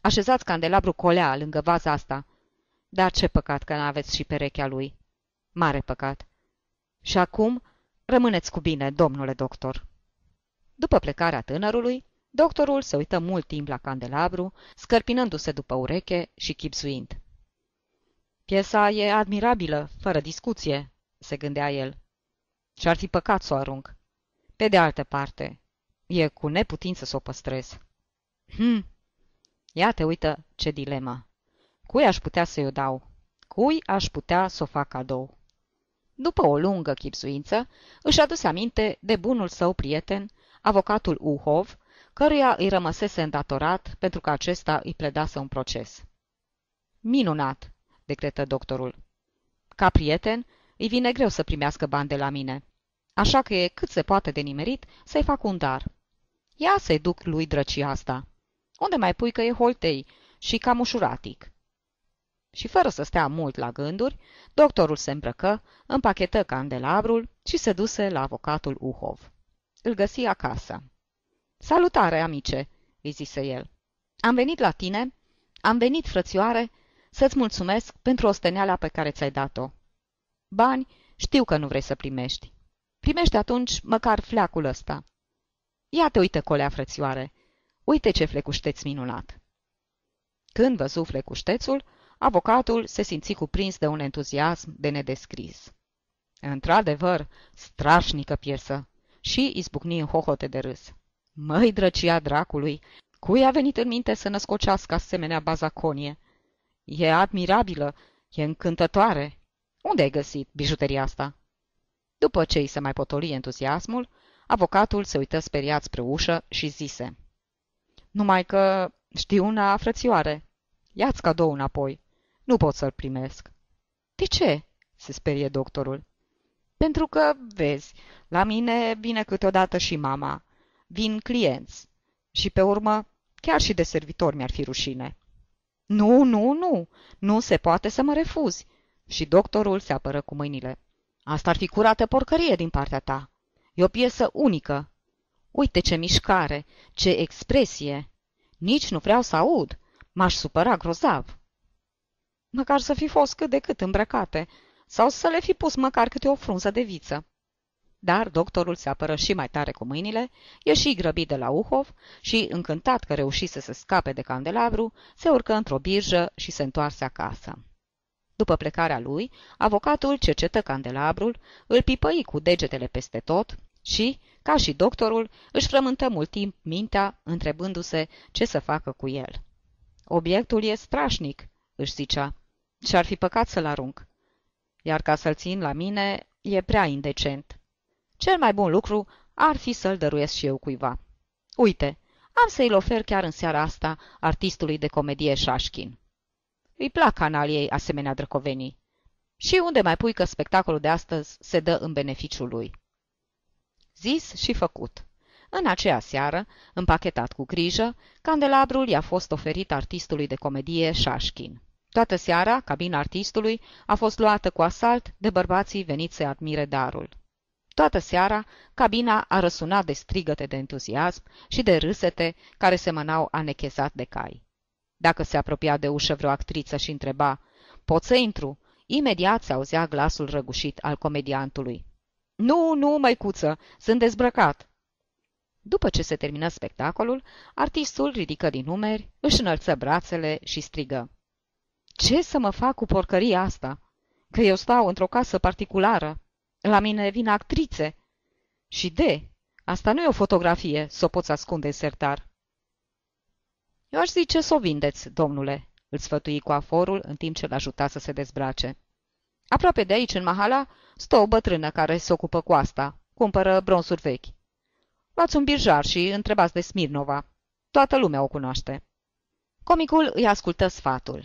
Așezați candelabru colea lângă vaza asta. Dar ce păcat că n-aveți și perechea lui. Mare păcat. Și acum rămâneți cu bine, domnule doctor. După plecarea tânărului, doctorul se uită mult timp la candelabru, scărpinându-se după ureche și chipzuind. Piesa e admirabilă, fără discuție, se gândea el. Și-ar fi păcat să o arunc. Pe de altă parte, e cu neputință să o păstrez. Hm, ia te uită ce dilemă. Cui aș putea să-i o dau? Cui aș putea să o fac cadou? După o lungă chipsuință, își aduse aminte de bunul său prieten, avocatul Uhov, căruia îi rămăsese îndatorat pentru că acesta îi pledase un proces. Minunat, decretă doctorul. Ca prieten, îi vine greu să primească bani de la mine așa că e cât se poate de nimerit să-i fac un dar. Ia să-i duc lui drăcia asta. Unde mai pui că e holtei și cam ușuratic? Și fără să stea mult la gânduri, doctorul se îmbrăcă, împachetă candelabrul și se duse la avocatul Uhov. Îl găsi acasă. Salutare, amice, îi zise el. Am venit la tine, am venit, frățioare, să-ți mulțumesc pentru osteneala pe care ți-ai dat-o. Bani știu că nu vrei să primești. Primește atunci măcar fleacul ăsta. Ia te uite, colea frățioare, uite ce flecușteț minunat. Când văzu flecuștețul, avocatul se simți cuprins de un entuziasm de nedescris. Într-adevăr, strașnică piesă și izbucni în hohote de râs. Măi, drăcia dracului, cui a venit în minte să născocească asemenea bazaconie? E admirabilă, e încântătoare. Unde ai găsit bijuteria asta? După ce îi se mai potoli entuziasmul, avocatul se uită speriat spre ușă și zise. Numai că știu una, frățioare. Ia-ți cadou înapoi. Nu pot să-l primesc. De ce? se sperie doctorul. Pentru că, vezi, la mine vine câteodată și mama. vin clienți. Și pe urmă, chiar și de servitor mi-ar fi rușine. Nu, nu, nu, nu se poate să mă refuzi. Și doctorul se apără cu mâinile. Asta ar fi curată porcărie din partea ta. E o piesă unică. Uite ce mișcare, ce expresie. Nici nu vreau să aud. M-aș supăra grozav. Măcar să fi fost cât de cât îmbrăcate, sau să le fi pus măcar câte o frunză de viță. Dar doctorul se apără și mai tare cu mâinile, ieși grăbit de la Uhov și, încântat că reușise să scape de candelabru, se urcă într-o birjă și se întoarse acasă. După plecarea lui, avocatul cercetă candelabrul, îl pipăi cu degetele peste tot și, ca și doctorul, își frământă mult timp mintea, întrebându-se ce să facă cu el. Obiectul e strașnic, își zicea, și ar fi păcat să-l arunc. Iar ca să-l țin la mine, e prea indecent. Cel mai bun lucru ar fi să-l dăruiesc și eu cuiva. Uite, am să-i ofer chiar în seara asta artistului de comedie Șașkin. Îi plac canaliei asemenea drăcovenii. Și unde mai pui că spectacolul de astăzi se dă în beneficiul lui? Zis și făcut. În aceea seară, împachetat cu grijă, candelabrul i-a fost oferit artistului de comedie Șașkin. Toată seara, cabina artistului a fost luată cu asalt de bărbații veniți să admire darul. Toată seara, cabina a răsunat de strigăte de entuziasm și de râsete care se mănau anechezat de cai. Dacă se apropia de ușă vreo actriță și întreba, pot să intru? Imediat se auzea glasul răgușit al comediantului. Nu, nu, măicuță, sunt dezbrăcat. După ce se termină spectacolul, artistul ridică din numeri, își înălță brațele și strigă. Ce să mă fac cu porcăria asta? Că eu stau într-o casă particulară. La mine vin actrițe. Și de, asta nu e o fotografie, să o poți ascunde în sertar. Eu aș zice să o vindeți, domnule, îl sfătui cu aforul în timp ce l-ajuta să se dezbrace. Aproape de aici, în Mahala, stă o bătrână care se ocupă cu asta. Cumpără bronzuri vechi. Luați un birjar și întrebați de Smirnova. Toată lumea o cunoaște. Comicul îi ascultă sfatul.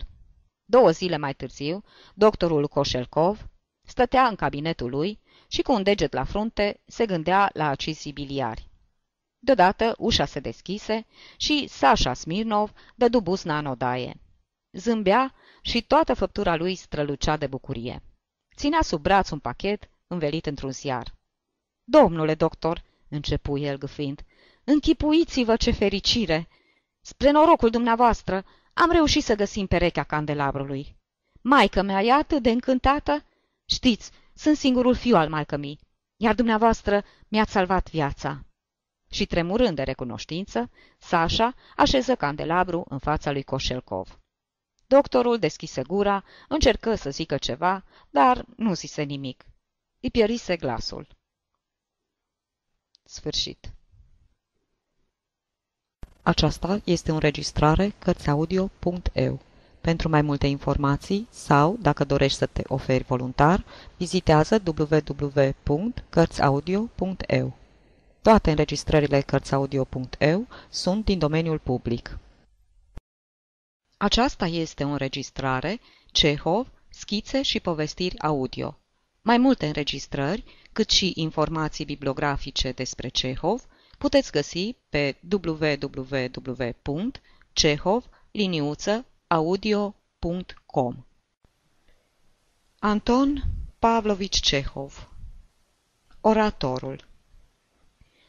Două zile mai târziu, doctorul Koșelkov stătea în cabinetul lui și cu un deget la frunte se gândea la acizii biliari. Deodată ușa se deschise și Sasha Smirnov dădu busna în odaie. Zâmbea și toată făptura lui strălucea de bucurie. Ținea sub braț un pachet învelit într-un ziar. Domnule doctor, începu el gâfind, închipuiți-vă ce fericire! Spre norocul dumneavoastră, am reușit să găsim perechea candelabrului. Maica mea e atât de încântată. Știți, sunt singurul fiu al maică mii, iar dumneavoastră mi-ați salvat viața. Și tremurând de recunoștință, Sasha așeză candelabru în fața lui Coșelcov. Doctorul deschise gura, încercă să zică ceva, dar nu zise nimic. Îi pierise glasul. Sfârșit. Aceasta este o înregistrare Cărțiaudio.eu. Pentru mai multe informații sau, dacă dorești să te oferi voluntar, vizitează www.cărțiaudio.eu. Toate înregistrările Cărțiaudio.eu sunt din domeniul public. Aceasta este o înregistrare Cehov, schițe și povestiri audio. Mai multe înregistrări, cât și informații bibliografice despre Cehov, puteți găsi pe www.cehov-audio.com Anton Pavlovici Cehov Oratorul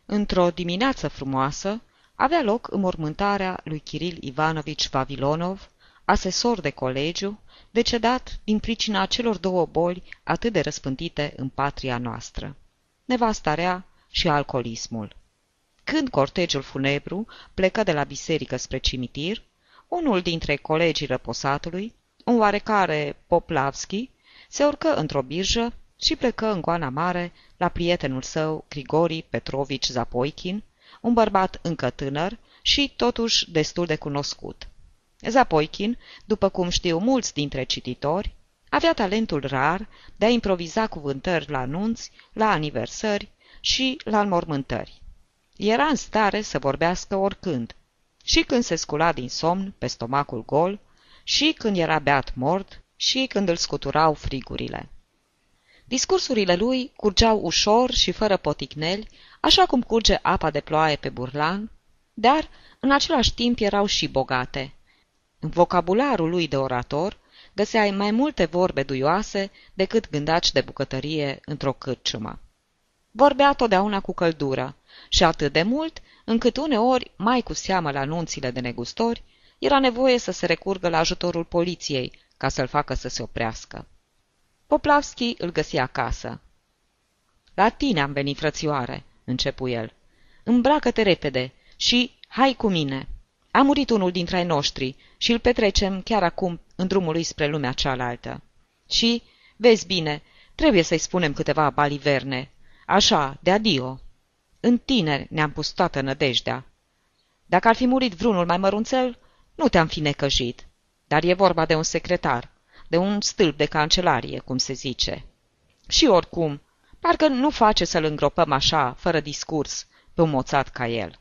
Într-o dimineață frumoasă avea loc înmormântarea lui Kiril Ivanovici Vavilonov, asesor de colegiu, decedat din pricina celor două boli atât de răspândite în patria noastră, nevastarea și alcoolismul. Când cortegiul funebru plecă de la biserică spre cimitir, unul dintre colegii răposatului, un oarecare Poplavski, se urcă într-o birjă și plecă în goana mare la prietenul său Grigori Petrovici Zapoichin, un bărbat încă tânăr și totuși destul de cunoscut. Zapoichin, după cum știu mulți dintre cititori, avea talentul rar de a improviza cuvântări la anunți, la aniversări și la înmormântări. Era în stare să vorbească oricând, și când se scula din somn pe stomacul gol, și când era beat mort, și când îl scuturau frigurile. Discursurile lui curgeau ușor și fără poticneli, așa cum curge apa de ploaie pe burlan, dar în același timp erau și bogate. În vocabularul lui de orator găseai mai multe vorbe duioase decât gândaci de bucătărie într-o cârciumă. Vorbea totdeauna cu căldură și atât de mult încât uneori, mai cu seamă la anunțile de negustori, era nevoie să se recurgă la ajutorul poliției ca să-l facă să se oprească. Poplavski îl găsi acasă. La tine am venit, frățioare, începu el. Îmbracă-te repede și hai cu mine. A murit unul dintre ai noștri și îl petrecem chiar acum în drumul lui spre lumea cealaltă. Și, vezi bine, trebuie să-i spunem câteva baliverne. Așa, de adio. În tine ne-am pus toată nădejdea. Dacă ar fi murit vreunul mai mărunțel, nu te-am fi necăjit. Dar e vorba de un secretar, de un stâlp de cancelarie, cum se zice. Și oricum, parcă nu face să-l îngropăm așa, fără discurs, pe un moțat ca el.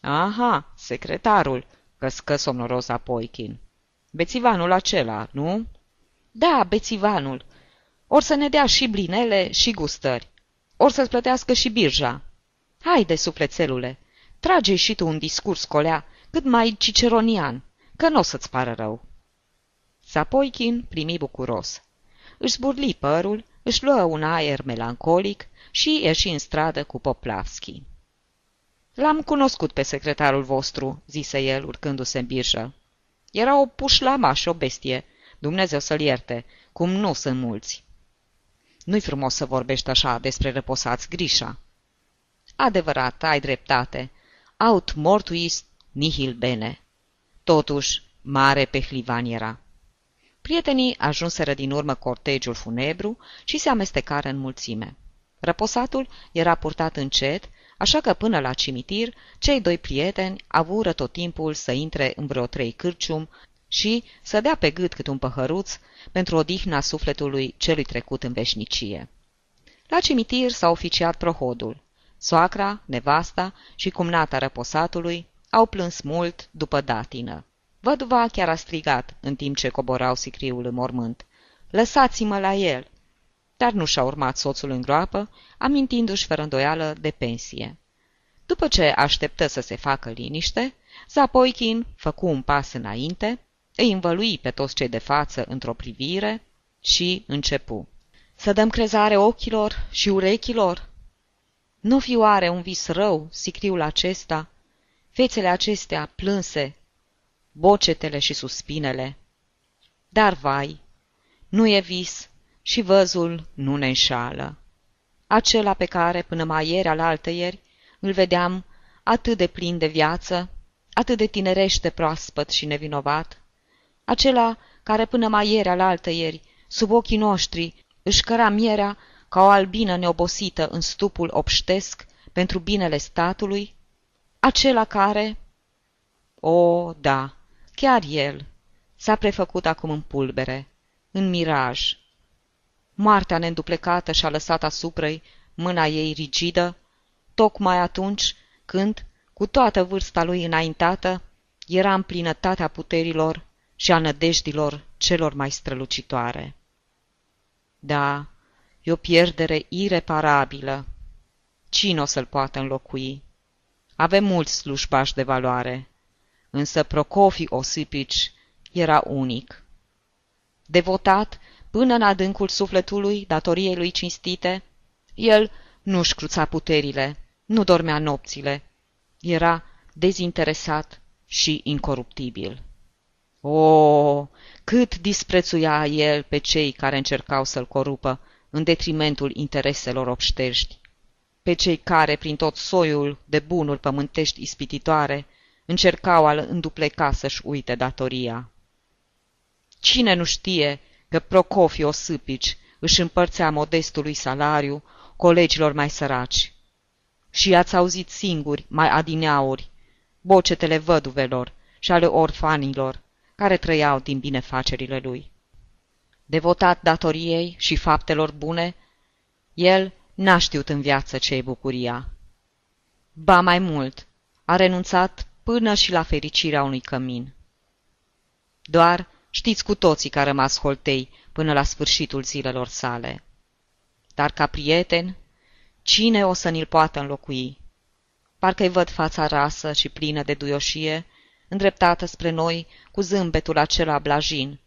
Aha, secretarul, căscă somnoros Apoichin. Bețivanul acela, nu? Da, bețivanul. Or să ne dea și blinele și gustări. Or să-ți plătească și birja. Haide, sufletelule, trage și tu un discurs colea cât mai ciceronian, că nu o să-ți pară rău. Sapoichin primi bucuros. Își zburli părul, își luă un aer melancolic și ieși în stradă cu Poplavski. L-am cunoscut pe secretarul vostru," zise el, urcându-se în birjă. Era o pușlama și o bestie. Dumnezeu să-l ierte, cum nu sunt mulți." Nu-i frumos să vorbești așa despre reposați, Grișa." Adevărat, ai dreptate. Aut mortuis nihil bene. Totuși, mare pehlivan era. Prietenii ajunseră din urmă cortegiul funebru și se amestecară în mulțime. Răposatul era purtat încet, așa că până la cimitir, cei doi prieteni avură tot timpul să intre în vreo trei cârcium și să dea pe gât cât un păhăruț pentru odihna sufletului celui trecut în veșnicie. La cimitir s-a oficiat prohodul. Soacra, nevasta și cumnata răposatului au plâns mult după datină. Văduva chiar a strigat în timp ce coborau sicriul în mormânt. Lăsați-mă la el! Dar nu și-a urmat soțul în groapă, amintindu-și fără îndoială de pensie. După ce așteptă să se facă liniște, Zapoichin făcu un pas înainte, îi învălui pe toți cei de față într-o privire și începu. Să dăm crezare ochilor și urechilor? Nu fi oare un vis rău, sicriul acesta, fețele acestea plânse, bocetele și suspinele? Dar vai, nu e vis și văzul nu ne înșală. Acela pe care, până mai ieri al ieri, îl vedeam atât de plin de viață, atât de tinerește proaspăt și nevinovat, acela care până mai ieri al ieri, sub ochii noștri, își căra mierea ca o albină neobosită în stupul obștesc pentru binele statului, acela care... O, da, chiar el s-a prefăcut acum în pulbere, în miraj. Moartea neînduplecată și-a lăsat asupra mâna ei rigidă, tocmai atunci când, cu toată vârsta lui înaintată, era în plinătatea puterilor și a nădejdilor celor mai strălucitoare. Da, e o pierdere ireparabilă. Cine o să-l poată înlocui? Avem mulți slujbași de valoare, însă Procofi Osipici era unic. Devotat până în adâncul sufletului datoriei lui cinstite, el nu-și cruța puterile, nu dormea nopțile, era dezinteresat și incoruptibil. O, cât disprețuia el pe cei care încercau să-l corupă în detrimentul intereselor obștești, pe cei care, prin tot soiul de bunuri pământești ispititoare, încercau a-l îndupleca să-și uite datoria. Cine nu știe că Procofio Sâpici își împărțea modestului salariu colegilor mai săraci? Și ați auzit singuri, mai adineauri, bocetele văduvelor și ale orfanilor, care trăiau din binefacerile lui. Devotat datoriei și faptelor bune, el n-a știut în viață ce e bucuria. Ba mai mult, a renunțat până și la fericirea unui cămin. Doar știți cu toții că a rămas holtei până la sfârșitul zilelor sale. dar ca prieten, cine o să ni-l poată înlocui? Parcă-i văd fața rasă și plină de duioșie, îndreptată spre noi cu zâmbetul acela blajin.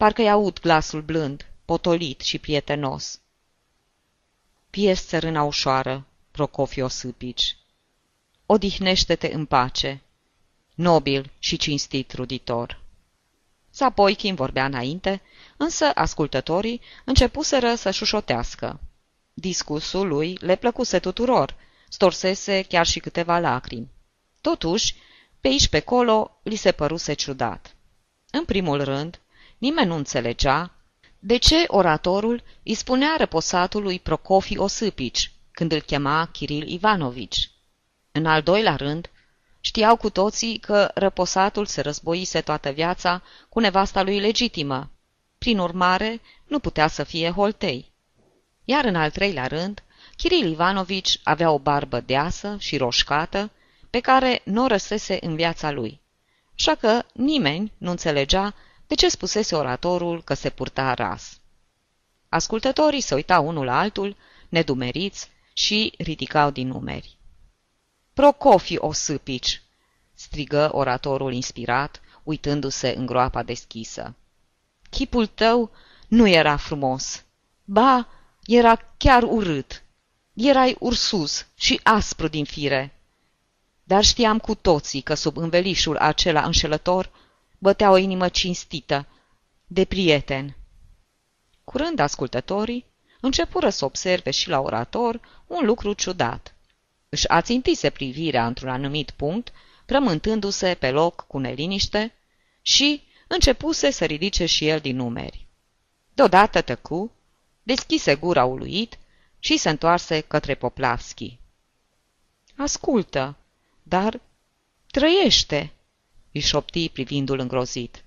Parcă-i aud glasul blând, potolit și prietenos. Pies țărâna ușoară, Procofio Sâpici. Odihnește-te în pace, nobil și cinstit ruditor. Zapoichin vorbea înainte, însă ascultătorii începuseră să șușotească. Discursul lui le plăcuse tuturor, storsese chiar și câteva lacrimi. Totuși, pe aici pe colo, li se păruse ciudat. În primul rând, nimeni nu înțelegea de ce oratorul îi spunea răposatului Procofi Osâpici când îl chema Kiril Ivanovici. În al doilea rând, știau cu toții că răposatul se războise toată viața cu nevasta lui legitimă. Prin urmare, nu putea să fie holtei. Iar în al treilea rând, Kiril Ivanovici avea o barbă deasă și roșcată, pe care nu o răsese în viața lui. Așa că nimeni nu înțelegea de ce spusese oratorul că se purta ras. Ascultătorii se uitau unul la altul, nedumeriți, și ridicau din numeri. Procofi Osâpici!" strigă oratorul inspirat, uitându-se în groapa deschisă. Chipul tău nu era frumos. Ba, era chiar urât. Erai ursus și aspru din fire. Dar știam cu toții că sub învelișul acela înșelător bătea o inimă cinstită, de prieten. Curând ascultătorii începură să observe și la orator un lucru ciudat. Își ațintise privirea într-un anumit punct, prământându-se pe loc cu neliniște și începuse să ridice și el din numeri. Deodată tăcu, deschise gura uluit și se întoarse către Poplavski. Ascultă, dar trăiește, îi șopti privindu-l îngrozit.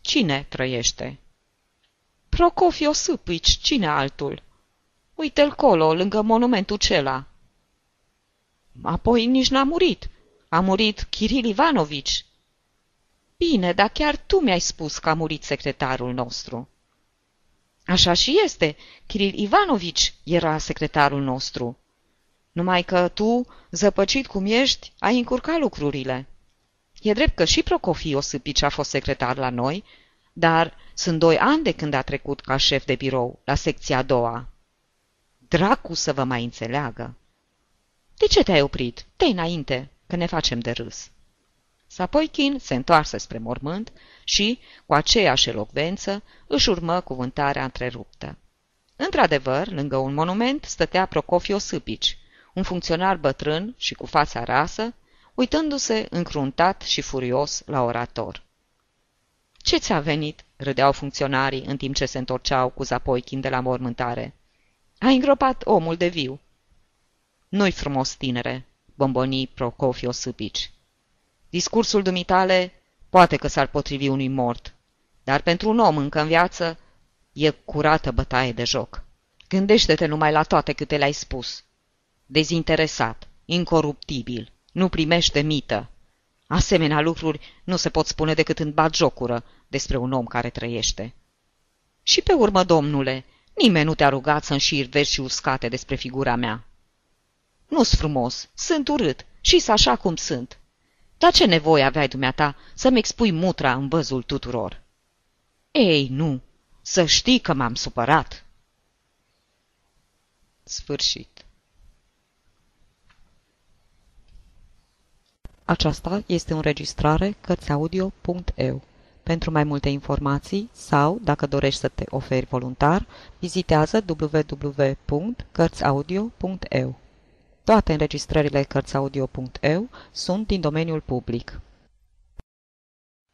Cine trăiește? Procofi Osâpici, cine altul? Uite-l colo, lângă monumentul cela. Apoi nici n-a murit. A murit Kiril Ivanovici. Bine, dar chiar tu mi-ai spus că a murit secretarul nostru. Așa și este. Kiril Ivanovici era secretarul nostru. Numai că tu, zăpăcit cum ești, ai încurcat lucrurile. E drept că și Procofi Osâpici a fost secretar la noi, dar sunt doi ani de când a trecut ca șef de birou la secția a doua. Dracu să vă mai înțeleagă! De ce te-ai oprit? te înainte, că ne facem de râs. Sapoichin se întoarse spre mormânt și, cu aceeași elocvență, își urmă cuvântarea întreruptă. Într-adevăr, lângă un monument stătea Procofio Sâpici, un funcționar bătrân și cu fața rasă, uitându-se încruntat și furios la orator. Ce ți-a venit?" râdeau funcționarii în timp ce se întorceau cu Zapoichin de la mormântare. Ai îngropat omul de viu." Nu-i frumos, tinere," bombonii Procofio Sâpici. Discursul dumitale poate că s-ar potrivi unui mort, dar pentru un om încă în viață e curată bătaie de joc. Gândește-te numai la toate câte le-ai spus. Dezinteresat, incoruptibil, nu primește mită. Asemenea lucruri nu se pot spune decât în jocură despre un om care trăiește. Și pe urmă, domnule, nimeni nu te-a rugat să înșiri versi uscate despre figura mea. Nu-s frumos, sunt urât și așa cum sunt. Dar ce nevoie aveai dumneata să-mi expui mutra în văzul tuturor? Ei, nu, să știi că m-am supărat. Sfârșit Aceasta este o înregistrare Cărțiaudio.eu. Pentru mai multe informații sau, dacă dorești să te oferi voluntar, vizitează www.cărțiaudio.eu. Toate înregistrările Cărțiaudio.eu sunt din domeniul public.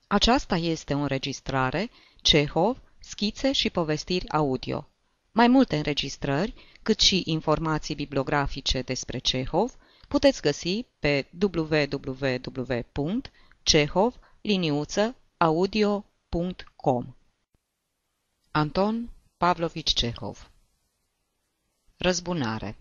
Aceasta este o înregistrare Cehov, schițe și povestiri audio. Mai multe înregistrări, cât și informații bibliografice despre Cehov, puteți găsi pe www.cehov-audio.com Anton Pavlovici Cehov. Răzbunare.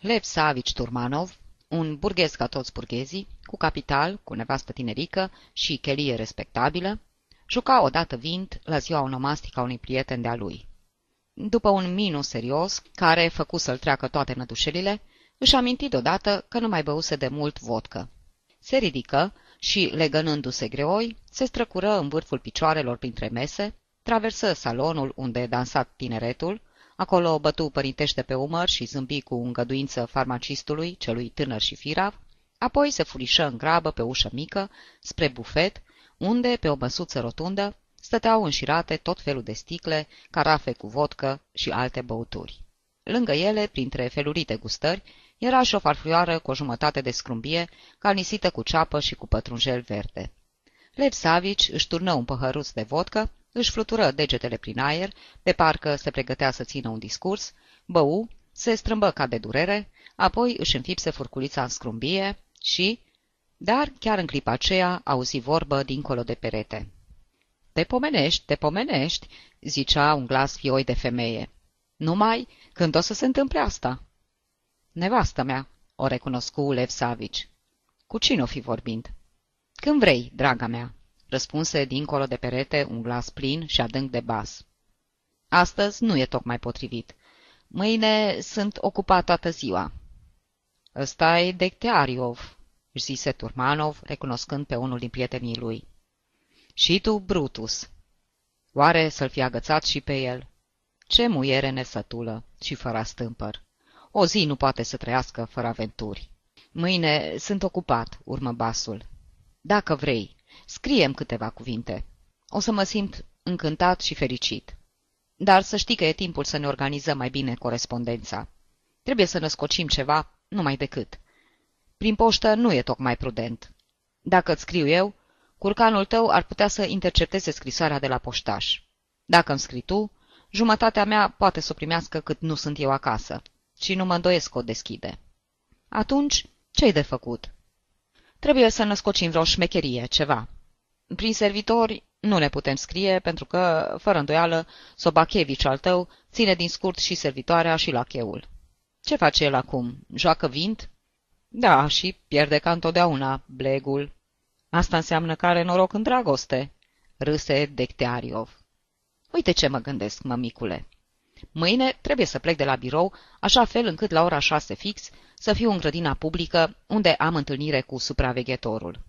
Lev Savici Turmanov, un burghez ca toți burghezii, cu capital, cu nevastă tinerică și chelie respectabilă, juca odată vind la ziua onomastică a unui prieten de-a lui. după un minus serios, care făcu să-l treacă toate nădușelile, își aminti deodată că nu mai băuse de mult vodcă. Se ridică și, legănându-se greoi, se străcură în vârful picioarelor printre mese, traversă salonul unde dansat tineretul, acolo bătu părintește pe umăr și zâmbi cu îngăduință farmacistului, celui tânăr și firav, apoi se furișă în grabă pe ușă mică, spre bufet, unde, pe o măsuță rotundă, stăteau înșirate tot felul de sticle, carafe cu vodcă și alte băuturi. Lângă ele, printre felurite gustări, era și o farfurioară cu o jumătate de scrumbie, calnisită cu ceapă și cu pătrunjel verde. Lev Savici își turnă un păhăruț de vodcă, își flutură degetele prin aer, pe parcă se pregătea să țină un discurs, bău, se strâmbă ca de durere, apoi își înfipse furculița în scrumbie și... Dar chiar în clipa aceea auzi vorbă dincolo de perete. Te pomenești, te pomenești, zicea un glas fioi de femeie. Numai când o să se întâmple asta? Nevastă mea, o recunoscu Lev Savici. Cu cine o fi vorbind? Când vrei, draga mea, răspunse dincolo de perete un glas plin și adânc de bas. Astăzi nu e tocmai potrivit. Mâine sunt ocupat toată ziua. ăsta e Decteariov, își zise Turmanov, recunoscând pe unul din prietenii lui. Și tu, Brutus. Oare să-l fi agățat și pe el? Ce muiere nesătulă și fără stâmpăr. O zi nu poate să trăiască fără aventuri. Mâine sunt ocupat, urmă basul. Dacă vrei, scriem câteva cuvinte. O să mă simt încântat și fericit. Dar să știi că e timpul să ne organizăm mai bine corespondența. Trebuie să născocim ceva, numai decât. Prin poștă nu e tocmai prudent. Dacă îți scriu eu, curcanul tău ar putea să intercepteze scrisoarea de la poștaș. Dacă îmi scrii tu, jumătatea mea poate să o primească cât nu sunt eu acasă și nu mă îndoiesc că o deschide. Atunci, ce-i de făcut? Trebuie să născocim vreo șmecherie, ceva. Prin servitori nu ne putem scrie, pentru că, fără îndoială, Sobachevici al tău ține din scurt și servitoarea și lacheul. Ce face el acum? Joacă vint? Da, și pierde ca întotdeauna, blegul. Asta înseamnă că are noroc în dragoste, râse Decteariov. Uite ce mă gândesc, mămicule. Mâine trebuie să plec de la birou, așa fel încât la ora șase fix să fiu în grădina publică, unde am întâlnire cu supraveghetorul.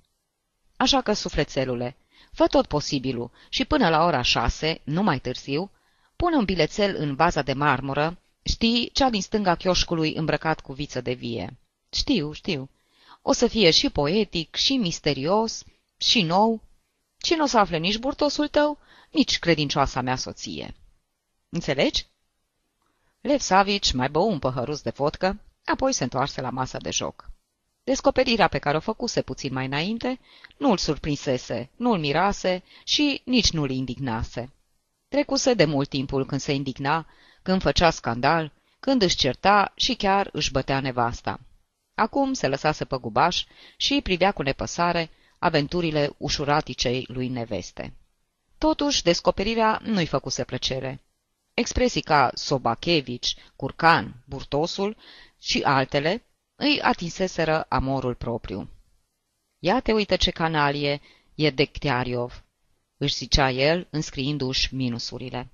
Așa că, sufletelule, fă tot posibilul și până la ora șase, nu mai târziu, pune un bilețel în vaza de marmură, știi, cea din stânga chioșcului îmbrăcat cu viță de vie. Știu, știu. O să fie și poetic, și misterios, și nou, și nu o să afle nici burtosul tău, nici credincioasa mea soție. Înțelegi? Lev Savici mai bău un păhăruț de vodcă, apoi se întoarse la masa de joc. Descoperirea pe care o făcuse puțin mai înainte nu-l surprinsese, nu-l mirase și nici nu-l indignase. Trecuse de mult timpul când se indigna, când făcea scandal, când își certa și chiar își bătea nevasta. Acum se lăsase pe gubaș și privea cu nepăsare aventurile ușuraticei lui neveste. Totuși, descoperirea nu-i făcuse plăcere. Expresii ca Sobachevici, Curcan, Burtosul și altele îi atinseseră amorul propriu. Ia te uită ce canalie e Dectiariov, își zicea el, înscriindu-și minusurile.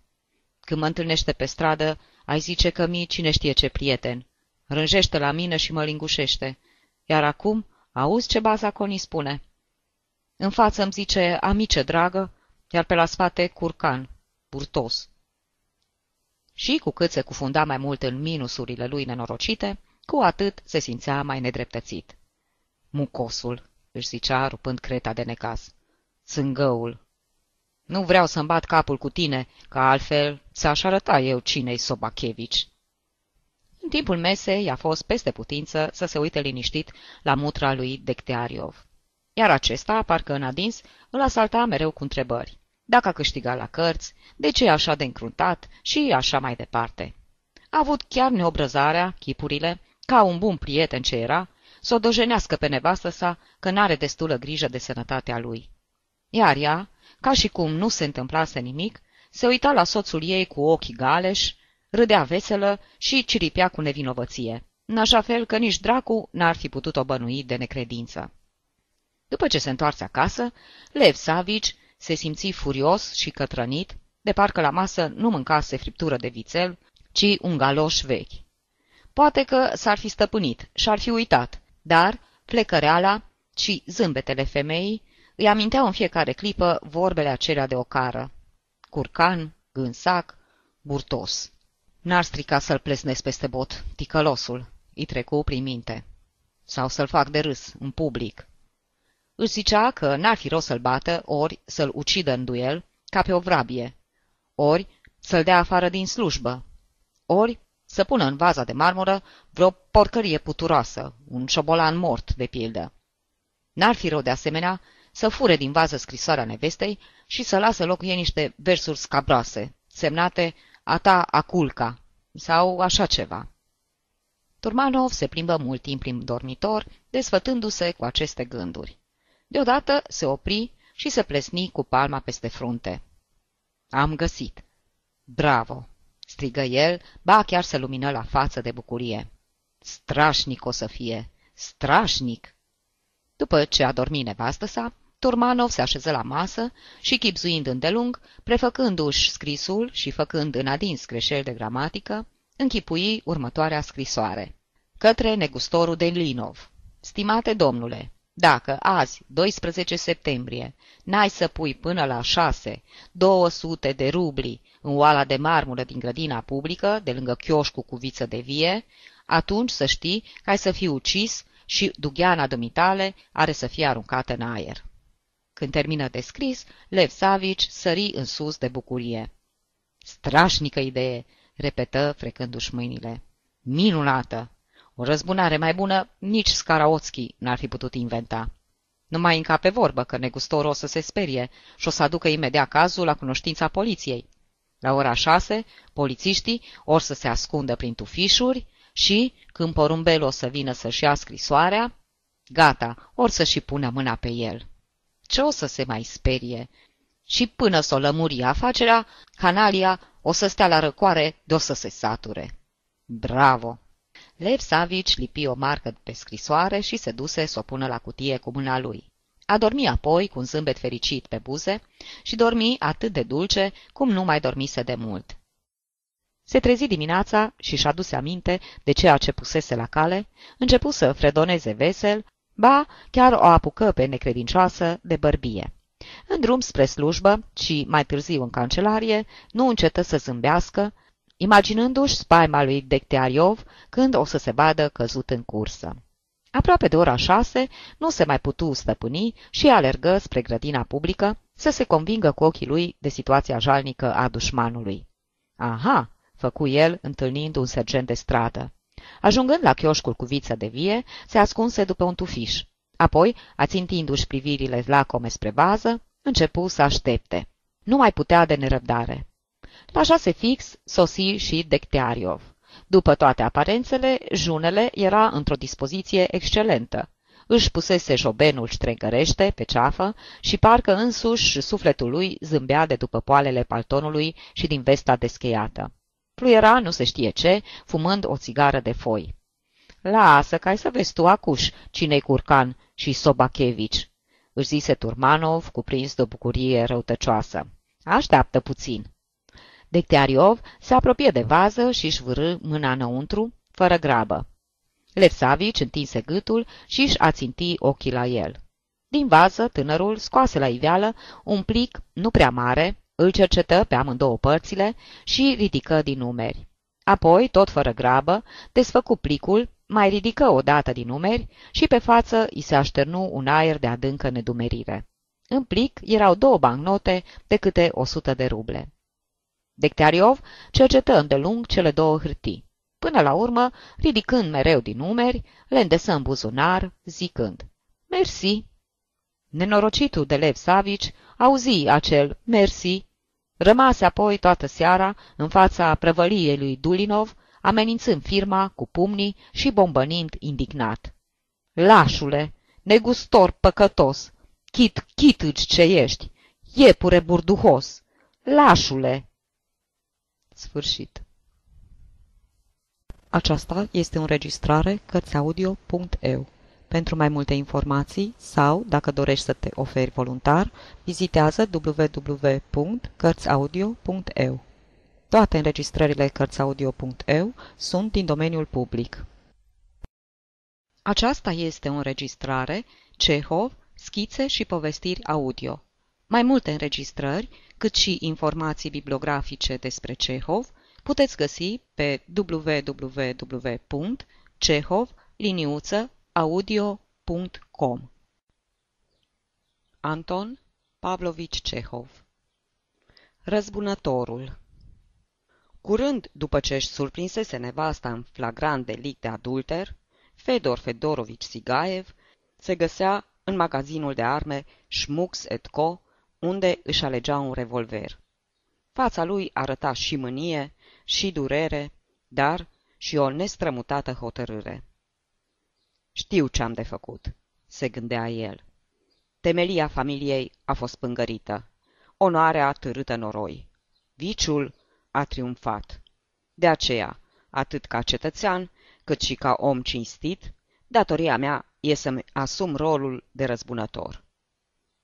Când mă întâlnește pe stradă, ai zice că mi cine știe ce prieten. Rânjește la mine și mă lingușește. Iar acum, auzi ce baza conii spune. În față îmi zice amice dragă, iar pe la spate curcan, burtos. Și cu cât se cufunda mai mult în minusurile lui nenorocite, cu atât se simțea mai nedreptățit. Mucosul, își zicea, rupând creta de necas. Țângăul. Nu vreau să-mi bat capul cu tine, că altfel ți-aș arăta eu cine-i Sobachevici. În timpul mesei i-a fost peste putință să se uite liniștit la mutra lui Decteariov. Iar acesta, parcă în adins, îl asalta mereu cu întrebări dacă a câștigat la cărți, de ce e așa de încruntat și așa mai departe. A avut chiar neobrăzarea, chipurile, ca un bun prieten ce era, să o dojenească pe nevastă sa că n-are destulă grijă de sănătatea lui. Iar ea, ca și cum nu se întâmplase nimic, se uita la soțul ei cu ochii galeși, râdea veselă și ciripea cu nevinovăție, în așa fel că nici dracu n-ar fi putut o bănui de necredință. După ce se întoarse acasă, Lev Savici se simți furios și cătrănit, de parcă la masă nu mâncase friptură de vițel, ci un galoș vechi. Poate că s-ar fi stăpânit și-ar fi uitat, dar flecăreala și zâmbetele femeii îi aminteau în fiecare clipă vorbele acelea de ocară. Curcan, gânsac, burtos. N-ar strica să-l plesnesc peste bot, ticălosul, îi trecu prin minte. Sau să-l fac de râs, în public. Își zicea că n-ar fi rost să-l bată, ori să-l ucidă în duel, ca pe o vrabie, ori să-l dea afară din slujbă, ori să pună în vaza de marmură vreo porcărie puturoasă, un șobolan mort, de pildă. N-ar fi rău de asemenea să fure din vază scrisoarea nevestei și să lasă loc ei niște versuri scabroase, semnate a ta aculca sau așa ceva. Turmanov se plimbă mult timp prin dormitor, desfătându-se cu aceste gânduri. Deodată se opri și se plesni cu palma peste frunte. Am găsit! Bravo! strigă el, ba chiar se lumină la față de bucurie. Strașnic o să fie! Strașnic! După ce a dormit nevastă sa, Turmanov se așeză la masă și, chipzuind îndelung, prefăcându-și scrisul și făcând în adins greșeli de gramatică, închipui următoarea scrisoare. Către negustorul de Linov. Stimate domnule, dacă azi, 12 septembrie, n-ai să pui până la 6, 200 de rubli în oala de marmură din grădina publică, de lângă chioșcu cu viță de vie, atunci să știi că ai să fii ucis și dugheana dumitale are să fie aruncată în aer. Când termină de scris, Lev Savici sări în sus de bucurie. Strașnică idee, repetă frecându-și mâinile. Minunată! O răzbunare mai bună nici Scaraotski n-ar fi putut inventa. Nu mai încape vorbă că negustorul o să se sperie și o să aducă imediat cazul la cunoștința poliției. La ora șase, polițiștii or să se ascundă prin tufișuri și, când porumbelul o să vină să-și ia scrisoarea, gata, or să și pună mâna pe el. Ce o să se mai sperie? Și până să o lămuri afacerea, canalia o să stea la răcoare de o să se sature. Bravo! Lev Savici lipi o marcă pe scrisoare și se duse să o pună la cutie cu mâna lui. A dormi apoi cu un zâmbet fericit pe buze și dormi atât de dulce cum nu mai dormise de mult. Se trezi dimineața și și-a dus aminte de ceea ce pusese la cale, începu să fredoneze vesel, ba chiar o apucă pe necredincioasă de bărbie. În drum spre slujbă și mai târziu în cancelarie, nu încetă să zâmbească, imaginându-și spaima lui Decteariov când o să se vadă căzut în cursă. Aproape de ora șase, nu se mai putu stăpâni și alergă spre grădina publică să se convingă cu ochii lui de situația jalnică a dușmanului. Aha, făcu el, întâlnind un sergent de stradă. Ajungând la chioșcul cu viță de vie, se ascunse după un tufiș. Apoi, ațintindu-și privirile lacome spre vază, începu să aștepte. Nu mai putea de nerăbdare. La șase fix sosi și Decteariov. După toate aparențele, junele era într-o dispoziție excelentă. Își pusese jobenul ștregărește pe ceafă și parcă însuși sufletul lui zâmbea de după poalele paltonului și din vesta descheiată. Fluiera nu se știe ce, fumând o țigară de foi. Lasă, ca să vezi tu acuș cine-i curcan și Sobachevici, își zise Turmanov, cuprins de o bucurie răutăcioasă. Așteaptă puțin. Decteariov se apropie de vază și își vârâ mâna înăuntru, fără grabă. Levsavici întinse gâtul și își aținti ochii la el. Din vază, tânărul scoase la iveală un plic nu prea mare, îl cercetă pe amândouă părțile și ridică din numeri. Apoi, tot fără grabă, desfăcu plicul, mai ridică o dată din numeri și pe față îi se așternu un aer de adâncă nedumerire. În plic erau două bancnote de câte o sută de ruble. Dectariov cercetă îndelung cele două hârtii. Până la urmă, ridicând mereu din numeri, le îndesă în buzunar, zicând, Mersi. Nenorocitul de Lev Savici auzi acel mersi, rămase apoi toată seara în fața prăvăliei lui Dulinov, amenințând firma cu pumnii și bombănind indignat. Lașule, negustor păcătos, chit chitâci ce ești, iepure burduhos, lașule! Sfârșit. Aceasta este o înregistrare Cărțiaudio.eu. Pentru mai multe informații sau, dacă dorești să te oferi voluntar, vizitează www.cărțiaudio.eu. Toate înregistrările Cărțiaudio.eu sunt din domeniul public. Aceasta este o înregistrare Cehov, schițe și povestiri audio. Mai multe înregistrări, cât și informații bibliografice despre Cehov, puteți găsi pe www.cehov-audio.com Anton Pavlovici Cehov. Răzbunătorul. Curând după ce își surprinsese nevasta în flagrant delict de adulter, Fedor Fedorovici Sigaev se găsea în magazinul de arme Schmux Co., unde își alegea un revolver. Fața lui arăta și mânie, și durere, dar și o nestrămutată hotărâre. Știu ce am de făcut, se gândea el. Temelia familiei a fost pângărită. Onoarea a târâtă noroi. Viciul a triumfat. De aceea, atât ca cetățean, cât și ca om cinstit, datoria mea e să-mi asum rolul de răzbunător.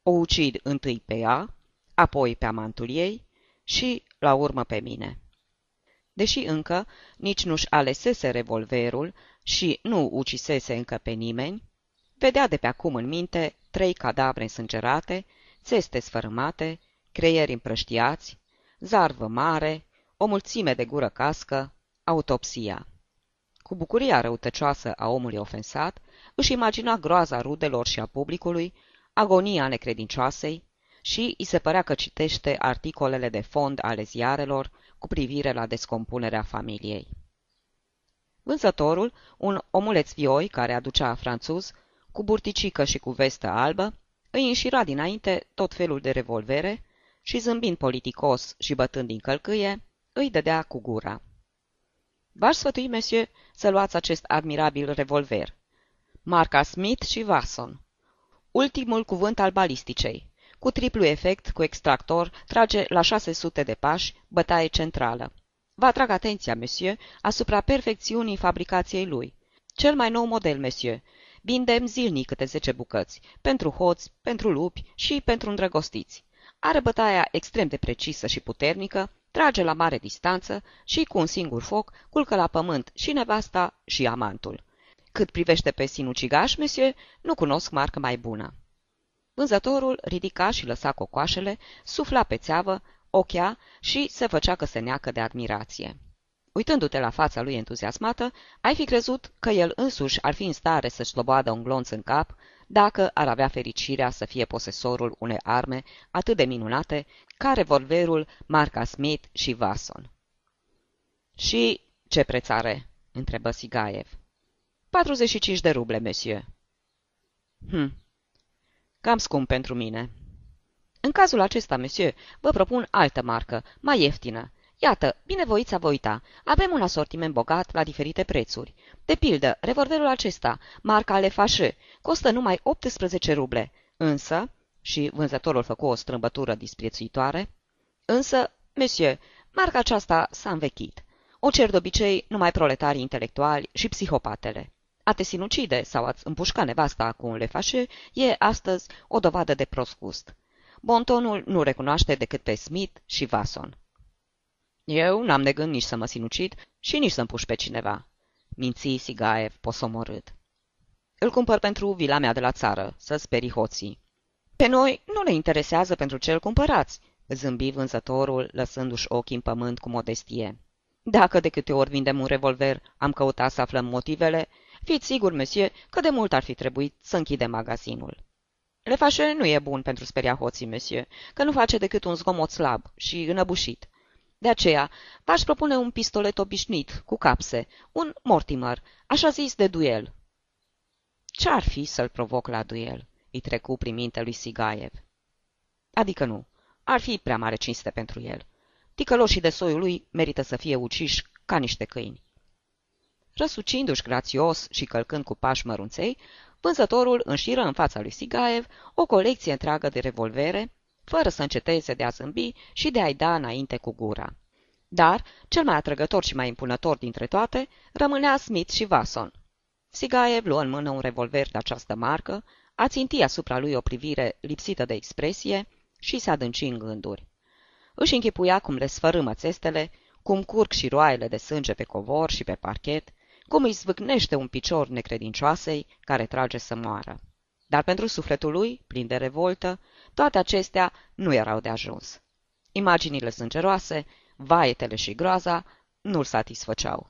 O ucid întâi pe ea, apoi pe amantul ei și, la urmă, pe mine. Deși încă nici nu-și alesese revolverul și nu ucisese încă pe nimeni, vedea de pe acum în minte trei cadavre însângerate, țeste sfărâmate, creieri împrăștiați, zarvă mare, o mulțime de gură cască, autopsia. Cu bucuria răutăcioasă a omului ofensat, își imagina groaza rudelor și a publicului, agonia necredincioasei și îi se părea că citește articolele de fond ale ziarelor cu privire la descompunerea familiei. Vânzătorul, un omuleț vioi care aducea franțuz, cu burticică și cu vestă albă, îi înșira dinainte tot felul de revolvere și, zâmbind politicos și bătând din călcâie, îi dădea cu gura. V-aș sfătui, monsieur, să luați acest admirabil revolver. Marca Smith și Wasson. Ultimul cuvânt al balisticei. Cu triplu efect, cu extractor, trage la 600 de pași, bătaie centrală. Vă atrag atenția, monsieur, asupra perfecțiunii fabricației lui. Cel mai nou model, monsieur. Bindem zilnic câte 10 bucăți, pentru hoți, pentru lupi și pentru îndrăgostiți. Are bătaia extrem de precisă și puternică, trage la mare distanță și, cu un singur foc, culcă la pământ și nevasta și amantul. Cât privește pe sinucigaș, monsieur, nu cunosc marcă mai bună. Vânzătorul ridica și lăsa cocoașele, sufla pe țeavă, ochea și se făcea că se neacă de admirație. Uitându-te la fața lui entuziasmată, ai fi crezut că el însuși ar fi în stare să-și slobadă un glonț în cap, dacă ar avea fericirea să fie posesorul unei arme atât de minunate ca revolverul marca Smith și Vasson. Și ce preț are?" întrebă Sigaev. 45 de ruble, monsieur." Hm, cam scump pentru mine." În cazul acesta, monsieur, vă propun altă marcă, mai ieftină. Iată, binevoiți a vă uita, avem un asortiment bogat la diferite prețuri. De pildă, revolverul acesta, marca Le Fache, costă numai 18 ruble, însă, și vânzătorul făcu o strâmbătură disprețuitoare, însă, monsieur, marca aceasta s-a învechit. O cer de obicei numai proletarii intelectuali și psihopatele. A te sinucide sau a-ți împușca nevasta cu un lefașe e astăzi o dovadă de prost gust. Bontonul nu recunoaște decât pe Smith și Vason. Eu n-am de gând nici să mă sinucid și nici să împuș pe cineva. Minții Sigaev posomorât. Îl cumpăr pentru vila mea de la țară, să speri hoții. Pe noi nu ne interesează pentru ce îl cumpărați, zâmbi vânzătorul, lăsându-și ochii în pământ cu modestie. Dacă de câte ori vindem un revolver am căutat să aflăm motivele, fiți sigur, monsieur, că de mult ar fi trebuit să închidem magazinul. Lefașe nu e bun pentru speria hoții, monsieur, că nu face decât un zgomot slab și înăbușit. De aceea, v-aș propune un pistolet obișnuit, cu capse, un Mortimer, așa zis de duel. Ce-ar fi să-l provoc la duel? îi trecu prin minte lui Sigaev. Adică nu, ar fi prea mare cinste pentru el. Ticăloșii de soiul lui merită să fie uciși ca niște câini. Răsucindu-și grațios și călcând cu pași mărunței, vânzătorul înșiră în fața lui Sigaev o colecție întreagă de revolvere, fără să înceteze de a zâmbi și de a-i da înainte cu gura. Dar, cel mai atrăgător și mai impunător dintre toate, rămânea Smith și Vasson. Sigaev luă în mână un revolver de această marcă, a ținti asupra lui o privire lipsită de expresie și se adânci în gânduri. Își închipuia cum le sfărâmă țestele, cum curg și roaiele de sânge pe covor și pe parchet, cum îi zvâcnește un picior necredincioasei care trage să moară. Dar pentru sufletul lui, plin de revoltă, toate acestea nu erau de ajuns. Imaginile sângeroase, vaetele și groaza nu-l satisfăceau.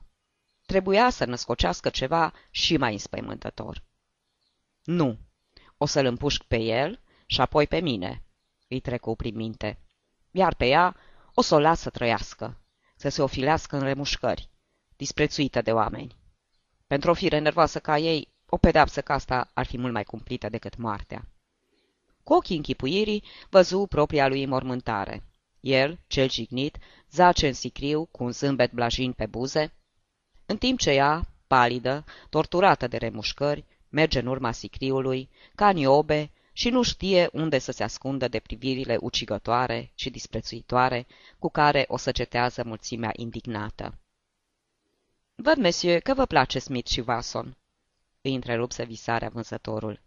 Trebuia să născocească ceva și mai înspăimântător. Nu, o să-l împușc pe el și apoi pe mine, îi trecu prin minte. Iar pe ea o să o las să trăiască, să se ofilească în remușcări, disprețuită de oameni. Pentru o fire nervoasă ca ei, o pedeapsă ca asta ar fi mult mai cumplită decât moartea. Cu ochii închipuirii, văzu propria lui mormântare. El, cel jignit, zace în sicriu, cu un zâmbet blajin pe buze, în timp ce ea, palidă, torturată de remușcări, merge în urma sicriului, ca niobe, și nu știe unde să se ascundă de privirile ucigătoare și disprețuitoare cu care o săgetează mulțimea indignată. Văd, monsieur, că vă place Smith și Vasson, îi întrerupse visarea vânzătorul.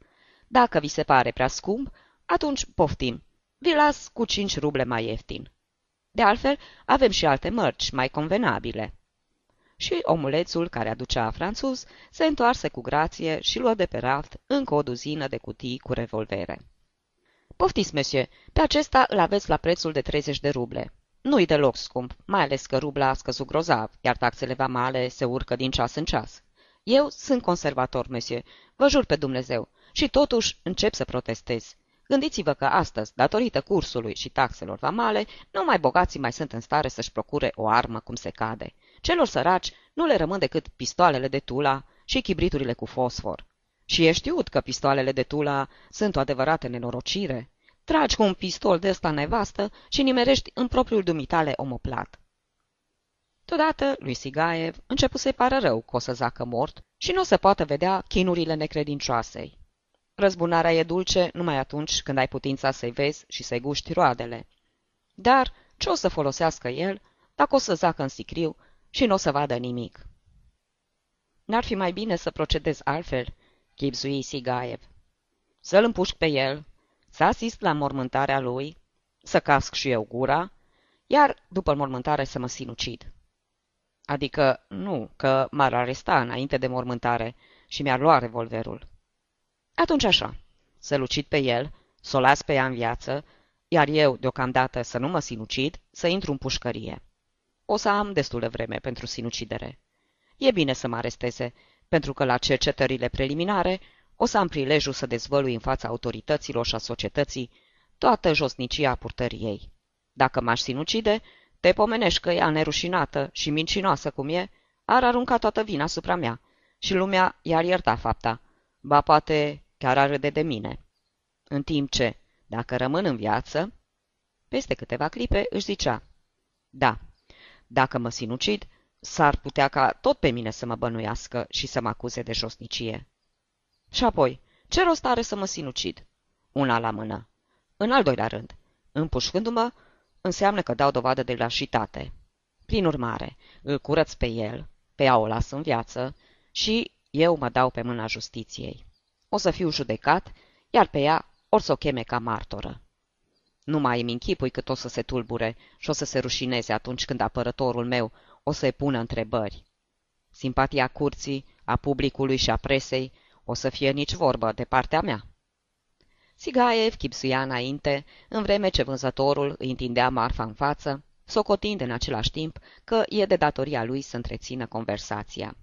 Dacă vi se pare prea scump, atunci poftim. Vi las cu cinci ruble mai ieftin. De altfel, avem și alte mărci mai convenabile. Și omulețul care aducea franțuz se întoarse cu grație și luă de pe raft încă o duzină de cutii cu revolvere. Poftiți, monsieur, pe acesta îl aveți la prețul de 30 de ruble. Nu-i deloc scump, mai ales că rubla a scăzut grozav, iar taxele vamale se urcă din ceas în ceas. Eu sunt conservator, monsieur, vă jur pe Dumnezeu, și totuși încep să protestez. Gândiți-vă că astăzi, datorită cursului și taxelor vamale, numai bogații mai sunt în stare să-și procure o armă cum se cade. Celor săraci nu le rămân decât pistoalele de tula și chibriturile cu fosfor. Și e știut că pistoalele de tula sunt o adevărată nenorocire. Tragi cu un pistol de ăsta nevastă și nimerești în propriul dumitale omoplat. Todată, lui Sigaev începu să-i pară rău că o să zacă mort și nu o să poată vedea chinurile necredincioasei. Răzbunarea e dulce numai atunci când ai putința să-i vezi și să-i guști roadele. Dar ce o să folosească el dacă o să zacă în sicriu și nu o să vadă nimic? N-ar fi mai bine să procedez altfel, chipzui Sigaev. Să-l împușc pe el, să asist la mormântarea lui, să casc și eu gura, iar după mormântare să mă sinucid. Adică nu, că m-ar aresta înainte de mormântare și mi-ar lua revolverul. Atunci așa, să lucid pe el, să o las pe ea în viață, iar eu, deocamdată, să nu mă sinucid, să intru în pușcărie. O să am destul de vreme pentru sinucidere. E bine să mă aresteze, pentru că la cercetările preliminare o să am prilejul să dezvălui în fața autorităților și a societății toată josnicia purtării ei. Dacă m-aș sinucide, te pomenești că ea nerușinată și mincinoasă cum e, ar arunca toată vina asupra mea și lumea i-ar ierta fapta. Ba poate chiar ar râde de mine. În timp ce, dacă rămân în viață, peste câteva clipe își zicea, da, dacă mă sinucid, s-ar putea ca tot pe mine să mă bănuiască și să mă acuze de josnicie. Și apoi, ce rost are să mă sinucid? Una la mână. În al doilea rând, împușcându-mă, înseamnă că dau dovadă de lașitate. Prin urmare, îl curăț pe el, pe ea o las în viață și eu mă dau pe mâna justiției. O să fiu judecat, iar pe ea or să o cheme ca martoră. Nu mai îmi închipui cât o să se tulbure și o să se rușineze atunci când apărătorul meu o să-i pună întrebări. Simpatia curții, a publicului și a presei o să fie nici vorbă de partea mea. Sigaev chipsuia înainte, în vreme ce vânzătorul îi întindea marfa în față, socotind în același timp că e de datoria lui să întrețină conversația.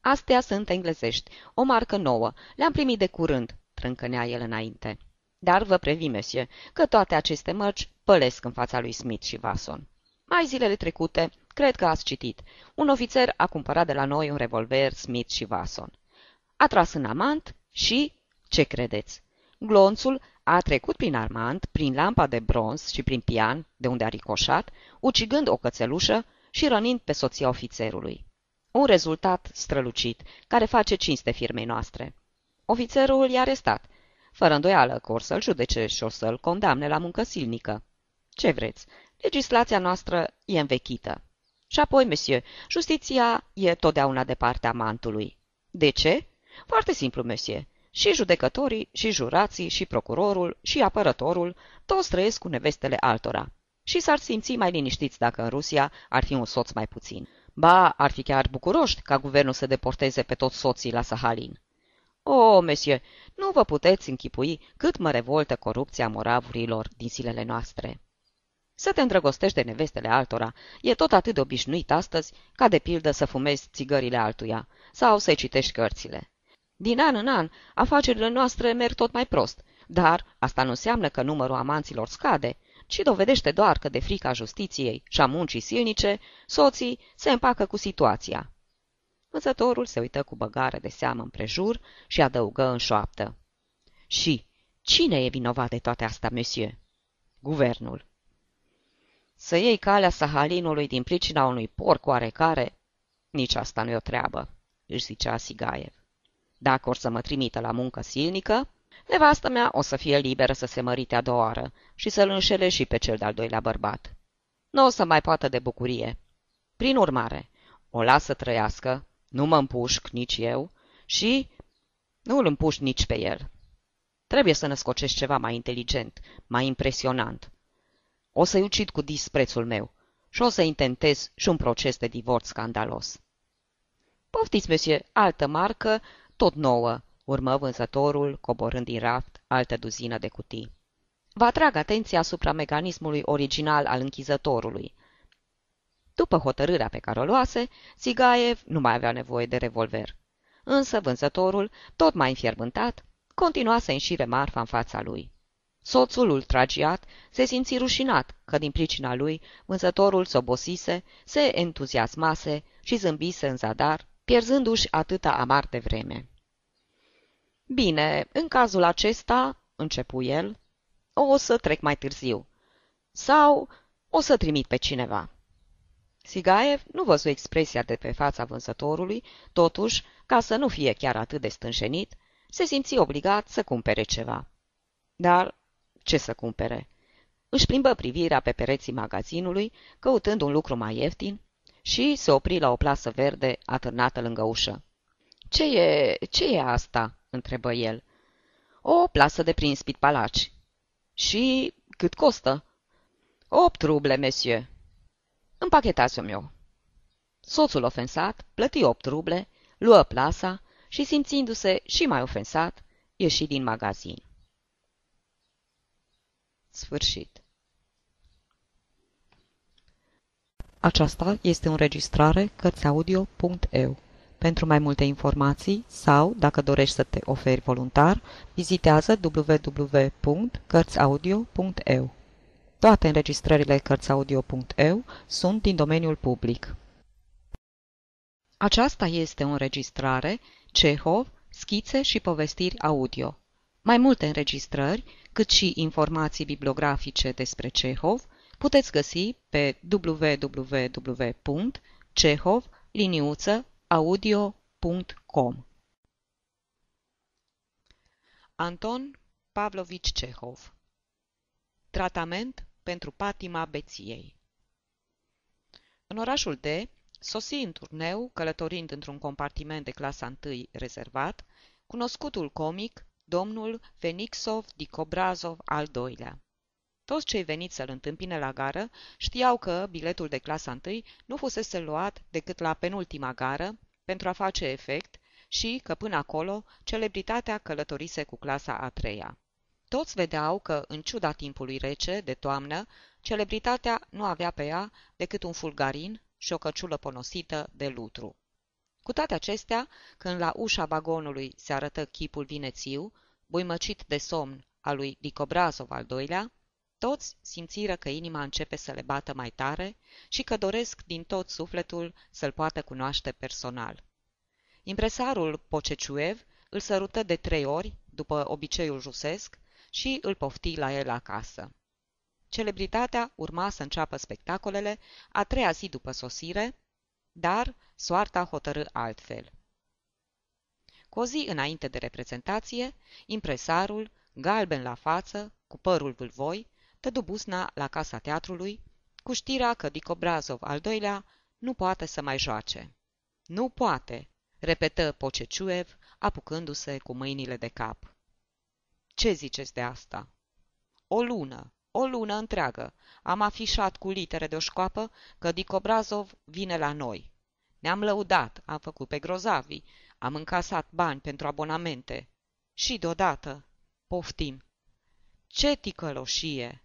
Astea sunt englezești, o marcă nouă, le-am primit de curând, trâncănea el înainte. Dar vă previn, monsieur, că toate aceste mărci pălesc în fața lui Smith și Vason. Mai zilele trecute, cred că ați citit, un ofițer a cumpărat de la noi un revolver Smith și Vason. A tras în amant și, ce credeți, Glonțul a trecut prin armant, prin lampa de bronz și prin pian, de unde a ricoșat, ucigând o cățelușă și rănind pe soția ofițerului. Un rezultat strălucit, care face cinste firmei noastre. Ofițerul i-a arestat, fără îndoială că or să-l judece și o să-l condamne la muncă silnică. Ce vreți, legislația noastră e învechită. Și apoi, monsieur, justiția e totdeauna de partea amantului. De ce? Foarte simplu, mesie. Și judecătorii, și jurații, și procurorul, și apărătorul, toți trăiesc cu nevestele altora. Și s-ar simți mai liniștiți dacă în Rusia ar fi un soț mai puțin. Ba, ar fi chiar bucuroși ca guvernul să deporteze pe toți soții la Sahalin. O, oh, monsieur, nu vă puteți închipui cât mă revoltă corupția moravurilor din zilele noastre. Să te îndrăgostești de nevestele altora e tot atât de obișnuit astăzi ca de pildă să fumezi țigările altuia sau să-i citești cărțile. Din an în an, afacerile noastre merg tot mai prost, dar asta nu înseamnă că numărul amanților scade, ci dovedește doar că de frica justiției și a muncii silnice, soții se împacă cu situația. Văzătorul se uită cu băgare de seamă împrejur și adăugă în șoaptă. Și cine e vinovat de toate astea, monsieur? Guvernul. Să iei calea Sahalinului din pricina unui porc oarecare? Nici asta nu e o treabă, își zicea Sigaev. Dacă or să mă trimită la muncă silnică, nevastă mea o să fie liberă să se mărite a doua oară și să-l înșele și pe cel de-al doilea bărbat. Nu o să mai poată de bucurie. Prin urmare, o lasă trăiască, nu mă împușc nici eu și nu îl împușc nici pe el. Trebuie să născocești ceva mai inteligent, mai impresionant. O să-i ucid cu disprețul meu și o să intentez și un proces de divorț scandalos. Poftiți, monsieur, altă marcă, tot nouă, urmă vânzătorul, coborând din raft altă duzină de cutii. Vă atrag atenția asupra mecanismului original al închizătorului. După hotărârea pe care o luase, Sigaev nu mai avea nevoie de revolver. Însă vânzătorul, tot mai înfierbântat, continua să înșire marfa în fața lui. Soțul ultragiat se simți rușinat că din pricina lui vânzătorul s-obosise, se entuziasmase și zâmbise în zadar, pierzându-și atâta amar de vreme. Bine, în cazul acesta, începu el, o să trec mai târziu. Sau o să trimit pe cineva. Sigaev nu văzu expresia de pe fața vânzătorului, totuși, ca să nu fie chiar atât de stânjenit, se simți obligat să cumpere ceva. Dar ce să cumpere? Își plimbă privirea pe pereții magazinului, căutând un lucru mai ieftin, și se opri la o plasă verde atârnată lângă ușă. Ce e, ce e asta?" Întrebă el. O plasă de prin spitpalaci. Și cât costă? Opt ruble, monsieur. Împachetați-o meu. Soțul ofensat plăti opt ruble, luă plasa și, simțindu-se și mai ofensat, ieși din magazin. Sfârșit. Aceasta este o înregistrare Cărțiaudio.eu. Pentru mai multe informații sau, dacă dorești să te oferi voluntar, vizitează www.cărțiaudio.eu. Toate înregistrările Cărțiaudio.eu sunt din domeniul public. Aceasta este o înregistrare Cehov, schițe și povestiri audio. Mai multe înregistrări, cât și informații bibliografice despre Cehov, puteți găsi pe www.cehov-audio.com Anton Pavlovici Cehov. Tratament pentru patima beției. În orașul D, sosi în turneu, călătorind într-un compartiment de clasa 1 rezervat, cunoscutul comic, domnul Venixov Dicobrazov al doilea. Toți cei veniți să-l întâmpine la gară știau că biletul de clasa 1 nu fusese luat decât la penultima gară pentru a face efect și că până acolo celebritatea călătorise cu clasa a treia. Toți vedeau că, în ciuda timpului rece de toamnă, celebritatea nu avea pe ea decât un fulgarin și o căciulă ponosită de lutru. Cu toate acestea, când la ușa vagonului se arătă chipul vinețiu, buimăcit de somn al lui Dicobrazov al doilea, toți simțiră că inima începe să le bată mai tare și că doresc din tot sufletul să-l poată cunoaște personal. Impresarul Poceciuev îl sărută de trei ori, după obiceiul rusesc, și îl pofti la el acasă. Celebritatea urma să înceapă spectacolele a treia zi după sosire, dar soarta hotărâ altfel. Cu o zi înainte de reprezentație, impresarul, galben la față, cu părul vâlvoi, dădu busna la casa teatrului, cu știrea că Dicobrazov al doilea nu poate să mai joace. Nu poate, repetă Poceciuev, apucându-se cu mâinile de cap. Ce ziceți de asta? O lună, o lună întreagă, am afișat cu litere de o școapă că Dicobrazov vine la noi. Ne-am lăudat, am făcut pe grozavi, am încasat bani pentru abonamente. Și deodată, poftim. Ce ticăloșie!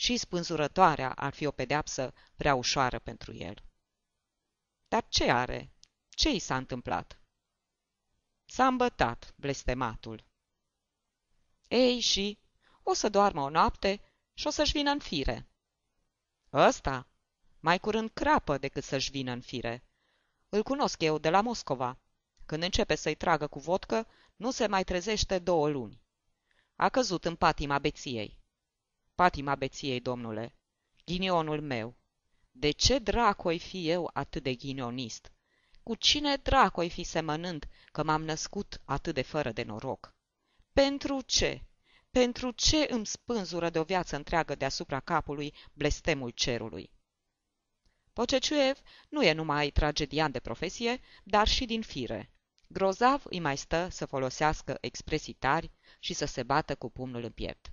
Și spânzurătoarea ar fi o pedeapsă prea ușoară pentru el. Dar ce are? Ce i s-a întâmplat? S-a îmbătat, blestematul. Ei, și o să doarmă o noapte și o să-și vină în fire. Ăsta? Mai curând crapă decât să-și vină în fire. Îl cunosc eu de la Moscova. Când începe să-i tragă cu vodcă, nu se mai trezește două luni. A căzut în patima beției. Patima beției, domnule. Ghinionul meu. De ce dracu oi fi eu atât de ghinionist? Cu cine dracu oi fi semănând că m-am născut atât de fără de noroc? Pentru ce? Pentru ce îmi spânzură de o viață întreagă deasupra capului blestemul cerului? Poceciuev nu e numai tragedian de profesie, dar și din fire. Grozav îi mai stă să folosească expresii tari și să se bată cu pumnul în piept.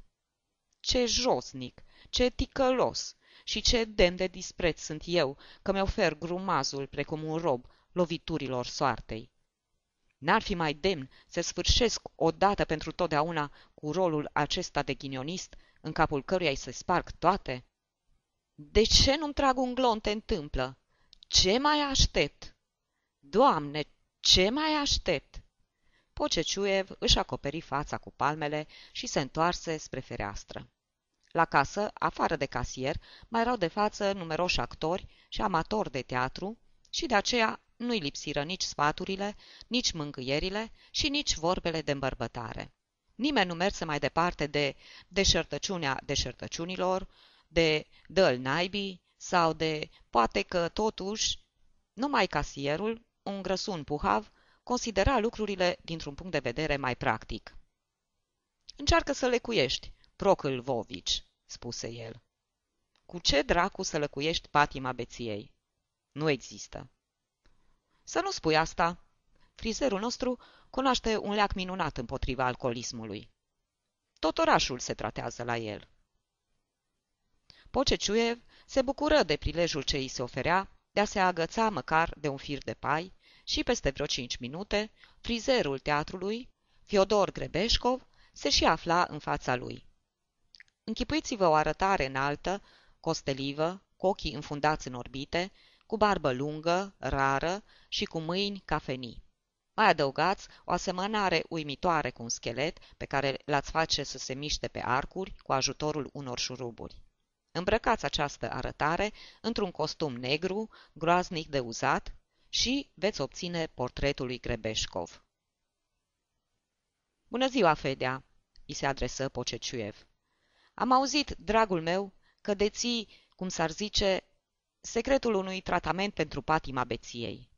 Ce josnic, ce ticălos și ce demn de dispreț sunt eu că mi ofer grumazul precum un rob loviturilor soartei. N-ar fi mai demn să sfârșesc odată pentru totdeauna cu rolul acesta de ghinionist în capul căruia îi se sparg toate? De ce nu-mi trag un glonț te întâmplă? Ce mai aștept? Doamne, ce mai aștept? Poceciuev își acoperi fața cu palmele și se întoarse spre fereastră. La casă, afară de casier, mai erau de față numeroși actori și amatori de teatru și de aceea nu-i lipsiră nici sfaturile, nici mângâierile și nici vorbele de îmbărbătare. Nimeni nu merse mai departe de deșertăciunea deșertăciunilor, de dă naibii sau de poate că totuși numai casierul, un grăsun puhav, considera lucrurile dintr-un punct de vedere mai practic. Încearcă să lecuiești, Procâl Vovici, spuse el. Cu ce dracu să lăcuiești patima beției? Nu există. Să nu spui asta. Frizerul nostru cunoaște un leac minunat împotriva alcoolismului. Tot orașul se tratează la el. Poceciuev se bucură de prilejul ce îi se oferea de a se agăța măcar de un fir de pai și peste vreo cinci minute, frizerul teatrului, Fiodor Grebeșcov, se și afla în fața lui. Închipuiți-vă o arătare înaltă, costelivă, cu ochii înfundați în orbite, cu barbă lungă, rară și cu mâini cafenii. Mai adăugați o asemănare uimitoare cu un schelet pe care l-ați face să se miște pe arcuri cu ajutorul unor șuruburi. Îmbrăcați această arătare într-un costum negru, groaznic de uzat, și veți obține portretul lui Grebeșcov. Bună ziua, Fedea!" îi se adresă Poceciuev. Am auzit, dragul meu, că deții, cum s-ar zice, secretul unui tratament pentru patima beției.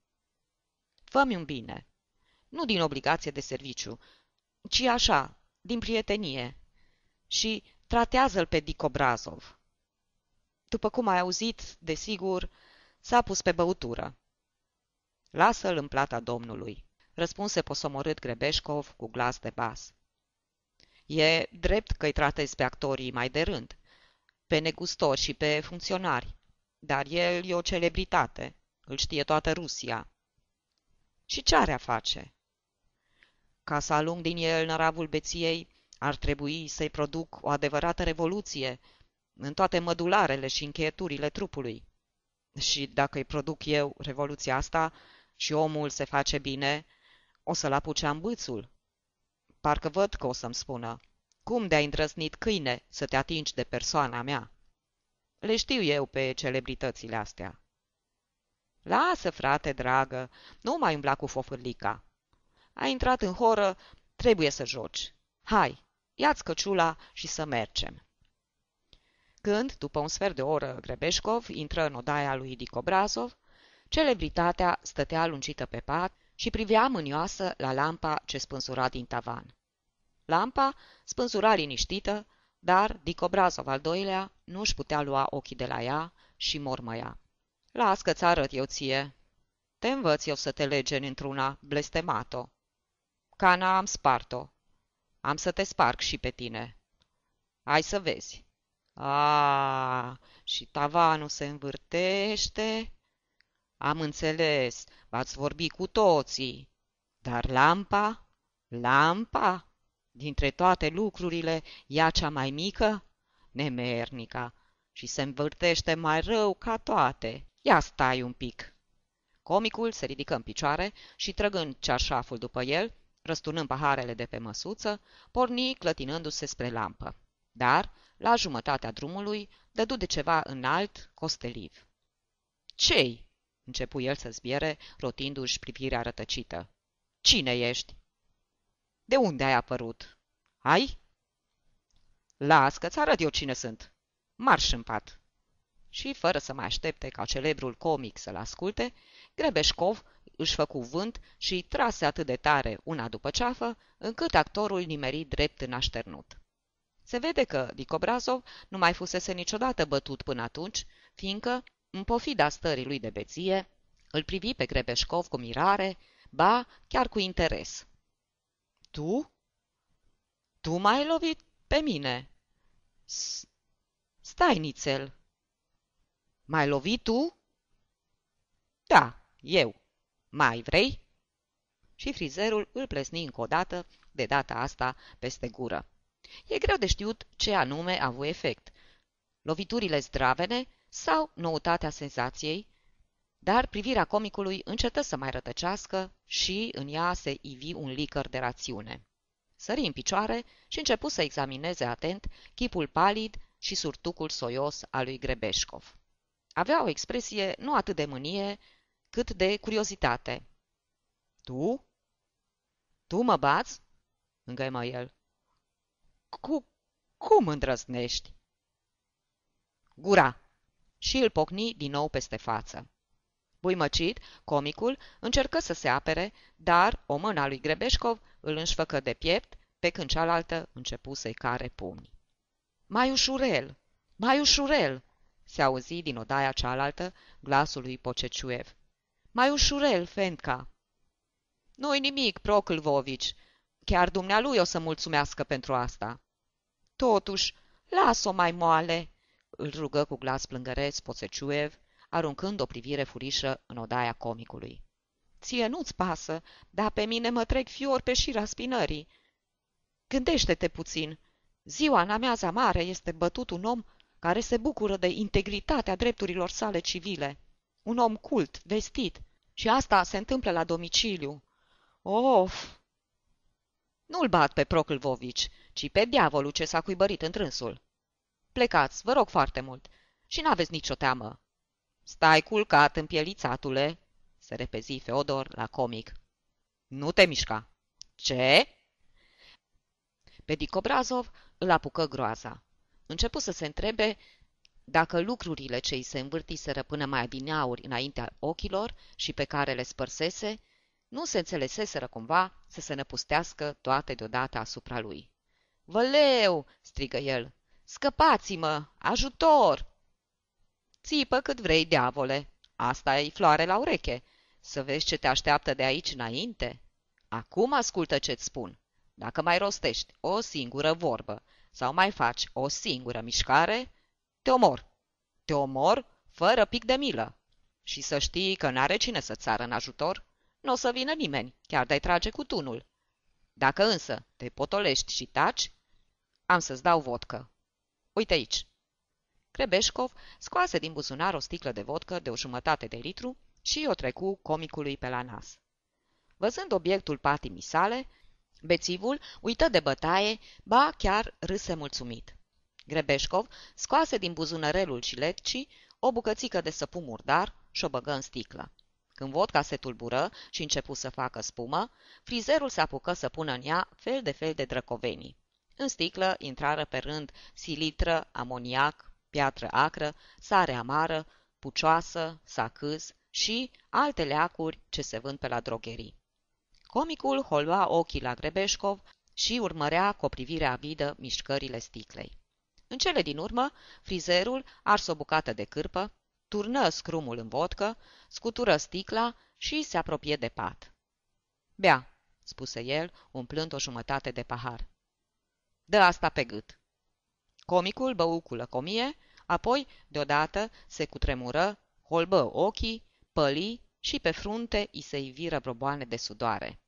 Fă-mi un bine, nu din obligație de serviciu, ci așa, din prietenie, și tratează-l pe Dicobrazov. După cum ai auzit, desigur, s-a pus pe băutură. Lasă-l în plata domnului, răspunse posomorât Grebeșcov cu glas de bas. E drept că îi tratezi pe actorii mai de rând, pe negustori și pe funcționari, dar el e o celebritate, îl știe toată Rusia. Și ce are a face? Ca să alung din el năravul beției, ar trebui să-i produc o adevărată revoluție în toate mădularele și încheieturile trupului. Și dacă îi produc eu revoluția asta și omul se face bine, o să-l apuce ambâțul. Parcă văd că o să-mi spună, cum de-ai îndrăznit câine să te atingi de persoana mea? Le știu eu pe celebritățile astea. Lasă, frate dragă, nu mai umbla cu fofârlica. Ai intrat în horă, trebuie să joci. Hai, ia-ți căciula și să mergem. Când, după un sfert de oră, Grebeșcov intră în odaia lui Dicobrazov, celebritatea stătea lungită pe pat și privea mânioasă la lampa ce spânsura din tavan. Lampa spânzura liniștită, dar Dicobrazov al doilea nu-și putea lua ochii de la ea și mormăia. Las că-ți arăt eu ție. Te învăț eu să te legeni într-una, blestemato. Cana am spart-o. Am să te sparg și pe tine. Hai să vezi. A, și tavanul se învârtește. Am înțeles, v-ați vorbit cu toții. Dar lampa? Lampa? Dintre toate lucrurile, ea cea mai mică? Nemernica. Și se învârtește mai rău ca toate. Ia stai un pic. Comicul se ridică în picioare și, trăgând cearșaful după el, răsturnând paharele de pe măsuță, porni clătinându-se spre lampă. Dar, la jumătatea drumului, dădu de ceva înalt, costeliv. Cei? Începu el să zbiere, rotindu-și privirea rătăcită. Cine ești? De unde ai apărut? Ai? Las că-ți arăt eu cine sunt. Marș în pat. Și, fără să mai aștepte ca celebrul comic să-l asculte, Grebeșcov își făcu vânt și îi trase atât de tare una după ceafă, încât actorul nimeri drept în așternut. Se vede că Dicobrazov nu mai fusese niciodată bătut până atunci, fiindcă, în pofida stării lui de beție, îl privi pe Grebeșcov cu mirare, ba, chiar cu interes. Tu? Tu m-ai lovit pe mine? S Stai, nițel! M-ai lovit tu? Da, eu. Mai vrei? Și frizerul îl plesni încă o dată, de data asta peste gură. E greu de știut ce anume a avut efect. Loviturile zdravene sau noutatea senzației, dar privirea comicului încetă să mai rătăcească și în ea se ivi un licăr de rațiune. Sări în picioare și începu să examineze atent chipul palid și surtucul soios al lui Grebeșcov. Avea o expresie nu atât de mânie, cât de curiozitate. Tu? Tu mă bați? îngăimă el. Cu cum îndrăznești? Gura! Și îl pocni din nou peste față. Buimăcit, comicul, încercă să se apere, dar o mână a lui Grebeșcov îl înșfăcă de piept, pe când cealaltă începu să-i care pumni. Mai ușurel! Mai ușurel!" se auzi din odaia cealaltă glasul lui Poceciuev. Mai ușurel, Fenca!" Nu-i nimic, Proclvovici. Chiar dumnealui o să mulțumească pentru asta." Totuși, las-o mai moale!" Îl rugă cu glas plângăreț Poceciuev, aruncând o privire furișă în odaia comicului. Ție nu-ți pasă, dar pe mine mă trec fior pe șira spinării. Gândește-te puțin. Ziua în amiaza mare este bătut un om care se bucură de integritatea drepturilor sale civile. Un om cult, vestit. Și asta se întâmplă la domiciliu. Of! Nu-l bat pe Proclvovici, ci pe diavolul ce s-a cuibărit întrânsul. Plecați, vă rog foarte mult, și n-aveți nicio teamă. Stai culcat, împielițatule, se repezi Feodor la comic. Nu te mișca. Ce? Pe Dicobrazov îl apucă groaza. Începu să se întrebe dacă lucrurile ce îi se învârtiseră până mai adineauri înaintea ochilor și pe care le spărsese, nu se înțeleseseră cumva să se năpustească toate deodată asupra lui. Văleu!" strigă el. Scăpați-mă! Ajutor!" Țipă cât vrei, diavole! Asta e floare la ureche. Să vezi ce te așteaptă de aici înainte. Acum ascultă ce-ți spun. Dacă mai rostești o singură vorbă sau mai faci o singură mișcare, te omor. Te omor fără pic de milă. Și să știi că n-are cine să țară în ajutor, nu o să vină nimeni, chiar de-ai trage cu tunul. Dacă însă te potolești și taci, am să-ți dau vodcă. Uite aici. Crebeșcov scoase din buzunar o sticlă de vodcă de o jumătate de litru și o trecu comicului pe la nas. Văzând obiectul patimii sale, bețivul uită de bătaie, ba chiar râse mulțumit. Grebeșcov scoase din buzunărelul ciletcii o bucățică de săpun murdar și o băgă în sticlă. Când vodka se tulbură și începu să facă spumă, frizerul se apucă să pună în ea fel de fel de drăcovenii. În sticlă intrară pe rând silitră, amoniac, piatră acră, sare amară, pucioasă, sacâz și alte leacuri ce se vând pe la drogherii. Comicul holua ochii la Grebeșcov și urmărea cu o privire avidă mișcările sticlei. În cele din urmă, frizerul ars o bucată de cârpă, turnă scrumul în vodcă, scutură sticla și se apropie de pat. Bea, spuse el, umplând o jumătate de pahar. Dă asta pe gât. Comicul bău cu lăcomie, apoi, deodată, se cutremură, holbă ochii, păli și pe frunte îi se iviră broboane de sudoare.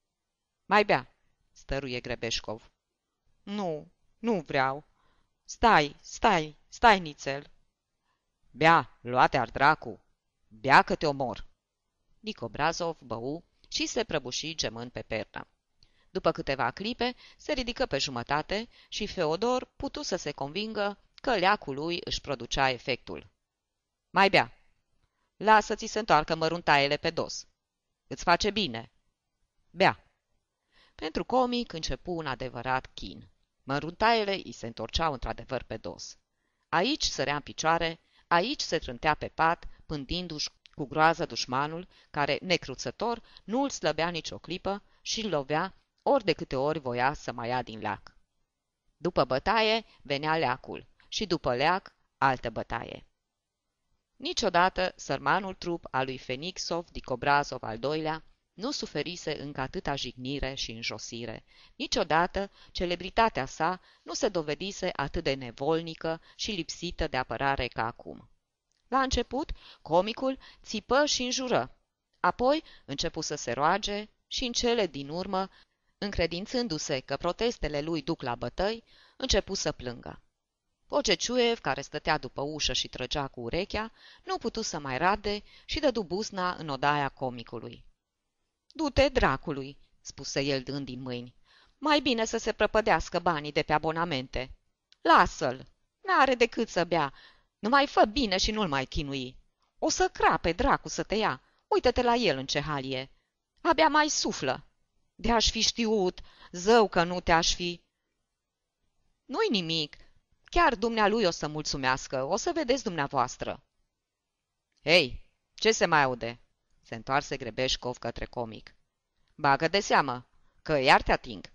Mai bea, stăruie Grebeșcov. Nu, nu vreau. Stai, stai, stai, nițel. Bea, luate ar dracu. Bea că te omor. Dicobrazov bău și se prăbuși gemând pe pernă. După câteva clipe, se ridică pe jumătate și Feodor putu să se convingă că leacul lui își producea efectul. Mai bea. Lasă-ți se întoarcă măruntaiele pe dos. Îți face bine. Bea. Pentru comic începu un adevărat chin. Măruntaiele îi se întorceau într-adevăr pe dos. Aici sărea în picioare, aici se trântea pe pat, pândindu-și cu groază dușmanul, care, necruțător, nu îl slăbea nicio clipă și îl lovea ori de câte ori voia să mai ia din leac. După bătaie venea leacul și după leac altă bătaie. Niciodată sărmanul trup al lui Fenixov Dicobrazov al doilea nu suferise încă atâta jignire și înjosire. Niciodată celebritatea sa nu se dovedise atât de nevolnică și lipsită de apărare ca acum. La început, comicul țipă și înjură. Apoi începu să se roage și în cele din urmă, încredințându-se că protestele lui duc la bătăi, începu să plângă. Poceciuev, care stătea după ușă și trăgea cu urechea, nu putu să mai rade și dădu buzna în odaia comicului. Du-te dracului, spuse el dând din mâini. Mai bine să se prăpădească banii de pe abonamente. Lasă-l! N-are decât să bea. Nu mai fă bine și nu-l mai chinui. O să crape dracu să te ia. Uită-te la el în ce halie. Abia mai suflă. De-aș fi știut, zău că nu te-aș fi. Nu-i nimic. Chiar dumnealui o să mulțumească. O să vedeți dumneavoastră. Hei, ce se mai aude? Se întoarse Grebeșcov către comic. Bagă de seamă, că iar te ating.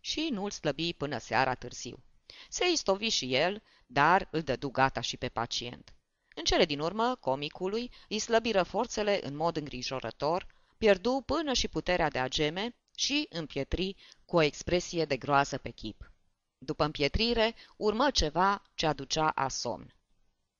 Și nu-l slăbi până seara târziu. Se istovi și el, dar îl dădu gata și pe pacient. În cele din urmă, comicului îi slăbiră forțele în mod îngrijorător, pierdu până și puterea de a geme și împietri cu o expresie de groază pe chip. După împietrire, urmă ceva ce aducea a somn.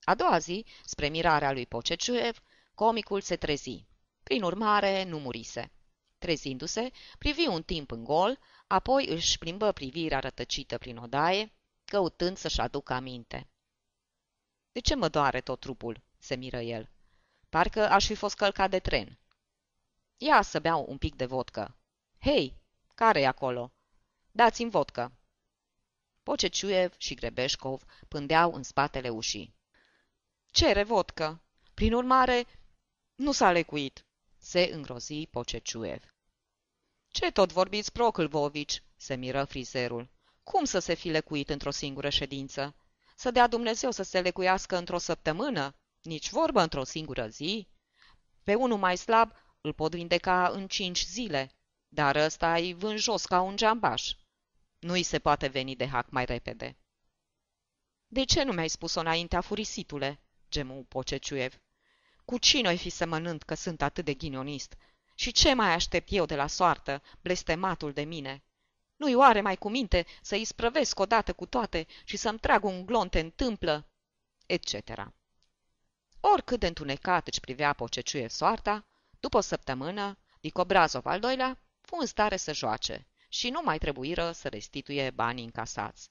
A doua zi, spre mirarea lui Poceciuev, comicul se trezi. Prin urmare, nu murise. Trezindu-se, privi un timp în gol, apoi își plimbă privirea rătăcită prin odaie, căutând să-și aducă aminte. De ce mă doare tot trupul?" se miră el. Parcă aș fi fost călcat de tren." Ia să beau un pic de vodcă." Hei, care e acolo?" Dați-mi vodcă." Poceciuev și Grebeșcov pândeau în spatele ușii. Cere vodcă. Prin urmare, nu s-a lecuit se îngrozi Poceciuev. Ce tot vorbiți, Procâlvovici?" se miră frizerul. Cum să se fi lecuit într-o singură ședință? Să dea Dumnezeu să se lecuiască într-o săptămână? Nici vorbă într-o singură zi? Pe unul mai slab îl pot vindeca în cinci zile, dar ăsta e vânjos ca un geambaș. Nu-i se poate veni de hac mai repede. De ce nu mi-ai spus-o înaintea, furisitule?" gemu Poceciuev. Cu cine ai fi semănând că sunt atât de ghinionist? Și ce mai aștept eu de la soartă, blestematul de mine? Nu-i oare mai cu minte să-i sprăvesc odată cu toate și să-mi trag un glonte în tâmplă? Etc. Oricât de întunecat își privea Poceciuie soarta, după o săptămână, Dicobrazov al doilea fu în stare să joace și nu mai trebuiră să restituie banii încasați.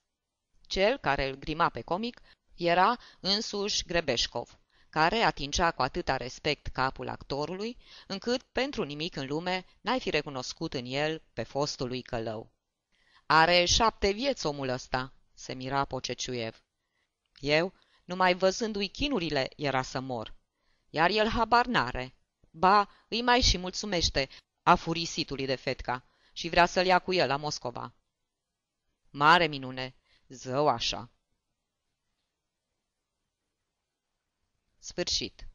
Cel care îl grima pe comic era însuși Grebeșcov, care atingea cu atâta respect capul actorului, încât pentru nimic în lume n-ai fi recunoscut în el pe fostul lui călău. Are șapte vieți omul ăsta, se mira Poceciuiev. Eu, numai văzându-i chinurile, era să mor. Iar el habar n-are. Ba, îi mai și mulțumește a furisitului de fetca și vrea să-l ia cu el la Moscova. Mare minune, zău așa. Sfârșit.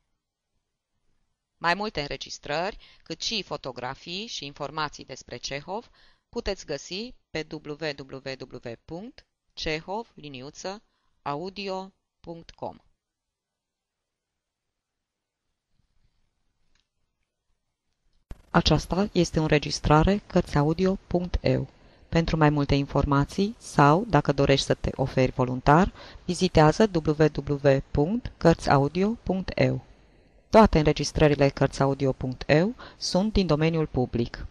Mai multe înregistrări, cât și fotografii și informații despre Cehov puteți găsi pe www.cehov-audio.com. Aceasta este o înregistrare Cărțiaudio.eu. Pentru mai multe informații sau, dacă dorești să te oferi voluntar, vizitează www.cărțiaudio.eu. Toate înregistrările Cărțiaudio.eu sunt din domeniul public.